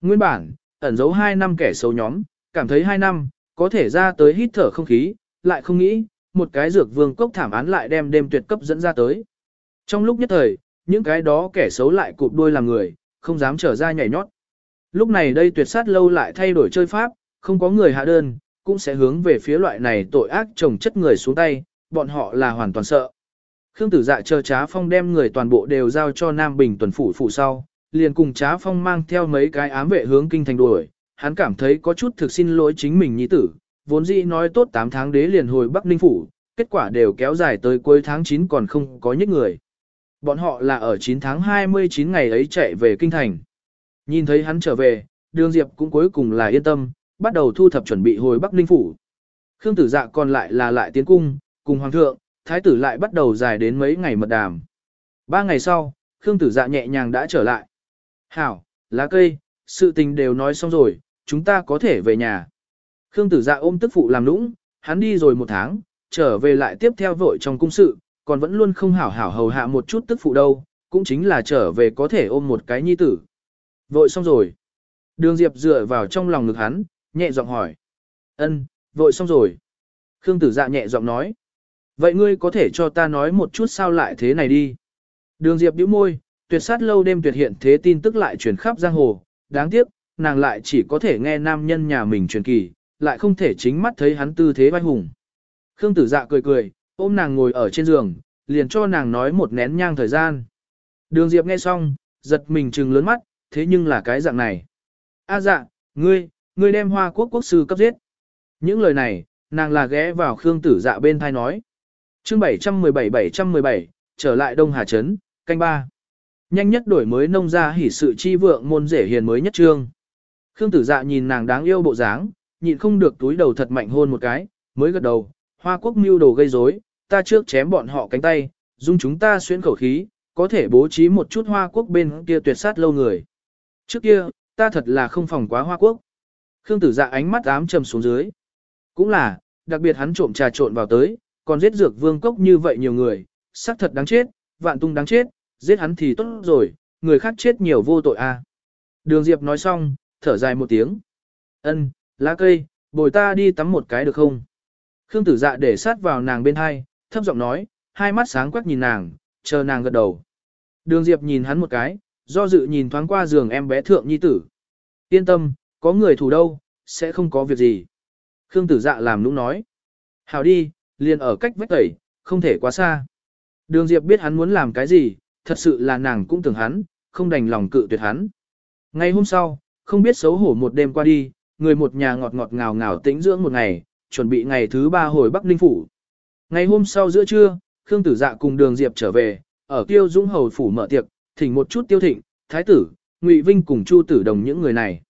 Nguyên bản, ẩn giấu 2 năm kẻ xấu nhóm, cảm thấy 2 năm, có thể ra tới hít thở không khí, lại không nghĩ, một cái dược vương cốc thảm án lại đem đêm tuyệt cấp dẫn ra tới. Trong lúc nhất thời, những cái đó kẻ xấu lại cụp đuôi làm người, không dám trở ra nhảy nhót. Lúc này đây tuyệt sát lâu lại thay đổi chơi pháp, không có người hạ đơn, cũng sẽ hướng về phía loại này tội ác trồng chất người xuống tay, bọn họ là hoàn toàn sợ. Khương tử dạ chờ trá phong đem người toàn bộ đều giao cho Nam Bình tuần phủ phủ sau, liền cùng trá phong mang theo mấy cái ám vệ hướng kinh thành đuổi, hắn cảm thấy có chút thực xin lỗi chính mình nhi tử, vốn dĩ nói tốt 8 tháng đế liền hồi Bắc Ninh phủ, kết quả đều kéo dài tới cuối tháng 9 còn không có nhất người. Bọn họ là ở 9 tháng 29 ngày ấy chạy về kinh thành. Nhìn thấy hắn trở về, đường Diệp cũng cuối cùng là yên tâm, bắt đầu thu thập chuẩn bị hồi Bắc Ninh phủ. Khương tử dạ còn lại là lại tiến cung, cùng hoàng thượng, thái tử lại bắt đầu dài đến mấy ngày mật đàm. Ba ngày sau, Khương tử dạ nhẹ nhàng đã trở lại. Hảo, lá cây, sự tình đều nói xong rồi, chúng ta có thể về nhà. Khương tử dạ ôm tức phụ làm nũng, hắn đi rồi một tháng, trở về lại tiếp theo vội trong cung sự, còn vẫn luôn không hảo hảo hầu hạ một chút tức phụ đâu, cũng chính là trở về có thể ôm một cái nhi tử. Vội xong rồi. Đường Diệp dựa vào trong lòng ngực hắn, nhẹ giọng hỏi. Ân, vội xong rồi. Khương tử dạ nhẹ giọng nói. Vậy ngươi có thể cho ta nói một chút sao lại thế này đi. Đường Diệp bĩu môi, tuyệt sát lâu đêm tuyệt hiện thế tin tức lại truyền khắp giang hồ. Đáng tiếc, nàng lại chỉ có thể nghe nam nhân nhà mình truyền kỳ, lại không thể chính mắt thấy hắn tư thế vai hùng. Khương tử dạ cười cười, ôm nàng ngồi ở trên giường, liền cho nàng nói một nén nhang thời gian. Đường Diệp nghe xong, giật mình trừng lớn mắt, thế nhưng là cái dạng này. A dạ, ngươi, ngươi đem hoa quốc quốc sư cấp giết. Những lời này, nàng là ghé vào Khương tử dạ bên thai nói. chương 717-717, trở lại Đông Hà Trấn, canh ba. Nhanh nhất đổi mới nông ra hỉ sự chi vượng môn rể hiền mới nhất trương. Khương tử dạ nhìn nàng đáng yêu bộ dáng, nhịn không được túi đầu thật mạnh hôn một cái, mới gật đầu, hoa quốc mưu đồ gây rối, ta trước chém bọn họ cánh tay, dung chúng ta xuyên khẩu khí, có thể bố trí một chút hoa quốc bên kia tuyệt sát lâu người. Trước kia, ta thật là không phòng quá hoa quốc. Khương tử dạ ánh mắt ám trầm xuống dưới. Cũng là, đặc biệt hắn trộm trà trộn vào tới, còn giết dược vương cốc như vậy nhiều người, xác thật đáng chết, vạn tung đáng chết, giết hắn thì tốt rồi, người khác chết nhiều vô tội a. À. Đường Diệp nói xong, thở dài một tiếng. Ân, lá cây, bồi ta đi tắm một cái được không? Khương tử dạ để sát vào nàng bên hai, thấp giọng nói, hai mắt sáng quắc nhìn nàng, chờ nàng gật đầu. Đường Diệp nhìn hắn một cái, do dự nhìn thoáng qua giường em bé thượng nhi tử. Yên tâm, có người thủ đâu, sẽ không có việc gì. Khương tử dạ làm nũng nói. Hào đi, liền ở cách vách tẩy, không thể quá xa. Đường Diệp biết hắn muốn làm cái gì, thật sự là nàng cũng tưởng hắn, không đành lòng cự tuyệt hắn. Ngày hôm sau, không biết xấu hổ một đêm qua đi, người một nhà ngọt ngọt ngào ngào tĩnh dưỡng một ngày, chuẩn bị ngày thứ ba hồi Bắc Ninh Phủ. Ngày hôm sau giữa trưa, Khương Tử Dạ cùng Đường Diệp trở về, ở Tiêu Dũng Hầu Phủ mở tiệc, thỉnh một chút tiêu thịnh, Thái Tử, Ngụy Vinh cùng Chu Tử Đồng những người này.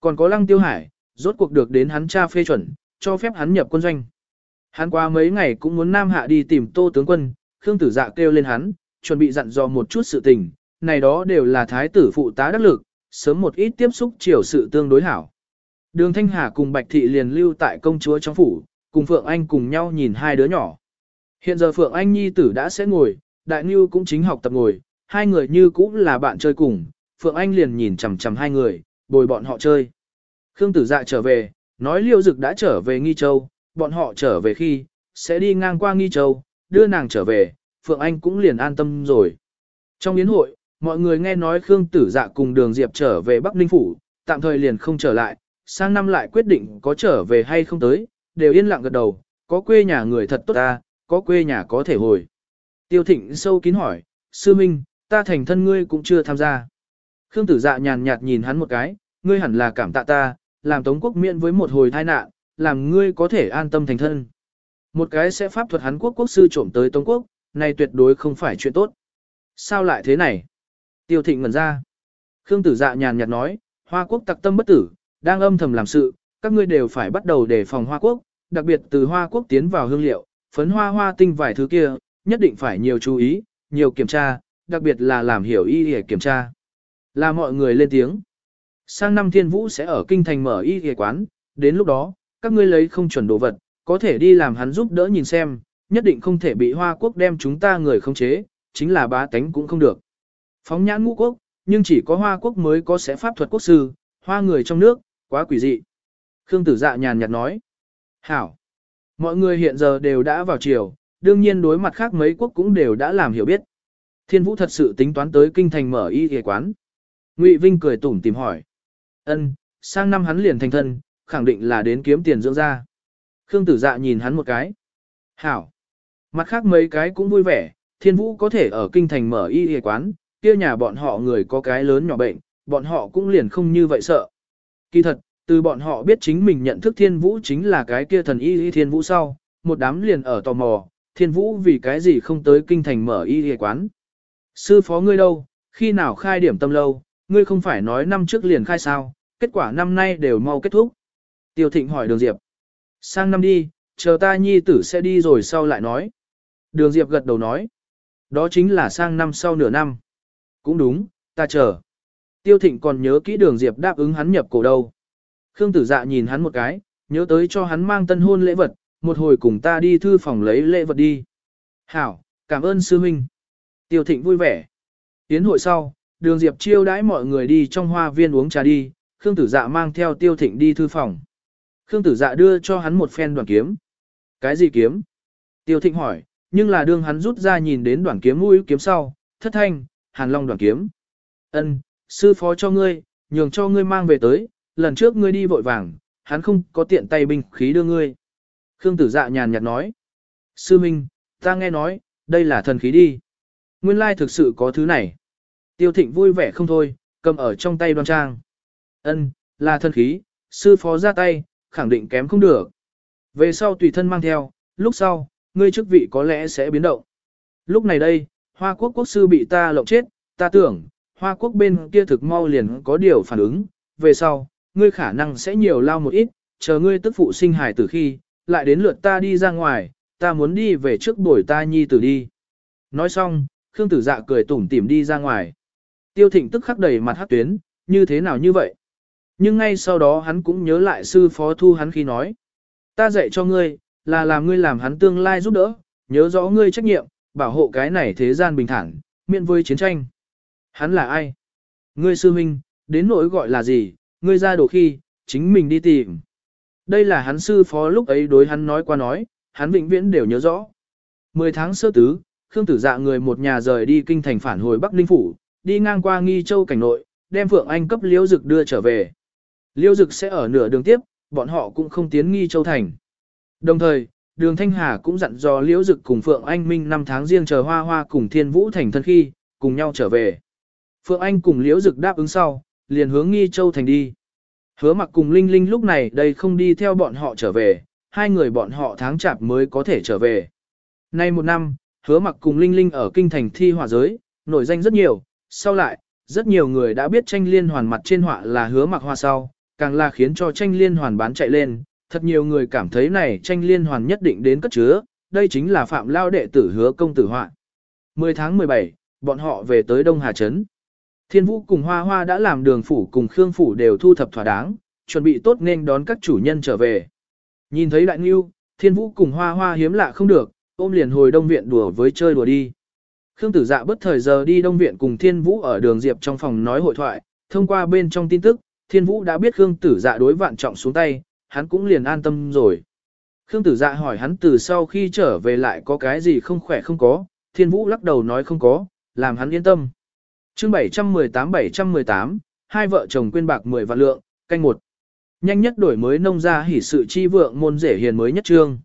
Còn có Lăng Tiêu Hải, rốt cuộc được đến hắn cha phê chuẩn, cho phép hắn nhập quân doanh. Hắn qua mấy ngày cũng muốn Nam Hạ đi tìm Tô tướng quân, Khương Tử Dạ kêu lên hắn, chuẩn bị dặn dò một chút sự tình, này đó đều là thái tử phụ tá đắc lực, sớm một ít tiếp xúc chiều sự tương đối hảo. Đường Thanh Hà cùng Bạch Thị liền lưu tại công chúa trong phủ, cùng Phượng Anh cùng nhau nhìn hai đứa nhỏ. Hiện giờ Phượng Anh nhi tử đã sẽ ngồi, Đại Nhu cũng chính học tập ngồi, hai người như cũng là bạn chơi cùng, Phượng Anh liền nhìn chằm chằm hai người, bồi bọn họ chơi. Khương Tử Dạ trở về, nói Liêu Dực đã trở về Nghi Châu, bọn họ trở về khi, sẽ đi ngang qua Nghi Châu, đưa nàng trở về, Phượng Anh cũng liền an tâm rồi. Trong yến hội, mọi người nghe nói Khương Tử Dạ cùng Đường Diệp trở về Bắc Ninh Phủ, tạm thời liền không trở lại, sang năm lại quyết định có trở về hay không tới, đều yên lặng gật đầu, có quê nhà người thật tốt ta, có quê nhà có thể hồi. Tiêu Thịnh sâu kín hỏi, Sư Minh, ta thành thân ngươi cũng chưa tham gia. Khương Tử Dạ nhàn nhạt nhìn hắn một cái, ngươi hẳn là cảm tạ ta, làm Tống quốc miễn với một hồi tai nạn, làm ngươi có thể an tâm thành thân. Một cái sẽ pháp thuật hắn quốc quốc sư trộm tới Tống quốc, này tuyệt đối không phải chuyện tốt. Sao lại thế này? Tiêu thịnh ngẩn ra. Khương tử dạ nhàn nhạt nói, Hoa quốc tặc tâm bất tử, đang âm thầm làm sự, các ngươi đều phải bắt đầu đề phòng Hoa quốc, đặc biệt từ Hoa quốc tiến vào hương liệu, phấn hoa hoa tinh vài thứ kia, nhất định phải nhiều chú ý, nhiều kiểm tra, đặc biệt là làm hiểu y để kiểm tra. Là mọi người lên tiếng. Sang năm thiên vũ sẽ ở kinh thành mở y y quán, đến lúc đó, các ngươi lấy không chuẩn đồ vật, có thể đi làm hắn giúp đỡ nhìn xem, nhất định không thể bị Hoa quốc đem chúng ta người không chế, chính là bá tánh cũng không được. Phóng nhãn ngũ quốc, nhưng chỉ có Hoa quốc mới có sẽ pháp thuật quốc sư, hoa người trong nước, quá quỷ dị. Khương tử dạ nhàn nhạt nói. Hảo. Mọi người hiện giờ đều đã vào chiều, đương nhiên đối mặt khác mấy quốc cũng đều đã làm hiểu biết. Thiên Vũ thật sự tính toán tới kinh thành mở y y quán. Ngụy Vinh cười tủm tìm hỏi. Ân, sang năm hắn liền thành thân, khẳng định là đến kiếm tiền dưỡng ra. Khương Tử Dạ nhìn hắn một cái. Hảo. Mặt khác mấy cái cũng vui vẻ, Thiên Vũ có thể ở kinh thành mở y y quán, kia nhà bọn họ người có cái lớn nhỏ bệnh, bọn họ cũng liền không như vậy sợ. Kỳ thật, từ bọn họ biết chính mình nhận thức Thiên Vũ chính là cái kia thần y y Thiên Vũ sau, một đám liền ở tò mò, Thiên Vũ vì cái gì không tới kinh thành mở y y quán. Sư phó ngươi đâu, khi nào khai điểm tâm lâu, ngươi không phải nói năm trước liền khai sao, kết quả năm nay đều mau kết thúc. Tiêu Thịnh hỏi Đường Diệp. Sang năm đi, chờ ta nhi tử sẽ đi rồi sau lại nói. Đường Diệp gật đầu nói. Đó chính là sang năm sau nửa năm. Cũng đúng, ta chờ. Tiêu Thịnh còn nhớ kỹ Đường Diệp đáp ứng hắn nhập cổ đâu. Khương Tử Dạ nhìn hắn một cái, nhớ tới cho hắn mang tân hôn lễ vật, một hồi cùng ta đi thư phòng lấy lễ vật đi. Hảo, cảm ơn sư huynh. Tiêu Thịnh vui vẻ. Tiến hội sau, Đường Diệp chiêu đãi mọi người đi trong hoa viên uống trà đi, Khương Tử Dạ mang theo Tiêu Thịnh đi thư phòng. Khương Tử Dạ đưa cho hắn một phen đoàn kiếm. Cái gì kiếm? Tiêu Thịnh hỏi, nhưng là đương hắn rút ra nhìn đến đoàn kiếm mũi kiếm sau, thất thanh, hàn long đoàn kiếm. Ân, sư phó cho ngươi, nhường cho ngươi mang về tới, lần trước ngươi đi vội vàng, hắn không có tiện tay binh khí đưa ngươi. Khương tử dạ nhàn nhạt nói. Sư Minh, ta nghe nói, đây là thần khí đi. Nguyên lai thực sự có thứ này. Tiêu thịnh vui vẻ không thôi, cầm ở trong tay đoan trang. Ân, là thần khí, sư phó ra tay, khẳng định kém không được. Về sau tùy thân mang theo, lúc sau, ngươi chức vị có lẽ sẽ biến động. Lúc này đây, Hoa Quốc quốc sư bị ta lộng chết, ta tưởng, Hoa Quốc bên kia thực mau liền có điều phản ứng, về sau, ngươi khả năng sẽ nhiều lao một ít, chờ ngươi tức phụ sinh hài từ khi, lại đến lượt ta đi ra ngoài, ta muốn đi về trước buổi ta nhi tử đi. Nói xong, Khương Tử Dạ cười tủm tỉm đi ra ngoài. Tiêu Thịnh tức khắc đầy mặt hát tuyến, như thế nào như vậy? Nhưng ngay sau đó hắn cũng nhớ lại sư phó thu hắn khi nói. Ta dạy cho ngươi, là làm ngươi làm hắn tương lai giúp đỡ, nhớ rõ ngươi trách nhiệm, bảo hộ cái này thế gian bình thản, miễn với chiến tranh. Hắn là ai? Ngươi sư huynh, đến nỗi gọi là gì, ngươi ra đồ khi, chính mình đi tìm. Đây là hắn sư phó lúc ấy đối hắn nói qua nói, hắn vĩnh viễn đều nhớ rõ. Mười tháng sơ tứ, Khương Tử Dạ người một nhà rời đi kinh thành phản hồi Bắc Ninh Phủ, đi ngang qua Nghi Châu cảnh nội, đem Phượng Anh cấp Liễu Dực đưa trở về. Liễu Dực sẽ ở nửa đường tiếp, bọn họ cũng không tiến Nghi Châu thành. Đồng thời, Đường Thanh Hà cũng dặn dò Liễu Dực cùng Phượng Anh Minh năm tháng riêng chờ Hoa Hoa cùng Thiên Vũ thành thân khi, cùng nhau trở về. Phượng Anh cùng Liễu Dực đáp ứng sau, liền hướng Nghi Châu thành đi. Hứa mặc cùng Linh Linh lúc này đây không đi theo bọn họ trở về, hai người bọn họ tháng chạp mới có thể trở về. Nay một năm, hứa mặc cùng Linh Linh ở kinh thành thi họa giới, nổi danh rất nhiều, sau lại, rất nhiều người đã biết tranh liên hoàn mặt trên họa là hứa mặc hoa sau, càng là khiến cho tranh liên hoàn bán chạy lên, thật nhiều người cảm thấy này tranh liên hoàn nhất định đến cất chứa, đây chính là phạm lao đệ tử hứa công tử họa. 10 tháng 17, bọn họ về tới Đông Hà Trấn. Thiên Vũ cùng Hoa Hoa đã làm đường phủ cùng Khương phủ đều thu thập thỏa đáng, chuẩn bị tốt nên đón các chủ nhân trở về. Nhìn thấy Đại nghiêu, Thiên Vũ cùng Hoa Hoa hiếm lạ không được, ôm liền hồi Đông Viện đùa với chơi đùa đi. Khương Tử Dạ bất thời giờ đi Đông Viện cùng Thiên Vũ ở đường Diệp trong phòng nói hội thoại, thông qua bên trong tin tức, Thiên Vũ đã biết Khương Tử Dạ đối vạn trọng xuống tay, hắn cũng liền an tâm rồi. Khương Tử Dạ hỏi hắn từ sau khi trở về lại có cái gì không khỏe không có, Thiên Vũ lắc đầu nói không có, làm hắn yên tâm. Chương 718-718, hai vợ chồng quên bạc 10 vạn lượng, canh một. Nhanh nhất đổi mới nông ra hỉ sự chi vượng môn rể hiền mới nhất trương.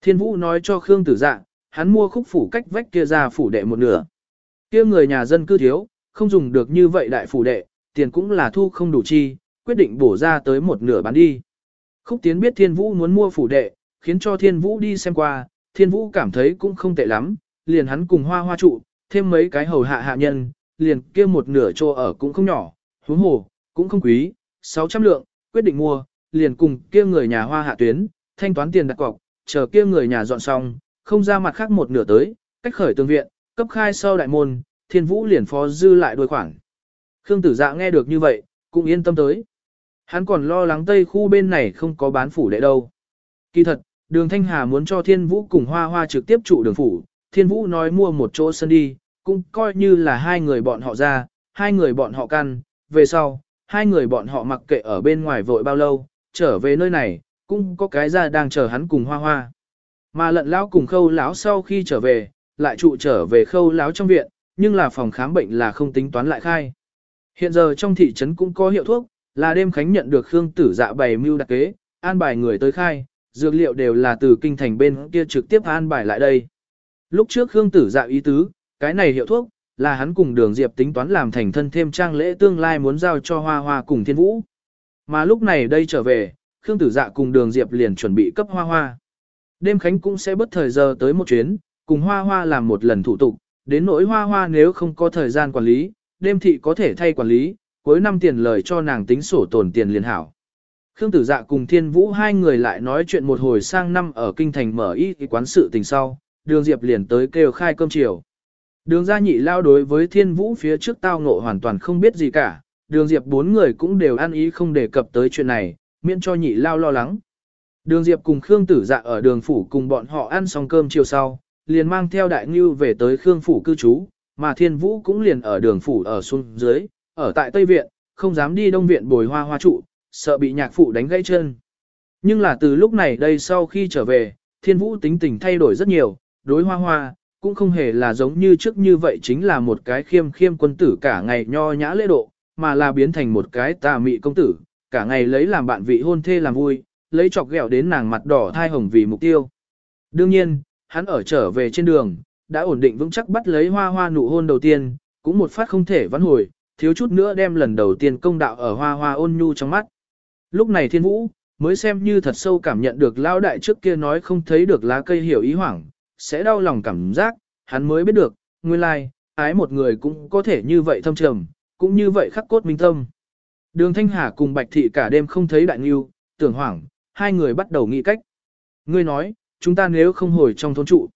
Thiên Vũ nói cho Khương Tử Dạ, hắn mua khúc phủ cách vách kia ra phủ đệ một nửa. Kia người nhà dân cư thiếu, không dùng được như vậy đại phủ đệ, tiền cũng là thu không đủ chi, quyết định bổ ra tới một nửa bán đi. Khúc Tiến biết Thiên Vũ muốn mua phủ đệ, khiến cho Thiên Vũ đi xem qua, Thiên Vũ cảm thấy cũng không tệ lắm, liền hắn cùng hoa hoa trụ, thêm mấy cái hầu hạ hạ nhân, liền kia một nửa chỗ ở cũng không nhỏ, huống hồ, cũng không quý, 600 lượng, quyết định mua, liền cùng kia người nhà hoa hạ tuyến, thanh toán tiền đặt cọc, chờ kia người nhà dọn xong, không ra mặt khác một nửa tới, cách khởi tương viện, cấp khai sau đại môn, thiên vũ liền phó dư lại đôi khoản. Khương tử dạ nghe được như vậy, cũng yên tâm tới. Hắn còn lo lắng tây khu bên này không có bán phủ đệ đâu. Kỳ thật, đường Thanh Hà muốn cho thiên vũ cùng hoa hoa trực tiếp trụ đường phủ, thiên vũ nói mua một chỗ sân đi, cũng coi như là hai người bọn họ ra, hai người bọn họ căn, về sau, hai người bọn họ mặc kệ ở bên ngoài vội bao lâu, trở về nơi này, cũng có cái ra đang chờ hắn cùng hoa hoa. Mà lận lão cùng khâu lão sau khi trở về, lại trụ trở về khâu lão trong viện, nhưng là phòng khám bệnh là không tính toán lại khai. Hiện giờ trong thị trấn cũng có hiệu thuốc, là đêm khánh nhận được Khương Tử Dạ bày mưu đặc kế, an bài người tới khai, dược liệu đều là từ kinh thành bên kia trực tiếp an bài lại đây. Lúc trước Khương Tử Dạ ý tứ, cái này hiệu thuốc, là hắn cùng đường Diệp tính toán làm thành thân thêm trang lễ tương lai muốn giao cho Hoa Hoa cùng Thiên Vũ. Mà lúc này đây trở về, Khương Tử Dạ cùng đường Diệp liền chuẩn bị cấp Hoa Hoa. Đêm Khánh cũng sẽ bất thời giờ tới một chuyến, cùng Hoa Hoa làm một lần thủ tục, đến nỗi Hoa Hoa nếu không có thời gian quản lý, đêm thị có thể thay quản lý, cuối năm tiền lời cho nàng tính sổ tồn tiền liền hảo. Khương Tử Dạ cùng Thiên Vũ hai người lại nói chuyện một hồi sang năm ở kinh thành mở y quán sự tình sau, Đường Diệp liền tới kêu khai cơm chiều. Đường gia nhị lao đối với Thiên Vũ phía trước tao ngộ hoàn toàn không biết gì cả, Đường Diệp bốn người cũng đều ăn ý không đề cập tới chuyện này, miễn cho nhị lao lo lắng. Đường Diệp cùng Khương Tử Dạ ở đường phủ cùng bọn họ ăn xong cơm chiều sau, liền mang theo đại ngưu về tới Khương phủ cư trú, mà Thiên Vũ cũng liền ở đường phủ ở xuống dưới, ở tại Tây Viện, không dám đi Đông Viện bồi hoa hoa trụ, sợ bị nhạc phụ đánh gãy chân. Nhưng là từ lúc này đây sau khi trở về, Thiên Vũ tính tình thay đổi rất nhiều, đối hoa hoa, cũng không hề là giống như trước như vậy chính là một cái khiêm khiêm quân tử cả ngày nho nhã lễ độ, mà là biến thành một cái tà mị công tử, cả ngày lấy làm bạn vị hôn thê làm vui, lấy chọc ghẹo đến nàng mặt đỏ thai hồng vì mục tiêu. Đương nhiên, hắn ở trở về trên đường, đã ổn định vững chắc bắt lấy hoa hoa nụ hôn đầu tiên, cũng một phát không thể vãn hồi, thiếu chút nữa đem lần đầu tiên công đạo ở hoa hoa ôn nhu trong mắt. Lúc này thiên vũ, mới xem như thật sâu cảm nhận được lao đại trước kia nói không thấy được lá cây hiểu ý hoảng, sẽ đau lòng cảm giác, hắn mới biết được, nguyên lai, ái một người cũng có thể như vậy thâm trầm, cũng như vậy khắc cốt minh tâm. Đường Thanh Hà cùng Bạch Thị cả đêm không thấy đại nghiêu, tưởng hoảng, hai người bắt đầu nghĩ cách. Ngươi nói, chúng ta nếu không hồi trong thôn trụ.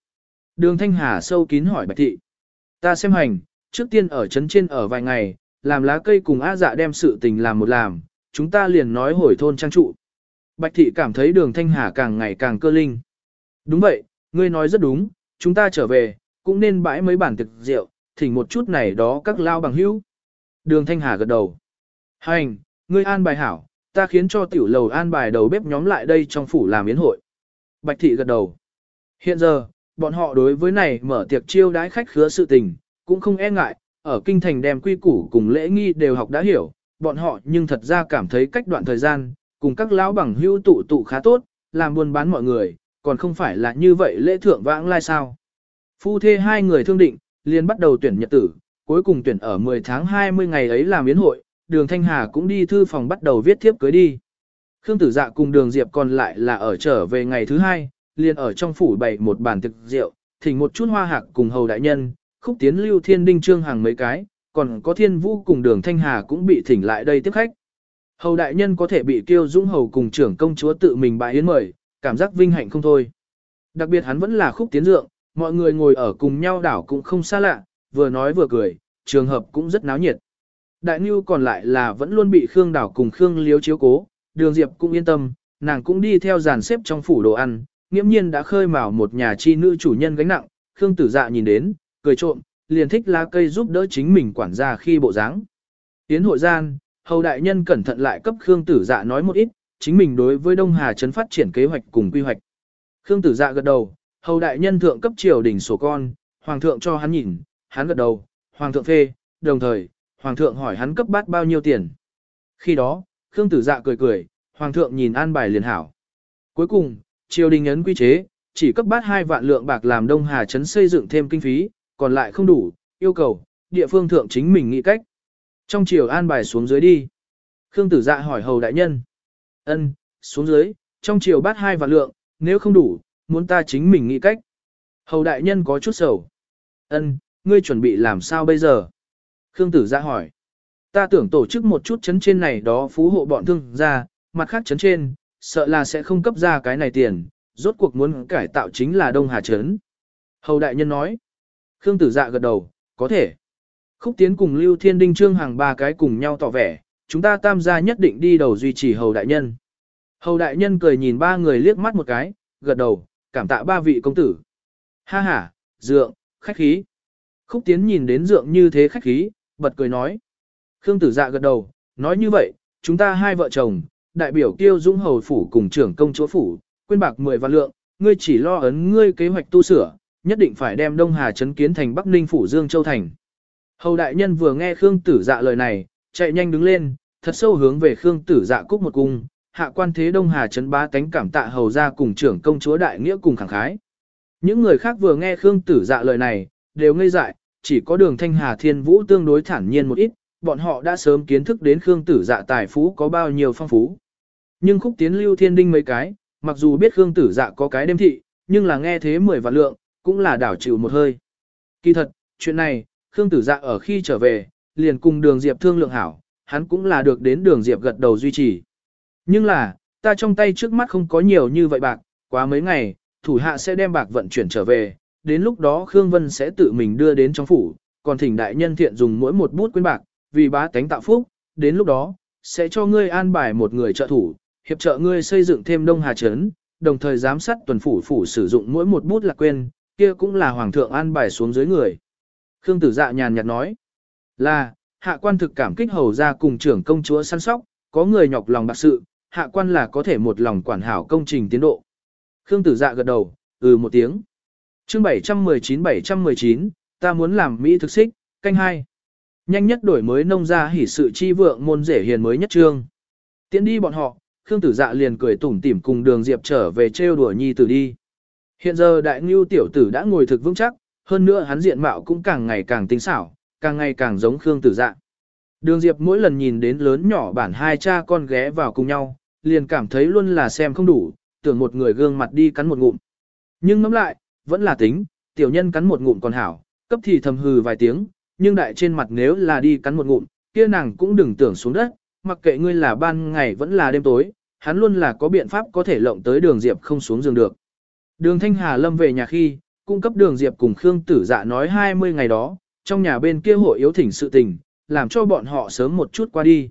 Đường Thanh Hà sâu kín hỏi Bạch Thị. Ta xem hành, trước tiên ở trấn trên ở vài ngày, làm lá cây cùng á dạ đem sự tình làm một làm, chúng ta liền nói hồi thôn trang trụ. Bạch Thị cảm thấy đường Thanh Hà càng ngày càng cơ linh. Đúng vậy, ngươi nói rất đúng, chúng ta trở về, cũng nên bãi mấy bản thực rượu, thỉnh một chút này đó các lao bằng hữu. Đường Thanh Hà gật đầu. Hành, ngươi an bài hảo, ta khiến cho tiểu lầu an bài đầu bếp nhóm lại đây trong phủ làm yến hội. Bạch thị gật đầu. Hiện giờ, bọn họ đối với này mở tiệc chiêu đãi khách khứa sự tình, cũng không e ngại, ở kinh thành đem quy củ cùng lễ nghi đều học đã hiểu, bọn họ nhưng thật ra cảm thấy cách đoạn thời gian, cùng các lão bằng hữu tụ tụ khá tốt, làm buôn bán mọi người, còn không phải là như vậy lễ thượng vãng lai sao. Phu thê hai người thương định, liền bắt đầu tuyển nhật tử, cuối cùng tuyển ở 10 tháng 20 ngày ấy làm yến hội, đường Thanh Hà cũng đi thư phòng bắt đầu viết thiếp cưới đi. Khương Tử Dạ cùng đường Diệp còn lại là ở trở về ngày thứ hai, liền ở trong phủ bày một bàn thực rượu, thỉnh một chút hoa hạc cùng hầu đại nhân, khúc tiến lưu thiên đinh trương hàng mấy cái, còn có thiên vũ cùng đường Thanh Hà cũng bị thỉnh lại đây tiếp khách. Hầu đại nhân có thể bị kêu dũng hầu cùng trưởng công chúa tự mình bại yến mời, cảm giác vinh hạnh không thôi. Đặc biệt hắn vẫn là khúc tiến dượng, mọi người ngồi ở cùng nhau đảo cũng không xa lạ, vừa nói vừa cười, trường hợp cũng rất náo nhiệt. Đại Nhu còn lại là vẫn luôn bị Khương Đảo cùng Khương Liếu chiếu cố, Đường Diệp cũng yên tâm, nàng cũng đi theo dàn xếp trong phủ đồ ăn, nghiễm nhiên đã khơi mào một nhà chi nữ chủ nhân gánh nặng, Khương Tử Dạ nhìn đến, cười trộm, liền thích lá cây giúp đỡ chính mình quản gia khi bộ dáng. Tiến hội gian, hầu đại nhân cẩn thận lại cấp Khương Tử Dạ nói một ít, chính mình đối với Đông Hà trấn phát triển kế hoạch cùng quy hoạch. Khương Tử Dạ gật đầu, hầu đại nhân thượng cấp triều đình sổ con, hoàng thượng cho hắn nhìn, hắn gật đầu, hoàng thượng phê, đồng thời, hoàng thượng hỏi hắn cấp bát bao nhiêu tiền. Khi đó, Khương Tử Dạ cười cười, hoàng thượng nhìn an bài liền hảo. Cuối cùng, triều đình ấn quy chế, chỉ cấp bát hai vạn lượng bạc làm Đông Hà trấn xây dựng thêm kinh phí, còn lại không đủ, yêu cầu, địa phương thượng chính mình nghĩ cách. Trong triều an bài xuống dưới đi. Khương Tử Dạ hỏi hầu đại nhân. Ân, xuống dưới, trong triều bát hai vạn lượng, nếu không đủ, muốn ta chính mình nghĩ cách. Hầu đại nhân có chút sầu. Ân, ngươi chuẩn bị làm sao bây giờ? Khương Tử Dạ hỏi. Ta tưởng tổ chức một chút chấn trên này đó phú hộ bọn thương ra, mặt khác chấn trên, sợ là sẽ không cấp ra cái này tiền, rốt cuộc muốn cải tạo chính là Đông Hà Trấn. Hầu đại nhân nói. Khương Tử Dạ gật đầu, có thể. Khúc Tiến cùng Lưu Thiên Đinh Trương hàng ba cái cùng nhau tỏ vẻ, chúng ta tam gia nhất định đi đầu duy trì hầu đại nhân. Hầu đại nhân cười nhìn ba người liếc mắt một cái, gật đầu, cảm tạ ba vị công tử. Ha ha, dượng, khách khí. Khúc Tiến nhìn đến dượng như thế khách khí, bật cười nói. Khương tử dạ gật đầu, nói như vậy, chúng ta hai vợ chồng, đại biểu tiêu dũng hầu phủ cùng trưởng công chúa phủ, quyên bạc 10 vạn lượng, ngươi chỉ lo ấn ngươi kế hoạch tu sửa, nhất định phải đem Đông Hà chấn kiến thành Bắc Ninh phủ Dương Châu thành. Hầu đại nhân vừa nghe Khương Tử Dạ lời này, chạy nhanh đứng lên, thật sâu hướng về Khương Tử Dạ cúc một cung, hạ quan thế Đông Hà trấn bá tánh cảm tạ hầu gia cùng trưởng công chúa đại nghĩa cùng khẳng khái. Những người khác vừa nghe Khương Tử Dạ lời này, đều ngây dại, chỉ có đường Thanh Hà Thiên Vũ tương đối thản nhiên một ít, bọn họ đã sớm kiến thức đến Khương Tử Dạ tài phú có bao nhiêu phong phú. Nhưng khúc tiến lưu thiên đinh mấy cái, mặc dù biết Khương Tử Dạ có cái đêm thị, nhưng là nghe thế mười vạn lượng, cũng là đảo chịu một hơi. Kỳ thật, chuyện này, Khương Tử Dạ ở khi trở về, liền cùng đường Diệp thương lượng hảo, hắn cũng là được đến đường Diệp gật đầu duy trì. Nhưng là, ta trong tay trước mắt không có nhiều như vậy bạc, quá mấy ngày, thủ hạ sẽ đem bạc vận chuyển trở về, đến lúc đó Khương Vân sẽ tự mình đưa đến trong phủ, còn thỉnh đại nhân thiện dùng mỗi một bút quyên bạc, vì bá tánh tạo phúc, đến lúc đó, sẽ cho ngươi an bài một người trợ thủ, hiệp trợ ngươi xây dựng thêm Đông Hà Trấn, đồng thời giám sát tuần phủ phủ sử dụng mỗi một bút là quên, kia cũng là hoàng thượng an bài xuống dưới người. Khương Tử Dạ nhàn nhạt nói, là, hạ quan thực cảm kích hầu ra cùng trưởng công chúa săn sóc, có người nhọc lòng bạc sự, hạ quan là có thể một lòng quản hảo công trình tiến độ. Khương Tử Dạ gật đầu, ừ một tiếng. Chương 719-719, ta muốn làm Mỹ thực xích, canh hai. Nhanh nhất đổi mới nông ra hỉ sự chi vượng môn rể hiền mới nhất trương. Tiến đi bọn họ, Khương Tử Dạ liền cười tủm tỉm cùng Đường Diệp trở về trêu đùa nhi tử đi. Hiện giờ đại ngưu tiểu tử đã ngồi thực vững chắc, hơn nữa hắn diện mạo cũng càng ngày càng tinh xảo, càng ngày càng giống Khương Tử Dạ. Đường Diệp mỗi lần nhìn đến lớn nhỏ bản hai cha con ghé vào cùng nhau, liền cảm thấy luôn là xem không đủ, tưởng một người gương mặt đi cắn một ngụm. Nhưng ngẫm lại, vẫn là tính, tiểu nhân cắn một ngụm còn hảo, cấp thì thầm hừ vài tiếng, nhưng đại trên mặt nếu là đi cắn một ngụm, kia nàng cũng đừng tưởng xuống đất, mặc kệ ngươi là ban ngày vẫn là đêm tối, hắn luôn là có biện pháp có thể lộng tới đường Diệp không xuống giường được. Đường Thanh Hà Lâm về nhà khi, cung cấp đường Diệp cùng Khương Tử Dạ nói 20 ngày đó, trong nhà bên kia hội yếu thỉnh sự tình, làm cho bọn họ sớm một chút qua đi.